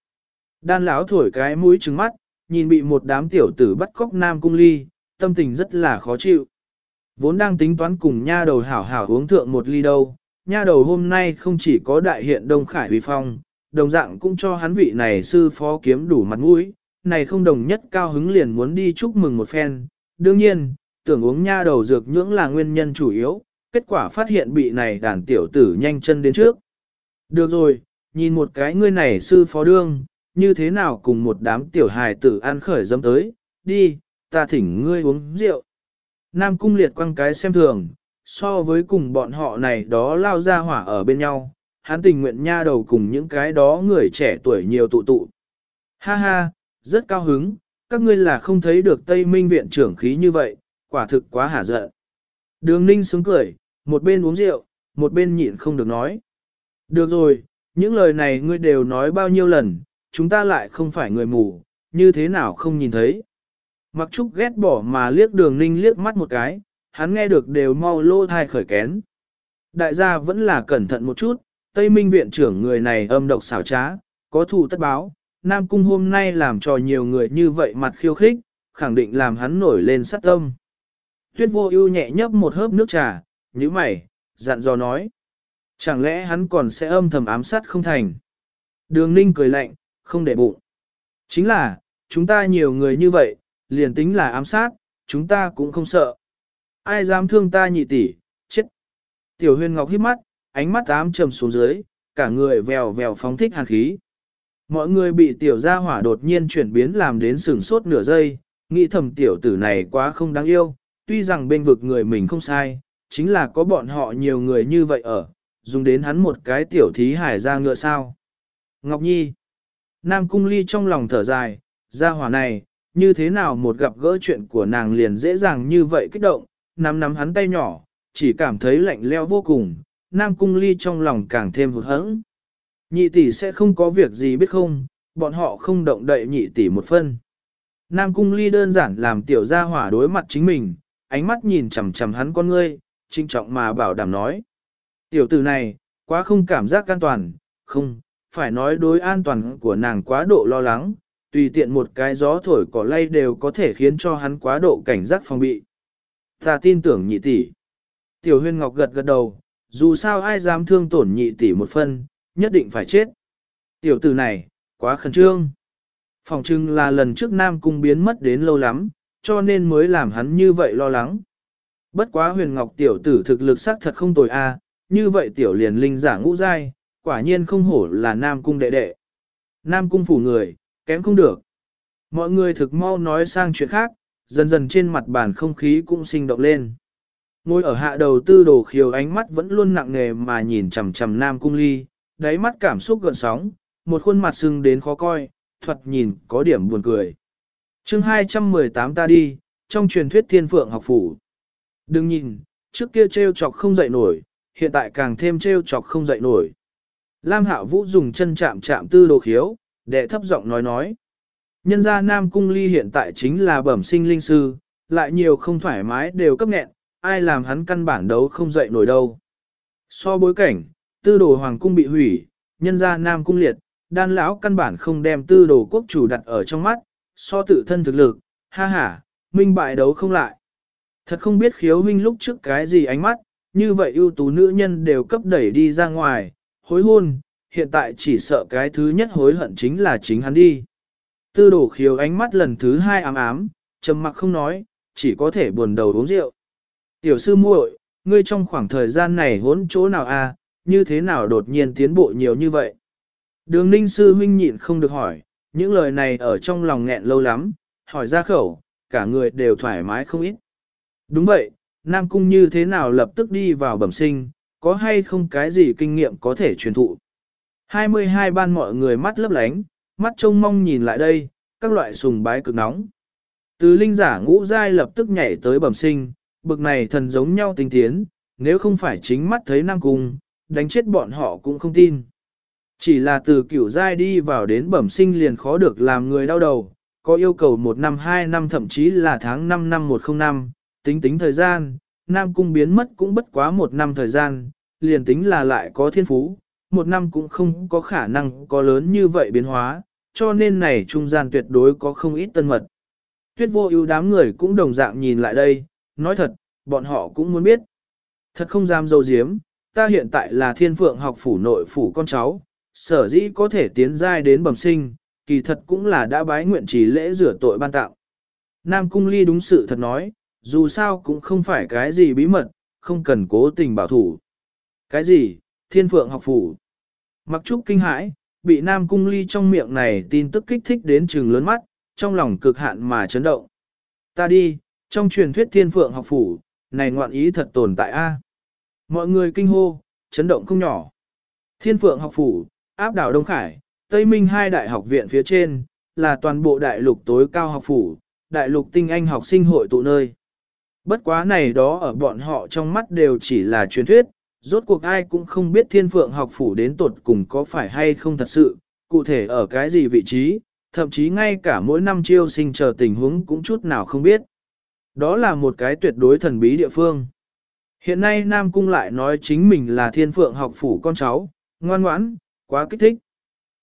Đan lão thổi cái mũi trừng mắt, nhìn bị một đám tiểu tử bắt cóc Nam Cung Ly, tâm tình rất là khó chịu. Vốn đang tính toán cùng nha đầu hảo hảo uống thượng một ly đâu, nha đầu hôm nay không chỉ có đại hiện Đông Khải Huy Phong, đồng dạng cũng cho hắn vị này sư phó kiếm đủ mặt mũi, này không đồng nhất cao hứng liền muốn đi chúc mừng một phen. Đương nhiên, tưởng uống nha đầu dược nhưỡng là nguyên nhân chủ yếu, kết quả phát hiện bị này đàn tiểu tử nhanh chân đến trước. Được rồi, nhìn một cái ngươi này sư phó đương, như thế nào cùng một đám tiểu hài tử ăn khởi dâm tới, đi, ta thỉnh ngươi uống rượu. Nam cung liệt quăng cái xem thường, so với cùng bọn họ này đó lao ra hỏa ở bên nhau, hắn tình nguyện nha đầu cùng những cái đó người trẻ tuổi nhiều tụ tụ. Ha ha, rất cao hứng, các ngươi là không thấy được Tây Minh viện trưởng khí như vậy, quả thực quá hả giận. Đường ninh sướng cười, một bên uống rượu, một bên nhịn không được nói. Được rồi, những lời này ngươi đều nói bao nhiêu lần, chúng ta lại không phải người mù, như thế nào không nhìn thấy. Mặc trúc ghét bỏ mà liếc đường ninh liếc mắt một cái, hắn nghe được đều mau lô thai khởi kén. Đại gia vẫn là cẩn thận một chút, Tây Minh viện trưởng người này âm độc xảo trá, có thù tất báo, Nam Cung hôm nay làm cho nhiều người như vậy mặt khiêu khích, khẳng định làm hắn nổi lên sát tâm. Tuyết vô ưu nhẹ nhấp một hớp nước trà, như mày, dặn dò nói. Chẳng lẽ hắn còn sẽ âm thầm ám sát không thành? Đường ninh cười lạnh, không để bụng. Chính là, chúng ta nhiều người như vậy, liền tính là ám sát, chúng ta cũng không sợ. Ai dám thương ta nhị tỷ, chết. Tiểu huyền ngọc hít mắt, ánh mắt ám trầm xuống dưới, cả người vèo vèo phóng thích hàn khí. Mọi người bị tiểu gia hỏa đột nhiên chuyển biến làm đến sừng sốt nửa giây, nghĩ thầm tiểu tử này quá không đáng yêu, tuy rằng bên vực người mình không sai, chính là có bọn họ nhiều người như vậy ở, dùng đến hắn một cái tiểu thí hải ra ngựa sao. Ngọc Nhi Nam Cung Ly trong lòng thở dài, gia hỏa này, như thế nào một gặp gỡ chuyện của nàng liền dễ dàng như vậy kích động, nắm nắm hắn tay nhỏ, chỉ cảm thấy lạnh leo vô cùng, Nam Cung Ly trong lòng càng thêm hụt hẫng. Nhị tỷ sẽ không có việc gì biết không, bọn họ không động đậy nhị tỷ một phân. Nam Cung Ly đơn giản làm tiểu gia hỏa đối mặt chính mình, ánh mắt nhìn chằm chằm hắn con ngươi, trinh trọng mà bảo đảm nói. Tiểu tử này, quá không cảm giác an toàn, không, phải nói đối an toàn của nàng quá độ lo lắng, tùy tiện một cái gió thổi cỏ lay đều có thể khiến cho hắn quá độ cảnh giác phòng bị. Ta tin tưởng nhị tỷ. Tiểu huyên ngọc gật gật đầu, dù sao ai dám thương tổn nhị tỷ một phân, nhất định phải chết. Tiểu tử này, quá khẩn trương. Phòng trưng là lần trước Nam Cung biến mất đến lâu lắm, cho nên mới làm hắn như vậy lo lắng. Bất quá huyền ngọc tiểu tử thực lực sắc thật không tồi a, à, như vậy tiểu liền linh giả ngũ giai, quả nhiên không hổ là Nam Cung đệ đệ. Nam Cung phủ người, kém không được. Mọi người thực mau nói sang chuyện khác, dần dần trên mặt bàn không khí cũng sinh động lên. Ngồi ở hạ đầu tư đồ khiều ánh mắt vẫn luôn nặng nề mà nhìn chằm chằm Nam Cung Ly, đáy mắt cảm xúc gợn sóng, một khuôn mặt sưng đến khó coi, thuật nhìn có điểm buồn cười chương 218 ta đi, trong truyền thuyết thiên phượng học phủ. Đừng nhìn, trước kia treo chọc không dậy nổi, hiện tại càng thêm treo chọc không dậy nổi. Lam Hạo Vũ dùng chân chạm chạm tư đồ khiếu, đệ thấp giọng nói nói. Nhân gia Nam Cung Ly hiện tại chính là bẩm sinh linh sư, lại nhiều không thoải mái đều cấp nghẹn, ai làm hắn căn bản đấu không dậy nổi đâu. So bối cảnh, tư đồ hoàng cung bị hủy, nhân gia Nam Cung liệt, đan lão căn bản không đem tư đồ quốc chủ đặt ở trong mắt, so tự thân thực lực, ha ha, minh bại đấu không lại. Thật không biết khiếu huynh lúc trước cái gì ánh mắt, như vậy ưu tú nữ nhân đều cấp đẩy đi ra ngoài, hối hôn, hiện tại chỉ sợ cái thứ nhất hối hận chính là chính hắn đi. Tư đổ khiếu ánh mắt lần thứ hai ám ám, trầm mặc không nói, chỉ có thể buồn đầu uống rượu. Tiểu sư muội, ngươi trong khoảng thời gian này hỗn chỗ nào a? À, như thế nào đột nhiên tiến bộ nhiều như vậy? Đường ninh sư huynh nhịn không được hỏi, những lời này ở trong lòng nghẹn lâu lắm, hỏi ra khẩu, cả người đều thoải mái không ít. Đúng vậy, Nam Cung như thế nào lập tức đi vào bẩm sinh, có hay không cái gì kinh nghiệm có thể truyền thụ. 22 ban mọi người mắt lấp lánh, mắt trông mong nhìn lại đây, các loại sùng bái cực nóng. Từ linh giả ngũ giai lập tức nhảy tới bẩm sinh, bực này thần giống nhau tinh tiến, nếu không phải chính mắt thấy Nam Cung, đánh chết bọn họ cũng không tin. Chỉ là từ cửu giai đi vào đến bẩm sinh liền khó được làm người đau đầu, có yêu cầu một năm hai năm thậm chí là tháng 5 năm 105, tính tính thời gian, Nam Cung biến mất cũng bất quá một năm thời gian, liền tính là lại có thiên phú, một năm cũng không có khả năng có lớn như vậy biến hóa, cho nên này trung gian tuyệt đối có không ít tân mật. Tuyết vô ưu đám người cũng đồng dạng nhìn lại đây, nói thật, bọn họ cũng muốn biết. Thật không dám dâu diếm, ta hiện tại là thiên phượng học phủ nội phủ con cháu, sở dĩ có thể tiến giai đến bẩm sinh, kỳ thật cũng là đã bái nguyện chỉ lễ rửa tội ban tạo. Nam Cung Ly đúng sự thật nói, dù sao cũng không phải cái gì bí mật, không cần cố tình bảo thủ. Cái gì, thiên phượng học phủ? Mặc trúc kinh hãi, bị Nam Cung Ly trong miệng này tin tức kích thích đến trừng lớn mắt, trong lòng cực hạn mà chấn động. Ta đi, trong truyền thuyết thiên phượng học phủ, này ngoạn ý thật tồn tại a. Mọi người kinh hô, chấn động không nhỏ. Thiên phượng học phủ, áp đảo Đông Khải, Tây Minh hai đại học viện phía trên, là toàn bộ đại lục tối cao học phủ, đại lục tinh anh học sinh hội tụ nơi. Bất quá này đó ở bọn họ trong mắt đều chỉ là truyền thuyết, rốt cuộc ai cũng không biết thiên phượng học phủ đến tột cùng có phải hay không thật sự, cụ thể ở cái gì vị trí, thậm chí ngay cả mỗi năm chiêu sinh chờ tình huống cũng chút nào không biết. Đó là một cái tuyệt đối thần bí địa phương. Hiện nay Nam Cung lại nói chính mình là thiên phượng học phủ con cháu, Ngoan ngoãn, quá kích thích.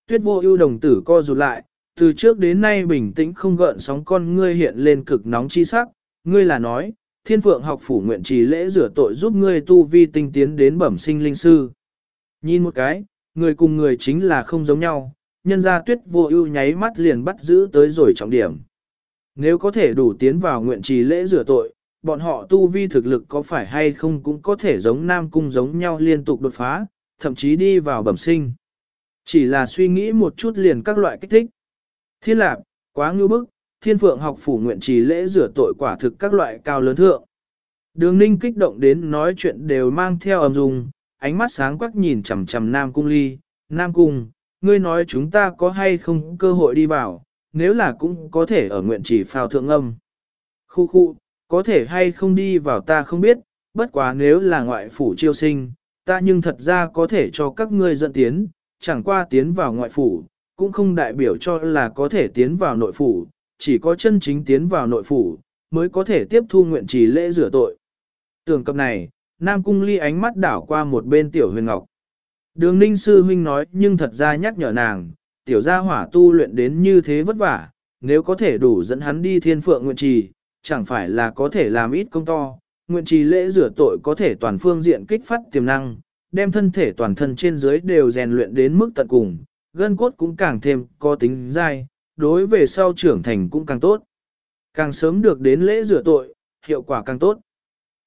Tuyết vô ưu đồng tử co rụt lại, từ trước đến nay bình tĩnh không gợn sóng con ngươi hiện lên cực nóng chi sắc, ngươi là nói, thiên phượng học phủ nguyện trì lễ rửa tội giúp ngươi tu vi tinh tiến đến bẩm sinh linh sư. Nhìn một cái, người cùng người chính là không giống nhau, nhân ra tuyết vô ưu nháy mắt liền bắt giữ tới rồi trọng điểm. Nếu có thể đủ tiến vào nguyện trì lễ rửa tội, bọn họ tu vi thực lực có phải hay không cũng có thể giống nam cung giống nhau liên tục đột phá, thậm chí đi vào bẩm sinh. Chỉ là suy nghĩ một chút liền các loại kích thích. Thiên lạc, quá ngưu bức, thiên phượng học phủ nguyện trì lễ rửa tội quả thực các loại cao lớn thượng. Đường ninh kích động đến nói chuyện đều mang theo âm dung, ánh mắt sáng quắc nhìn chầm chầm Nam Cung Ly, Nam Cung, ngươi nói chúng ta có hay không cơ hội đi vào, nếu là cũng có thể ở nguyện trì phao thượng âm. Khu khu, có thể hay không đi vào ta không biết, bất quá nếu là ngoại phủ chiêu sinh, ta nhưng thật ra có thể cho các ngươi dẫn tiến, chẳng qua tiến vào ngoại phủ, cũng không đại biểu cho là có thể tiến vào nội phủ, chỉ có chân chính tiến vào nội phủ, mới có thể tiếp thu nguyện trì lễ rửa tội. Tưởng cập này, Nam Cung Ly ánh mắt đảo qua một bên tiểu huyền ngọc. Đường ninh sư huynh nói nhưng thật ra nhắc nhở nàng, tiểu gia hỏa tu luyện đến như thế vất vả, nếu có thể đủ dẫn hắn đi thiên phượng nguyện trì, chẳng phải là có thể làm ít công to, nguyện trì lễ rửa tội có thể toàn phương diện kích phát tiềm năng, đem thân thể toàn thân trên dưới đều rèn luyện đến mức tận cùng, gân cốt cũng càng thêm có tính dai, đối về sau trưởng thành cũng càng tốt. Càng sớm được đến lễ rửa tội, hiệu quả càng tốt.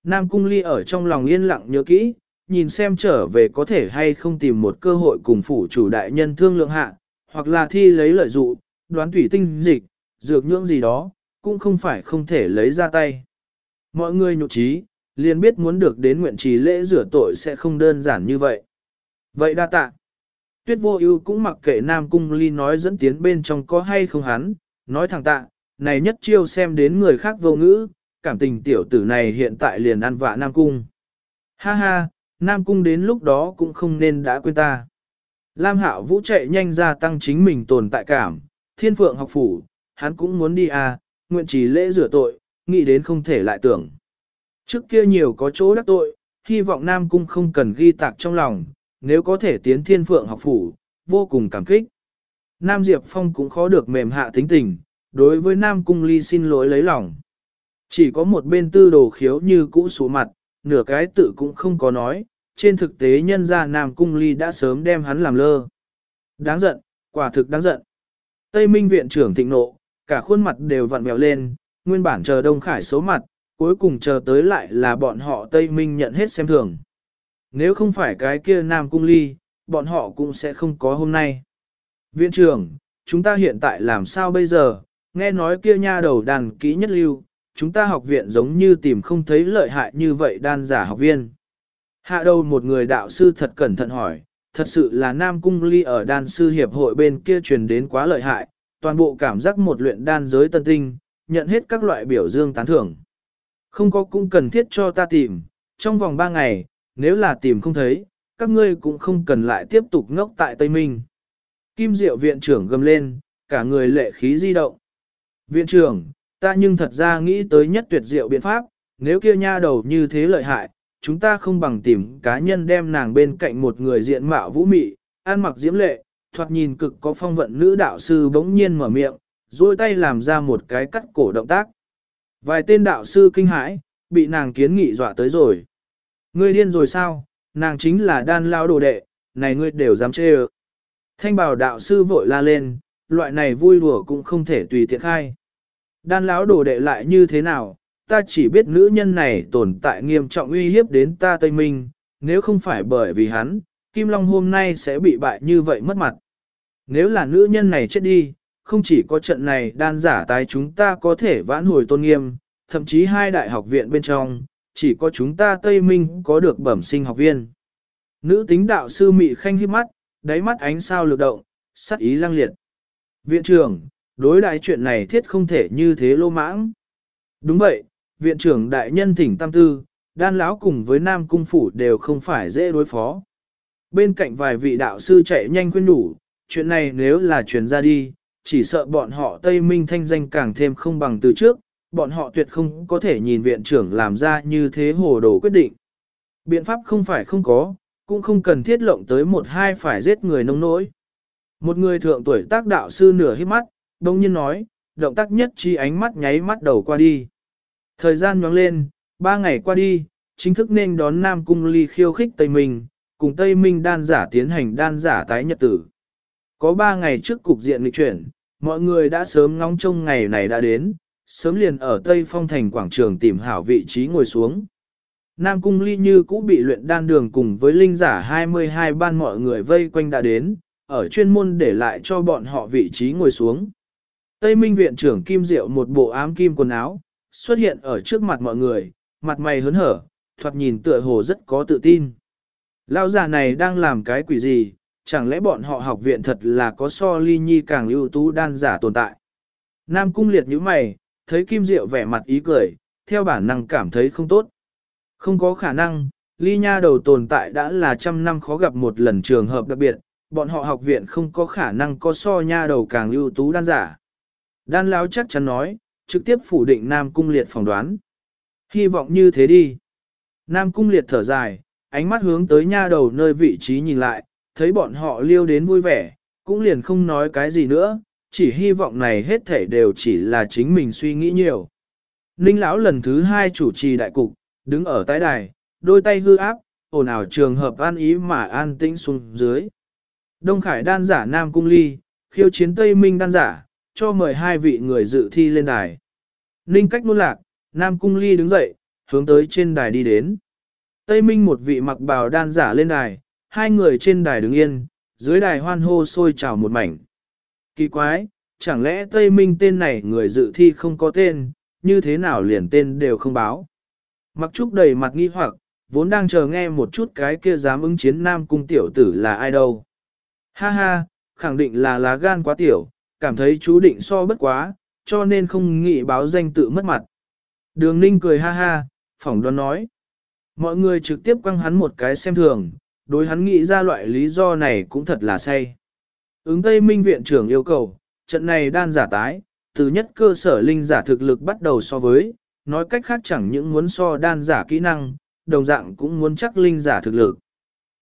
Nam Cung Ly ở trong lòng yên lặng nhớ kỹ, nhìn xem trở về có thể hay không tìm một cơ hội cùng phủ chủ đại nhân thương lượng hạ, hoặc là thi lấy lợi dụ, đoán thủy tinh dịch, dược nhưỡng gì đó, cũng không phải không thể lấy ra tay. Mọi người nhụ trí, liền biết muốn được đến nguyện trì lễ rửa tội sẽ không đơn giản như vậy. Vậy đa tạ. Tuyết vô ưu cũng mặc kệ Nam Cung Ly nói dẫn tiến bên trong có hay không hắn, nói thẳng tạ, này nhất chiêu xem đến người khác vô ngữ, cảm tình tiểu tử này hiện tại liền ăn vạ Nam Cung. Ha ha, Nam Cung đến lúc đó cũng không nên đã quên ta. Lam Hạo Vũ chạy nhanh ra tăng chính mình tồn tại cảm, thiên phượng học phủ, hắn cũng muốn đi à, nguyện trì lễ rửa tội, nghĩ đến không thể lại tưởng. Trước kia nhiều có chỗ đắc tội, hy vọng Nam Cung không cần ghi tạc trong lòng, nếu có thể tiến thiên phượng học phủ, vô cùng cảm kích. Nam Diệp Phong cũng khó được mềm hạ tính tình, đối với Nam Cung Ly xin lỗi lấy lòng. Chỉ có một bên tư đồ khiếu như cũ số mặt, nửa cái tự cũng không có nói, trên thực tế nhân ra Nam Cung Ly đã sớm đem hắn làm lơ. Đáng giận, quả thực đáng giận. Tây Minh viện trưởng thịnh nộ, cả khuôn mặt đều vặn vẹo lên, nguyên bản chờ Đông Khải số mặt, cuối cùng chờ tới lại là bọn họ Tây Minh nhận hết xem thường. Nếu không phải cái kia Nam Cung Ly, bọn họ cũng sẽ không có hôm nay. Viện trưởng, chúng ta hiện tại làm sao bây giờ, nghe nói kia nha đầu đàn kỹ nhất lưu, chúng ta học viện giống như tìm không thấy lợi hại như vậy đan giả học viên. Hạ đầu một người đạo sư thật cẩn thận hỏi, thật sự là Nam Cung Ly ở đan sư hiệp hội bên kia truyền đến quá lợi hại, toàn bộ cảm giác một luyện đan giới tân tinh, nhận hết các loại biểu dương tán thưởng. Không có cũng cần thiết cho ta tìm, trong vòng 3 ngày, nếu là tìm không thấy, các ngươi cũng không cần lại tiếp tục ngốc tại Tây Minh. Kim Diệu viện trưởng gầm lên, cả người lệ khí di động. Viện trưởng, ta nhưng thật ra nghĩ tới nhất tuyệt diệu biện pháp, nếu kia nha đầu như thế lợi hại, chúng ta không bằng tìm cá nhân đem nàng bên cạnh một người diện mạo vũ mị, ăn mặc diễm lệ, thoạt nhìn cực có phong vận nữ đạo sư bỗng nhiên mở miệng, duỗi tay làm ra một cái cắt cổ động tác. Vài tên đạo sư kinh hãi, bị nàng kiến nghị dọa tới rồi. Ngươi điên rồi sao, nàng chính là đan lao đồ đệ, này ngươi đều dám chê ơ. Thanh bảo đạo sư vội la lên, loại này vui đùa cũng không thể tùy tiện khai. Đan lão đồ đệ lại như thế nào, ta chỉ biết nữ nhân này tồn tại nghiêm trọng uy hiếp đến ta Tây Minh, nếu không phải bởi vì hắn, Kim Long hôm nay sẽ bị bại như vậy mất mặt. Nếu là nữ nhân này chết đi, không chỉ có trận này đan giả tái chúng ta có thể vãn hồi tôn nghiêm, thậm chí hai đại học viện bên trong, chỉ có chúng ta Tây Minh có được bẩm sinh học viên. Nữ tính đạo sư mị khanh hiếp mắt, đáy mắt ánh sao lực động, sắc ý lăng liệt. Viện trưởng, đối đại chuyện này thiết không thể như thế lô mãng. Đúng vậy, viện trưởng đại nhân thỉnh tam tư, đan lão cùng với nam cung phủ đều không phải dễ đối phó. Bên cạnh vài vị đạo sư chạy nhanh khuyên đủ, chuyện này nếu là truyền ra đi, chỉ sợ bọn họ Tây Minh thanh danh càng thêm không bằng từ trước, bọn họ tuyệt không có thể nhìn viện trưởng làm ra như thế hồ đồ quyết định. Biện pháp không phải không có, cũng không cần thiết lộng tới một hai phải giết người nông nỗi. Một người thượng tuổi tác đạo sư nửa hít mắt, đông nhiên nói, động tác nhất chi ánh mắt nháy mắt đầu qua đi. Thời gian nhoáng lên, ba ngày qua đi, chính thức nên đón Nam Cung Ly khiêu khích Tây Minh, cùng Tây Minh đan giả tiến hành đan giả tái nhật tử. Có ba ngày trước cục diện lịch chuyển, mọi người đã sớm ngóng trông ngày này đã đến, sớm liền ở Tây Phong Thành quảng trường tìm hảo vị trí ngồi xuống. Nam Cung Ly như cũng bị luyện đan đường cùng với linh giả 22 ban mọi người vây quanh đã đến, ở chuyên môn để lại cho bọn họ vị trí ngồi xuống. Tây Minh viện trưởng Kim Diệu một bộ ám kim quần áo, xuất hiện ở trước mặt mọi người, mặt mày hớn hở, thoạt nhìn tựa hồ rất có tự tin. Lão già này đang làm cái quỷ gì, chẳng lẽ bọn họ học viện thật là có so ly nhi càng ưu tú đan giả tồn tại. Nam cung liệt như mày, thấy Kim Diệu vẻ mặt ý cười, theo bản năng cảm thấy không tốt. Không có khả năng, ly nha đầu tồn tại đã là trăm năm khó gặp một lần trường hợp đặc biệt, bọn họ học viện không có khả năng có so nha đầu càng ưu tú đan giả. Đan lão chắc chắn nói, trực tiếp phủ định Nam Cung Liệt phỏng đoán. Hy vọng như thế đi. Nam Cung Liệt thở dài, ánh mắt hướng tới nha đầu nơi vị trí nhìn lại, thấy bọn họ liêu đến vui vẻ, cũng liền không nói cái gì nữa, chỉ hy vọng này hết thể đều chỉ là chính mình suy nghĩ nhiều. Ninh lão lần thứ hai chủ trì đại cục, đứng ở tái đài, đôi tay hư áp, ồn ào trường hợp an ý mà an tĩnh xuống dưới. Đông Khải đan giả Nam Cung Ly, khiêu chiến Tây Minh đan giả, cho mời hai vị người dự thi lên đài. Ninh cách nuôn lạc, Nam Cung Ly đứng dậy, hướng tới trên đài đi đến. Tây Minh một vị mặc bào đan giả lên đài, hai người trên đài đứng yên, dưới đài hoan hô sôi trào một mảnh. Kỳ quái, chẳng lẽ Tây Minh tên này người dự thi không có tên, như thế nào liền tên đều không báo. Mặc trúc đầy mặt nghi hoặc, vốn đang chờ nghe một chút cái kia dám ứng chiến Nam Cung tiểu tử là ai đâu. Ha ha, khẳng định là lá gan quá tiểu, cảm thấy chú định so bất quá, cho nên không nghĩ báo danh tự mất mặt. Đường ninh cười ha ha, phỏng đoán nói. Mọi người trực tiếp quăng hắn một cái xem thường, đối hắn nghĩ ra loại lý do này cũng thật là say. Ứng Tây Minh Viện trưởng yêu cầu, trận này đan giả tái, từ nhất cơ sở linh giả thực lực bắt đầu so với, nói cách khác chẳng những muốn so đan giả kỹ năng, đồng dạng cũng muốn chắc linh giả thực lực.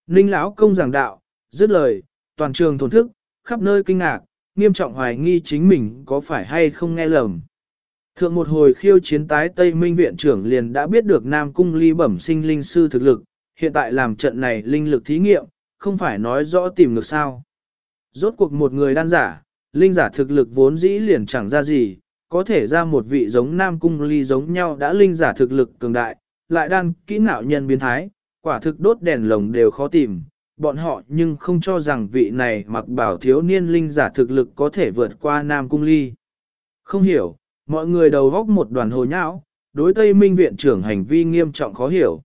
Ninh lão công giảng đạo, dứt lời, toàn trường thổn thức, khắp nơi kinh ngạc, nghiêm trọng hoài nghi chính mình có phải hay không nghe lầm. Thượng một hồi khiêu chiến tái Tây Minh viện trưởng liền đã biết được Nam Cung ly bẩm sinh linh sư thực lực, hiện tại làm trận này linh lực thí nghiệm, không phải nói rõ tìm được sao. Rốt cuộc một người đan giả, linh giả thực lực vốn dĩ liền chẳng ra gì, có thể ra một vị giống Nam Cung ly giống nhau đã linh giả thực lực cường đại, lại đan kỹ nạo nhân biến thái, quả thực đốt đèn lồng đều khó tìm, bọn họ nhưng không cho rằng vị này mặc bảo thiếu niên linh giả thực lực có thể vượt qua Nam Cung Ly. Không hiểu, mọi người đầu góc một đoàn hồ nhão, đối Tây Minh viện trưởng hành vi nghiêm trọng khó hiểu.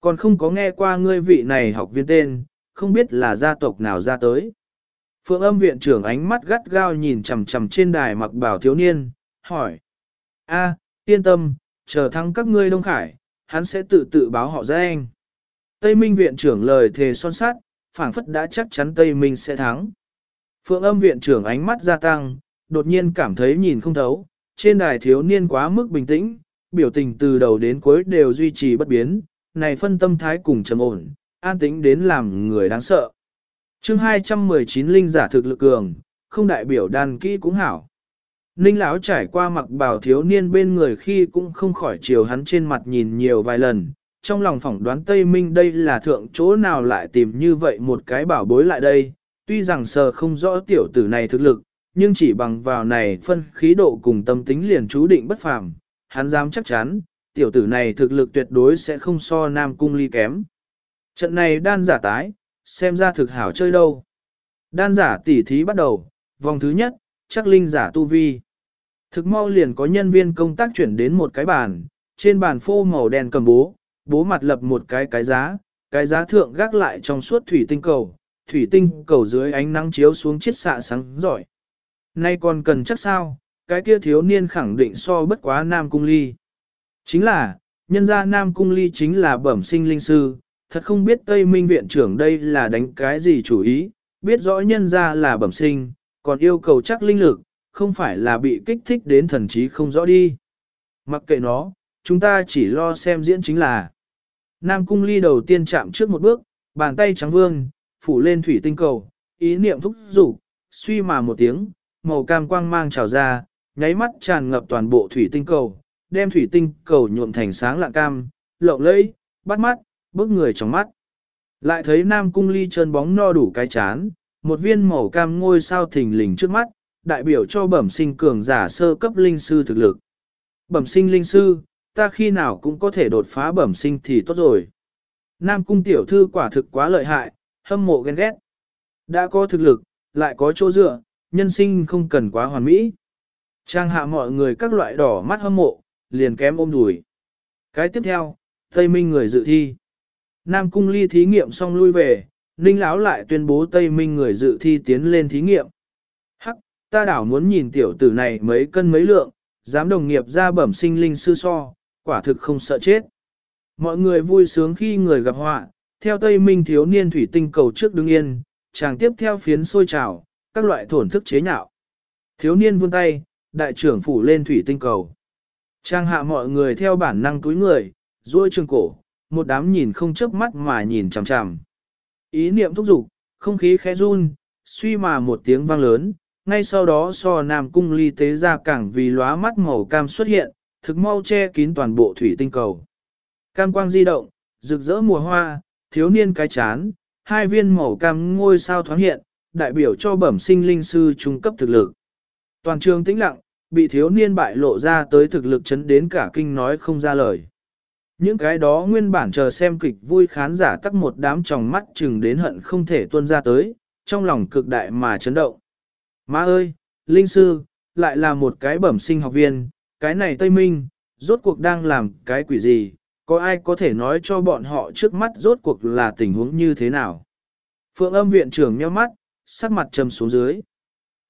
Còn không có nghe qua ngươi vị này học viên tên, không biết là gia tộc nào ra tới. Phượng âm viện trưởng ánh mắt gắt gao nhìn chằm chằm trên đài mặc bảo thiếu niên, hỏi. a yên tâm, chờ thắng các ngươi Đông Khải, hắn sẽ tự tự báo họ ra anh. Tây Minh viện trưởng lời thề son sát, phảng phất đã chắc chắn Tây Minh sẽ thắng. Phượng âm viện trưởng ánh mắt gia tăng, đột nhiên cảm thấy nhìn không thấu, trên đài thiếu niên quá mức bình tĩnh, biểu tình từ đầu đến cuối đều duy trì bất biến, này phân tâm thái cùng trầm ổn, an tĩnh đến làm người đáng sợ. chương 219 linh giả thực lực cường, không đại biểu đàn kỹ cũng hảo. Ninh lão trải qua mặc bảo thiếu niên bên người khi cũng không khỏi chiều hắn trên mặt nhìn nhiều vài lần, trong lòng phỏng đoán Tây Minh đây là thượng chỗ nào lại tìm như vậy một cái bảo bối lại đây, tuy rằng sờ không rõ tiểu tử này thực lực, nhưng chỉ bằng vào này phân khí độ cùng tâm tính liền chú định bất phàm, hắn dám chắc chắn, tiểu tử này thực lực tuyệt đối sẽ không so Nam Cung Ly kém. Trận này đan giả tái, xem ra thực hảo chơi đâu. Đan giả tỉ thí bắt đầu, vòng thứ nhất, chắc linh giả tu vi. Thực mau liền có nhân viên công tác chuyển đến một cái bàn, trên bàn phô màu đen cầm bố, bố mặt lập một cái cái giá, cái giá thượng gác lại trong suốt thủy tinh cầu, thủy tinh cầu dưới ánh nắng chiếu xuống chiết xạ sáng giỏi. Nay còn cần chắc sao, cái kia thiếu niên khẳng định so bất quá Nam Cung Ly. Chính là, nhân gia Nam Cung Ly chính là bẩm sinh linh sư, thật không biết Tây Minh viện trưởng đây là đánh cái gì chủ ý, biết rõ nhân gia là bẩm sinh, còn yêu cầu chắc linh lực, không phải là bị kích thích đến thần trí không rõ đi. Mặc kệ nó, chúng ta chỉ lo xem diễn chính là. Nam cung ly đầu tiên chạm trước một bước, bàn tay trắng vương, phủ lên thủy tinh cầu, ý niệm thúc dục suy mà một tiếng, màu cam quang mang trào ra, nháy mắt tràn ngập toàn bộ thủy tinh cầu, đem thủy tinh cầu nhuộm thành sáng lạng cam, lộng lẫy, bắt mắt, bước người trong mắt. Lại thấy Nam Cung Ly chân bóng no đủ cái chán, một viên màu cam ngôi sao thình lình trước mắt, đại biểu cho bẩm sinh cường giả sơ cấp linh sư thực lực. Bẩm sinh linh sư, ta khi nào cũng có thể đột phá bẩm sinh thì tốt rồi. Nam Cung tiểu thư quả thực quá lợi hại, hâm mộ ghen ghét. Đã có thực lực, lại có chỗ dựa, nhân sinh không cần quá hoàn mỹ. Trang hạ mọi người các loại đỏ mắt hâm mộ, liền kém ôm đùi. Cái tiếp theo, Tây Minh người dự thi. Nam Cung ly thí nghiệm xong lui về, Ninh Lão lại tuyên bố Tây Minh người dự thi tiến lên thí nghiệm. Hắc, ta đảo muốn nhìn tiểu tử này mấy cân mấy lượng, dám đồng nghiệp ra bẩm sinh linh sư so, quả thực không sợ chết. Mọi người vui sướng khi người gặp họa, theo Tây Minh thiếu niên thủy tinh cầu trước đứng yên, chàng tiếp theo phiến sôi trào, các loại thổn thức chế nhạo. Thiếu niên vươn tay, đại trưởng phủ lên thủy tinh cầu. Trang hạ mọi người theo bản năng túi người, duỗi trường cổ, một đám nhìn không chớp mắt mà nhìn chằm chằm. Ý niệm thúc giục, không khí khẽ run, suy mà một tiếng vang lớn, ngay sau đó so nam cung ly tế ra cảng vì lóa mắt màu cam xuất hiện, thực mau che kín toàn bộ thủy tinh cầu. Cam quang di động, rực rỡ mùa hoa, thiếu niên cái chán, hai viên màu cam ngôi sao thoáng hiện, đại biểu cho bẩm sinh linh sư trung cấp thực lực. Toàn trường tĩnh lặng, bị thiếu niên bại lộ ra tới thực lực chấn đến cả kinh nói không ra lời. Những cái đó nguyên bản chờ xem kịch vui khán giả tắc một đám tròng mắt chừng đến hận không thể tuôn ra tới, trong lòng cực đại mà chấn động. Má ơi, Linh Sư, lại là một cái bẩm sinh học viên, cái này Tây Minh, rốt cuộc đang làm cái quỷ gì, có ai có thể nói cho bọn họ trước mắt rốt cuộc là tình huống như thế nào. Phượng âm viện trưởng nheo mắt, sắc mặt trầm xuống dưới.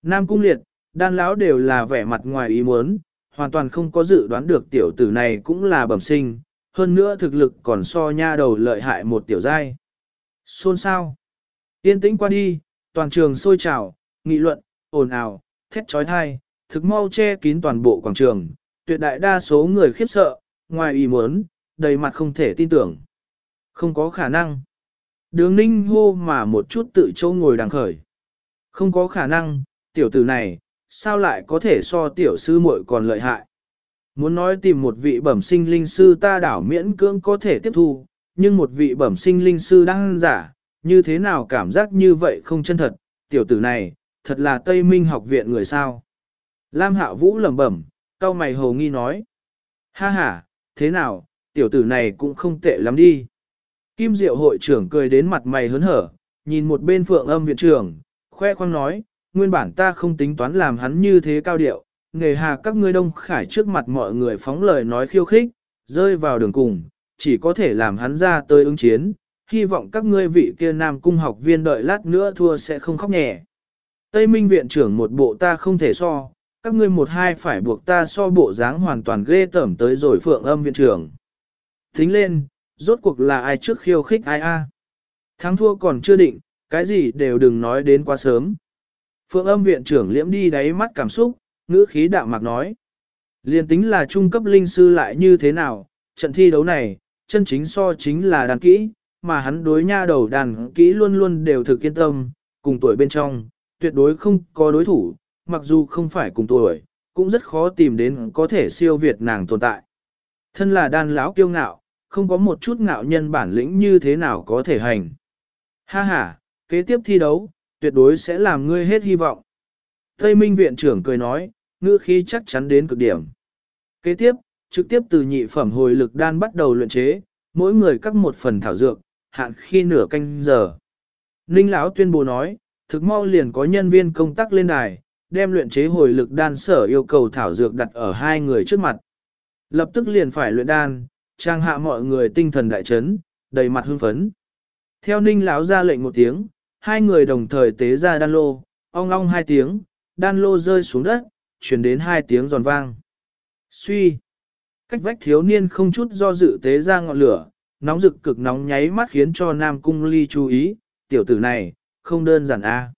Nam Cung Liệt, đan lão đều là vẻ mặt ngoài ý muốn, hoàn toàn không có dự đoán được tiểu tử này cũng là bẩm sinh, hơn nữa thực lực còn so nha đầu lợi hại một tiểu giai. Xôn sao? Yên tĩnh qua đi, toàn trường sôi trào, nghị luận, ồn ào, thét trói thai, thực mau che kín toàn bộ quảng trường, tuyệt đại đa số người khiếp sợ, ngoài ý muốn, đầy mặt không thể tin tưởng. Không có khả năng. Đường ninh hô mà một chút tự châu ngồi đằng khởi. Không có khả năng, tiểu tử này, sao lại có thể so tiểu sư muội còn lợi hại. Muốn nói tìm một vị bẩm sinh linh sư ta đảo miễn cưỡng có thể tiếp thu, nhưng một vị bẩm sinh linh sư đang giả, như thế nào cảm giác như vậy không chân thật, tiểu tử này, thật là Tây Minh học viện người sao. Lam Hạ Vũ lẩm bẩm, cao mày hồ nghi nói. Ha ha, thế nào, tiểu tử này cũng không tệ lắm đi. Kim Diệu hội trưởng cười đến mặt mày hớn hở, nhìn một bên phượng âm viện trưởng, khoe khoang nói, nguyên bản ta không tính toán làm hắn như thế cao điệu, nghề hà các ngươi đông khải trước mặt mọi người phóng lời nói khiêu khích, rơi vào đường cùng, chỉ có thể làm hắn ra tới ứng chiến, hy vọng các ngươi vị kia nam cung học viên đợi lát nữa thua sẽ không khóc nhẹ. Tây Minh viện trưởng một bộ ta không thể so, các ngươi một hai phải buộc ta so bộ dáng hoàn toàn ghê tởm tới rồi phượng âm viện trưởng. Thính lên, rốt cuộc là ai trước khiêu khích ai a? Thắng thua còn chưa định, cái gì đều đừng nói đến quá sớm. Phượng âm viện trưởng liễm đi đáy mắt cảm xúc, ngữ khí đạm mạc nói. Liên tính là trung cấp linh sư lại như thế nào, trận thi đấu này, chân chính so chính là đàn kỹ, mà hắn đối nha đầu đàn kỹ luôn luôn đều thực yên tâm, cùng tuổi bên trong, tuyệt đối không có đối thủ, mặc dù không phải cùng tuổi, cũng rất khó tìm đến có thể siêu việt nàng tồn tại. Thân là đàn lão kiêu ngạo, không có một chút ngạo nhân bản lĩnh như thế nào có thể hành. Ha ha, kế tiếp thi đấu, tuyệt đối sẽ làm ngươi hết hy vọng. Tây Minh viện trưởng cười nói, ngữ khí chắc chắn đến cực điểm. Kế tiếp, trực tiếp từ nhị phẩm hồi lực đan bắt đầu luyện chế, mỗi người cắt một phần thảo dược, hạn khi nửa canh giờ. Ninh lão tuyên bố nói, thực mau liền có nhân viên công tác lên đài, đem luyện chế hồi lực đan sở yêu cầu thảo dược đặt ở hai người trước mặt. Lập tức liền phải luyện đan, trang hạ mọi người tinh thần đại chấn, đầy mặt hưng phấn. Theo ninh lão ra lệnh một tiếng, hai người đồng thời tế ra đan lô, ong ong hai tiếng, đan lô rơi xuống đất, chuyển đến hai tiếng giòn vang. Suy! Cách vách thiếu niên không chút do dự tế ra ngọn lửa, nóng rực cực nóng nháy mắt khiến cho Nam Cung Ly chú ý, tiểu tử này, không đơn giản a.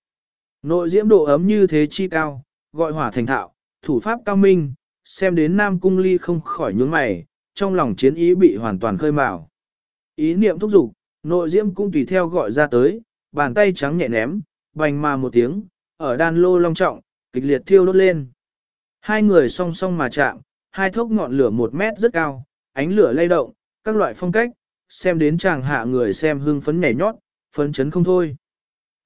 Nội diễm độ ấm như thế chi cao, gọi hỏa thành thạo, thủ pháp cao minh, xem đến Nam Cung Ly không khỏi nhướng mày, trong lòng chiến ý bị hoàn toàn khơi mào. Ý niệm thúc giục, Nội diễm cũng tùy theo gọi ra tới, bàn tay trắng nhẹ ném, bành mà một tiếng, ở đan lô long trọng, kịch liệt thiêu đốt lên. Hai người song song mà chạm, hai thốc ngọn lửa một mét rất cao, ánh lửa lay động, các loại phong cách, xem đến chàng hạ người xem hưng phấn nhảy nhót, phấn chấn không thôi.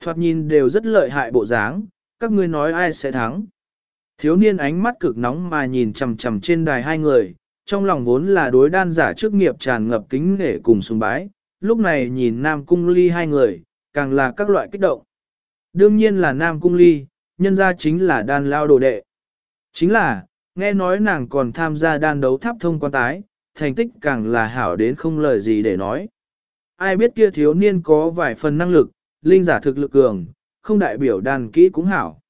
Thoạt nhìn đều rất lợi hại bộ dáng, các ngươi nói ai sẽ thắng. Thiếu niên ánh mắt cực nóng mà nhìn chằm chằm trên đài hai người, trong lòng vốn là đối đan giả trước nghiệp tràn ngập kính nể cùng sùng bái, lúc này nhìn Nam Cung Ly hai người, càng là các loại kích động. Đương nhiên là Nam Cung Ly, nhân ra chính là đan lao đồ đệ. Chính là, nghe nói nàng còn tham gia đan đấu tháp thông quan tái, thành tích càng là hảo đến không lời gì để nói. Ai biết kia thiếu niên có vài phần năng lực, linh giả thực lực cường, không đại biểu đàn kỹ cũng hảo.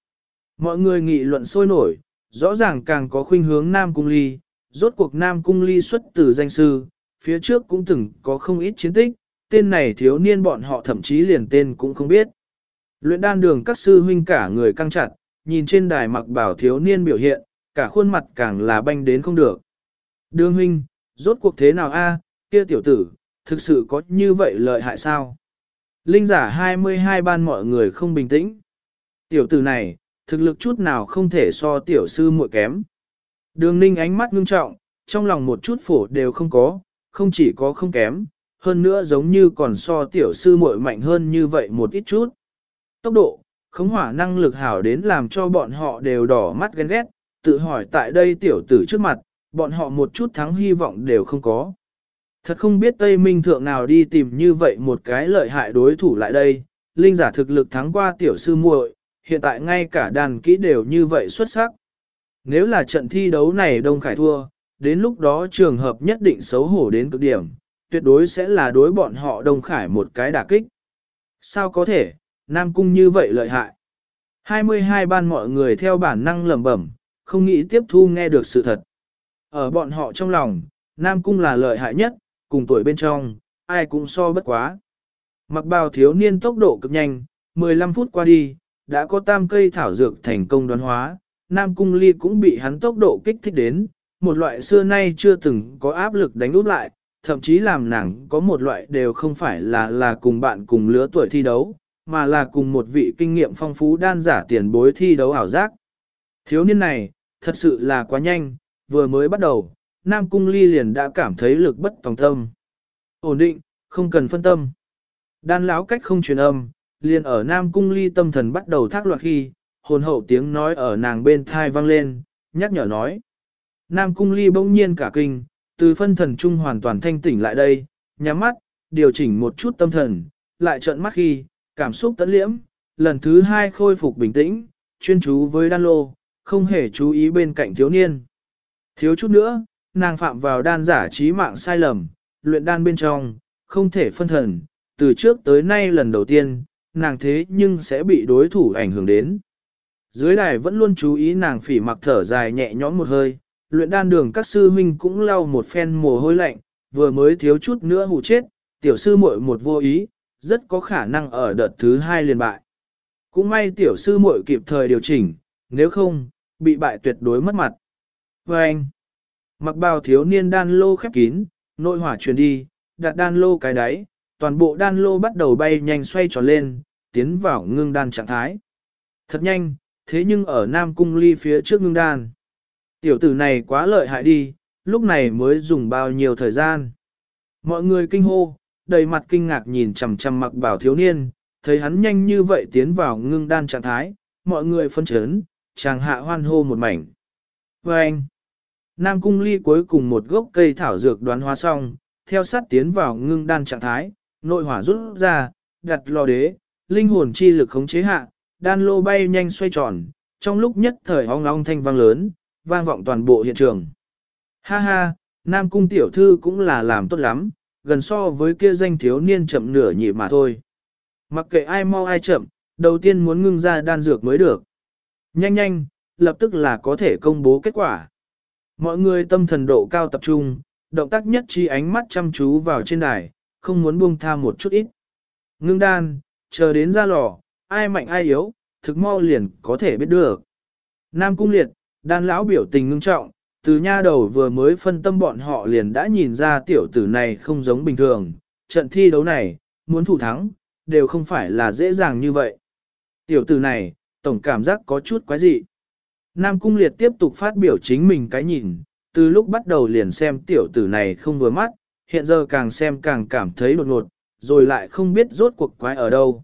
Mọi người nghị luận sôi nổi, rõ ràng càng có khuynh hướng Nam Cung Ly, rốt cuộc Nam Cung Ly xuất từ danh sư, phía trước cũng từng có không ít chiến tích, tên này thiếu niên bọn họ thậm chí liền tên cũng không biết. Luyện đan đường các sư huynh cả người căng chặt, nhìn trên đài mặc bảo thiếu niên biểu hiện, cả khuôn mặt càng là banh đến không được. Đường huynh, rốt cuộc thế nào a? kia tiểu tử, thực sự có như vậy lợi hại sao? Linh giả 22 ban mọi người không bình tĩnh. Tiểu tử này, thực lực chút nào không thể so tiểu sư muội kém. Đường ninh ánh mắt ngưng trọng, trong lòng một chút phổ đều không có, không chỉ có không kém, hơn nữa giống như còn so tiểu sư muội mạnh hơn như vậy một ít chút. Tốc độ, khống hỏa năng lực hảo đến làm cho bọn họ đều đỏ mắt ghen ghét, tự hỏi tại đây tiểu tử trước mặt, bọn họ một chút thắng hy vọng đều không có. Thật không biết Tây Minh Thượng nào đi tìm như vậy một cái lợi hại đối thủ lại đây, linh giả thực lực thắng qua tiểu sư muội, hiện tại ngay cả đàn kỹ đều như vậy xuất sắc. Nếu là trận thi đấu này Đông Khải thua, đến lúc đó trường hợp nhất định xấu hổ đến cực điểm, tuyệt đối sẽ là đối bọn họ Đông Khải một cái đả kích. Sao có thể, Nam Cung như vậy lợi hại. 22 ban mọi người theo bản năng lẩm bẩm, không nghĩ tiếp thu nghe được sự thật. Ở bọn họ trong lòng, Nam Cung là lợi hại nhất, cùng tuổi bên trong, ai cũng so bất quá. Mặc bào thiếu niên tốc độ cực nhanh, 15 phút qua đi, đã có tam cây thảo dược thành công đoán hóa, Nam Cung Ly cũng bị hắn tốc độ kích thích đến, một loại xưa nay chưa từng có áp lực đánh úp lại, thậm chí làm nàng có một loại đều không phải là là cùng bạn cùng lứa tuổi thi đấu, mà là cùng một vị kinh nghiệm phong phú đan giả tiền bối thi đấu ảo giác. Thiếu niên này, thật sự là quá nhanh, vừa mới bắt đầu, Nam Cung Ly liền đã cảm thấy lực bất tòng tâm. Ổn định, không cần phân tâm. Đan lão cách không truyền âm, liền ở Nam Cung Ly tâm thần bắt đầu thác loạt khi, hồn hậu tiếng nói ở nàng bên thai vang lên, nhắc nhở nói. Nam Cung Ly bỗng nhiên cả kinh, từ phân thần trung hoàn toàn thanh tỉnh lại đây, nhắm mắt, điều chỉnh một chút tâm thần, lại trợn mắt khi, cảm xúc tấn liễm, lần thứ hai khôi phục bình tĩnh, chuyên chú với đan lô, không hề chú ý bên cạnh thiếu niên. Thiếu chút nữa, nàng phạm vào đan giả trí mạng sai lầm, luyện đan bên trong, không thể phân thần, từ trước tới nay lần đầu tiên, nàng thế nhưng sẽ bị đối thủ ảnh hưởng đến. Dưới đài vẫn luôn chú ý nàng phỉ mặc thở dài nhẹ nhõm một hơi, luyện đan đường các sư huynh cũng lau một phen mồ hôi lạnh, vừa mới thiếu chút nữa hụ chết, tiểu sư muội một vô ý, rất có khả năng ở đợt thứ hai liền bại. Cũng may tiểu sư muội kịp thời điều chỉnh, nếu không, bị bại tuyệt đối mất mặt. Và anh, mặc bào thiếu niên đan lô khép kín, nội hỏa truyền đi, đặt đan lô cái đáy, toàn bộ đan lô bắt đầu bay nhanh xoay tròn lên, tiến vào ngưng đan trạng thái. Thật nhanh, thế nhưng ở Nam Cung ly phía trước ngưng đan. Tiểu tử này quá lợi hại đi, lúc này mới dùng bao nhiêu thời gian. Mọi người kinh hô, đầy mặt kinh ngạc nhìn chằm chằm mặc bảo thiếu niên, thấy hắn nhanh như vậy tiến vào ngưng đan trạng thái, mọi người phân chấn, chàng hạ hoan hô một mảnh. Và anh, Nam Cung Ly cuối cùng một gốc cây thảo dược đoán hóa xong, theo sát tiến vào ngưng đan trạng thái, nội hỏa rút ra, đặt lò đế, linh hồn chi lực khống chế hạ, đan lô bay nhanh xoay tròn, trong lúc nhất thời ong ong thanh vang lớn, vang vọng toàn bộ hiện trường. Ha ha, Nam Cung tiểu thư cũng là làm tốt lắm, gần so với kia danh thiếu niên chậm nửa nhịp mà thôi. Mặc kệ ai mau ai chậm, đầu tiên muốn ngưng ra đan dược mới được. Nhanh nhanh, lập tức là có thể công bố kết quả. Mọi người tâm thần độ cao tập trung, động tác nhất trí ánh mắt chăm chú vào trên đài, không muốn buông tha một chút ít. Ngưng đan, chờ đến ra lò, ai mạnh ai yếu, thực mau liền có thể biết được. Nam cung liệt, đan lão biểu tình ngưng trọng, từ nha đầu vừa mới phân tâm bọn họ liền đã nhìn ra tiểu tử này không giống bình thường, trận thi đấu này, muốn thủ thắng, đều không phải là dễ dàng như vậy. Tiểu tử này, tổng cảm giác có chút quái dị. Nam Cung Liệt tiếp tục phát biểu chính mình cái nhìn, từ lúc bắt đầu liền xem tiểu tử này không vừa mắt, hiện giờ càng xem càng cảm thấy đột ngột, rồi lại không biết rốt cuộc quái ở đâu.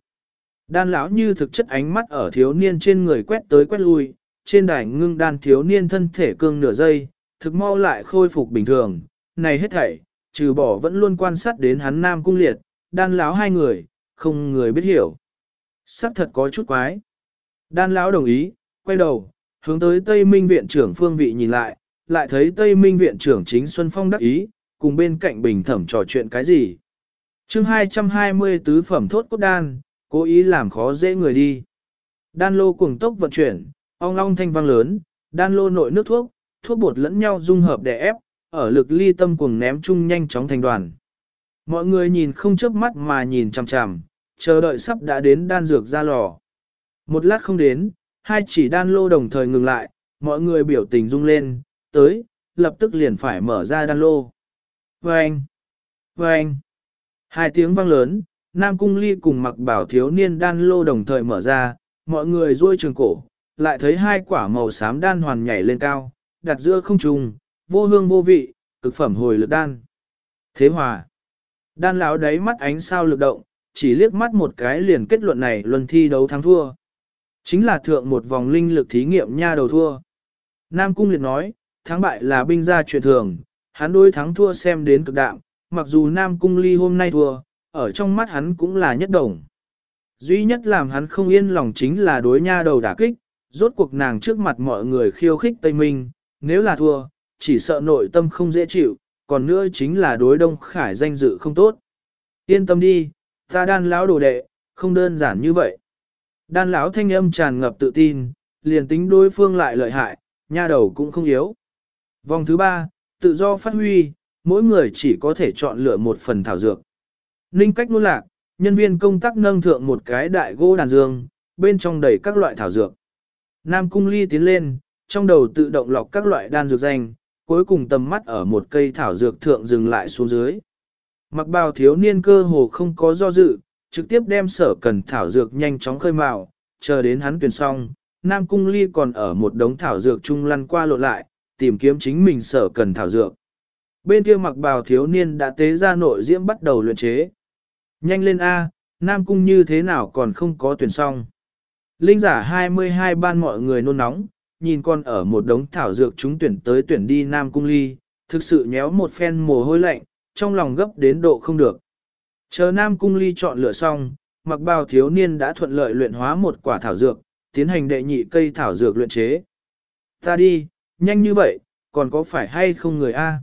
Đan lão như thực chất ánh mắt ở thiếu niên trên người quét tới quét lui, trên đài ngưng đan thiếu niên thân thể cương nửa giây, thực mau lại khôi phục bình thường, này hết thảy, trừ bỏ vẫn luôn quan sát đến hắn nam cung liệt, đan lão hai người, không người biết hiểu. Sắc thật có chút quái. Đan lão đồng ý, quay đầu, hướng tới Tây Minh viện trưởng phương vị nhìn lại, lại thấy Tây Minh viện trưởng chính Xuân Phong đắc ý, cùng bên cạnh bình thẩm trò chuyện cái gì. chương 220 tứ phẩm thốt cốt đan, cố ý làm khó dễ người đi. Đan lô cuồng tốc vận chuyển, ong long thanh vang lớn, đan lô nội nước thuốc, thuốc bột lẫn nhau dung hợp để ép, ở lực ly tâm cuồng ném chung nhanh chóng thành đoàn. Mọi người nhìn không chớp mắt mà nhìn chằm chằm, chờ đợi sắp đã đến đan dược ra lò. Một lát không đến, hai chỉ đan lô đồng thời ngừng lại, mọi người biểu tình rung lên, tới, lập tức liền phải mở ra đan lô. Vâng! Vâng! Hai tiếng vang lớn, Nam Cung Ly cùng mặc bảo thiếu niên đan lô đồng thời mở ra, mọi người ruôi trường cổ, lại thấy hai quả màu xám đan hoàn nhảy lên cao, đặt giữa không trùng, vô hương vô vị, cực phẩm hồi lực đan. Thế hòa! Đan lão đáy mắt ánh sao lực động, chỉ liếc mắt một cái liền kết luận này luân thi đấu thắng thua. Chính là thượng một vòng linh lực thí nghiệm nha đầu thua. Nam Cung liệt nói, thắng bại là binh gia chuyện thường, hắn đối thắng thua xem đến cực đạm, mặc dù Nam Cung ly hôm nay thua, ở trong mắt hắn cũng là nhất đồng. Duy nhất làm hắn không yên lòng chính là đối nha đầu đả kích, rốt cuộc nàng trước mặt mọi người khiêu khích Tây Minh, nếu là thua, chỉ sợ nội tâm không dễ chịu, còn nữa chính là đối Đông Khải danh dự không tốt. Yên tâm đi, ta đan lão đồ đệ, không đơn giản như vậy. Đan lão thanh âm tràn ngập tự tin, liền tính đối phương lại lợi hại, nha đầu cũng không yếu. Vòng thứ ba, tự do phát huy, mỗi người chỉ có thể chọn lựa một phần thảo dược. Ninh cách nuôn lạc, nhân viên công tác nâng thượng một cái đại gỗ đàn dương, bên trong đầy các loại thảo dược. Nam cung ly tiến lên, trong đầu tự động lọc các loại đan dược danh, cuối cùng tầm mắt ở một cây thảo dược thượng dừng lại xuống dưới. Mặc bào thiếu niên cơ hồ không có do dự, trực tiếp đem sở cần thảo dược nhanh chóng khơi mào, chờ đến hắn tuyển xong, Nam Cung Ly còn ở một đống thảo dược chung lăn qua lộ lại, tìm kiếm chính mình sở cần thảo dược. Bên kia mặc bào thiếu niên đã tế ra nội diễm bắt đầu luyện chế. Nhanh lên A, Nam Cung như thế nào còn không có tuyển xong. Linh giả 22 ban mọi người nôn nóng, nhìn con ở một đống thảo dược chúng tuyển tới tuyển đi Nam Cung Ly, thực sự nhéo một phen mồ hôi lạnh, trong lòng gấp đến độ không được. Chờ Nam Cung Ly chọn lựa xong, mặc bào thiếu niên đã thuận lợi luyện hóa một quả thảo dược, tiến hành đệ nhị cây thảo dược luyện chế. Ta đi, nhanh như vậy, còn có phải hay không người A?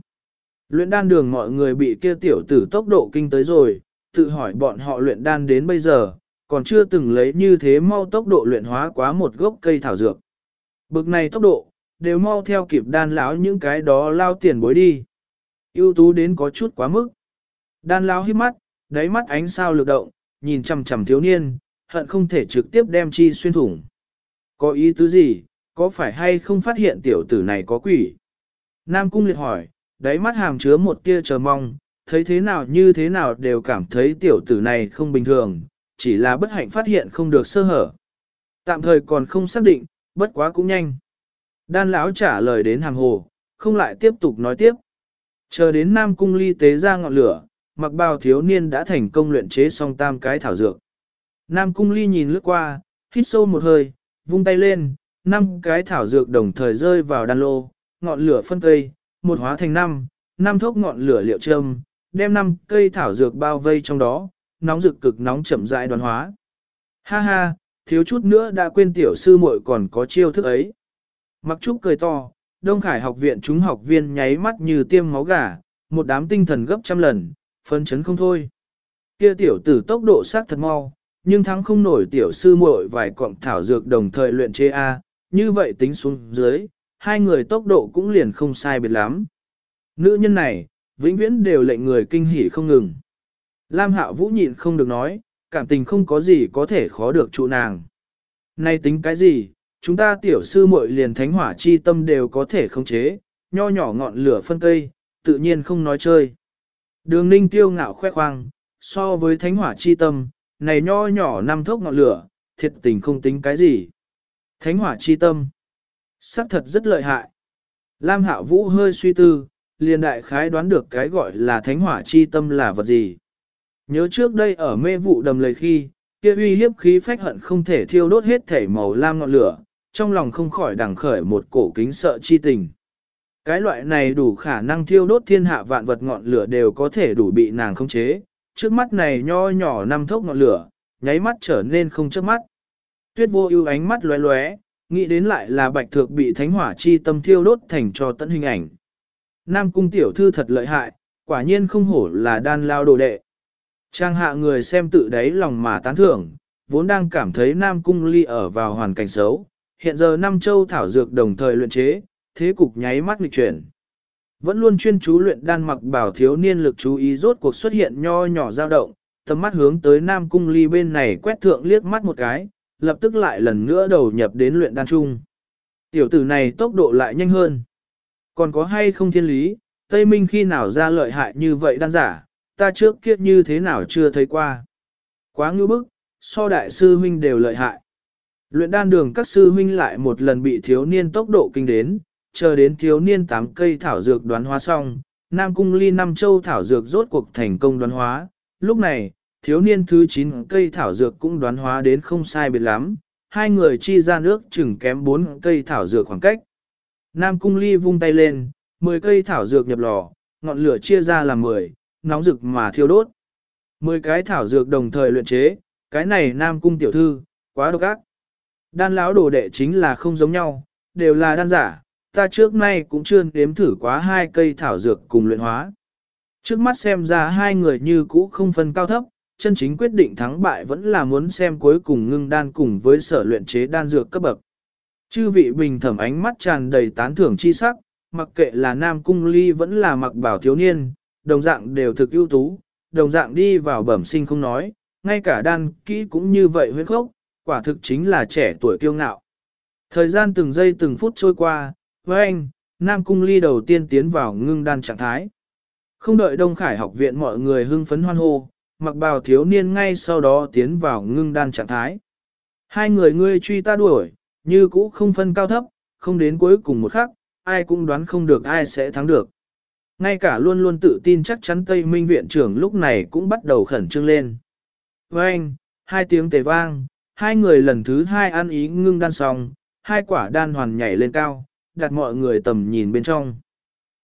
Luyện đan đường mọi người bị kia tiểu tử tốc độ kinh tới rồi, tự hỏi bọn họ luyện đan đến bây giờ, còn chưa từng lấy như thế mau tốc độ luyện hóa quá một gốc cây thảo dược. Bực này tốc độ, đều mau theo kịp đan lão những cái đó lao tiền bối đi. ưu tú đến có chút quá mức. Đan lão hít mắt, đáy mắt ánh sao lực động, nhìn chằm chằm thiếu niên, hận không thể trực tiếp đem chi xuyên thủng. Có ý tứ gì, có phải hay không phát hiện tiểu tử này có quỷ? Nam Cung liệt hỏi, đáy mắt hàm chứa một tia chờ mong, thấy thế nào như thế nào đều cảm thấy tiểu tử này không bình thường, chỉ là bất hạnh phát hiện không được sơ hở. Tạm thời còn không xác định, bất quá cũng nhanh. Đan lão trả lời đến hàng hồ, không lại tiếp tục nói tiếp. Chờ đến Nam Cung ly tế ra ngọn lửa, mặc bào thiếu niên đã thành công luyện chế xong tam cái thảo dược. Nam Cung ly nhìn lướt qua, hít sâu một hơi, vung tay lên, năm cái thảo dược đồng thời rơi vào đan lô, ngọn lửa phân cây, một hóa thành năm, năm thốc ngọn lửa liệu châm, đem năm cây thảo dược bao vây trong đó, nóng rực cực nóng chậm rãi đoán hóa. Ha ha, thiếu chút nữa đã quên tiểu sư muội còn có chiêu thức ấy. Mặc trúc cười to, Đông Khải học viện chúng học viên nháy mắt như tiêm máu gà, một đám tinh thần gấp trăm lần, phấn chấn không thôi. Kia tiểu tử tốc độ sát thật mau, nhưng thắng không nổi tiểu sư muội vài cọng thảo dược đồng thời luyện chế A, như vậy tính xuống dưới, hai người tốc độ cũng liền không sai biệt lắm. Nữ nhân này, vĩnh viễn đều lệnh người kinh hỉ không ngừng. Lam Hạo Vũ nhịn không được nói, cảm tình không có gì có thể khó được trụ nàng. Nay tính cái gì, chúng ta tiểu sư muội liền thánh hỏa chi tâm đều có thể khống chế, nho nhỏ ngọn lửa phân cây, tự nhiên không nói chơi. Đường ninh tiêu ngạo khoe khoang, so với thánh hỏa chi tâm, này nho nhỏ năm thốc ngọn lửa, thiệt tình không tính cái gì. Thánh hỏa chi tâm, sắc thật rất lợi hại. Lam Hạo Vũ hơi suy tư, liền đại khái đoán được cái gọi là thánh hỏa chi tâm là vật gì. Nhớ trước đây ở mê vụ đầm lầy khi, kia uy hiếp khí phách hận không thể thiêu đốt hết thể màu lam ngọn lửa, trong lòng không khỏi đằng khởi một cổ kính sợ chi tình. Cái loại này đủ khả năng thiêu đốt thiên hạ vạn vật ngọn lửa đều có thể đủ bị nàng khống chế, trước mắt này nho nhỏ năm thốc ngọn lửa, nháy mắt trở nên không chớp mắt. Tuyết vô ưu ánh mắt lóe lóe, nghĩ đến lại là bạch thược bị thánh hỏa chi tâm thiêu đốt thành cho tận hình ảnh. Nam cung tiểu thư thật lợi hại, quả nhiên không hổ là đan lao đồ đệ. Trang hạ người xem tự đáy lòng mà tán thưởng, vốn đang cảm thấy Nam cung ly ở vào hoàn cảnh xấu, hiện giờ Nam châu thảo dược đồng thời luyện chế, thế cục nháy mắt nghịch chuyển. Vẫn luôn chuyên chú luyện đan mặc bảo thiếu niên lực chú ý rốt cuộc xuất hiện nho nhỏ dao động, tầm mắt hướng tới Nam cung ly bên này quét thượng liếc mắt một cái, lập tức lại lần nữa đầu nhập đến luyện đan chung. Tiểu tử này tốc độ lại nhanh hơn. Còn có hay không thiên lý, Tây Minh khi nào ra lợi hại như vậy đan giả, ta trước kia như thế nào chưa thấy qua. Quá ngưu bức, so đại sư huynh đều lợi hại. Luyện đan đường các sư huynh lại một lần bị thiếu niên tốc độ kinh đến, chờ đến thiếu niên tám cây thảo dược đoán hóa xong, Nam Cung Ly năm châu thảo dược rốt cuộc thành công đoán hóa. Lúc này, thiếu niên thứ 9 cây thảo dược cũng đoán hóa đến không sai biệt lắm, hai người chi ra nước chừng kém 4 cây thảo dược khoảng cách. Nam Cung Ly vung tay lên, 10 cây thảo dược nhập lò, ngọn lửa chia ra làm 10, nóng rực mà thiêu đốt. 10 cái thảo dược đồng thời luyện chế, cái này Nam Cung tiểu thư, quá độc ác. Đan lão đồ đệ chính là không giống nhau, đều là đan giả, ta trước nay cũng chưa đếm thử quá hai cây thảo dược cùng luyện hóa. Trước mắt xem ra hai người như cũ không phân cao thấp, chân chính quyết định thắng bại vẫn là muốn xem cuối cùng ngưng đan cùng với sở luyện chế đan dược cấp bậc. Chư vị bình thẩm ánh mắt tràn đầy tán thưởng chi sắc, mặc kệ là nam cung ly vẫn là mặc bảo thiếu niên, đồng dạng đều thực ưu tú, đồng dạng đi vào bẩm sinh không nói, ngay cả đan kỹ cũng như vậy huyết khốc, quả thực chính là trẻ tuổi kiêu ngạo. Thời gian từng giây từng phút trôi qua, với anh, Nam Cung Ly đầu tiên tiến vào ngưng đan trạng thái. Không đợi Đông Khải học viện mọi người hưng phấn hoan hô, mặc bào thiếu niên ngay sau đó tiến vào ngưng đan trạng thái. Hai người ngươi truy ta đuổi, như cũ không phân cao thấp, không đến cuối cùng một khắc, ai cũng đoán không được ai sẽ thắng được. Ngay cả luôn luôn tự tin chắc chắn Tây Minh viện trưởng lúc này cũng bắt đầu khẩn trương lên. Với anh, hai tiếng tề vang, hai người lần thứ hai ăn ý ngưng đan xong, hai quả đan hoàn nhảy lên cao, đặt mọi người tầm nhìn bên trong.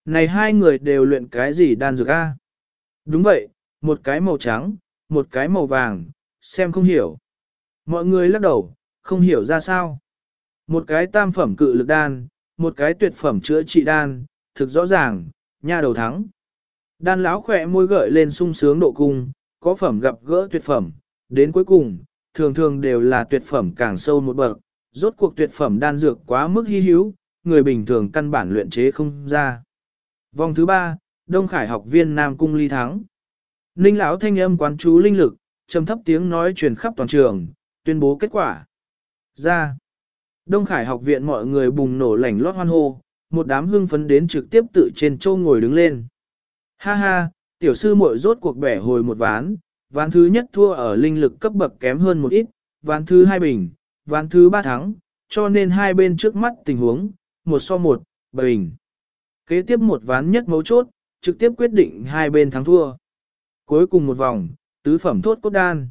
Này hai người đều luyện cái gì đan dược a? Đúng vậy, một cái màu trắng, một cái màu vàng, xem không hiểu. Mọi người lắc đầu, không hiểu ra sao. Một cái tam phẩm cự lực đan, một cái tuyệt phẩm chữa trị đan, thực rõ ràng, nha đầu thắng. Đan lão khỏe môi gợi lên sung sướng độ cung, có phẩm gặp gỡ tuyệt phẩm, đến cuối cùng, thường thường đều là tuyệt phẩm càng sâu một bậc, rốt cuộc tuyệt phẩm đan dược quá mức hy hữu, người bình thường căn bản luyện chế không ra. Vòng thứ ba, Đông Khải học viên Nam Cung ly thắng. Ninh lão thanh âm quán chú linh lực, trầm thấp tiếng nói truyền khắp toàn trường, tuyên bố kết quả. Ra. Đông Khải học viện mọi người bùng nổ lảnh lót hoan hô, một đám hưng phấn đến trực tiếp tự trên châu ngồi đứng lên. Ha ha, tiểu sư muội rốt cuộc bẻ hồi một ván, ván thứ nhất thua ở linh lực cấp bậc kém hơn một ít, ván thứ hai bình, ván thứ ba thắng, cho nên hai bên trước mắt tình huống, một so một, bình. Kế tiếp một ván nhất mấu chốt, trực tiếp quyết định hai bên thắng thua. Cuối cùng một vòng, tứ phẩm thốt cốt đan.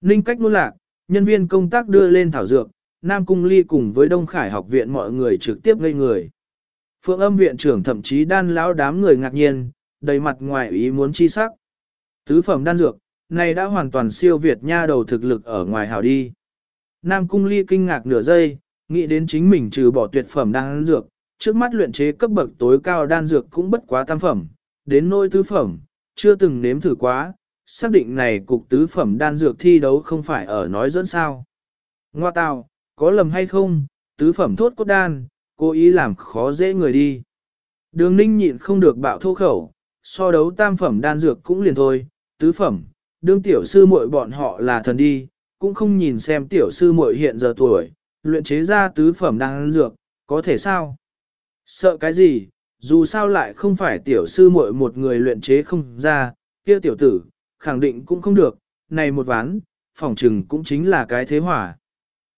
Ninh cách nuôn lạc, nhân viên công tác đưa lên thảo dược, Nam Cung Ly cùng với Đông Khải học viện mọi người trực tiếp gây người. Phượng âm viện trưởng thậm chí đan lão đám người ngạc nhiên, đầy mặt ngoài ý muốn chi sắc. Tứ phẩm đan dược, này đã hoàn toàn siêu việt nha đầu thực lực ở ngoài hảo đi. Nam Cung Ly kinh ngạc nửa giây, nghĩ đến chính mình trừ bỏ tuyệt phẩm đan dược, trước mắt luyện chế cấp bậc tối cao đan dược cũng bất quá tam phẩm, đến nôi tứ phẩm, chưa từng nếm thử quá, xác định này cục tứ phẩm đan dược thi đấu không phải ở nói dẫn sao. Ngoa tào, có lầm hay không, tứ phẩm thốt cốt đan, cố ý làm khó dễ người đi. Đường ninh nhịn không được bạo thô khẩu, so đấu tam phẩm đan dược cũng liền thôi, tứ phẩm, đương tiểu sư muội bọn họ là thần đi, cũng không nhìn xem tiểu sư muội hiện giờ tuổi, luyện chế ra tứ phẩm đan dược, có thể sao? Sợ cái gì, dù sao lại không phải tiểu sư muội một người luyện chế không ra, kia tiểu tử, khẳng định cũng không được, này một ván, phỏng trừng cũng chính là cái thế hỏa.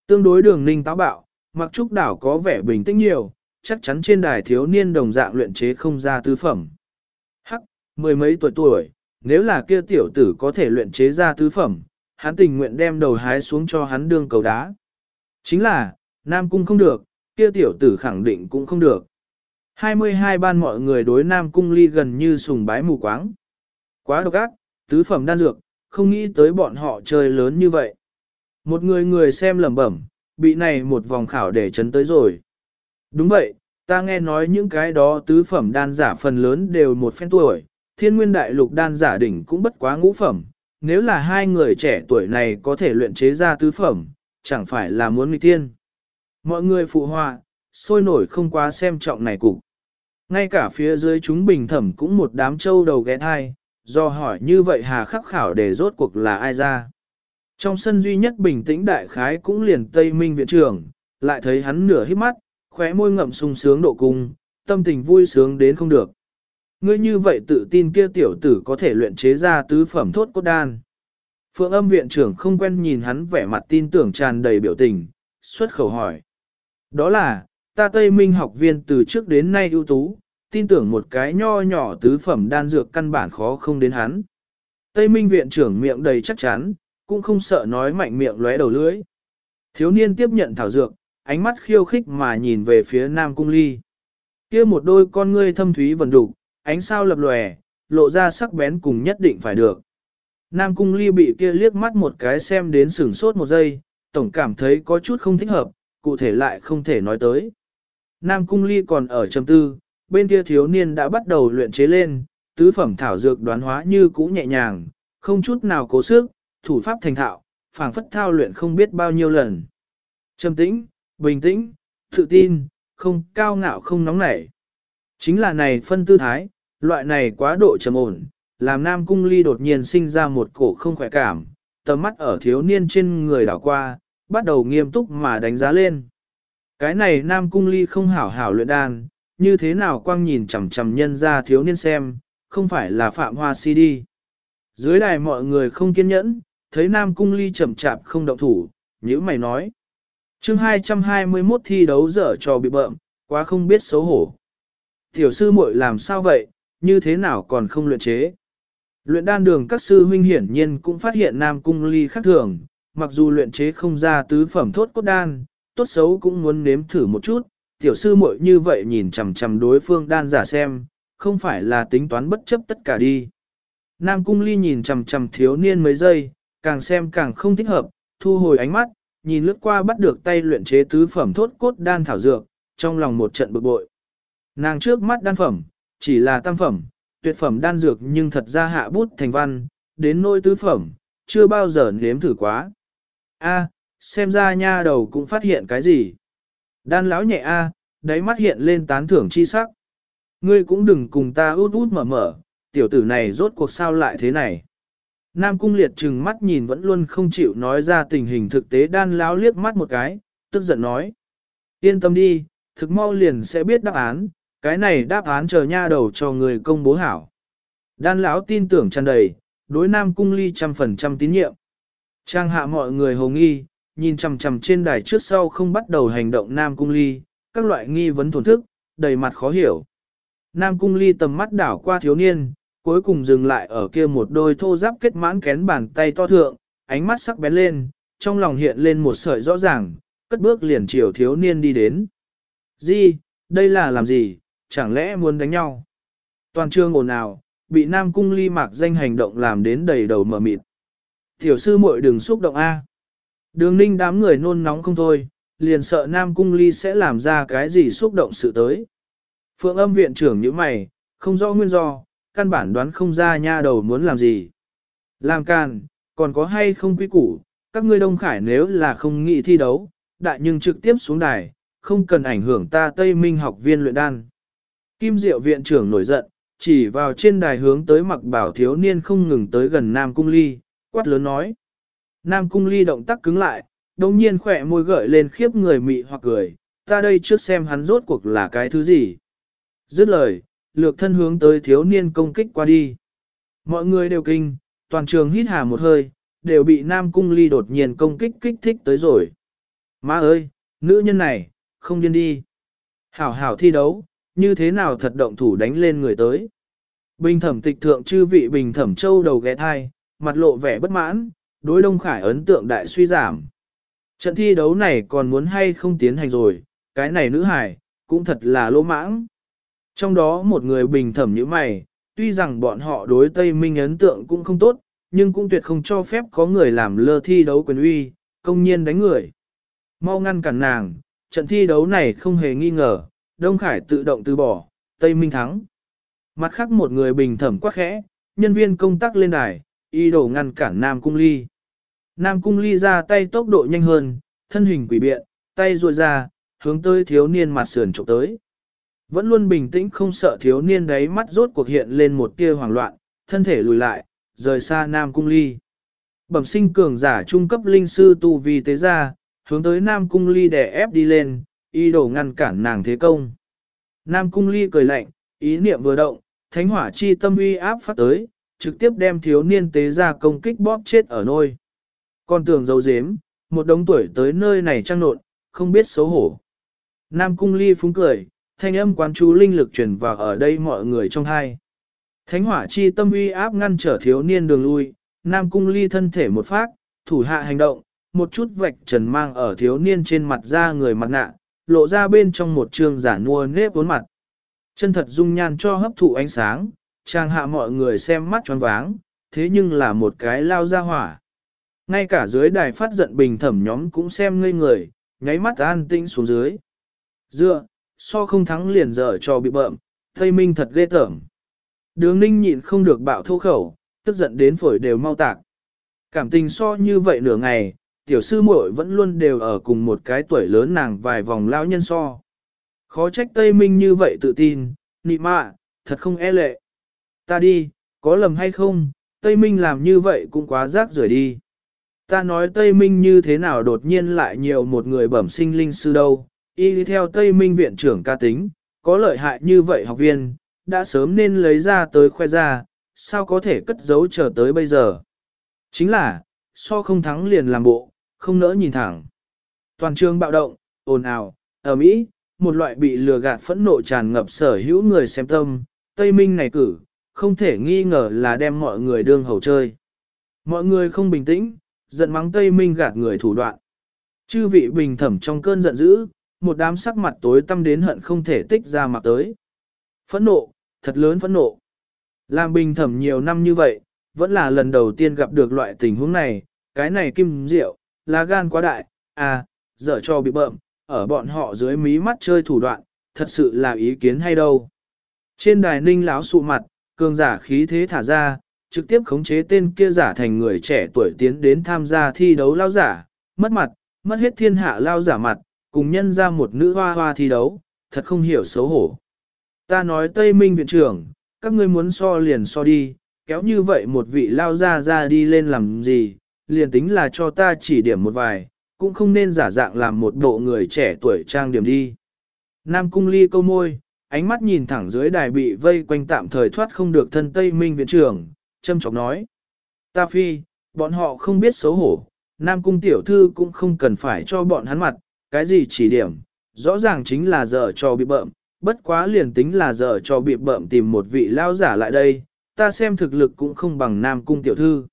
Tương đối đường ninh táo bạo, mặc trúc đảo có vẻ bình tĩnh nhiều, chắc chắn trên đài thiếu niên đồng dạng luyện chế không ra tứ phẩm. Hắc, mười mấy tuổi tuổi, nếu là kia tiểu tử có thể luyện chế ra tứ phẩm, hắn tình nguyện đem đầu hái xuống cho hắn đương cầu đá. Chính là, Nam Cung không được, kia tiểu tử khẳng định cũng không được. 22 ban mọi người đối Nam Cung ly gần như sùng bái mù quáng. Quá độc ác, tứ phẩm đan dược, không nghĩ tới bọn họ chơi lớn như vậy. Một người người xem lẩm bẩm, bị này một vòng khảo để chấn tới rồi. Đúng vậy, ta nghe nói những cái đó tứ phẩm đan giả phần lớn đều một phen tuổi, thiên nguyên đại lục đan giả đỉnh cũng bất quá ngũ phẩm. Nếu là hai người trẻ tuổi này có thể luyện chế ra tứ phẩm, chẳng phải là muốn nghịch tiên. Mọi người phụ họa, sôi nổi không quá xem trọng này cục. Ngay cả phía dưới chúng bình thẩm cũng một đám trâu đầu ghé thai, do hỏi như vậy hà khắc khảo để rốt cuộc là ai ra. Trong sân duy nhất bình tĩnh đại khái cũng liền Tây Minh viện trưởng, lại thấy hắn nửa hít mắt, khóe môi ngậm sung sướng độ cung, tâm tình vui sướng đến không được. Ngươi như vậy tự tin kia tiểu tử có thể luyện chế ra tứ phẩm thốt cốt đan. Phượng âm viện trưởng không quen nhìn hắn vẻ mặt tin tưởng tràn đầy biểu tình, xuất khẩu hỏi. Đó là, ta Tây Minh học viên từ trước đến nay ưu tú, tin tưởng một cái nho nhỏ tứ phẩm đan dược căn bản khó không đến hắn. Tây Minh viện trưởng miệng đầy chắc chắn, cũng không sợ nói mạnh miệng lóe đầu lưỡi. Thiếu niên tiếp nhận thảo dược, ánh mắt khiêu khích mà nhìn về phía Nam Cung Ly. kia một đôi con ngươi thâm thúy vần đục, ánh sao lập lòe, lộ ra sắc bén cùng nhất định phải được. Nam Cung Ly bị kia liếc mắt một cái xem đến sửng sốt một giây, tổng cảm thấy có chút không thích hợp, cụ thể lại không thể nói tới. Nam Cung Ly còn ở trầm tư, bên kia thiếu niên đã bắt đầu luyện chế lên, tứ phẩm thảo dược đoán hóa như cũ nhẹ nhàng, không chút nào cố sức, thủ pháp thành thạo, phảng phất thao luyện không biết bao nhiêu lần. Trầm tĩnh, bình tĩnh, tự tin, không cao ngạo không nóng nảy. Chính là này phân tư thái, loại này quá độ trầm ổn, làm Nam Cung Ly đột nhiên sinh ra một cổ không khỏe cảm, tầm mắt ở thiếu niên trên người đảo qua, bắt đầu nghiêm túc mà đánh giá lên. Cái này Nam Cung Ly không hảo hảo luyện đan, như thế nào quang nhìn chằm chằm nhân ra thiếu niên xem, không phải là Phạm Hoa Si đi. Dưới đài mọi người không kiên nhẫn, thấy Nam Cung Ly chậm chạp không động thủ, như mày nói. chương 221 thi đấu dở trò bị bợm, quá không biết xấu hổ. Tiểu sư muội làm sao vậy, như thế nào còn không luyện chế? Luyện đan đường các sư huynh hiển nhiên cũng phát hiện Nam Cung Ly khác thường, mặc dù luyện chế không ra tứ phẩm thốt cốt đan, tốt xấu cũng muốn nếm thử một chút, tiểu sư muội như vậy nhìn chằm chằm đối phương đan giả xem, không phải là tính toán bất chấp tất cả đi. Nam Cung Ly nhìn chằm chằm thiếu niên mấy giây, càng xem càng không thích hợp, thu hồi ánh mắt, nhìn lướt qua bắt được tay luyện chế tứ phẩm thốt cốt đan thảo dược, trong lòng một trận bực bội. Nàng trước mắt đan phẩm, chỉ là tam phẩm, tuyệt phẩm đan dược nhưng thật ra hạ bút thành văn, đến nôi tứ phẩm, chưa bao giờ nếm thử quá. A, xem ra nha đầu cũng phát hiện cái gì. Đan lão nhẹ A, đáy mắt hiện lên tán thưởng chi sắc. Ngươi cũng đừng cùng ta út út mở mở, tiểu tử này rốt cuộc sao lại thế này. Nam cung liệt trừng mắt nhìn vẫn luôn không chịu nói ra tình hình thực tế đan lão liếc mắt một cái, tức giận nói. Yên tâm đi, thực mau liền sẽ biết đáp án, cái này đáp án chờ nha đầu cho người công bố hảo. Đan lão tin tưởng tràn đầy, đối Nam cung ly trăm phần trăm tín nhiệm. Trang hạ mọi người hồ nghi, nhìn chằm chằm trên đài trước sau không bắt đầu hành động Nam cung ly, các loại nghi vấn thổn thức, đầy mặt khó hiểu. Nam cung ly tầm mắt đảo qua thiếu niên, cuối cùng dừng lại ở kia một đôi thô giáp kết mãn kén bàn tay to thượng, ánh mắt sắc bén lên, trong lòng hiện lên một sợi rõ ràng, cất bước liền chiều thiếu niên đi đến. Di, đây là làm gì, chẳng lẽ muốn đánh nhau? Toàn trường ồn ào, bị Nam Cung ly mạc danh hành động làm đến đầy đầu mở mịt. Tiểu sư muội đừng xúc động A. Đường ninh đám người nôn nóng không thôi, liền sợ Nam Cung ly sẽ làm ra cái gì xúc động sự tới. Phượng âm viện trưởng như mày, không rõ nguyên do, căn bản đoán không ra nha đầu muốn làm gì. Làm càn, còn có hay không quy củ, các ngươi đông khải nếu là không nghĩ thi đấu, đại nhưng trực tiếp xuống đài, không cần ảnh hưởng ta Tây Minh học viên luyện đan. Kim Diệu viện trưởng nổi giận, chỉ vào trên đài hướng tới mặc bảo thiếu niên không ngừng tới gần Nam Cung Ly, quát lớn nói. Nam Cung Ly động tác cứng lại, đồng nhiên khỏe môi gợi lên khiếp người mị hoặc cười, ta đây trước xem hắn rốt cuộc là cái thứ gì. Dứt lời, lược thân hướng tới thiếu niên công kích qua đi. Mọi người đều kinh, toàn trường hít hà một hơi, đều bị Nam Cung Ly đột nhiên công kích kích thích tới rồi. Má ơi, nữ nhân này, không điên đi. Hảo hảo thi đấu, như thế nào thật động thủ đánh lên người tới. Bình thẩm tịch thượng chư vị bình thẩm châu đầu ghé thai, mặt lộ vẻ bất mãn, đối Đông Khải ấn tượng đại suy giảm. Trận thi đấu này còn muốn hay không tiến hành rồi, cái này nữ hải, cũng thật là lỗ mãng. Trong đó một người bình thẩm như mày, tuy rằng bọn họ đối Tây Minh ấn tượng cũng không tốt, nhưng cũng tuyệt không cho phép có người làm lơ thi đấu quyền uy, công nhiên đánh người. Mau ngăn cản nàng, trận thi đấu này không hề nghi ngờ, Đông Khải tự động từ bỏ, Tây Minh thắng. Mặt khác một người bình thẩm quá khẽ, nhân viên công tác lên đài, y đổ ngăn cản Nam Cung Ly. Nam Cung Ly ra tay tốc độ nhanh hơn, thân hình quỷ biện, tay ruồi ra, hướng tới thiếu niên mặt sườn trộm tới. Vẫn luôn bình tĩnh không sợ thiếu niên đấy mắt rốt cuộc hiện lên một tia hoảng loạn, thân thể lùi lại, rời xa Nam Cung Ly. Bẩm sinh cường giả trung cấp linh sư tu vi tế ra, hướng tới Nam Cung Ly đè ép đi lên, y đổ ngăn cản nàng thế công. Nam Cung Ly cười lạnh, ý niệm vừa động, thánh hỏa chi tâm uy áp phát tới, trực tiếp đem thiếu niên tế ra công kích bóp chết ở nôi. Con tưởng dấu dếm, một đống tuổi tới nơi này trăng nộn, không biết xấu hổ. Nam Cung Ly phúng cười, thanh âm quán chú linh lực truyền vào ở đây mọi người trong hai. Thánh hỏa chi tâm uy áp ngăn trở thiếu niên đường lui, Nam Cung Ly thân thể một phát, thủ hạ hành động, một chút vạch trần mang ở thiếu niên trên mặt ra người mặt nạ, lộ ra bên trong một trường giả nua nếp bốn mặt. Chân thật dung nhan cho hấp thụ ánh sáng, trang hạ mọi người xem mắt tròn váng, thế nhưng là một cái lao ra hỏa. Ngay cả dưới đài phát giận bình thẩm nhóm cũng xem ngây người, nháy mắt an tĩnh xuống dưới. Dựa, so không thắng liền dở cho bị bợm, Tây Minh thật ghê tởm. Đường ninh nhịn không được bạo thô khẩu, tức giận đến phổi đều mau tạc. Cảm tình so như vậy nửa ngày, tiểu sư muội vẫn luôn đều ở cùng một cái tuổi lớn nàng vài vòng lão nhân so. Khó trách Tây Minh như vậy tự tin, nị mạ, thật không e lệ. Ta đi, có lầm hay không, Tây Minh làm như vậy cũng quá rác rưởi đi. Ta nói Tây Minh như thế nào đột nhiên lại nhiều một người bẩm sinh linh sư đâu, y theo Tây Minh viện trưởng ca tính, có lợi hại như vậy học viên, đã sớm nên lấy ra tới khoe ra, sao có thể cất giấu chờ tới bây giờ. Chính là, so không thắng liền làm bộ, không nỡ nhìn thẳng. Toàn trường bạo động, ồn ào, ở Mỹ, một loại bị lừa gạt phẫn nộ tràn ngập sở hữu người xem tâm, Tây Minh này cử, không thể nghi ngờ là đem mọi người đương hầu chơi. Mọi người không bình tĩnh, giận mắng Tây Minh gạt người thủ đoạn. Chư vị bình thẩm trong cơn giận dữ, một đám sắc mặt tối tâm đến hận không thể tích ra mặt tới. Phẫn nộ, thật lớn phẫn nộ. Làm bình thẩm nhiều năm như vậy, vẫn là lần đầu tiên gặp được loại tình huống này, cái này kim diệu, lá gan quá đại, à, dở cho bị bợm, ở bọn họ dưới mí mắt chơi thủ đoạn, thật sự là ý kiến hay đâu. Trên đài ninh láo sụ mặt, cường giả khí thế thả ra, trực tiếp khống chế tên kia giả thành người trẻ tuổi tiến đến tham gia thi đấu lao giả, mất mặt, mất hết thiên hạ lao giả mặt, cùng nhân ra một nữ hoa hoa thi đấu, thật không hiểu xấu hổ. Ta nói Tây Minh viện trưởng, các ngươi muốn so liền so đi, kéo như vậy một vị lao ra ra đi lên làm gì, liền tính là cho ta chỉ điểm một vài, cũng không nên giả dạng làm một bộ người trẻ tuổi trang điểm đi. Nam cung ly câu môi, ánh mắt nhìn thẳng dưới đài bị vây quanh tạm thời thoát không được thân Tây Minh viện trưởng, châm chọc nói. Ta phi, bọn họ không biết xấu hổ, Nam cung tiểu thư cũng không cần phải cho bọn hắn mặt, cái gì chỉ điểm, rõ ràng chính là giờ cho bị bợm, bất quá liền tính là giờ cho bị bợm tìm một vị lao giả lại đây, ta xem thực lực cũng không bằng Nam cung tiểu thư.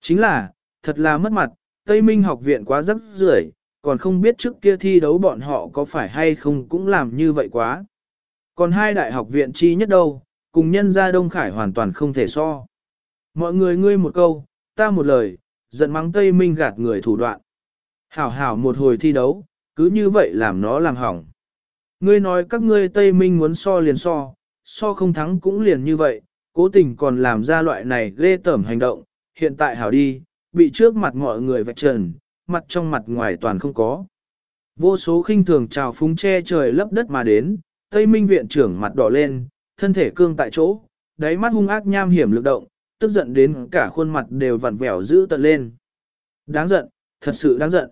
Chính là, thật là mất mặt, Tây Minh học viện quá rắc rưởi, còn không biết trước kia thi đấu bọn họ có phải hay không cũng làm như vậy quá. Còn hai đại học viện chi nhất đâu, cùng nhân gia Đông Khải hoàn toàn không thể so. Mọi người ngươi một câu, ta một lời, giận mắng Tây Minh gạt người thủ đoạn. Hảo hảo một hồi thi đấu, cứ như vậy làm nó làm hỏng. Ngươi nói các ngươi Tây Minh muốn so liền so, so không thắng cũng liền như vậy, cố tình còn làm ra loại này ghê tởm hành động, hiện tại hảo đi, bị trước mặt mọi người vạch trần, mặt trong mặt ngoài toàn không có. Vô số khinh thường trào phúng che trời lấp đất mà đến, Tây Minh viện trưởng mặt đỏ lên, thân thể cương tại chỗ, đáy mắt hung ác nham hiểm lực động, tức giận đến cả khuôn mặt đều vặn vẹo giữ tận lên. Đáng giận, thật sự đáng giận.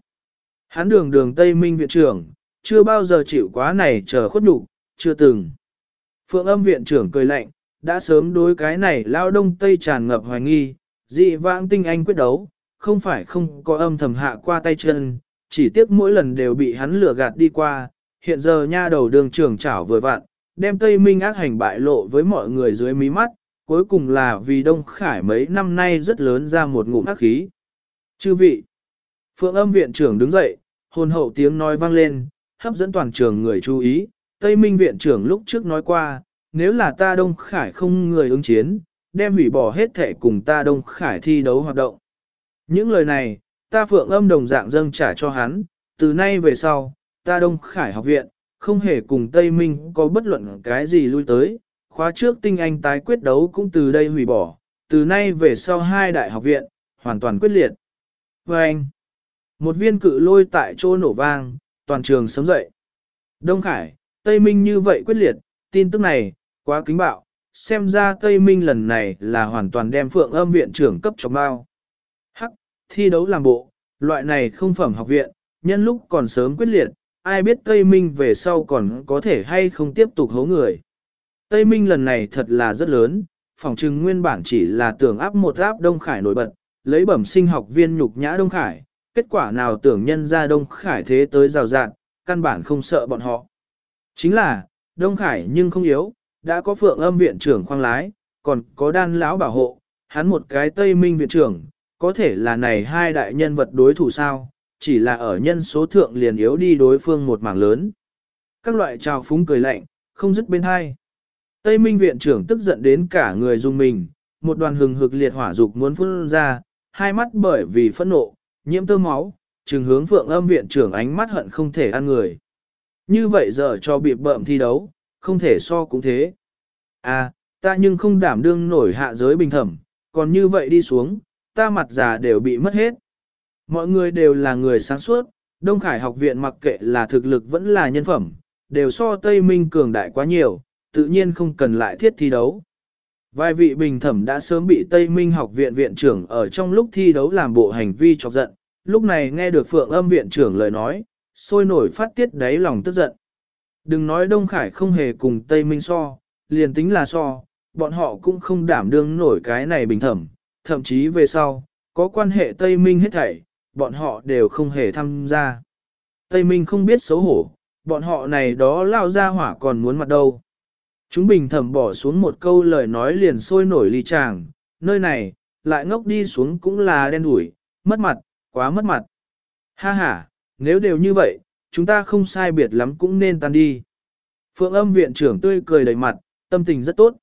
Hắn đường đường Tây Minh viện trưởng, chưa bao giờ chịu quá này chờ khuất nhục, chưa từng. Phượng âm viện trưởng cười lạnh, đã sớm đối cái này lao đông Tây tràn ngập hoài nghi, Dị vãng tinh anh quyết đấu, không phải không có âm thầm hạ qua tay chân, chỉ tiếc mỗi lần đều bị hắn lừa gạt đi qua, hiện giờ nha đầu đường trưởng chảo vừa vặn, đem Tây Minh ác hành bại lộ với mọi người dưới mí mắt, cuối cùng là vì Đông Khải mấy năm nay rất lớn ra một ngụm ác khí. Chư vị, Phượng âm viện trưởng đứng dậy, hồn hậu tiếng nói vang lên, hấp dẫn toàn trường người chú ý, Tây Minh viện trưởng lúc trước nói qua, nếu là ta Đông Khải không người ứng chiến, đem hủy bỏ hết thể cùng ta Đông Khải thi đấu hoạt động. Những lời này, ta Phượng âm đồng dạng dâng trả cho hắn, từ nay về sau, ta Đông Khải học viện, không hề cùng Tây Minh có bất luận cái gì lui tới, khóa trước tinh anh tái quyết đấu cũng từ đây hủy bỏ, từ nay về sau hai đại học viện, hoàn toàn quyết liệt. Và anh, một viên cự lôi tại chỗ nổ vang, toàn trường sớm dậy. Đông Khải, Tây Minh như vậy quyết liệt, tin tức này, quá kính bạo, xem ra Tây Minh lần này là hoàn toàn đem phượng âm viện trưởng cấp cho bao. Hắc, thi đấu làm bộ, loại này không phẩm học viện, nhân lúc còn sớm quyết liệt, ai biết Tây Minh về sau còn có thể hay không tiếp tục hố người. Tây Minh lần này thật là rất lớn, phòng trừng nguyên bản chỉ là tưởng áp một áp Đông Khải nổi bật, lấy bẩm sinh học viên nhục nhã Đông Khải, kết quả nào tưởng nhân ra Đông Khải thế tới rào rạn, căn bản không sợ bọn họ. Chính là, Đông Khải nhưng không yếu, đã có phượng âm viện trưởng khoang lái, còn có đan lão bảo hộ, hắn một cái Tây Minh viện trưởng, có thể là này hai đại nhân vật đối thủ sao, chỉ là ở nhân số thượng liền yếu đi đối phương một mảng lớn. Các loại trào phúng cười lạnh, không dứt bên hai. Tây Minh viện trưởng tức giận đến cả người dùng mình, một đoàn hừng hực liệt hỏa dục muốn phun ra, hai mắt bởi vì phẫn nộ, nhiễm tơ máu, trừng hướng phượng âm viện trưởng ánh mắt hận không thể ăn người. Như vậy giờ cho bị bợm thi đấu, không thể so cũng thế. À, ta nhưng không đảm đương nổi hạ giới bình thẩm, còn như vậy đi xuống, ta mặt già đều bị mất hết. Mọi người đều là người sáng suốt, Đông Khải học viện mặc kệ là thực lực vẫn là nhân phẩm, đều so Tây Minh cường đại quá nhiều, tự nhiên không cần lại thiết thi đấu. Vài vị bình thẩm đã sớm bị Tây Minh học viện viện trưởng ở trong lúc thi đấu làm bộ hành vi chọc giận, lúc này nghe được Phượng âm viện trưởng lời nói, sôi nổi phát tiết đáy lòng tức giận. Đừng nói Đông Khải không hề cùng Tây Minh so, liền tính là so, bọn họ cũng không đảm đương nổi cái này bình thẩm, thậm chí về sau, có quan hệ Tây Minh hết thảy, bọn họ đều không hề tham gia. Tây Minh không biết xấu hổ, bọn họ này đó lao ra hỏa còn muốn mặt đâu. Chúng bình thẩm bỏ xuống một câu lời nói liền sôi nổi ly tràng, nơi này, lại ngốc đi xuống cũng là đen đủi, mất mặt, quá mất mặt. Ha ha, nếu đều như vậy, chúng ta không sai biệt lắm cũng nên tan đi. Phượng âm viện trưởng tươi cười đầy mặt, tâm tình rất tốt.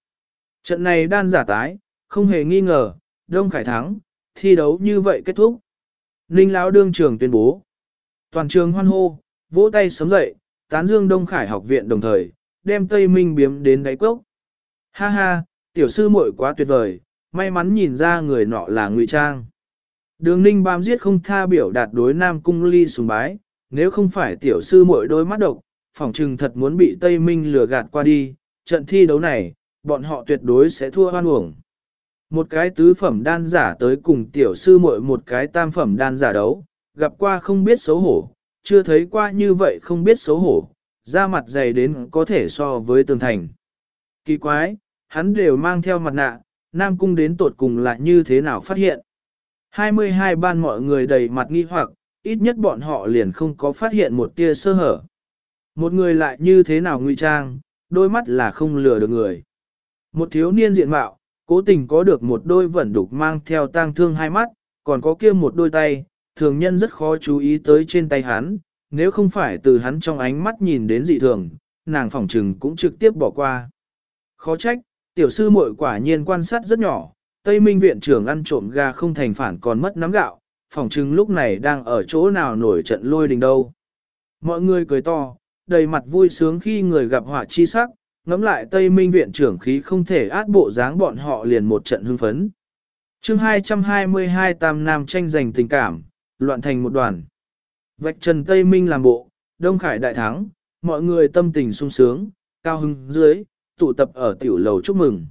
Trận này đan giả tái, không hề nghi ngờ, Đông Khải thắng, thi đấu như vậy kết thúc. Ninh lão đương trưởng tuyên bố. Toàn trường hoan hô, vỗ tay sớm dậy, tán dương Đông Khải học viện đồng thời, đem Tây Minh biếm đến đáy cốc. Ha ha, tiểu sư muội quá tuyệt vời, may mắn nhìn ra người nọ là ngụy trang. Đường ninh bám giết không tha biểu đạt đối nam cung ly sùng bái, nếu không phải tiểu sư muội đôi mắt độc, phỏng trừng thật muốn bị Tây Minh lừa gạt qua đi, trận thi đấu này, bọn họ tuyệt đối sẽ thua hoan uổng. Một cái tứ phẩm đan giả tới cùng tiểu sư muội một cái tam phẩm đan giả đấu, gặp qua không biết xấu hổ, chưa thấy qua như vậy không biết xấu hổ, da mặt dày đến có thể so với tường thành. Kỳ quái, hắn đều mang theo mặt nạ, Nam Cung đến tột cùng là như thế nào phát hiện. 22 ban mọi người đầy mặt nghi hoặc, ít nhất bọn họ liền không có phát hiện một tia sơ hở. Một người lại như thế nào ngụy trang, đôi mắt là không lừa được người. Một thiếu niên diện mạo, cố tình có được một đôi vẩn đục mang theo tang thương hai mắt, còn có kia một đôi tay, thường nhân rất khó chú ý tới trên tay hắn, nếu không phải từ hắn trong ánh mắt nhìn đến dị thường, nàng phỏng trừng cũng trực tiếp bỏ qua. Khó trách, tiểu sư muội quả nhiên quan sát rất nhỏ, Tây Minh viện trưởng ăn trộm gà không thành phản còn mất nắm gạo, phỏng trưng lúc này đang ở chỗ nào nổi trận lôi đình đâu. Mọi người cười to, đầy mặt vui sướng khi người gặp họa chi sắc, ngắm lại Tây Minh viện trưởng khí không thể át bộ dáng bọn họ liền một trận hưng phấn. chương 222 Tam Nam tranh giành tình cảm, loạn thành một đoàn. Vạch trần Tây Minh làm bộ, Đông Khải đại thắng, mọi người tâm tình sung sướng, cao hưng dưới, tụ tập ở tiểu lầu chúc mừng.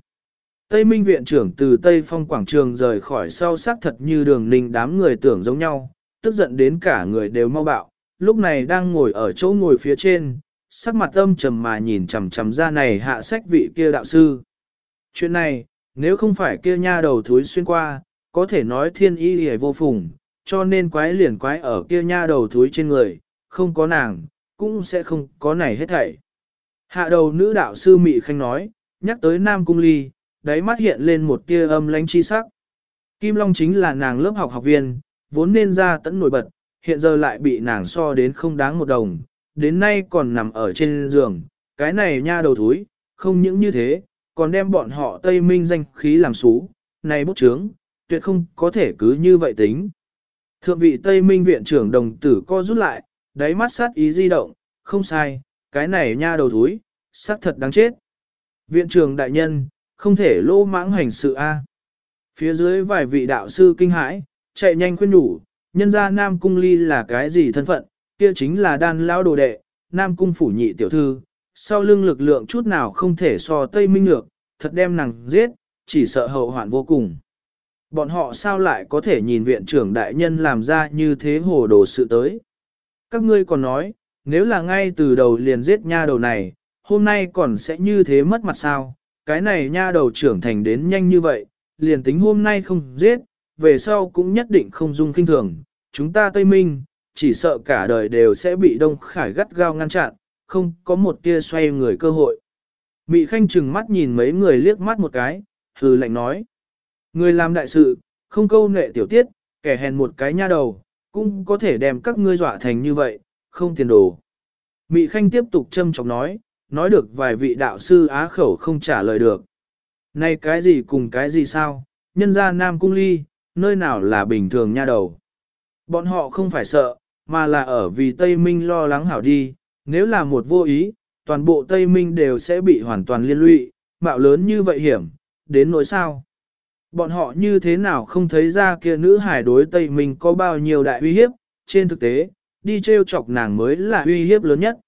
Tây Minh viện trưởng từ Tây Phong quảng trường rời khỏi sau xác thật như đường ninh đám người tưởng giống nhau, tức giận đến cả người đều mau bạo, lúc này đang ngồi ở chỗ ngồi phía trên, sắc mặt âm trầm mà nhìn chằm chằm ra này hạ sách vị kia đạo sư. Chuyện này, nếu không phải kia nha đầu thúi xuyên qua, có thể nói thiên y hề vô phùng, cho nên quái liền quái ở kia nha đầu thúi trên người, không có nàng, cũng sẽ không có này hết thảy. Hạ đầu nữ đạo sư Mị Khanh nói, nhắc tới Nam Cung Ly, đáy mắt hiện lên một tia âm lánh chi sắc. Kim Long chính là nàng lớp học học viên, vốn nên ra tẫn nổi bật, hiện giờ lại bị nàng so đến không đáng một đồng, đến nay còn nằm ở trên giường, cái này nha đầu thúi, không những như thế, còn đem bọn họ Tây Minh danh khí làm xú, này bút trướng, tuyệt không có thể cứ như vậy tính. Thượng vị Tây Minh viện trưởng đồng tử co rút lại, đáy mắt sát ý di động, không sai, cái này nha đầu thúi, xác thật đáng chết. Viện trưởng đại nhân, không thể lô mãng hành sự A. Phía dưới vài vị đạo sư kinh hãi, chạy nhanh khuyên nhủ, nhân ra Nam Cung Ly là cái gì thân phận, kia chính là đan lão đồ đệ, Nam Cung phủ nhị tiểu thư, sau lưng lực lượng chút nào không thể so Tây Minh ngược, thật đem nàng giết, chỉ sợ hậu hoạn vô cùng. Bọn họ sao lại có thể nhìn viện trưởng đại nhân làm ra như thế hồ đồ sự tới. Các ngươi còn nói, nếu là ngay từ đầu liền giết nha đầu này, hôm nay còn sẽ như thế mất mặt sao, cái này nha đầu trưởng thành đến nhanh như vậy, liền tính hôm nay không giết, về sau cũng nhất định không dung kinh thường, chúng ta Tây Minh, chỉ sợ cả đời đều sẽ bị Đông Khải gắt gao ngăn chặn, không có một tia xoay người cơ hội. Mị Khanh chừng mắt nhìn mấy người liếc mắt một cái, hừ lạnh nói. Người làm đại sự, không câu nệ tiểu tiết, kẻ hèn một cái nha đầu, cũng có thể đem các ngươi dọa thành như vậy, không tiền đồ. Mị Khanh tiếp tục châm chọc nói, nói được vài vị đạo sư á khẩu không trả lời được. Này cái gì cùng cái gì sao, nhân ra Nam Cung Ly, nơi nào là bình thường nha đầu. Bọn họ không phải sợ, mà là ở vì Tây Minh lo lắng hảo đi, nếu là một vô ý, toàn bộ Tây Minh đều sẽ bị hoàn toàn liên lụy, mạo lớn như vậy hiểm, đến nỗi sao. Bọn họ như thế nào không thấy ra kia nữ hải đối Tây Minh có bao nhiêu đại uy hiếp, trên thực tế, đi treo chọc nàng mới là uy hiếp lớn nhất.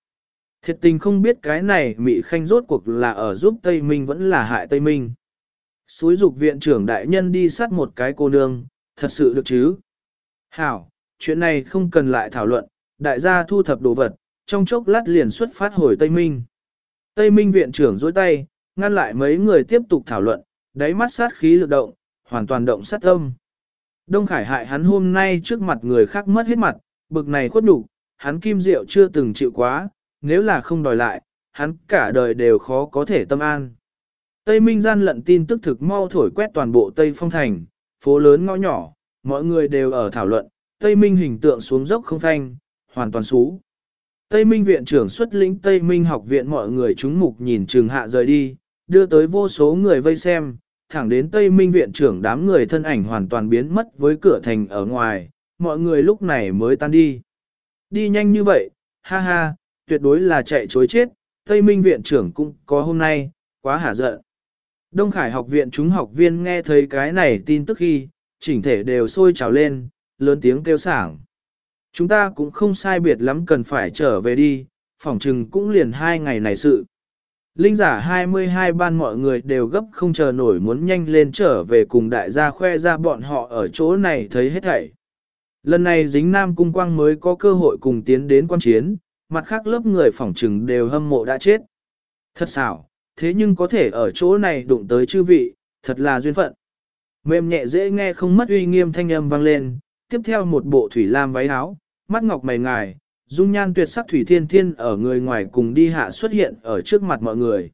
Thiệt tình không biết cái này Mị Khanh rốt cuộc là ở giúp Tây Minh vẫn là hại Tây Minh. Suối dục viện trưởng đại nhân đi sát một cái cô nương, thật sự được chứ? Hảo, chuyện này không cần lại thảo luận, đại gia thu thập đồ vật, trong chốc lát liền xuất phát hồi Tây Minh. Tây Minh viện trưởng dối tay, ngăn lại mấy người tiếp tục thảo luận, đáy mắt sát khí lực động, hoàn toàn động sát tâm. Đông Khải hại hắn hôm nay trước mặt người khác mất hết mặt, bực này khuất đủ, hắn kim diệu chưa từng chịu quá, nếu là không đòi lại, hắn cả đời đều khó có thể tâm an. Tây Minh gian lận tin tức thực mau thổi quét toàn bộ Tây Phong Thành, phố lớn ngõ nhỏ, mọi người đều ở thảo luận, Tây Minh hình tượng xuống dốc không phanh, hoàn toàn xú. Tây Minh viện trưởng xuất lĩnh Tây Minh học viện mọi người chúng mục nhìn trường hạ rời đi, đưa tới vô số người vây xem, thẳng đến Tây Minh viện trưởng đám người thân ảnh hoàn toàn biến mất với cửa thành ở ngoài, mọi người lúc này mới tan đi. Đi nhanh như vậy, ha ha, tuyệt đối là chạy chối chết, Tây Minh viện trưởng cũng có hôm nay, quá hả giận. Đông Khải học viện chúng học viên nghe thấy cái này tin tức khi, chỉnh thể đều sôi trào lên, lớn tiếng kêu sảng. Chúng ta cũng không sai biệt lắm cần phải trở về đi, phỏng chừng cũng liền hai ngày này sự. Linh giả 22 ban mọi người đều gấp không chờ nổi muốn nhanh lên trở về cùng đại gia khoe ra bọn họ ở chỗ này thấy hết thảy. Lần này dính Nam Cung Quang mới có cơ hội cùng tiến đến quan chiến, mặt khác lớp người phỏng trừng đều hâm mộ đã chết. Thật xảo, thế nhưng có thể ở chỗ này đụng tới chư vị, thật là duyên phận. Mềm nhẹ dễ nghe không mất uy nghiêm thanh âm vang lên, tiếp theo một bộ thủy lam váy áo, mắt ngọc mày ngài, dung nhan tuyệt sắc thủy thiên thiên ở người ngoài cùng đi hạ xuất hiện ở trước mặt mọi người.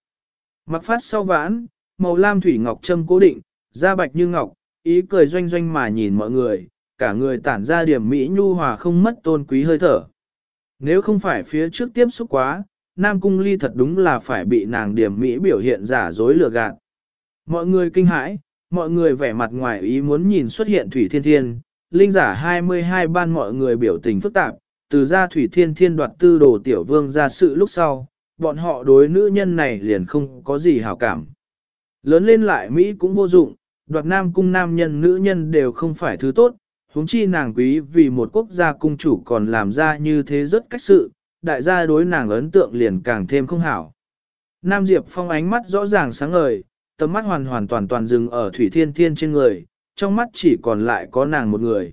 Mặc phát sau vãn, màu lam thủy ngọc châm cố định, da bạch như ngọc, ý cười doanh doanh mà nhìn mọi người, cả người tản ra điểm mỹ nhu hòa không mất tôn quý hơi thở. Nếu không phải phía trước tiếp xúc quá, Nam Cung Ly thật đúng là phải bị nàng điểm mỹ biểu hiện giả dối lừa gạt. Mọi người kinh hãi, mọi người vẻ mặt ngoài ý muốn nhìn xuất hiện Thủy Thiên Thiên, linh giả 22 ban mọi người biểu tình phức tạp, từ ra Thủy Thiên Thiên đoạt tư đồ tiểu vương ra sự lúc sau, bọn họ đối nữ nhân này liền không có gì hảo cảm. Lớn lên lại Mỹ cũng vô dụng, đoạt nam cung nam nhân nữ nhân đều không phải thứ tốt, huống chi nàng quý vì một quốc gia cung chủ còn làm ra như thế rất cách sự, đại gia đối nàng ấn tượng liền càng thêm không hảo. Nam Diệp Phong ánh mắt rõ ràng sáng ngời, tầm mắt hoàn hoàn toàn toàn dừng ở Thủy Thiên Thiên trên người, trong mắt chỉ còn lại có nàng một người.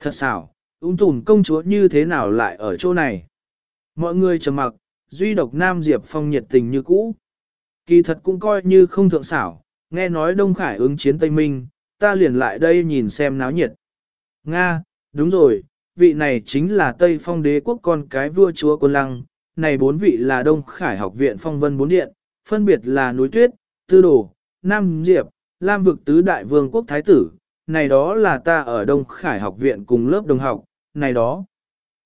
Thật xảo, ung tùm công chúa như thế nào lại ở chỗ này? Mọi người trầm mặc, duy độc Nam Diệp Phong nhiệt tình như cũ. Kỳ thật cũng coi như không thượng xảo, nghe nói Đông Khải ứng chiến Tây Minh, ta liền lại đây nhìn xem náo nhiệt. Nga, đúng rồi, vị này chính là Tây Phong đế quốc con cái vua chúa quân lăng, này bốn vị là Đông Khải học viện phong vân bốn điện, phân biệt là núi tuyết, tư đồ, Nam Diệp, Lam vực tứ đại vương quốc thái tử, này đó là ta ở Đông Khải học viện cùng lớp đồng học, này đó.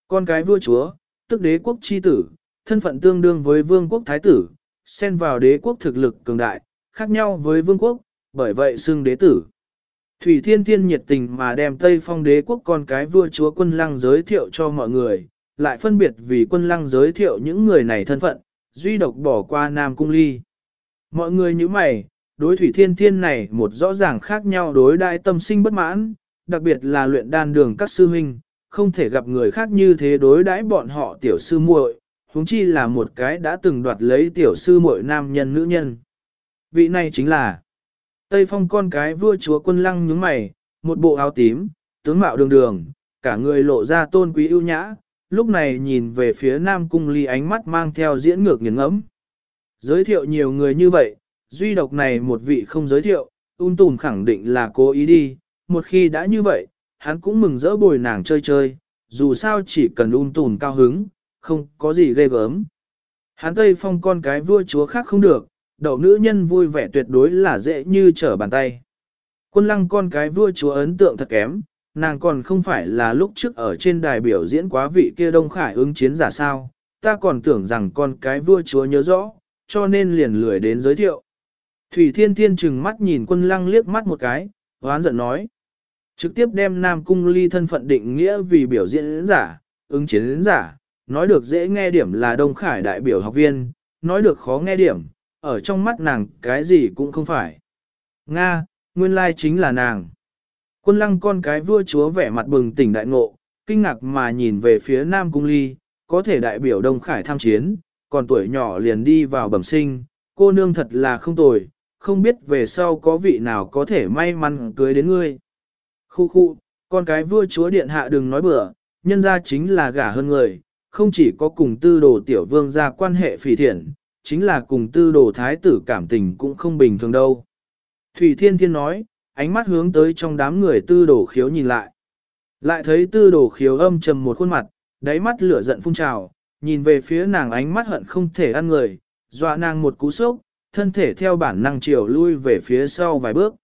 Con cái vua chúa, tức đế quốc chi tử, thân phận tương đương với vương quốc thái tử, xen vào đế quốc thực lực cường đại, khác nhau với vương quốc, bởi vậy xưng đế tử. Thủy Thiên Thiên nhiệt tình mà đem Tây Phong đế quốc con cái vua chúa quân lăng giới thiệu cho mọi người, lại phân biệt vì quân lăng giới thiệu những người này thân phận, duy độc bỏ qua Nam Cung Ly. Mọi người như mày, đối Thủy Thiên Thiên này một rõ ràng khác nhau đối đại tâm sinh bất mãn, đặc biệt là luyện đan đường các sư huynh, không thể gặp người khác như thế đối đãi bọn họ tiểu sư muội, huống chi là một cái đã từng đoạt lấy tiểu sư muội nam nhân nữ nhân. Vị này chính là Tây Phong con cái vua chúa quân lăng nhướng mày, một bộ áo tím, tướng mạo đường đường, cả người lộ ra tôn quý ưu nhã, lúc này nhìn về phía Nam Cung Ly ánh mắt mang theo diễn ngược nghiền ngẫm. Giới thiệu nhiều người như vậy, duy độc này một vị không giới thiệu, un tùm khẳng định là cố ý đi, một khi đã như vậy, hắn cũng mừng rỡ bồi nàng chơi chơi, dù sao chỉ cần un tùm cao hứng, không có gì ghê gớm. Hắn Tây Phong con cái vua chúa khác không được, đậu nữ nhân vui vẻ tuyệt đối là dễ như trở bàn tay. Quân lăng con cái vua chúa ấn tượng thật kém, nàng còn không phải là lúc trước ở trên đài biểu diễn quá vị kia Đông Khải ứng chiến giả sao, ta còn tưởng rằng con cái vua chúa nhớ rõ, cho nên liền lười đến giới thiệu. Thủy Thiên Thiên chừng mắt nhìn quân lăng liếc mắt một cái, hoán giận nói. Trực tiếp đem Nam Cung Ly thân phận định nghĩa vì biểu diễn giả, ứng chiến giả, nói được dễ nghe điểm là Đông Khải đại biểu học viên, nói được khó nghe điểm, ở trong mắt nàng cái gì cũng không phải. Nga, nguyên lai chính là nàng. Quân lăng con cái vua chúa vẻ mặt bừng tỉnh đại ngộ, kinh ngạc mà nhìn về phía Nam Cung Ly, có thể đại biểu Đông Khải tham chiến, còn tuổi nhỏ liền đi vào bẩm sinh, cô nương thật là không tồi, không biết về sau có vị nào có thể may mắn cưới đến ngươi. Khu khu, con cái vua chúa điện hạ đừng nói bừa, nhân ra chính là gả hơn người, không chỉ có cùng tư đồ tiểu vương ra quan hệ phỉ thiện, chính là cùng tư đồ thái tử cảm tình cũng không bình thường đâu. Thủy Thiên Thiên nói, ánh mắt hướng tới trong đám người tư đồ khiếu nhìn lại. Lại thấy tư đồ khiếu âm trầm một khuôn mặt, đáy mắt lửa giận phun trào, nhìn về phía nàng ánh mắt hận không thể ăn người, dọa nàng một cú sốc, thân thể theo bản năng chiều lui về phía sau vài bước.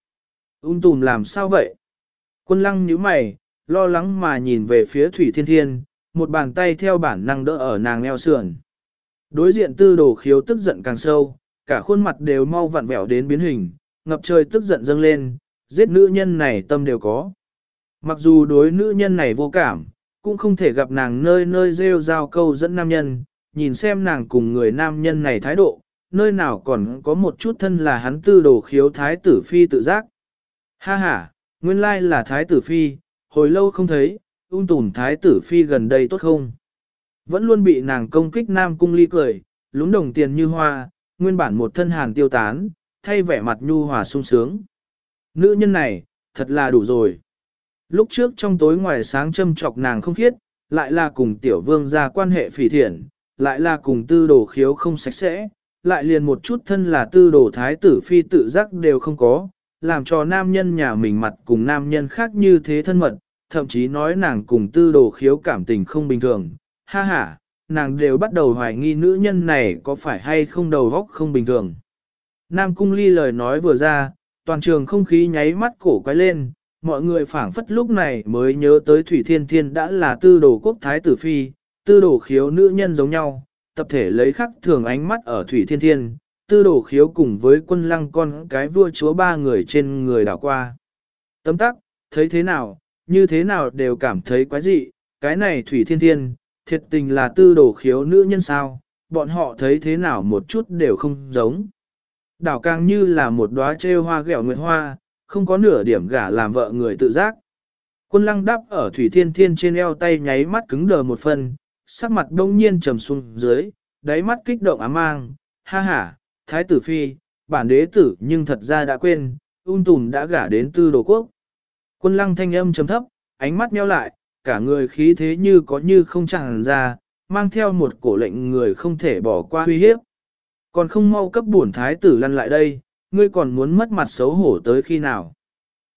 Ung tùm làm sao vậy? Quân lăng nhíu mày, lo lắng mà nhìn về phía Thủy Thiên Thiên, một bàn tay theo bản năng đỡ ở nàng eo sườn. Đối diện tư đồ khiếu tức giận càng sâu, cả khuôn mặt đều mau vặn vẹo đến biến hình, ngập trời tức giận dâng lên, giết nữ nhân này tâm đều có. Mặc dù đối nữ nhân này vô cảm, cũng không thể gặp nàng nơi nơi rêu rao câu dẫn nam nhân, nhìn xem nàng cùng người nam nhân này thái độ, nơi nào còn có một chút thân là hắn tư đồ khiếu thái tử phi tự giác. Ha ha, nguyên lai là thái tử phi, hồi lâu không thấy, ung tùn thái tử phi gần đây tốt không? Vẫn luôn bị nàng công kích nam cung ly cười, lúng đồng tiền như hoa, nguyên bản một thân hàn tiêu tán, thay vẻ mặt nhu hòa sung sướng. Nữ nhân này, thật là đủ rồi. Lúc trước trong tối ngoài sáng châm chọc nàng không khiết, lại là cùng tiểu vương ra quan hệ phỉ thiện, lại là cùng tư đồ khiếu không sạch sẽ, lại liền một chút thân là tư đồ thái tử phi tự giác đều không có, làm cho nam nhân nhà mình mặt cùng nam nhân khác như thế thân mật, thậm chí nói nàng cùng tư đồ khiếu cảm tình không bình thường. Ha ha, nàng đều bắt đầu hoài nghi nữ nhân này có phải hay không đầu góc không bình thường. Nam cung ly lời nói vừa ra, toàn trường không khí nháy mắt cổ quay lên, mọi người phảng phất lúc này mới nhớ tới Thủy Thiên Thiên đã là tư đồ quốc thái tử phi, tư đồ khiếu nữ nhân giống nhau, tập thể lấy khắc thường ánh mắt ở Thủy Thiên Thiên, tư đồ khiếu cùng với quân lăng con cái vua chúa ba người trên người đảo qua. Tấm tắc, thấy thế nào, như thế nào đều cảm thấy quái dị, cái này Thủy Thiên Thiên, thiệt tình là tư đồ khiếu nữ nhân sao, bọn họ thấy thế nào một chút đều không giống. Đảo càng như là một đóa trêu hoa ghẹo nguyệt hoa, không có nửa điểm gả làm vợ người tự giác. Quân lăng đáp ở Thủy Thiên Thiên trên eo tay nháy mắt cứng đờ một phần, sắc mặt đông nhiên trầm xuống dưới, đáy mắt kích động ám mang, ha ha, thái tử phi, bản đế tử nhưng thật ra đã quên, ung tùm đã gả đến tư đồ quốc. Quân lăng thanh âm trầm thấp, ánh mắt nheo lại, cả người khí thế như có như không tràn ra, mang theo một cổ lệnh người không thể bỏ qua uy hiếp. Còn không mau cấp bổn thái tử lăn lại đây, ngươi còn muốn mất mặt xấu hổ tới khi nào.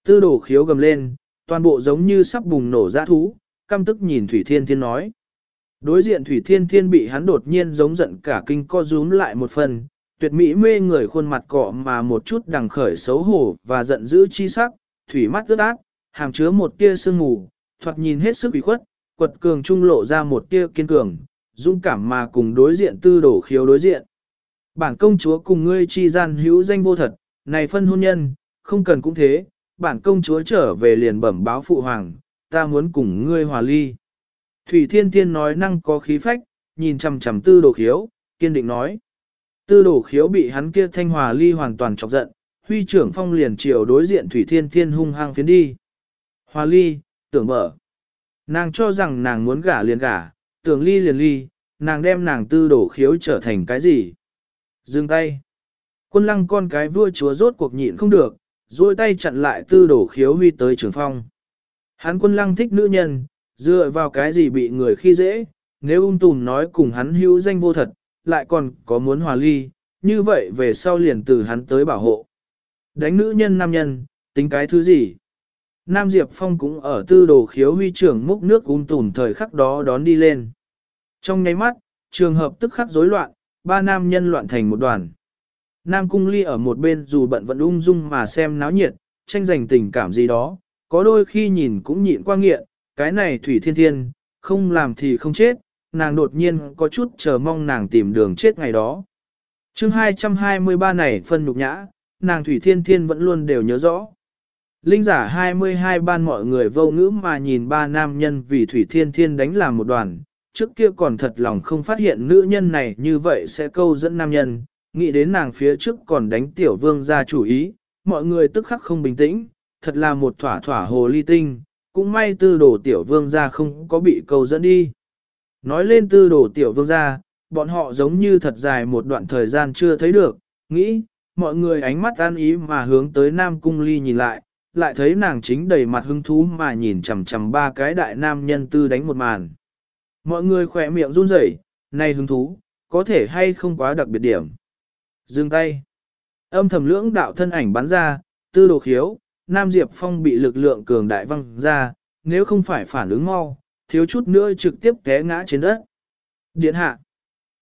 Tư đồ khiếu gầm lên, toàn bộ giống như sắp bùng nổ ra thú, căm tức nhìn Thủy Thiên Thiên nói. Đối diện Thủy Thiên Thiên bị hắn đột nhiên giống giận cả kinh co rúm lại một phần, tuyệt mỹ mê người khuôn mặt cọ mà một chút đằng khởi xấu hổ và giận dữ chi sắc, thủy mắt ướt át, hàm chứa một tia sương mù, thoạt nhìn hết sức ủy khuất, quật cường trung lộ ra một tia kiên cường, dũng cảm mà cùng đối diện tư đổ khiếu đối diện. Bản công chúa cùng ngươi chi gian hữu danh vô thật, này phân hôn nhân, không cần cũng thế, bản công chúa trở về liền bẩm báo phụ hoàng, ta muốn cùng ngươi hòa ly. Thủy Thiên Thiên nói năng có khí phách, nhìn chằm chằm tư đồ khiếu, kiên định nói. Tư đồ khiếu bị hắn kia thanh hòa ly hoàn toàn chọc giận, huy trưởng phong liền chiều đối diện Thủy Thiên Thiên hung hăng phiến đi. Hòa ly, tưởng mở. Nàng cho rằng nàng muốn gả liền gả, tưởng ly liền ly, nàng đem nàng tư đổ khiếu trở thành cái gì? Dừng tay. Quân lăng con cái vua chúa rốt cuộc nhịn không được, duỗi tay chặn lại tư đổ khiếu huy tới trường phong. Hắn quân lăng thích nữ nhân, dựa vào cái gì bị người khi dễ, nếu ung tùm nói cùng hắn hữu danh vô thật, lại còn có muốn hòa ly, như vậy về sau liền từ hắn tới bảo hộ. Đánh nữ nhân nam nhân, tính cái thứ gì? Nam Diệp Phong cũng ở tư đồ khiếu huy trưởng múc nước ung tùm thời khắc đó đón đi lên. Trong nháy mắt, trường hợp tức khắc rối loạn, ba nam nhân loạn thành một đoàn. Nam Cung Ly ở một bên dù bận vẫn ung dung mà xem náo nhiệt, tranh giành tình cảm gì đó, có đôi khi nhìn cũng nhịn qua nghiện, cái này Thủy Thiên Thiên, không làm thì không chết, nàng đột nhiên có chút chờ mong nàng tìm đường chết ngày đó. chương 223 này phân nhục nhã, nàng Thủy Thiên Thiên vẫn luôn đều nhớ rõ. Linh giả 22 ban mọi người vô ngữ mà nhìn ba nam nhân vì Thủy Thiên Thiên đánh làm một đoàn, trước kia còn thật lòng không phát hiện nữ nhân này như vậy sẽ câu dẫn nam nhân, nghĩ đến nàng phía trước còn đánh tiểu vương ra chủ ý, mọi người tức khắc không bình tĩnh, thật là một thỏa thỏa hồ ly tinh, cũng may tư đồ tiểu vương ra không có bị câu dẫn đi. Nói lên tư đồ tiểu vương ra, bọn họ giống như thật dài một đoạn thời gian chưa thấy được, nghĩ, mọi người ánh mắt an ý mà hướng tới Nam Cung Ly nhìn lại, lại thấy nàng chính đầy mặt hứng thú mà nhìn chằm chằm ba cái đại nam nhân tư đánh một màn. Mọi người khỏe miệng run rẩy, này hứng thú, có thể hay không quá đặc biệt điểm. Dừng tay. Âm thầm lưỡng đạo thân ảnh bắn ra, tư đồ khiếu, Nam Diệp Phong bị lực lượng cường đại văng ra, nếu không phải phản ứng mau, thiếu chút nữa trực tiếp té ngã trên đất. Điện hạ.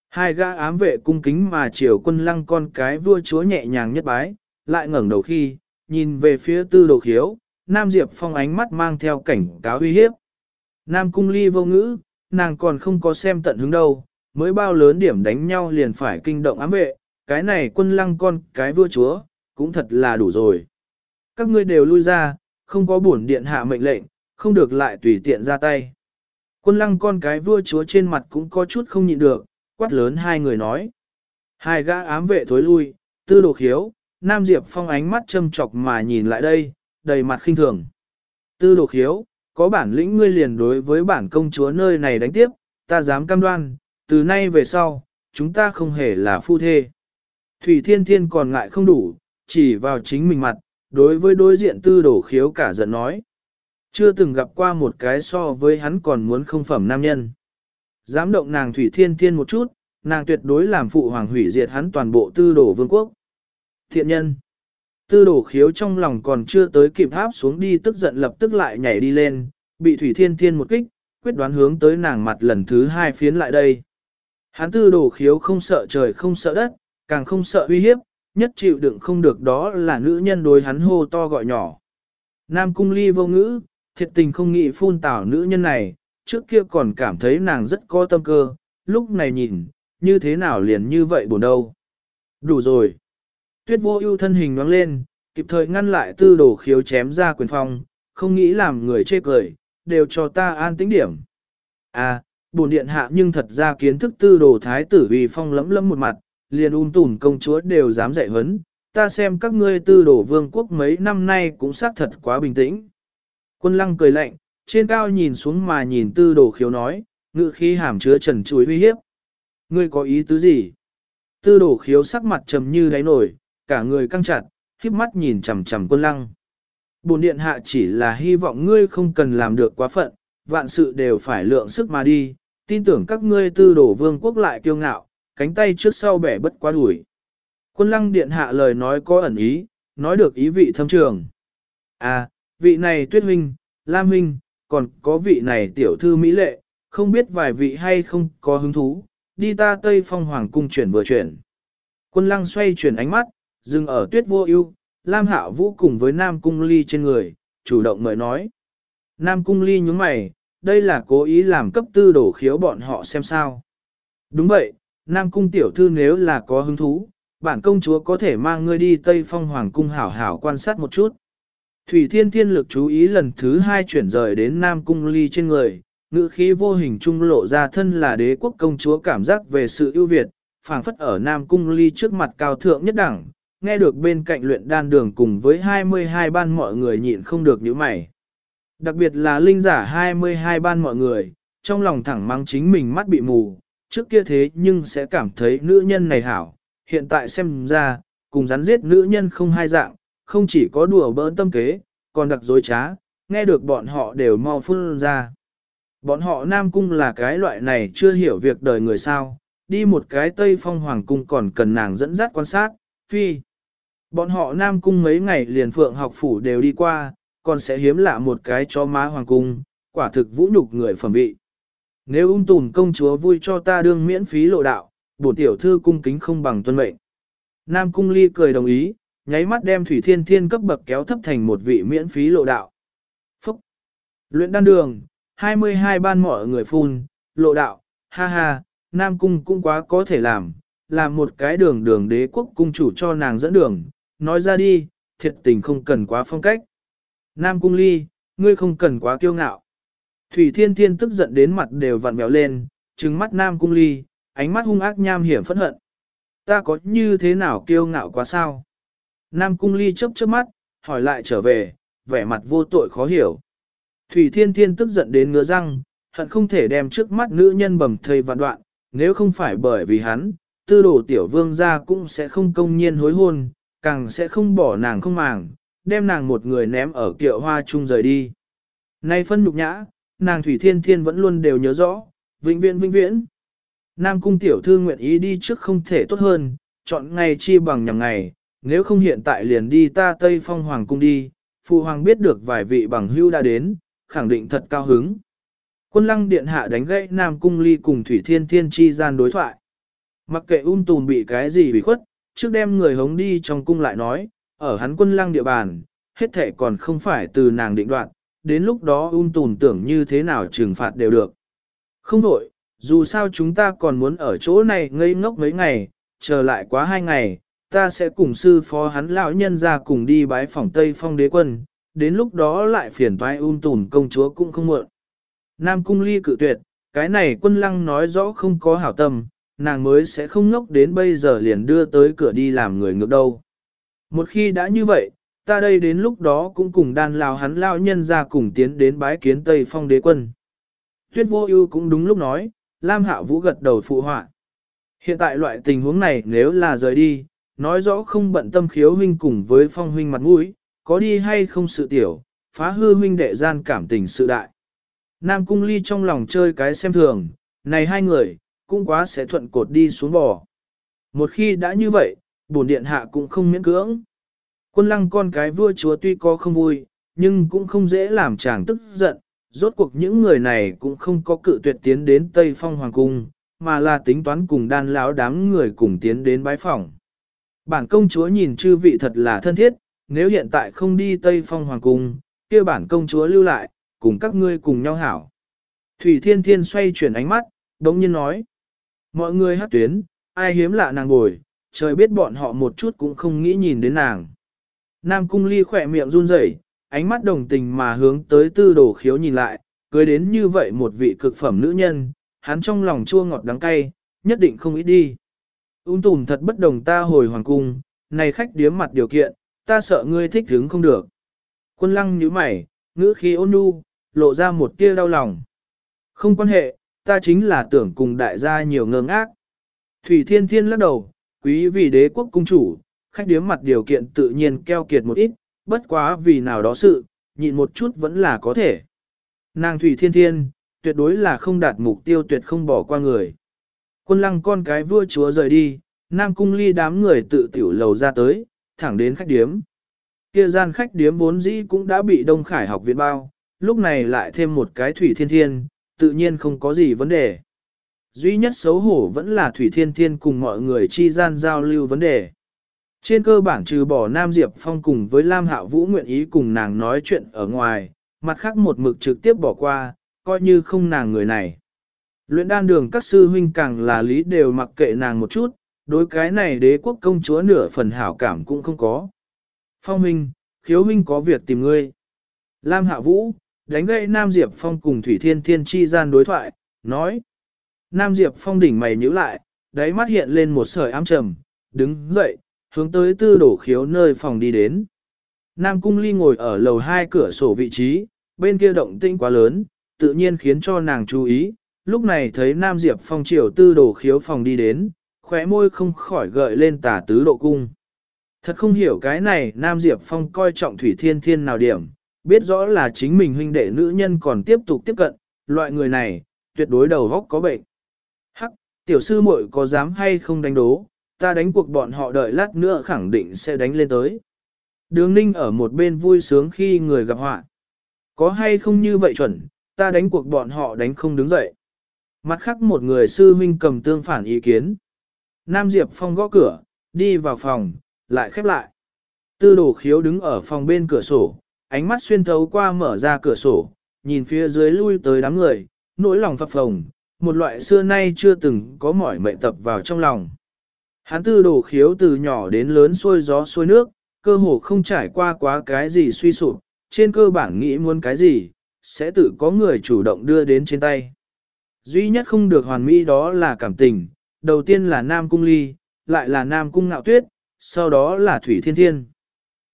Hai gã ám vệ cung kính mà chiều quân lăng con cái vua chúa nhẹ nhàng nhất bái, lại ngẩng đầu khi, nhìn về phía tư đồ khiếu, Nam Diệp Phong ánh mắt mang theo cảnh cáo uy hiếp. Nam cung ly vô ngữ, nàng còn không có xem tận hứng đâu, mới bao lớn điểm đánh nhau liền phải kinh động ám vệ, cái này quân lăng con cái vua chúa, cũng thật là đủ rồi. Các ngươi đều lui ra, không có bổn điện hạ mệnh lệnh, không được lại tùy tiện ra tay. Quân lăng con cái vua chúa trên mặt cũng có chút không nhịn được, quát lớn hai người nói. Hai gã ám vệ thối lui, tư đồ khiếu, Nam Diệp Phong ánh mắt châm chọc mà nhìn lại đây, đầy mặt khinh thường. Tư đồ khiếu, có bản lĩnh ngươi liền đối với bản công chúa nơi này đánh tiếp, ta dám cam đoan, từ nay về sau, chúng ta không hề là phu thê. Thủy Thiên Thiên còn ngại không đủ, chỉ vào chính mình mặt, đối với đối diện tư đổ khiếu cả giận nói. Chưa từng gặp qua một cái so với hắn còn muốn không phẩm nam nhân. Dám động nàng Thủy Thiên Thiên một chút, nàng tuyệt đối làm phụ hoàng hủy diệt hắn toàn bộ tư đổ vương quốc. Thiện nhân. Tư đổ khiếu trong lòng còn chưa tới kịp tháp xuống đi tức giận lập tức lại nhảy đi lên, bị Thủy Thiên Thiên một kích, quyết đoán hướng tới nàng mặt lần thứ hai phiến lại đây. Hắn tư đổ khiếu không sợ trời không sợ đất, càng không sợ uy hiếp, nhất chịu đựng không được đó là nữ nhân đối hắn hô to gọi nhỏ. Nam cung ly vô ngữ, thiệt tình không nghĩ phun tảo nữ nhân này, trước kia còn cảm thấy nàng rất có tâm cơ, lúc này nhìn, như thế nào liền như vậy buồn đâu. Đủ rồi. Tuyết vô ưu thân hình nhoáng lên, kịp thời ngăn lại tư đồ khiếu chém ra quyền phong, không nghĩ làm người chê cười, đều cho ta an tĩnh điểm. À, bổn điện hạ nhưng thật ra kiến thức tư đồ thái tử vì phong lẫm lẫm một mặt, liền un tùn công chúa đều dám dạy hấn, ta xem các ngươi tư đồ vương quốc mấy năm nay cũng xác thật quá bình tĩnh. Quân lăng cười lạnh, trên cao nhìn xuống mà nhìn tư đồ khiếu nói, ngự khí hàm chứa trần chuối uy hiếp. Ngươi có ý tứ gì? Tư đồ khiếu sắc mặt trầm như đáy nổi, cả người căng chặt, khiếp mắt nhìn chằm chằm quân lăng. Bồn điện hạ chỉ là hy vọng ngươi không cần làm được quá phận, vạn sự đều phải lượng sức mà đi, tin tưởng các ngươi tư đổ vương quốc lại kiêu ngạo, cánh tay trước sau bẻ bất quá đuổi. Quân lăng điện hạ lời nói có ẩn ý, nói được ý vị thâm trường. À, vị này tuyết huynh, lam huynh, còn có vị này tiểu thư mỹ lệ, không biết vài vị hay không có hứng thú, đi ta Tây Phong Hoàng cung chuyển vừa chuyển. Quân lăng xoay chuyển ánh mắt, dừng ở tuyết vô ưu, Lam Hạo Vũ cùng với Nam Cung Ly trên người, chủ động mời nói. Nam Cung Ly nhướng mày, đây là cố ý làm cấp tư đổ khiếu bọn họ xem sao. Đúng vậy, Nam Cung tiểu thư nếu là có hứng thú, bản công chúa có thể mang ngươi đi Tây Phong Hoàng cung hảo hảo quan sát một chút. Thủy Thiên Thiên lực chú ý lần thứ hai chuyển rời đến Nam Cung Ly trên người, ngữ khí vô hình trung lộ ra thân là đế quốc công chúa cảm giác về sự ưu việt, phảng phất ở Nam Cung Ly trước mặt cao thượng nhất đẳng, nghe được bên cạnh luyện đan đường cùng với 22 ban mọi người nhịn không được nhíu mày. Đặc biệt là linh giả 22 ban mọi người, trong lòng thẳng mang chính mình mắt bị mù, trước kia thế nhưng sẽ cảm thấy nữ nhân này hảo, hiện tại xem ra, cùng rắn giết nữ nhân không hai dạng, không chỉ có đùa bỡn tâm kế, còn đặc dối trá, nghe được bọn họ đều mau phun ra. Bọn họ Nam Cung là cái loại này chưa hiểu việc đời người sao, đi một cái Tây Phong Hoàng Cung còn cần nàng dẫn dắt quan sát, phi. Bọn họ Nam Cung mấy ngày liền phượng học phủ đều đi qua, còn sẽ hiếm lạ một cái cho má Hoàng Cung, quả thực vũ nhục người phẩm vị. Nếu ung tùm công chúa vui cho ta đương miễn phí lộ đạo, bổ tiểu thư cung kính không bằng tuân mệnh. Nam Cung Ly cười đồng ý, nháy mắt đem Thủy Thiên Thiên cấp bậc kéo thấp thành một vị miễn phí lộ đạo. Phúc! Luyện đan đường, 22 ban mọi người phun, lộ đạo, ha ha, Nam Cung cũng quá có thể làm, làm một cái đường đường đế quốc cung chủ cho nàng dẫn đường, nói ra đi, thiệt tình không cần quá phong cách. Nam Cung Ly, ngươi không cần quá kiêu ngạo. Thủy Thiên Thiên tức giận đến mặt đều vặn vẹo lên, trừng mắt Nam Cung Ly, ánh mắt hung ác nham hiểm phẫn hận. Ta có như thế nào kiêu ngạo quá sao? Nam Cung Ly chớp chớp mắt, hỏi lại trở về, vẻ mặt vô tội khó hiểu. Thủy Thiên Thiên tức giận đến ngứa răng, hận không thể đem trước mắt nữ nhân bầm thây vạn đoạn, nếu không phải bởi vì hắn, tư đồ tiểu vương gia cũng sẽ không công nhiên hối hôn, càng sẽ không bỏ nàng không màng, đem nàng một người ném ở kiệu hoa chung rời đi. Nay phân nhục nhã, nàng Thủy Thiên Thiên vẫn luôn đều nhớ rõ, vĩnh viễn vĩnh viễn. Nam cung tiểu thư nguyện ý đi trước không thể tốt hơn, chọn ngày chi bằng nhằm ngày, nếu không hiện tại liền đi ta Tây Phong Hoàng cung đi, Phụ Hoàng biết được vài vị bằng hưu đã đến, khẳng định thật cao hứng. Quân lăng điện hạ đánh gãy Nam cung ly cùng Thủy Thiên Thiên chi gian đối thoại. Mặc kệ ung tùm bị cái gì bị khuất, trước đem người hống đi trong cung lại nói, ở hắn quân lăng địa bàn, hết thệ còn không phải từ nàng định đoạt, đến lúc đó ung tùn tưởng như thế nào trừng phạt đều được. Không đổi, dù sao chúng ta còn muốn ở chỗ này ngây ngốc mấy ngày, chờ lại quá hai ngày, ta sẽ cùng sư phó hắn lão nhân ra cùng đi bái phỏng Tây Phong đế quân, đến lúc đó lại phiền toái ung tùn công chúa cũng không mượn Nam cung ly cự tuyệt, cái này quân lăng nói rõ không có hảo tâm, nàng mới sẽ không ngốc đến bây giờ liền đưa tới cửa đi làm người ngược đâu. Một khi đã như vậy, ta đây đến lúc đó cũng cùng đàn lao hắn lao nhân ra cùng tiến đến bái kiến Tây Phong đế quân. Tuyết vô ưu cũng đúng lúc nói, Lam Hạ Vũ gật đầu phụ họa. Hiện tại loại tình huống này nếu là rời đi, nói rõ không bận tâm khiếu huynh cùng với phong huynh mặt mũi, có đi hay không sự tiểu, phá hư huynh đệ gian cảm tình sự đại. Nam Cung Ly trong lòng chơi cái xem thường, này hai người, cũng quá sẽ thuận cột đi xuống bò. Một khi đã như vậy, bổn điện hạ cũng không miễn cưỡng. Quân lăng con cái vua chúa tuy có không vui, nhưng cũng không dễ làm chàng tức giận, rốt cuộc những người này cũng không có cự tuyệt tiến đến Tây Phong Hoàng Cung, mà là tính toán cùng đan lão đám người cùng tiến đến bái phòng. Bản công chúa nhìn chư vị thật là thân thiết, nếu hiện tại không đi Tây Phong Hoàng Cung, kia bản công chúa lưu lại, cùng các ngươi cùng nhau hảo. Thủy Thiên Thiên xoay chuyển ánh mắt, đống nhiên nói. Mọi người hát tuyến, ai hiếm lạ nàng ngồi, trời biết bọn họ một chút cũng không nghĩ nhìn đến nàng. Nam Cung Ly khỏe miệng run rẩy, ánh mắt đồng tình mà hướng tới tư đồ khiếu nhìn lại, cưới đến như vậy một vị cực phẩm nữ nhân, hắn trong lòng chua ngọt đắng cay, nhất định không ít đi. Ung tùm thật bất đồng ta hồi hoàng cung, này khách điếm mặt điều kiện, ta sợ ngươi thích hứng không được. Quân lăng nhíu mày, ngữ khí ôn nhu, lộ ra một tia đau lòng. Không quan hệ, ta chính là tưởng cùng đại gia nhiều ngơ ngác. Thủy Thiên Thiên lắc đầu, quý vì đế quốc cung chủ, khách điếm mặt điều kiện tự nhiên keo kiệt một ít, bất quá vì nào đó sự, nhịn một chút vẫn là có thể. Nàng Thủy Thiên Thiên, tuyệt đối là không đạt mục tiêu tuyệt không bỏ qua người. Quân lăng con cái vua chúa rời đi, Nam Cung Ly đám người tự tiểu lầu ra tới, thẳng đến khách điếm. Kia gian khách điếm vốn dĩ cũng đã bị Đông Khải học viện bao, lúc này lại thêm một cái Thủy Thiên Thiên, tự nhiên không có gì vấn đề. Duy nhất xấu hổ vẫn là Thủy Thiên Thiên cùng mọi người chi gian giao lưu vấn đề. Trên cơ bản trừ bỏ Nam Diệp Phong cùng với Lam Hạ Vũ nguyện ý cùng nàng nói chuyện ở ngoài, mặt khác một mực trực tiếp bỏ qua, coi như không nàng người này. Luyện đan đường các sư huynh càng là lý đều mặc kệ nàng một chút, đối cái này đế quốc công chúa nửa phần hảo cảm cũng không có. Phong huynh, khiếu huynh có việc tìm ngươi. Lam Hạ Vũ, đánh gậy Nam Diệp Phong cùng Thủy Thiên Thiên chi gian đối thoại, nói. Nam Diệp Phong đỉnh mày nhíu lại, đáy mắt hiện lên một sợi ám trầm, đứng dậy, hướng tới tư đổ khiếu nơi phòng đi đến. Nam Cung Ly ngồi ở lầu hai cửa sổ vị trí, bên kia động tĩnh quá lớn, tự nhiên khiến cho nàng chú ý. Lúc này thấy Nam Diệp Phong chiều tư đổ khiếu phòng đi đến, khóe môi không khỏi gợi lên tả tứ độ cung. Thật không hiểu cái này Nam Diệp Phong coi trọng Thủy Thiên Thiên nào điểm, biết rõ là chính mình huynh đệ nữ nhân còn tiếp tục tiếp cận, loại người này, tuyệt đối đầu góc có bệnh. Hắc, tiểu sư muội có dám hay không đánh đố, ta đánh cuộc bọn họ đợi lát nữa khẳng định sẽ đánh lên tới. Đường ninh ở một bên vui sướng khi người gặp họa. Có hay không như vậy chuẩn, ta đánh cuộc bọn họ đánh không đứng dậy. Mặt khác một người sư huynh cầm tương phản ý kiến. Nam Diệp Phong gõ cửa, đi vào phòng, lại khép lại. Tư đồ khiếu đứng ở phòng bên cửa sổ, ánh mắt xuyên thấu qua mở ra cửa sổ, nhìn phía dưới lui tới đám người, nỗi lòng phập phồng, một loại xưa nay chưa từng có mỏi mệnh tập vào trong lòng. Hắn tư đồ khiếu từ nhỏ đến lớn xuôi gió xuôi nước, cơ hồ không trải qua quá cái gì suy sụp, trên cơ bản nghĩ muốn cái gì, sẽ tự có người chủ động đưa đến trên tay. Duy nhất không được hoàn mỹ đó là cảm tình, đầu tiên là Nam Cung Ly, lại là Nam Cung Ngạo Tuyết, sau đó là Thủy Thiên Thiên.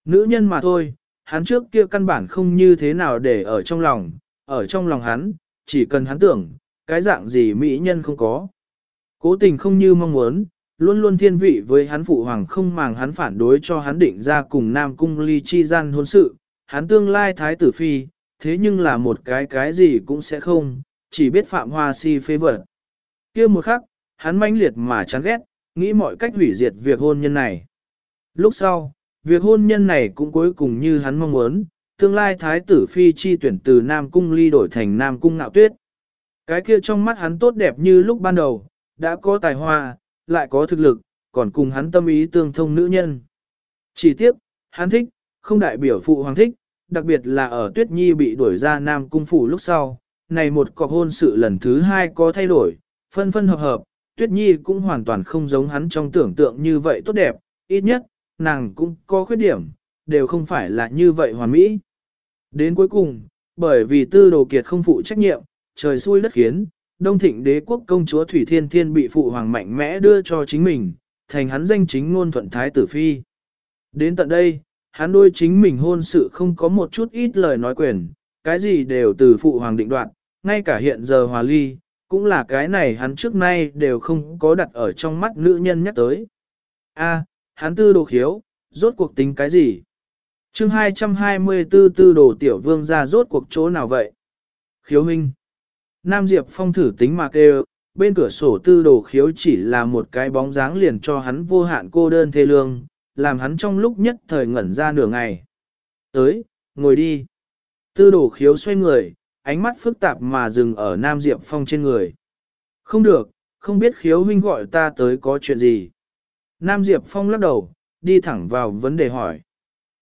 Nữ nhân mà thôi, hắn trước kia căn bản không như thế nào để ở trong lòng, ở trong lòng hắn, chỉ cần hắn tưởng, cái dạng gì mỹ nhân không có. Cố tình không như mong muốn, luôn luôn thiên vị với hắn phụ hoàng không màng hắn phản đối cho hắn định ra cùng Nam Cung Ly chi gian hôn sự, hắn tương lai thái tử phi, thế nhưng là một cái cái gì cũng sẽ không, chỉ biết phạm hoa si phê vật. kia một khắc, hắn manh liệt mà chán ghét, nghĩ mọi cách hủy diệt việc hôn nhân này. Lúc sau, việc hôn nhân này cũng cuối cùng như hắn mong muốn, tương lai thái tử phi chi tuyển từ Nam Cung ly đổi thành Nam Cung ngạo tuyết. Cái kia trong mắt hắn tốt đẹp như lúc ban đầu, đã có tài hoa, lại có thực lực, còn cùng hắn tâm ý tương thông nữ nhân. Chỉ tiếc, hắn thích, không đại biểu phụ hoàng thích, đặc biệt là ở Tuyết Nhi bị đuổi ra Nam Cung Phủ lúc sau, này một cọc hôn sự lần thứ hai có thay đổi, phân phân hợp hợp, Tuyết Nhi cũng hoàn toàn không giống hắn trong tưởng tượng như vậy tốt đẹp, ít nhất, nàng cũng có khuyết điểm, đều không phải là như vậy hoàn mỹ. Đến cuối cùng, bởi vì tư đồ kiệt không phụ trách nhiệm, trời xui đất khiến, Đông Thịnh đế quốc công chúa Thủy Thiên Thiên bị phụ hoàng mạnh mẽ đưa cho chính mình, thành hắn danh chính ngôn thuận thái tử phi. Đến tận đây, hắn đôi chính mình hôn sự không có một chút ít lời nói quyền, cái gì đều từ phụ hoàng định đoạt, ngay cả hiện giờ hòa ly, cũng là cái này hắn trước nay đều không có đặt ở trong mắt nữ nhân nhắc tới. A, hắn tư đồ khiếu, rốt cuộc tính cái gì? chương 224 tư đồ tiểu vương ra rốt cuộc chỗ nào vậy? Khiếu minh. Nam Diệp Phong thử tính mà kêu, bên cửa sổ tư đồ khiếu chỉ là một cái bóng dáng liền cho hắn vô hạn cô đơn thê lương, làm hắn trong lúc nhất thời ngẩn ra nửa ngày. Tới, ngồi đi. Tư đồ khiếu xoay người, ánh mắt phức tạp mà dừng ở Nam Diệp Phong trên người. Không được, không biết khiếu huynh gọi ta tới có chuyện gì. Nam Diệp Phong lắc đầu, đi thẳng vào vấn đề hỏi.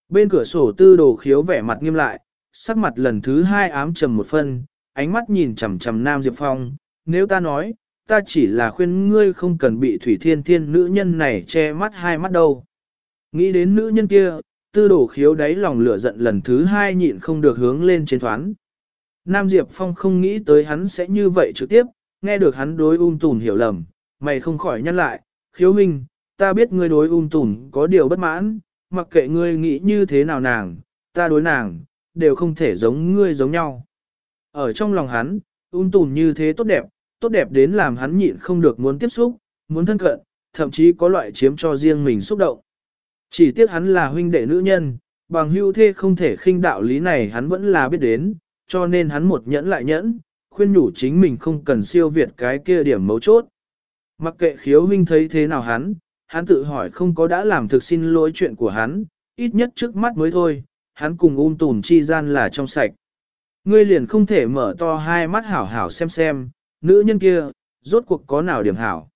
Bên cửa sổ tư đồ khiếu vẻ mặt nghiêm lại, sắc mặt lần thứ hai ám trầm một phân, ánh mắt nhìn chằm chằm Nam Diệp Phong, nếu ta nói, ta chỉ là khuyên ngươi không cần bị thủy thiên thiên nữ nhân này che mắt hai mắt đâu. Nghĩ đến nữ nhân kia, tư đổ khiếu đáy lòng lửa giận lần thứ hai nhịn không được hướng lên trên thoán. Nam Diệp Phong không nghĩ tới hắn sẽ như vậy trực tiếp, nghe được hắn đối ung tùn hiểu lầm, mày không khỏi nhăn lại, khiếu huynh, ta biết ngươi đối ung tùn có điều bất mãn, mặc kệ ngươi nghĩ như thế nào nàng, ta đối nàng, đều không thể giống ngươi giống nhau. Ở trong lòng hắn, ung tùn như thế tốt đẹp, tốt đẹp đến làm hắn nhịn không được muốn tiếp xúc, muốn thân cận, thậm chí có loại chiếm cho riêng mình xúc động. Chỉ tiếc hắn là huynh đệ nữ nhân, bằng hưu thê không thể khinh đạo lý này hắn vẫn là biết đến, cho nên hắn một nhẫn lại nhẫn, khuyên nhủ chính mình không cần siêu việt cái kia điểm mấu chốt. Mặc kệ khiếu huynh thấy thế nào hắn, hắn tự hỏi không có đã làm thực xin lỗi chuyện của hắn, ít nhất trước mắt mới thôi, hắn cùng ung tùm chi gian là trong sạch. Ngươi liền không thể mở to hai mắt hảo hảo xem xem, nữ nhân kia, rốt cuộc có nào điểm hảo.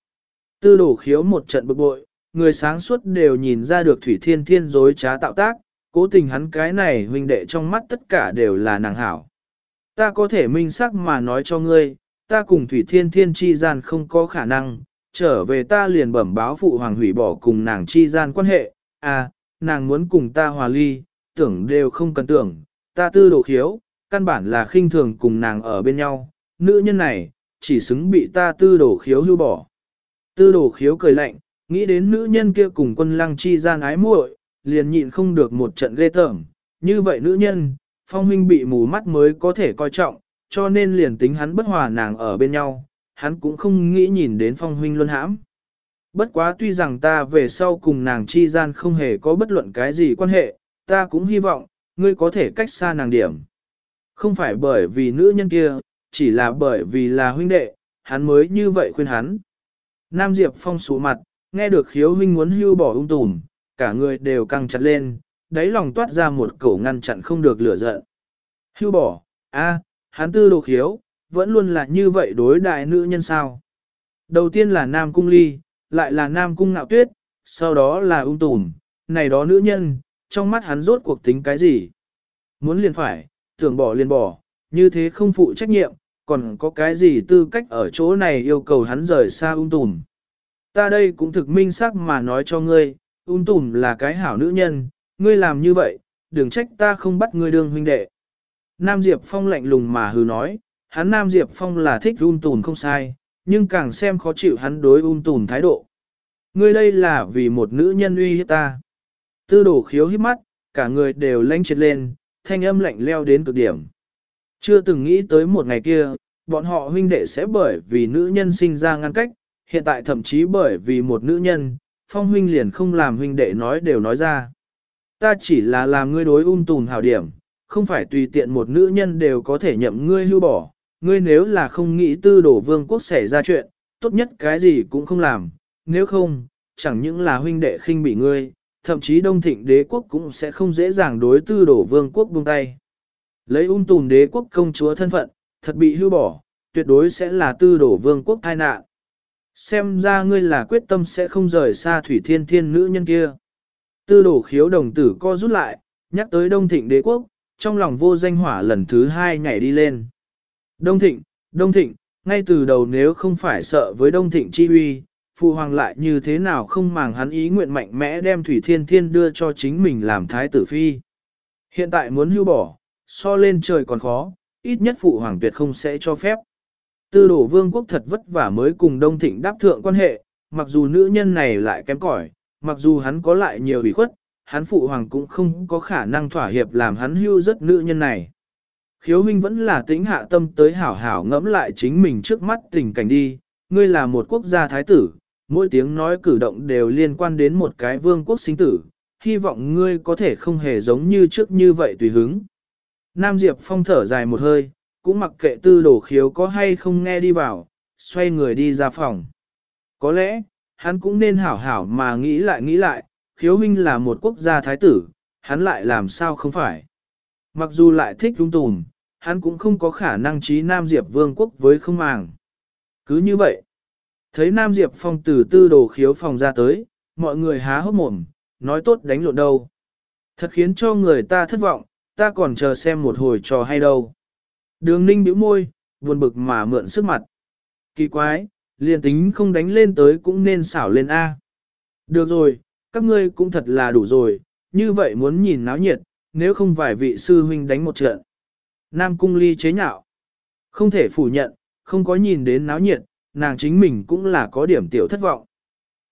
Tư đổ khiếu một trận bực bội, người sáng suốt đều nhìn ra được Thủy Thiên Thiên dối trá tạo tác, cố tình hắn cái này huynh đệ trong mắt tất cả đều là nàng hảo. Ta có thể minh xác mà nói cho ngươi, ta cùng Thủy Thiên Thiên chi gian không có khả năng, trở về ta liền bẩm báo phụ hoàng hủy bỏ cùng nàng chi gian quan hệ, à, nàng muốn cùng ta hòa ly, tưởng đều không cần tưởng, ta tư đồ khiếu, căn bản là khinh thường cùng nàng ở bên nhau, nữ nhân này, chỉ xứng bị ta tư đồ khiếu hưu bỏ. Tư đồ khiếu cười lạnh, nghĩ đến nữ nhân kia cùng quân lăng chi gian ái muội, liền nhịn không được một trận ghê tởm. Như vậy nữ nhân, phong huynh bị mù mắt mới có thể coi trọng, cho nên liền tính hắn bất hòa nàng ở bên nhau, hắn cũng không nghĩ nhìn đến phong huynh luôn hãm. Bất quá tuy rằng ta về sau cùng nàng chi gian không hề có bất luận cái gì quan hệ, ta cũng hy vọng, ngươi có thể cách xa nàng điểm. Không phải bởi vì nữ nhân kia, chỉ là bởi vì là huynh đệ, hắn mới như vậy khuyên hắn. Nam Diệp Phong sụ mặt, nghe được khiếu huynh muốn hưu bỏ ung tùm, cả người đều căng chặt lên, đáy lòng toát ra một cổ ngăn chặn không được lửa giận. Hưu bỏ, a, hắn tư đồ khiếu, vẫn luôn là như vậy đối đại nữ nhân sao. Đầu tiên là Nam Cung Ly, lại là Nam Cung Ngạo Tuyết, sau đó là ung tùm, này đó nữ nhân, trong mắt hắn rốt cuộc tính cái gì? Muốn liền phải, tưởng bỏ liền bỏ, như thế không phụ trách nhiệm, còn có cái gì tư cách ở chỗ này yêu cầu hắn rời xa ung tùm. Ta đây cũng thực minh xác mà nói cho ngươi, ung tùm là cái hảo nữ nhân, ngươi làm như vậy, đừng trách ta không bắt ngươi đương huynh đệ. Nam Diệp Phong lạnh lùng mà hừ nói, hắn Nam Diệp Phong là thích un tùm không sai, nhưng càng xem khó chịu hắn đối un tùm thái độ. Ngươi đây là vì một nữ nhân uy hiếp ta. Tư đổ khiếu hiếp mắt, cả người đều lanh triệt lên, thanh âm lạnh leo đến cực điểm. Chưa từng nghĩ tới một ngày kia, bọn họ huynh đệ sẽ bởi vì nữ nhân sinh ra ngăn cách, hiện tại thậm chí bởi vì một nữ nhân, phong huynh liền không làm huynh đệ nói đều nói ra. Ta chỉ là làm ngươi đối ung tùn hào điểm, không phải tùy tiện một nữ nhân đều có thể nhậm ngươi hưu bỏ, ngươi nếu là không nghĩ tư đổ vương quốc xảy ra chuyện, tốt nhất cái gì cũng không làm, nếu không, chẳng những là huynh đệ khinh bị ngươi, thậm chí đông thịnh đế quốc cũng sẽ không dễ dàng đối tư đổ vương quốc buông tay. Lấy ung tùm đế quốc công chúa thân phận, thật bị hưu bỏ, tuyệt đối sẽ là tư đổ vương quốc tai nạn. Xem ra ngươi là quyết tâm sẽ không rời xa thủy thiên thiên nữ nhân kia. Tư đổ khiếu đồng tử co rút lại, nhắc tới đông thịnh đế quốc, trong lòng vô danh hỏa lần thứ hai nhảy đi lên. Đông thịnh, đông thịnh, ngay từ đầu nếu không phải sợ với đông thịnh chi uy, phụ hoàng lại như thế nào không màng hắn ý nguyện mạnh mẽ đem thủy thiên thiên đưa cho chính mình làm thái tử phi. Hiện tại muốn hưu bỏ, so lên trời còn khó, ít nhất phụ hoàng tuyệt không sẽ cho phép. Tư đổ vương quốc thật vất vả mới cùng đông thịnh đáp thượng quan hệ, mặc dù nữ nhân này lại kém cỏi, mặc dù hắn có lại nhiều ủy khuất, hắn phụ hoàng cũng không có khả năng thỏa hiệp làm hắn hưu rất nữ nhân này. Khiếu huynh vẫn là tính hạ tâm tới hảo hảo ngẫm lại chính mình trước mắt tình cảnh đi, ngươi là một quốc gia thái tử, mỗi tiếng nói cử động đều liên quan đến một cái vương quốc sinh tử, hy vọng ngươi có thể không hề giống như trước như vậy tùy hứng. Nam Diệp Phong thở dài một hơi, cũng mặc kệ tư đổ khiếu có hay không nghe đi vào, xoay người đi ra phòng. Có lẽ, hắn cũng nên hảo hảo mà nghĩ lại nghĩ lại, khiếu huynh là một quốc gia thái tử, hắn lại làm sao không phải. Mặc dù lại thích rung tùm, hắn cũng không có khả năng trí Nam Diệp Vương quốc với không màng. Cứ như vậy, thấy Nam Diệp Phong từ tư đồ khiếu phòng ra tới, mọi người há hốc mồm, nói tốt đánh lộn đâu. Thật khiến cho người ta thất vọng, ta còn chờ xem một hồi trò hay đâu. Đường ninh bĩu môi, buồn bực mà mượn sức mặt. Kỳ quái, liền tính không đánh lên tới cũng nên xảo lên A. Được rồi, các ngươi cũng thật là đủ rồi, như vậy muốn nhìn náo nhiệt, nếu không vài vị sư huynh đánh một trận. Nam cung ly chế nhạo. Không thể phủ nhận, không có nhìn đến náo nhiệt, nàng chính mình cũng là có điểm tiểu thất vọng.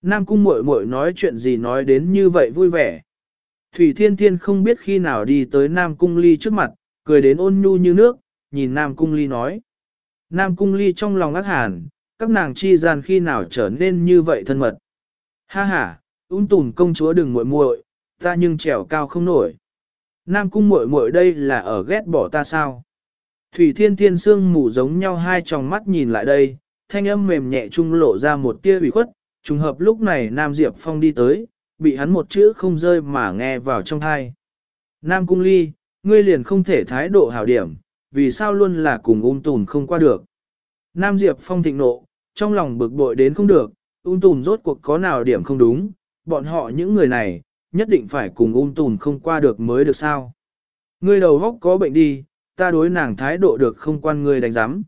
Nam cung muội muội nói chuyện gì nói đến như vậy vui vẻ. Thủy Thiên Thiên không biết khi nào đi tới Nam Cung Ly trước mặt, cười đến ôn nhu như nước, nhìn Nam Cung Ly nói. Nam Cung Ly trong lòng ác hàn, các nàng chi gian khi nào trở nên như vậy thân mật. Ha ha, ung tùn công chúa đừng muội muội, ta nhưng trèo cao không nổi. Nam Cung muội muội đây là ở ghét bỏ ta sao? Thủy Thiên Thiên Sương mù giống nhau hai tròng mắt nhìn lại đây, thanh âm mềm nhẹ trung lộ ra một tia ủy khuất, trùng hợp lúc này Nam Diệp Phong đi tới, bị hắn một chữ không rơi mà nghe vào trong thai. Nam Cung Ly, ngươi liền không thể thái độ hảo điểm, vì sao luôn là cùng ung tùn không qua được. Nam Diệp Phong thịnh nộ, trong lòng bực bội đến không được, ung tùn rốt cuộc có nào điểm không đúng, bọn họ những người này, nhất định phải cùng ung tùn không qua được mới được sao. Ngươi đầu góc có bệnh đi, ta đối nàng thái độ được không quan ngươi đánh giám.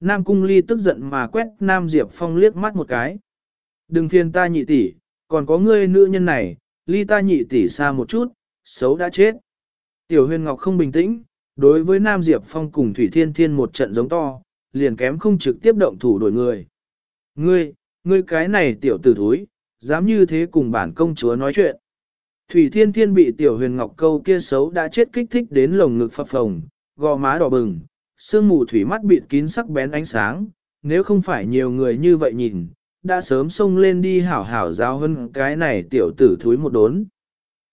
Nam Cung Ly tức giận mà quét Nam Diệp Phong liếc mắt một cái. Đừng phiền ta nhị tỷ, còn có ngươi nữ nhân này, ly ta nhị tỷ xa một chút, xấu đã chết. Tiểu huyền ngọc không bình tĩnh, đối với Nam Diệp Phong cùng Thủy Thiên Thiên một trận giống to, liền kém không trực tiếp động thủ đổi người. Ngươi, ngươi cái này tiểu tử thúi, dám như thế cùng bản công chúa nói chuyện. Thủy Thiên Thiên bị tiểu huyền ngọc câu kia xấu đã chết kích thích đến lồng ngực phập phồng, gò má đỏ bừng, sương mù thủy mắt bịt kín sắc bén ánh sáng, nếu không phải nhiều người như vậy nhìn, đã sớm xông lên đi hảo hảo giáo hơn cái này tiểu tử thúi một đốn.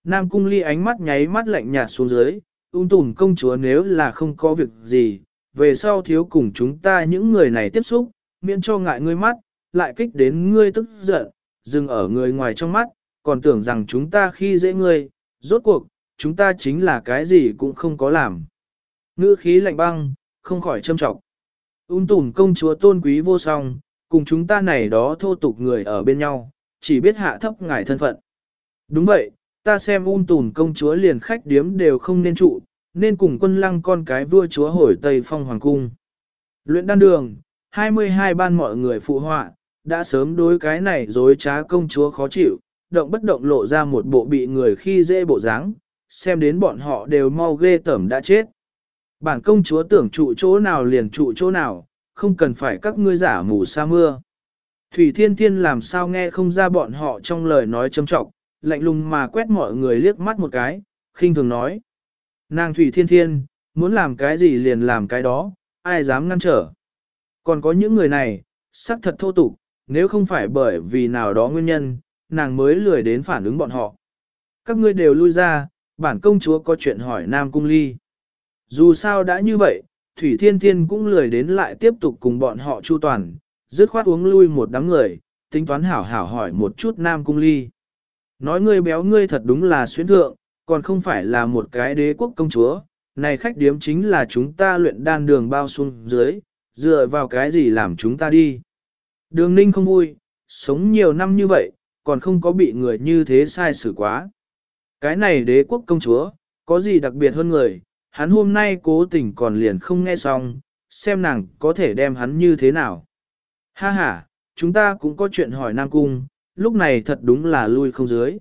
Nam cung ly ánh mắt nháy mắt lạnh nhạt xuống dưới, ung tùm công chúa nếu là không có việc gì, về sau thiếu cùng chúng ta những người này tiếp xúc, miễn cho ngại ngươi mắt, lại kích đến ngươi tức giận, dừng ở người ngoài trong mắt, còn tưởng rằng chúng ta khi dễ ngươi, rốt cuộc, chúng ta chính là cái gì cũng không có làm. Ngữ khí lạnh băng, không khỏi châm trọng. Ung tùm công chúa tôn quý vô song, cùng chúng ta này đó thô tục người ở bên nhau, chỉ biết hạ thấp ngài thân phận. Đúng vậy, ta xem ung tùm công chúa liền khách điếm đều không nên trụ, nên cùng quân lăng con cái vua chúa hồi Tây Phong Hoàng Cung. Luyện đan đường, 22 ban mọi người phụ họa, đã sớm đối cái này dối trá công chúa khó chịu, động bất động lộ ra một bộ bị người khi dễ bộ dáng, xem đến bọn họ đều mau ghê tởm đã chết. Bản công chúa tưởng trụ chỗ nào liền trụ chỗ nào, không cần phải các ngươi giả mù sa mưa. Thủy Thiên Thiên làm sao nghe không ra bọn họ trong lời nói châm trọng, lạnh lùng mà quét mọi người liếc mắt một cái, khinh thường nói. Nàng Thủy Thiên Thiên, muốn làm cái gì liền làm cái đó, ai dám ngăn trở. Còn có những người này, sắc thật thô tục, nếu không phải bởi vì nào đó nguyên nhân, nàng mới lười đến phản ứng bọn họ. Các ngươi đều lui ra, bản công chúa có chuyện hỏi Nam Cung Ly. Dù sao đã như vậy, Thủy Thiên Thiên cũng lười đến lại tiếp tục cùng bọn họ chu toàn, dứt khoát uống lui một đám người, tính toán hảo hảo hỏi một chút Nam Cung Ly. Nói ngươi béo ngươi thật đúng là xuyến thượng, còn không phải là một cái đế quốc công chúa, này khách điếm chính là chúng ta luyện đan đường bao xuống dưới, dựa vào cái gì làm chúng ta đi. Đường ninh không vui, sống nhiều năm như vậy, còn không có bị người như thế sai xử quá. Cái này đế quốc công chúa, có gì đặc biệt hơn người, hắn hôm nay cố tình còn liền không nghe xong, xem nàng có thể đem hắn như thế nào. Ha ha, chúng ta cũng có chuyện hỏi Nam Cung, lúc này thật đúng là lui không dưới.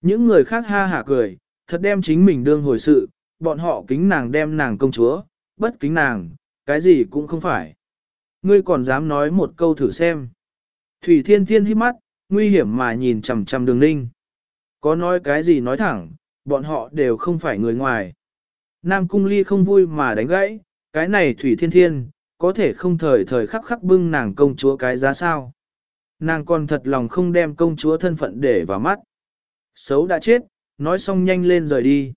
Những người khác ha hả cười, thật đem chính mình đương hồi sự, bọn họ kính nàng đem nàng công chúa, bất kính nàng, cái gì cũng không phải. Ngươi còn dám nói một câu thử xem. Thủy Thiên Thiên hít mắt, nguy hiểm mà nhìn chằm chằm đường ninh. Có nói cái gì nói thẳng, bọn họ đều không phải người ngoài. Nam Cung Ly không vui mà đánh gãy, cái này Thủy Thiên Thiên, có thể không thời thời khắc khắc bưng nàng công chúa cái giá sao. Nàng còn thật lòng không đem công chúa thân phận để vào mắt. Xấu đã chết, nói xong nhanh lên rời đi.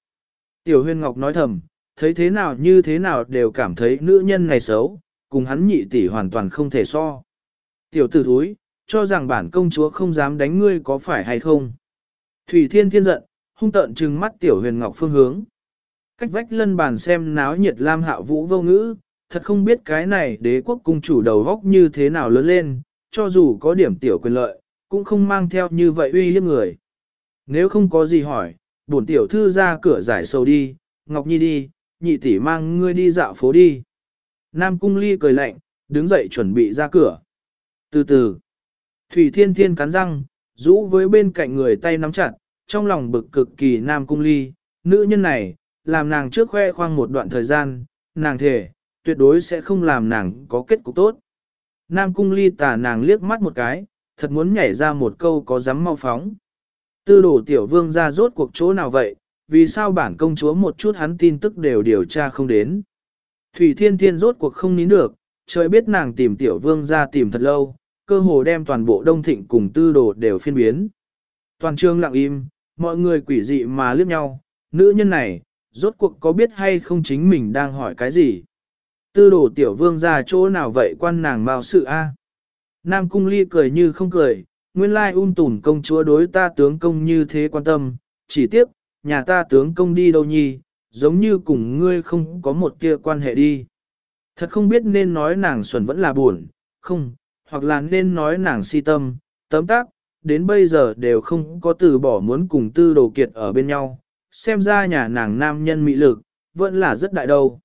Tiểu huyên ngọc nói thầm, thấy thế nào như thế nào đều cảm thấy nữ nhân này xấu, cùng hắn nhị tỷ hoàn toàn không thể so. Tiểu tử thúi, cho rằng bản công chúa không dám đánh ngươi có phải hay không. Thủy thiên thiên giận, hung tợn trừng mắt tiểu huyền ngọc phương hướng. Cách vách lân bàn xem náo nhiệt lam hạ vũ vô ngữ, thật không biết cái này đế quốc cung chủ đầu góc như thế nào lớn lên, cho dù có điểm tiểu quyền lợi, cũng không mang theo như vậy uy hiếp người. Nếu không có gì hỏi, bổn tiểu thư ra cửa giải sầu đi, Ngọc Nhi đi, nhị tỷ mang ngươi đi dạo phố đi. Nam Cung Ly cười lạnh, đứng dậy chuẩn bị ra cửa. Từ từ, Thủy Thiên Thiên cắn răng, rũ với bên cạnh người tay nắm chặt, trong lòng bực cực kỳ Nam Cung Ly, nữ nhân này, làm nàng trước khoe khoang một đoạn thời gian, nàng thể tuyệt đối sẽ không làm nàng có kết cục tốt. Nam Cung Ly tà nàng liếc mắt một cái, thật muốn nhảy ra một câu có dám mau phóng. Tư đổ tiểu vương ra rốt cuộc chỗ nào vậy, vì sao bản công chúa một chút hắn tin tức đều điều tra không đến. Thủy Thiên Thiên rốt cuộc không nín được, trời biết nàng tìm tiểu vương ra tìm thật lâu, cơ hồ đem toàn bộ đông thịnh cùng tư đồ đều phiên biến. Toàn trường lặng im, mọi người quỷ dị mà liếc nhau, nữ nhân này, rốt cuộc có biết hay không chính mình đang hỏi cái gì. Tư đồ tiểu vương ra chỗ nào vậy quan nàng mau sự a? Nam cung ly cười như không cười, nguyên lai ung tùn công chúa đối ta tướng công như thế quan tâm, chỉ tiếc, nhà ta tướng công đi đâu nhi, giống như cùng ngươi không có một kia quan hệ đi. Thật không biết nên nói nàng xuẩn vẫn là buồn, không, hoặc là nên nói nàng si tâm, tấm tác, đến bây giờ đều không có từ bỏ muốn cùng tư đồ kiệt ở bên nhau, xem ra nhà nàng nam nhân mị lực, vẫn là rất đại đâu.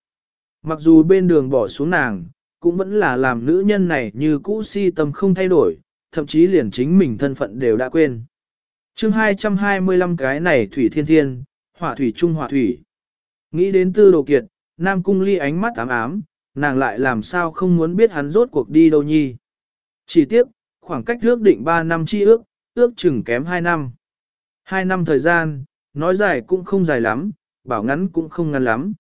Mặc dù bên đường bỏ xuống nàng, cũng vẫn là làm nữ nhân này như cũ si tâm không thay đổi, thậm chí liền chính mình thân phận đều đã quên. chương 225 cái này thủy thiên thiên, hỏa thủy trung hỏa thủy. Nghĩ đến tư đồ kiệt, nam cung ly ánh mắt ám ám, nàng lại làm sao không muốn biết hắn rốt cuộc đi đâu nhi. Chỉ tiếc, khoảng cách ước định 3 năm chi ước, ước chừng kém 2 năm. 2 năm thời gian, nói dài cũng không dài lắm, bảo ngắn cũng không ngắn lắm.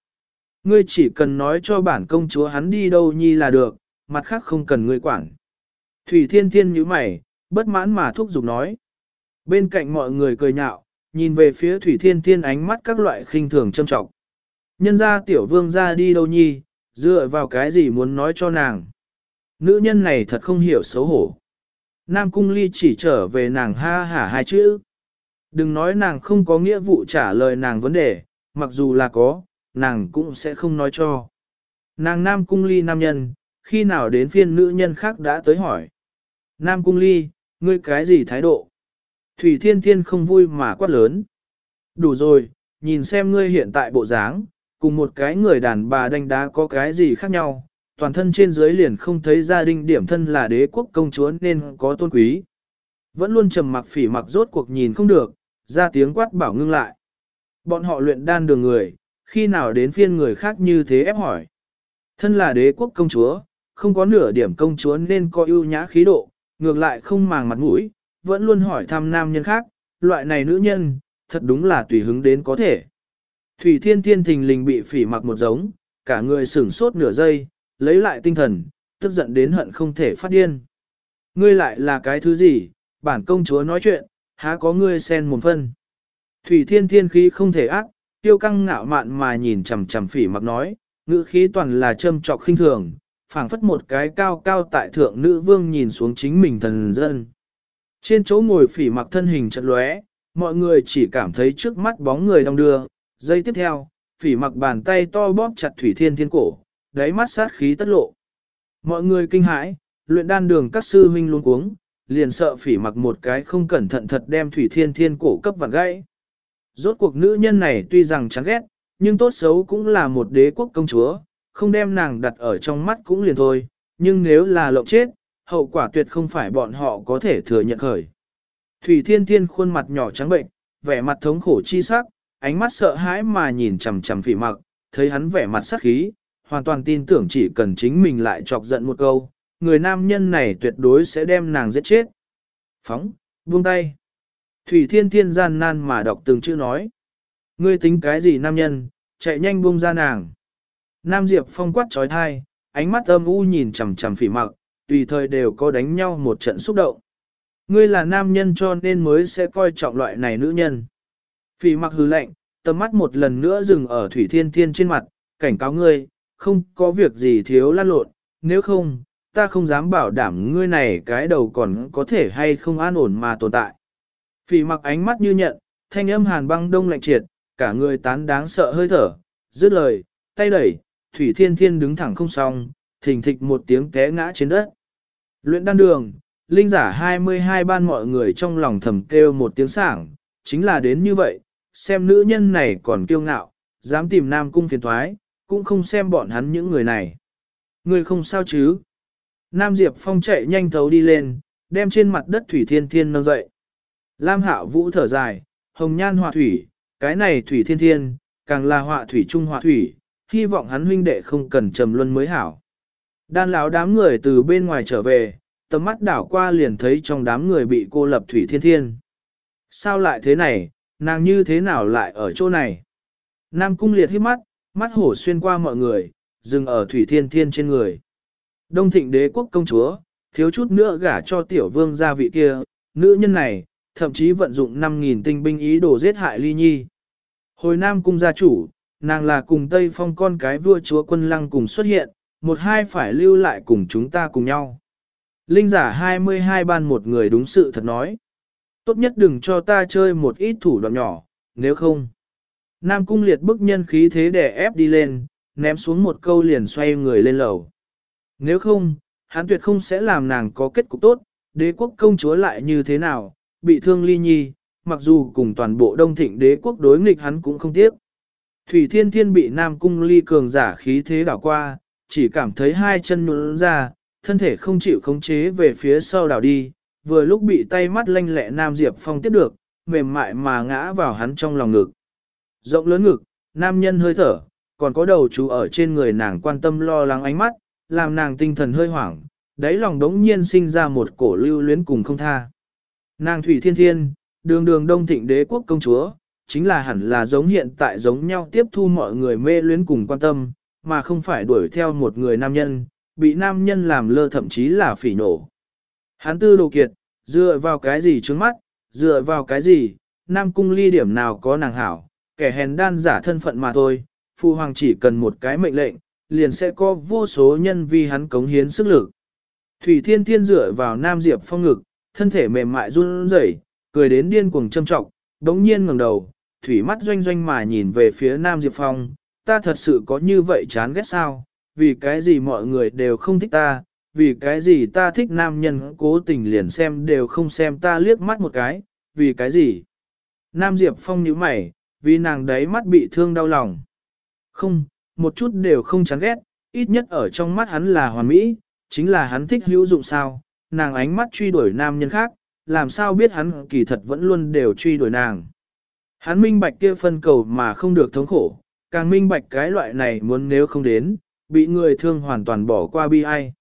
Ngươi chỉ cần nói cho bản công chúa hắn đi đâu nhi là được, mặt khác không cần ngươi quản. Thủy Thiên Thiên nhíu mày, bất mãn mà thúc giục nói. Bên cạnh mọi người cười nhạo, nhìn về phía Thủy Thiên Thiên ánh mắt các loại khinh thường châm trọng. Nhân ra tiểu vương ra đi đâu nhi, dựa vào cái gì muốn nói cho nàng. Nữ nhân này thật không hiểu xấu hổ. Nam Cung Ly chỉ trở về nàng ha hả hai chữ. Đừng nói nàng không có nghĩa vụ trả lời nàng vấn đề, mặc dù là có, nàng cũng sẽ không nói cho. Nàng Nam Cung Ly nam nhân, khi nào đến phiên nữ nhân khác đã tới hỏi. Nam Cung Ly, ngươi cái gì thái độ? Thủy Thiên Thiên không vui mà quát lớn. Đủ rồi, nhìn xem ngươi hiện tại bộ dáng, cùng một cái người đàn bà đánh đá có cái gì khác nhau, toàn thân trên dưới liền không thấy gia đình điểm thân là đế quốc công chúa nên có tôn quý. Vẫn luôn trầm mặc phỉ mặc rốt cuộc nhìn không được, ra tiếng quát bảo ngưng lại. Bọn họ luyện đan đường người, khi nào đến phiên người khác như thế ép hỏi. Thân là đế quốc công chúa, không có nửa điểm công chúa nên có ưu nhã khí độ, ngược lại không màng mặt mũi, vẫn luôn hỏi thăm nam nhân khác, loại này nữ nhân, thật đúng là tùy hứng đến có thể. Thủy thiên thiên thình lình bị phỉ mặc một giống, cả người sửng sốt nửa giây, lấy lại tinh thần, tức giận đến hận không thể phát điên. Ngươi lại là cái thứ gì, bản công chúa nói chuyện, há có ngươi xen một phân. Thủy thiên thiên khí không thể ác, tiêu căng ngạo mạn mà nhìn chằm chằm phỉ mặc nói, ngữ khí toàn là châm trọc khinh thường, phảng phất một cái cao cao tại thượng nữ vương nhìn xuống chính mình thần dân. Trên chỗ ngồi phỉ mặc thân hình chật lóe, mọi người chỉ cảm thấy trước mắt bóng người đông đưa. Giây tiếp theo, phỉ mặc bàn tay to bóp chặt thủy thiên thiên cổ, đáy mắt sát khí tất lộ. Mọi người kinh hãi, luyện đan đường các sư huynh luôn cuống, liền sợ phỉ mặc một cái không cẩn thận thật đem thủy thiên thiên cổ cấp vặn gãy. Rốt cuộc nữ nhân này tuy rằng chán ghét, nhưng tốt xấu cũng là một đế quốc công chúa, không đem nàng đặt ở trong mắt cũng liền thôi, nhưng nếu là lộng chết, hậu quả tuyệt không phải bọn họ có thể thừa nhận khởi. Thủy Thiên Thiên khuôn mặt nhỏ trắng bệnh, vẻ mặt thống khổ chi sắc, ánh mắt sợ hãi mà nhìn chằm chằm phỉ mặc, thấy hắn vẻ mặt sắc khí, hoàn toàn tin tưởng chỉ cần chính mình lại chọc giận một câu, người nam nhân này tuyệt đối sẽ đem nàng giết chết. Phóng, buông tay. Thủy Thiên Thiên gian nan mà đọc từng chữ nói. Ngươi tính cái gì nam nhân, chạy nhanh buông ra nàng. Nam Diệp Phong quát trói thai, ánh mắt âm u nhìn chằm chằm phỉ mặc, tùy thời đều có đánh nhau một trận xúc động. Ngươi là nam nhân cho nên mới sẽ coi trọng loại này nữ nhân. Phỉ mặc hứ lạnh, tầm mắt một lần nữa dừng ở Thủy Thiên Thiên trên mặt, cảnh cáo ngươi, không có việc gì thiếu lan lộn, nếu không, ta không dám bảo đảm ngươi này cái đầu còn có thể hay không an ổn mà tồn tại. Phỉ mặc ánh mắt như nhận, thanh âm hàn băng đông lạnh triệt, cả người tán đáng sợ hơi thở, dứt lời, tay đẩy, Thủy Thiên Thiên đứng thẳng không xong, thình thịch một tiếng té ngã trên đất. Luyện đan đường, linh giả 22 ban mọi người trong lòng thầm kêu một tiếng sảng, chính là đến như vậy, xem nữ nhân này còn kiêu ngạo, dám tìm nam cung phiền thoái, cũng không xem bọn hắn những người này. Người không sao chứ? Nam Diệp Phong chạy nhanh thấu đi lên, đem trên mặt đất Thủy Thiên Thiên nâng dậy. Lam Hạo Vũ thở dài, hồng nhan họa thủy, cái này Thủy Thiên Thiên, càng là họa thủy trung họa thủy, hy vọng hắn huynh đệ không cần trầm luân mới hảo. Đan lão đám người từ bên ngoài trở về, tầm mắt đảo qua liền thấy trong đám người bị cô lập Thủy Thiên Thiên. Sao lại thế này, nàng như thế nào lại ở chỗ này? Nam cung liệt hít mắt, mắt hổ xuyên qua mọi người, dừng ở Thủy Thiên Thiên trên người. Đông thịnh đế quốc công chúa, thiếu chút nữa gả cho tiểu vương gia vị kia, nữ nhân này, thậm chí vận dụng 5.000 tinh binh ý đồ giết hại ly nhi. Hồi Nam cung gia chủ, nàng là cùng Tây Phong con cái vua chúa quân lăng cùng xuất hiện, một hai phải lưu lại cùng chúng ta cùng nhau. Linh giả 22 ban một người đúng sự thật nói. Tốt nhất đừng cho ta chơi một ít thủ đoạn nhỏ, nếu không. Nam cung liệt bức nhân khí thế để ép đi lên, ném xuống một câu liền xoay người lên lầu. Nếu không, hắn tuyệt không sẽ làm nàng có kết cục tốt, đế quốc công chúa lại như thế nào, bị thương ly nhi, mặc dù cùng toàn bộ đông thịnh đế quốc đối nghịch hắn cũng không tiếc. Thủy Thiên Thiên bị Nam Cung ly cường giả khí thế đảo qua, chỉ cảm thấy hai chân nhũn ra, thân thể không chịu khống chế về phía sau đảo đi, vừa lúc bị tay mắt lanh lẹ Nam Diệp Phong tiếp được, mềm mại mà ngã vào hắn trong lòng ngực. Rộng lớn ngực, nam nhân hơi thở, còn có đầu chú ở trên người nàng quan tâm lo lắng ánh mắt, làm nàng tinh thần hơi hoảng, đáy lòng đống nhiên sinh ra một cổ lưu luyến cùng không tha. Nàng Thủy Thiên Thiên, đường đường đông thịnh đế quốc công chúa, chính là hẳn là giống hiện tại giống nhau tiếp thu mọi người mê luyến cùng quan tâm, mà không phải đuổi theo một người nam nhân, bị nam nhân làm lơ thậm chí là phỉ nổ. Hán tư đồ kiệt, dựa vào cái gì trước mắt, dựa vào cái gì, nam cung ly điểm nào có nàng hảo, kẻ hèn đan giả thân phận mà thôi, phụ hoàng chỉ cần một cái mệnh lệnh, liền sẽ có vô số nhân vi hắn cống hiến sức lực. Thủy Thiên Thiên dựa vào Nam Diệp Phong ngực, thân thể mềm mại run rẩy, cười đến điên cuồng châm trọng, đống nhiên ngẩng đầu, thủy mắt doanh doanh mà nhìn về phía Nam Diệp Phong, ta thật sự có như vậy chán ghét sao, vì cái gì mọi người đều không thích ta, vì cái gì ta thích nam nhân cố tình liền xem đều không xem ta liếc mắt một cái, vì cái gì. Nam Diệp Phong nhíu mày, vì nàng đấy mắt bị thương đau lòng. Không, một chút đều không chán ghét, ít nhất ở trong mắt hắn là hoàn mỹ, chính là hắn thích hữu dụng sao, nàng ánh mắt truy đuổi nam nhân khác, làm sao biết hắn kỳ thật vẫn luôn đều truy đuổi nàng. Hắn minh bạch kia phân cầu mà không được thống khổ, càng minh bạch cái loại này muốn nếu không đến, bị người thương hoàn toàn bỏ qua bi ai.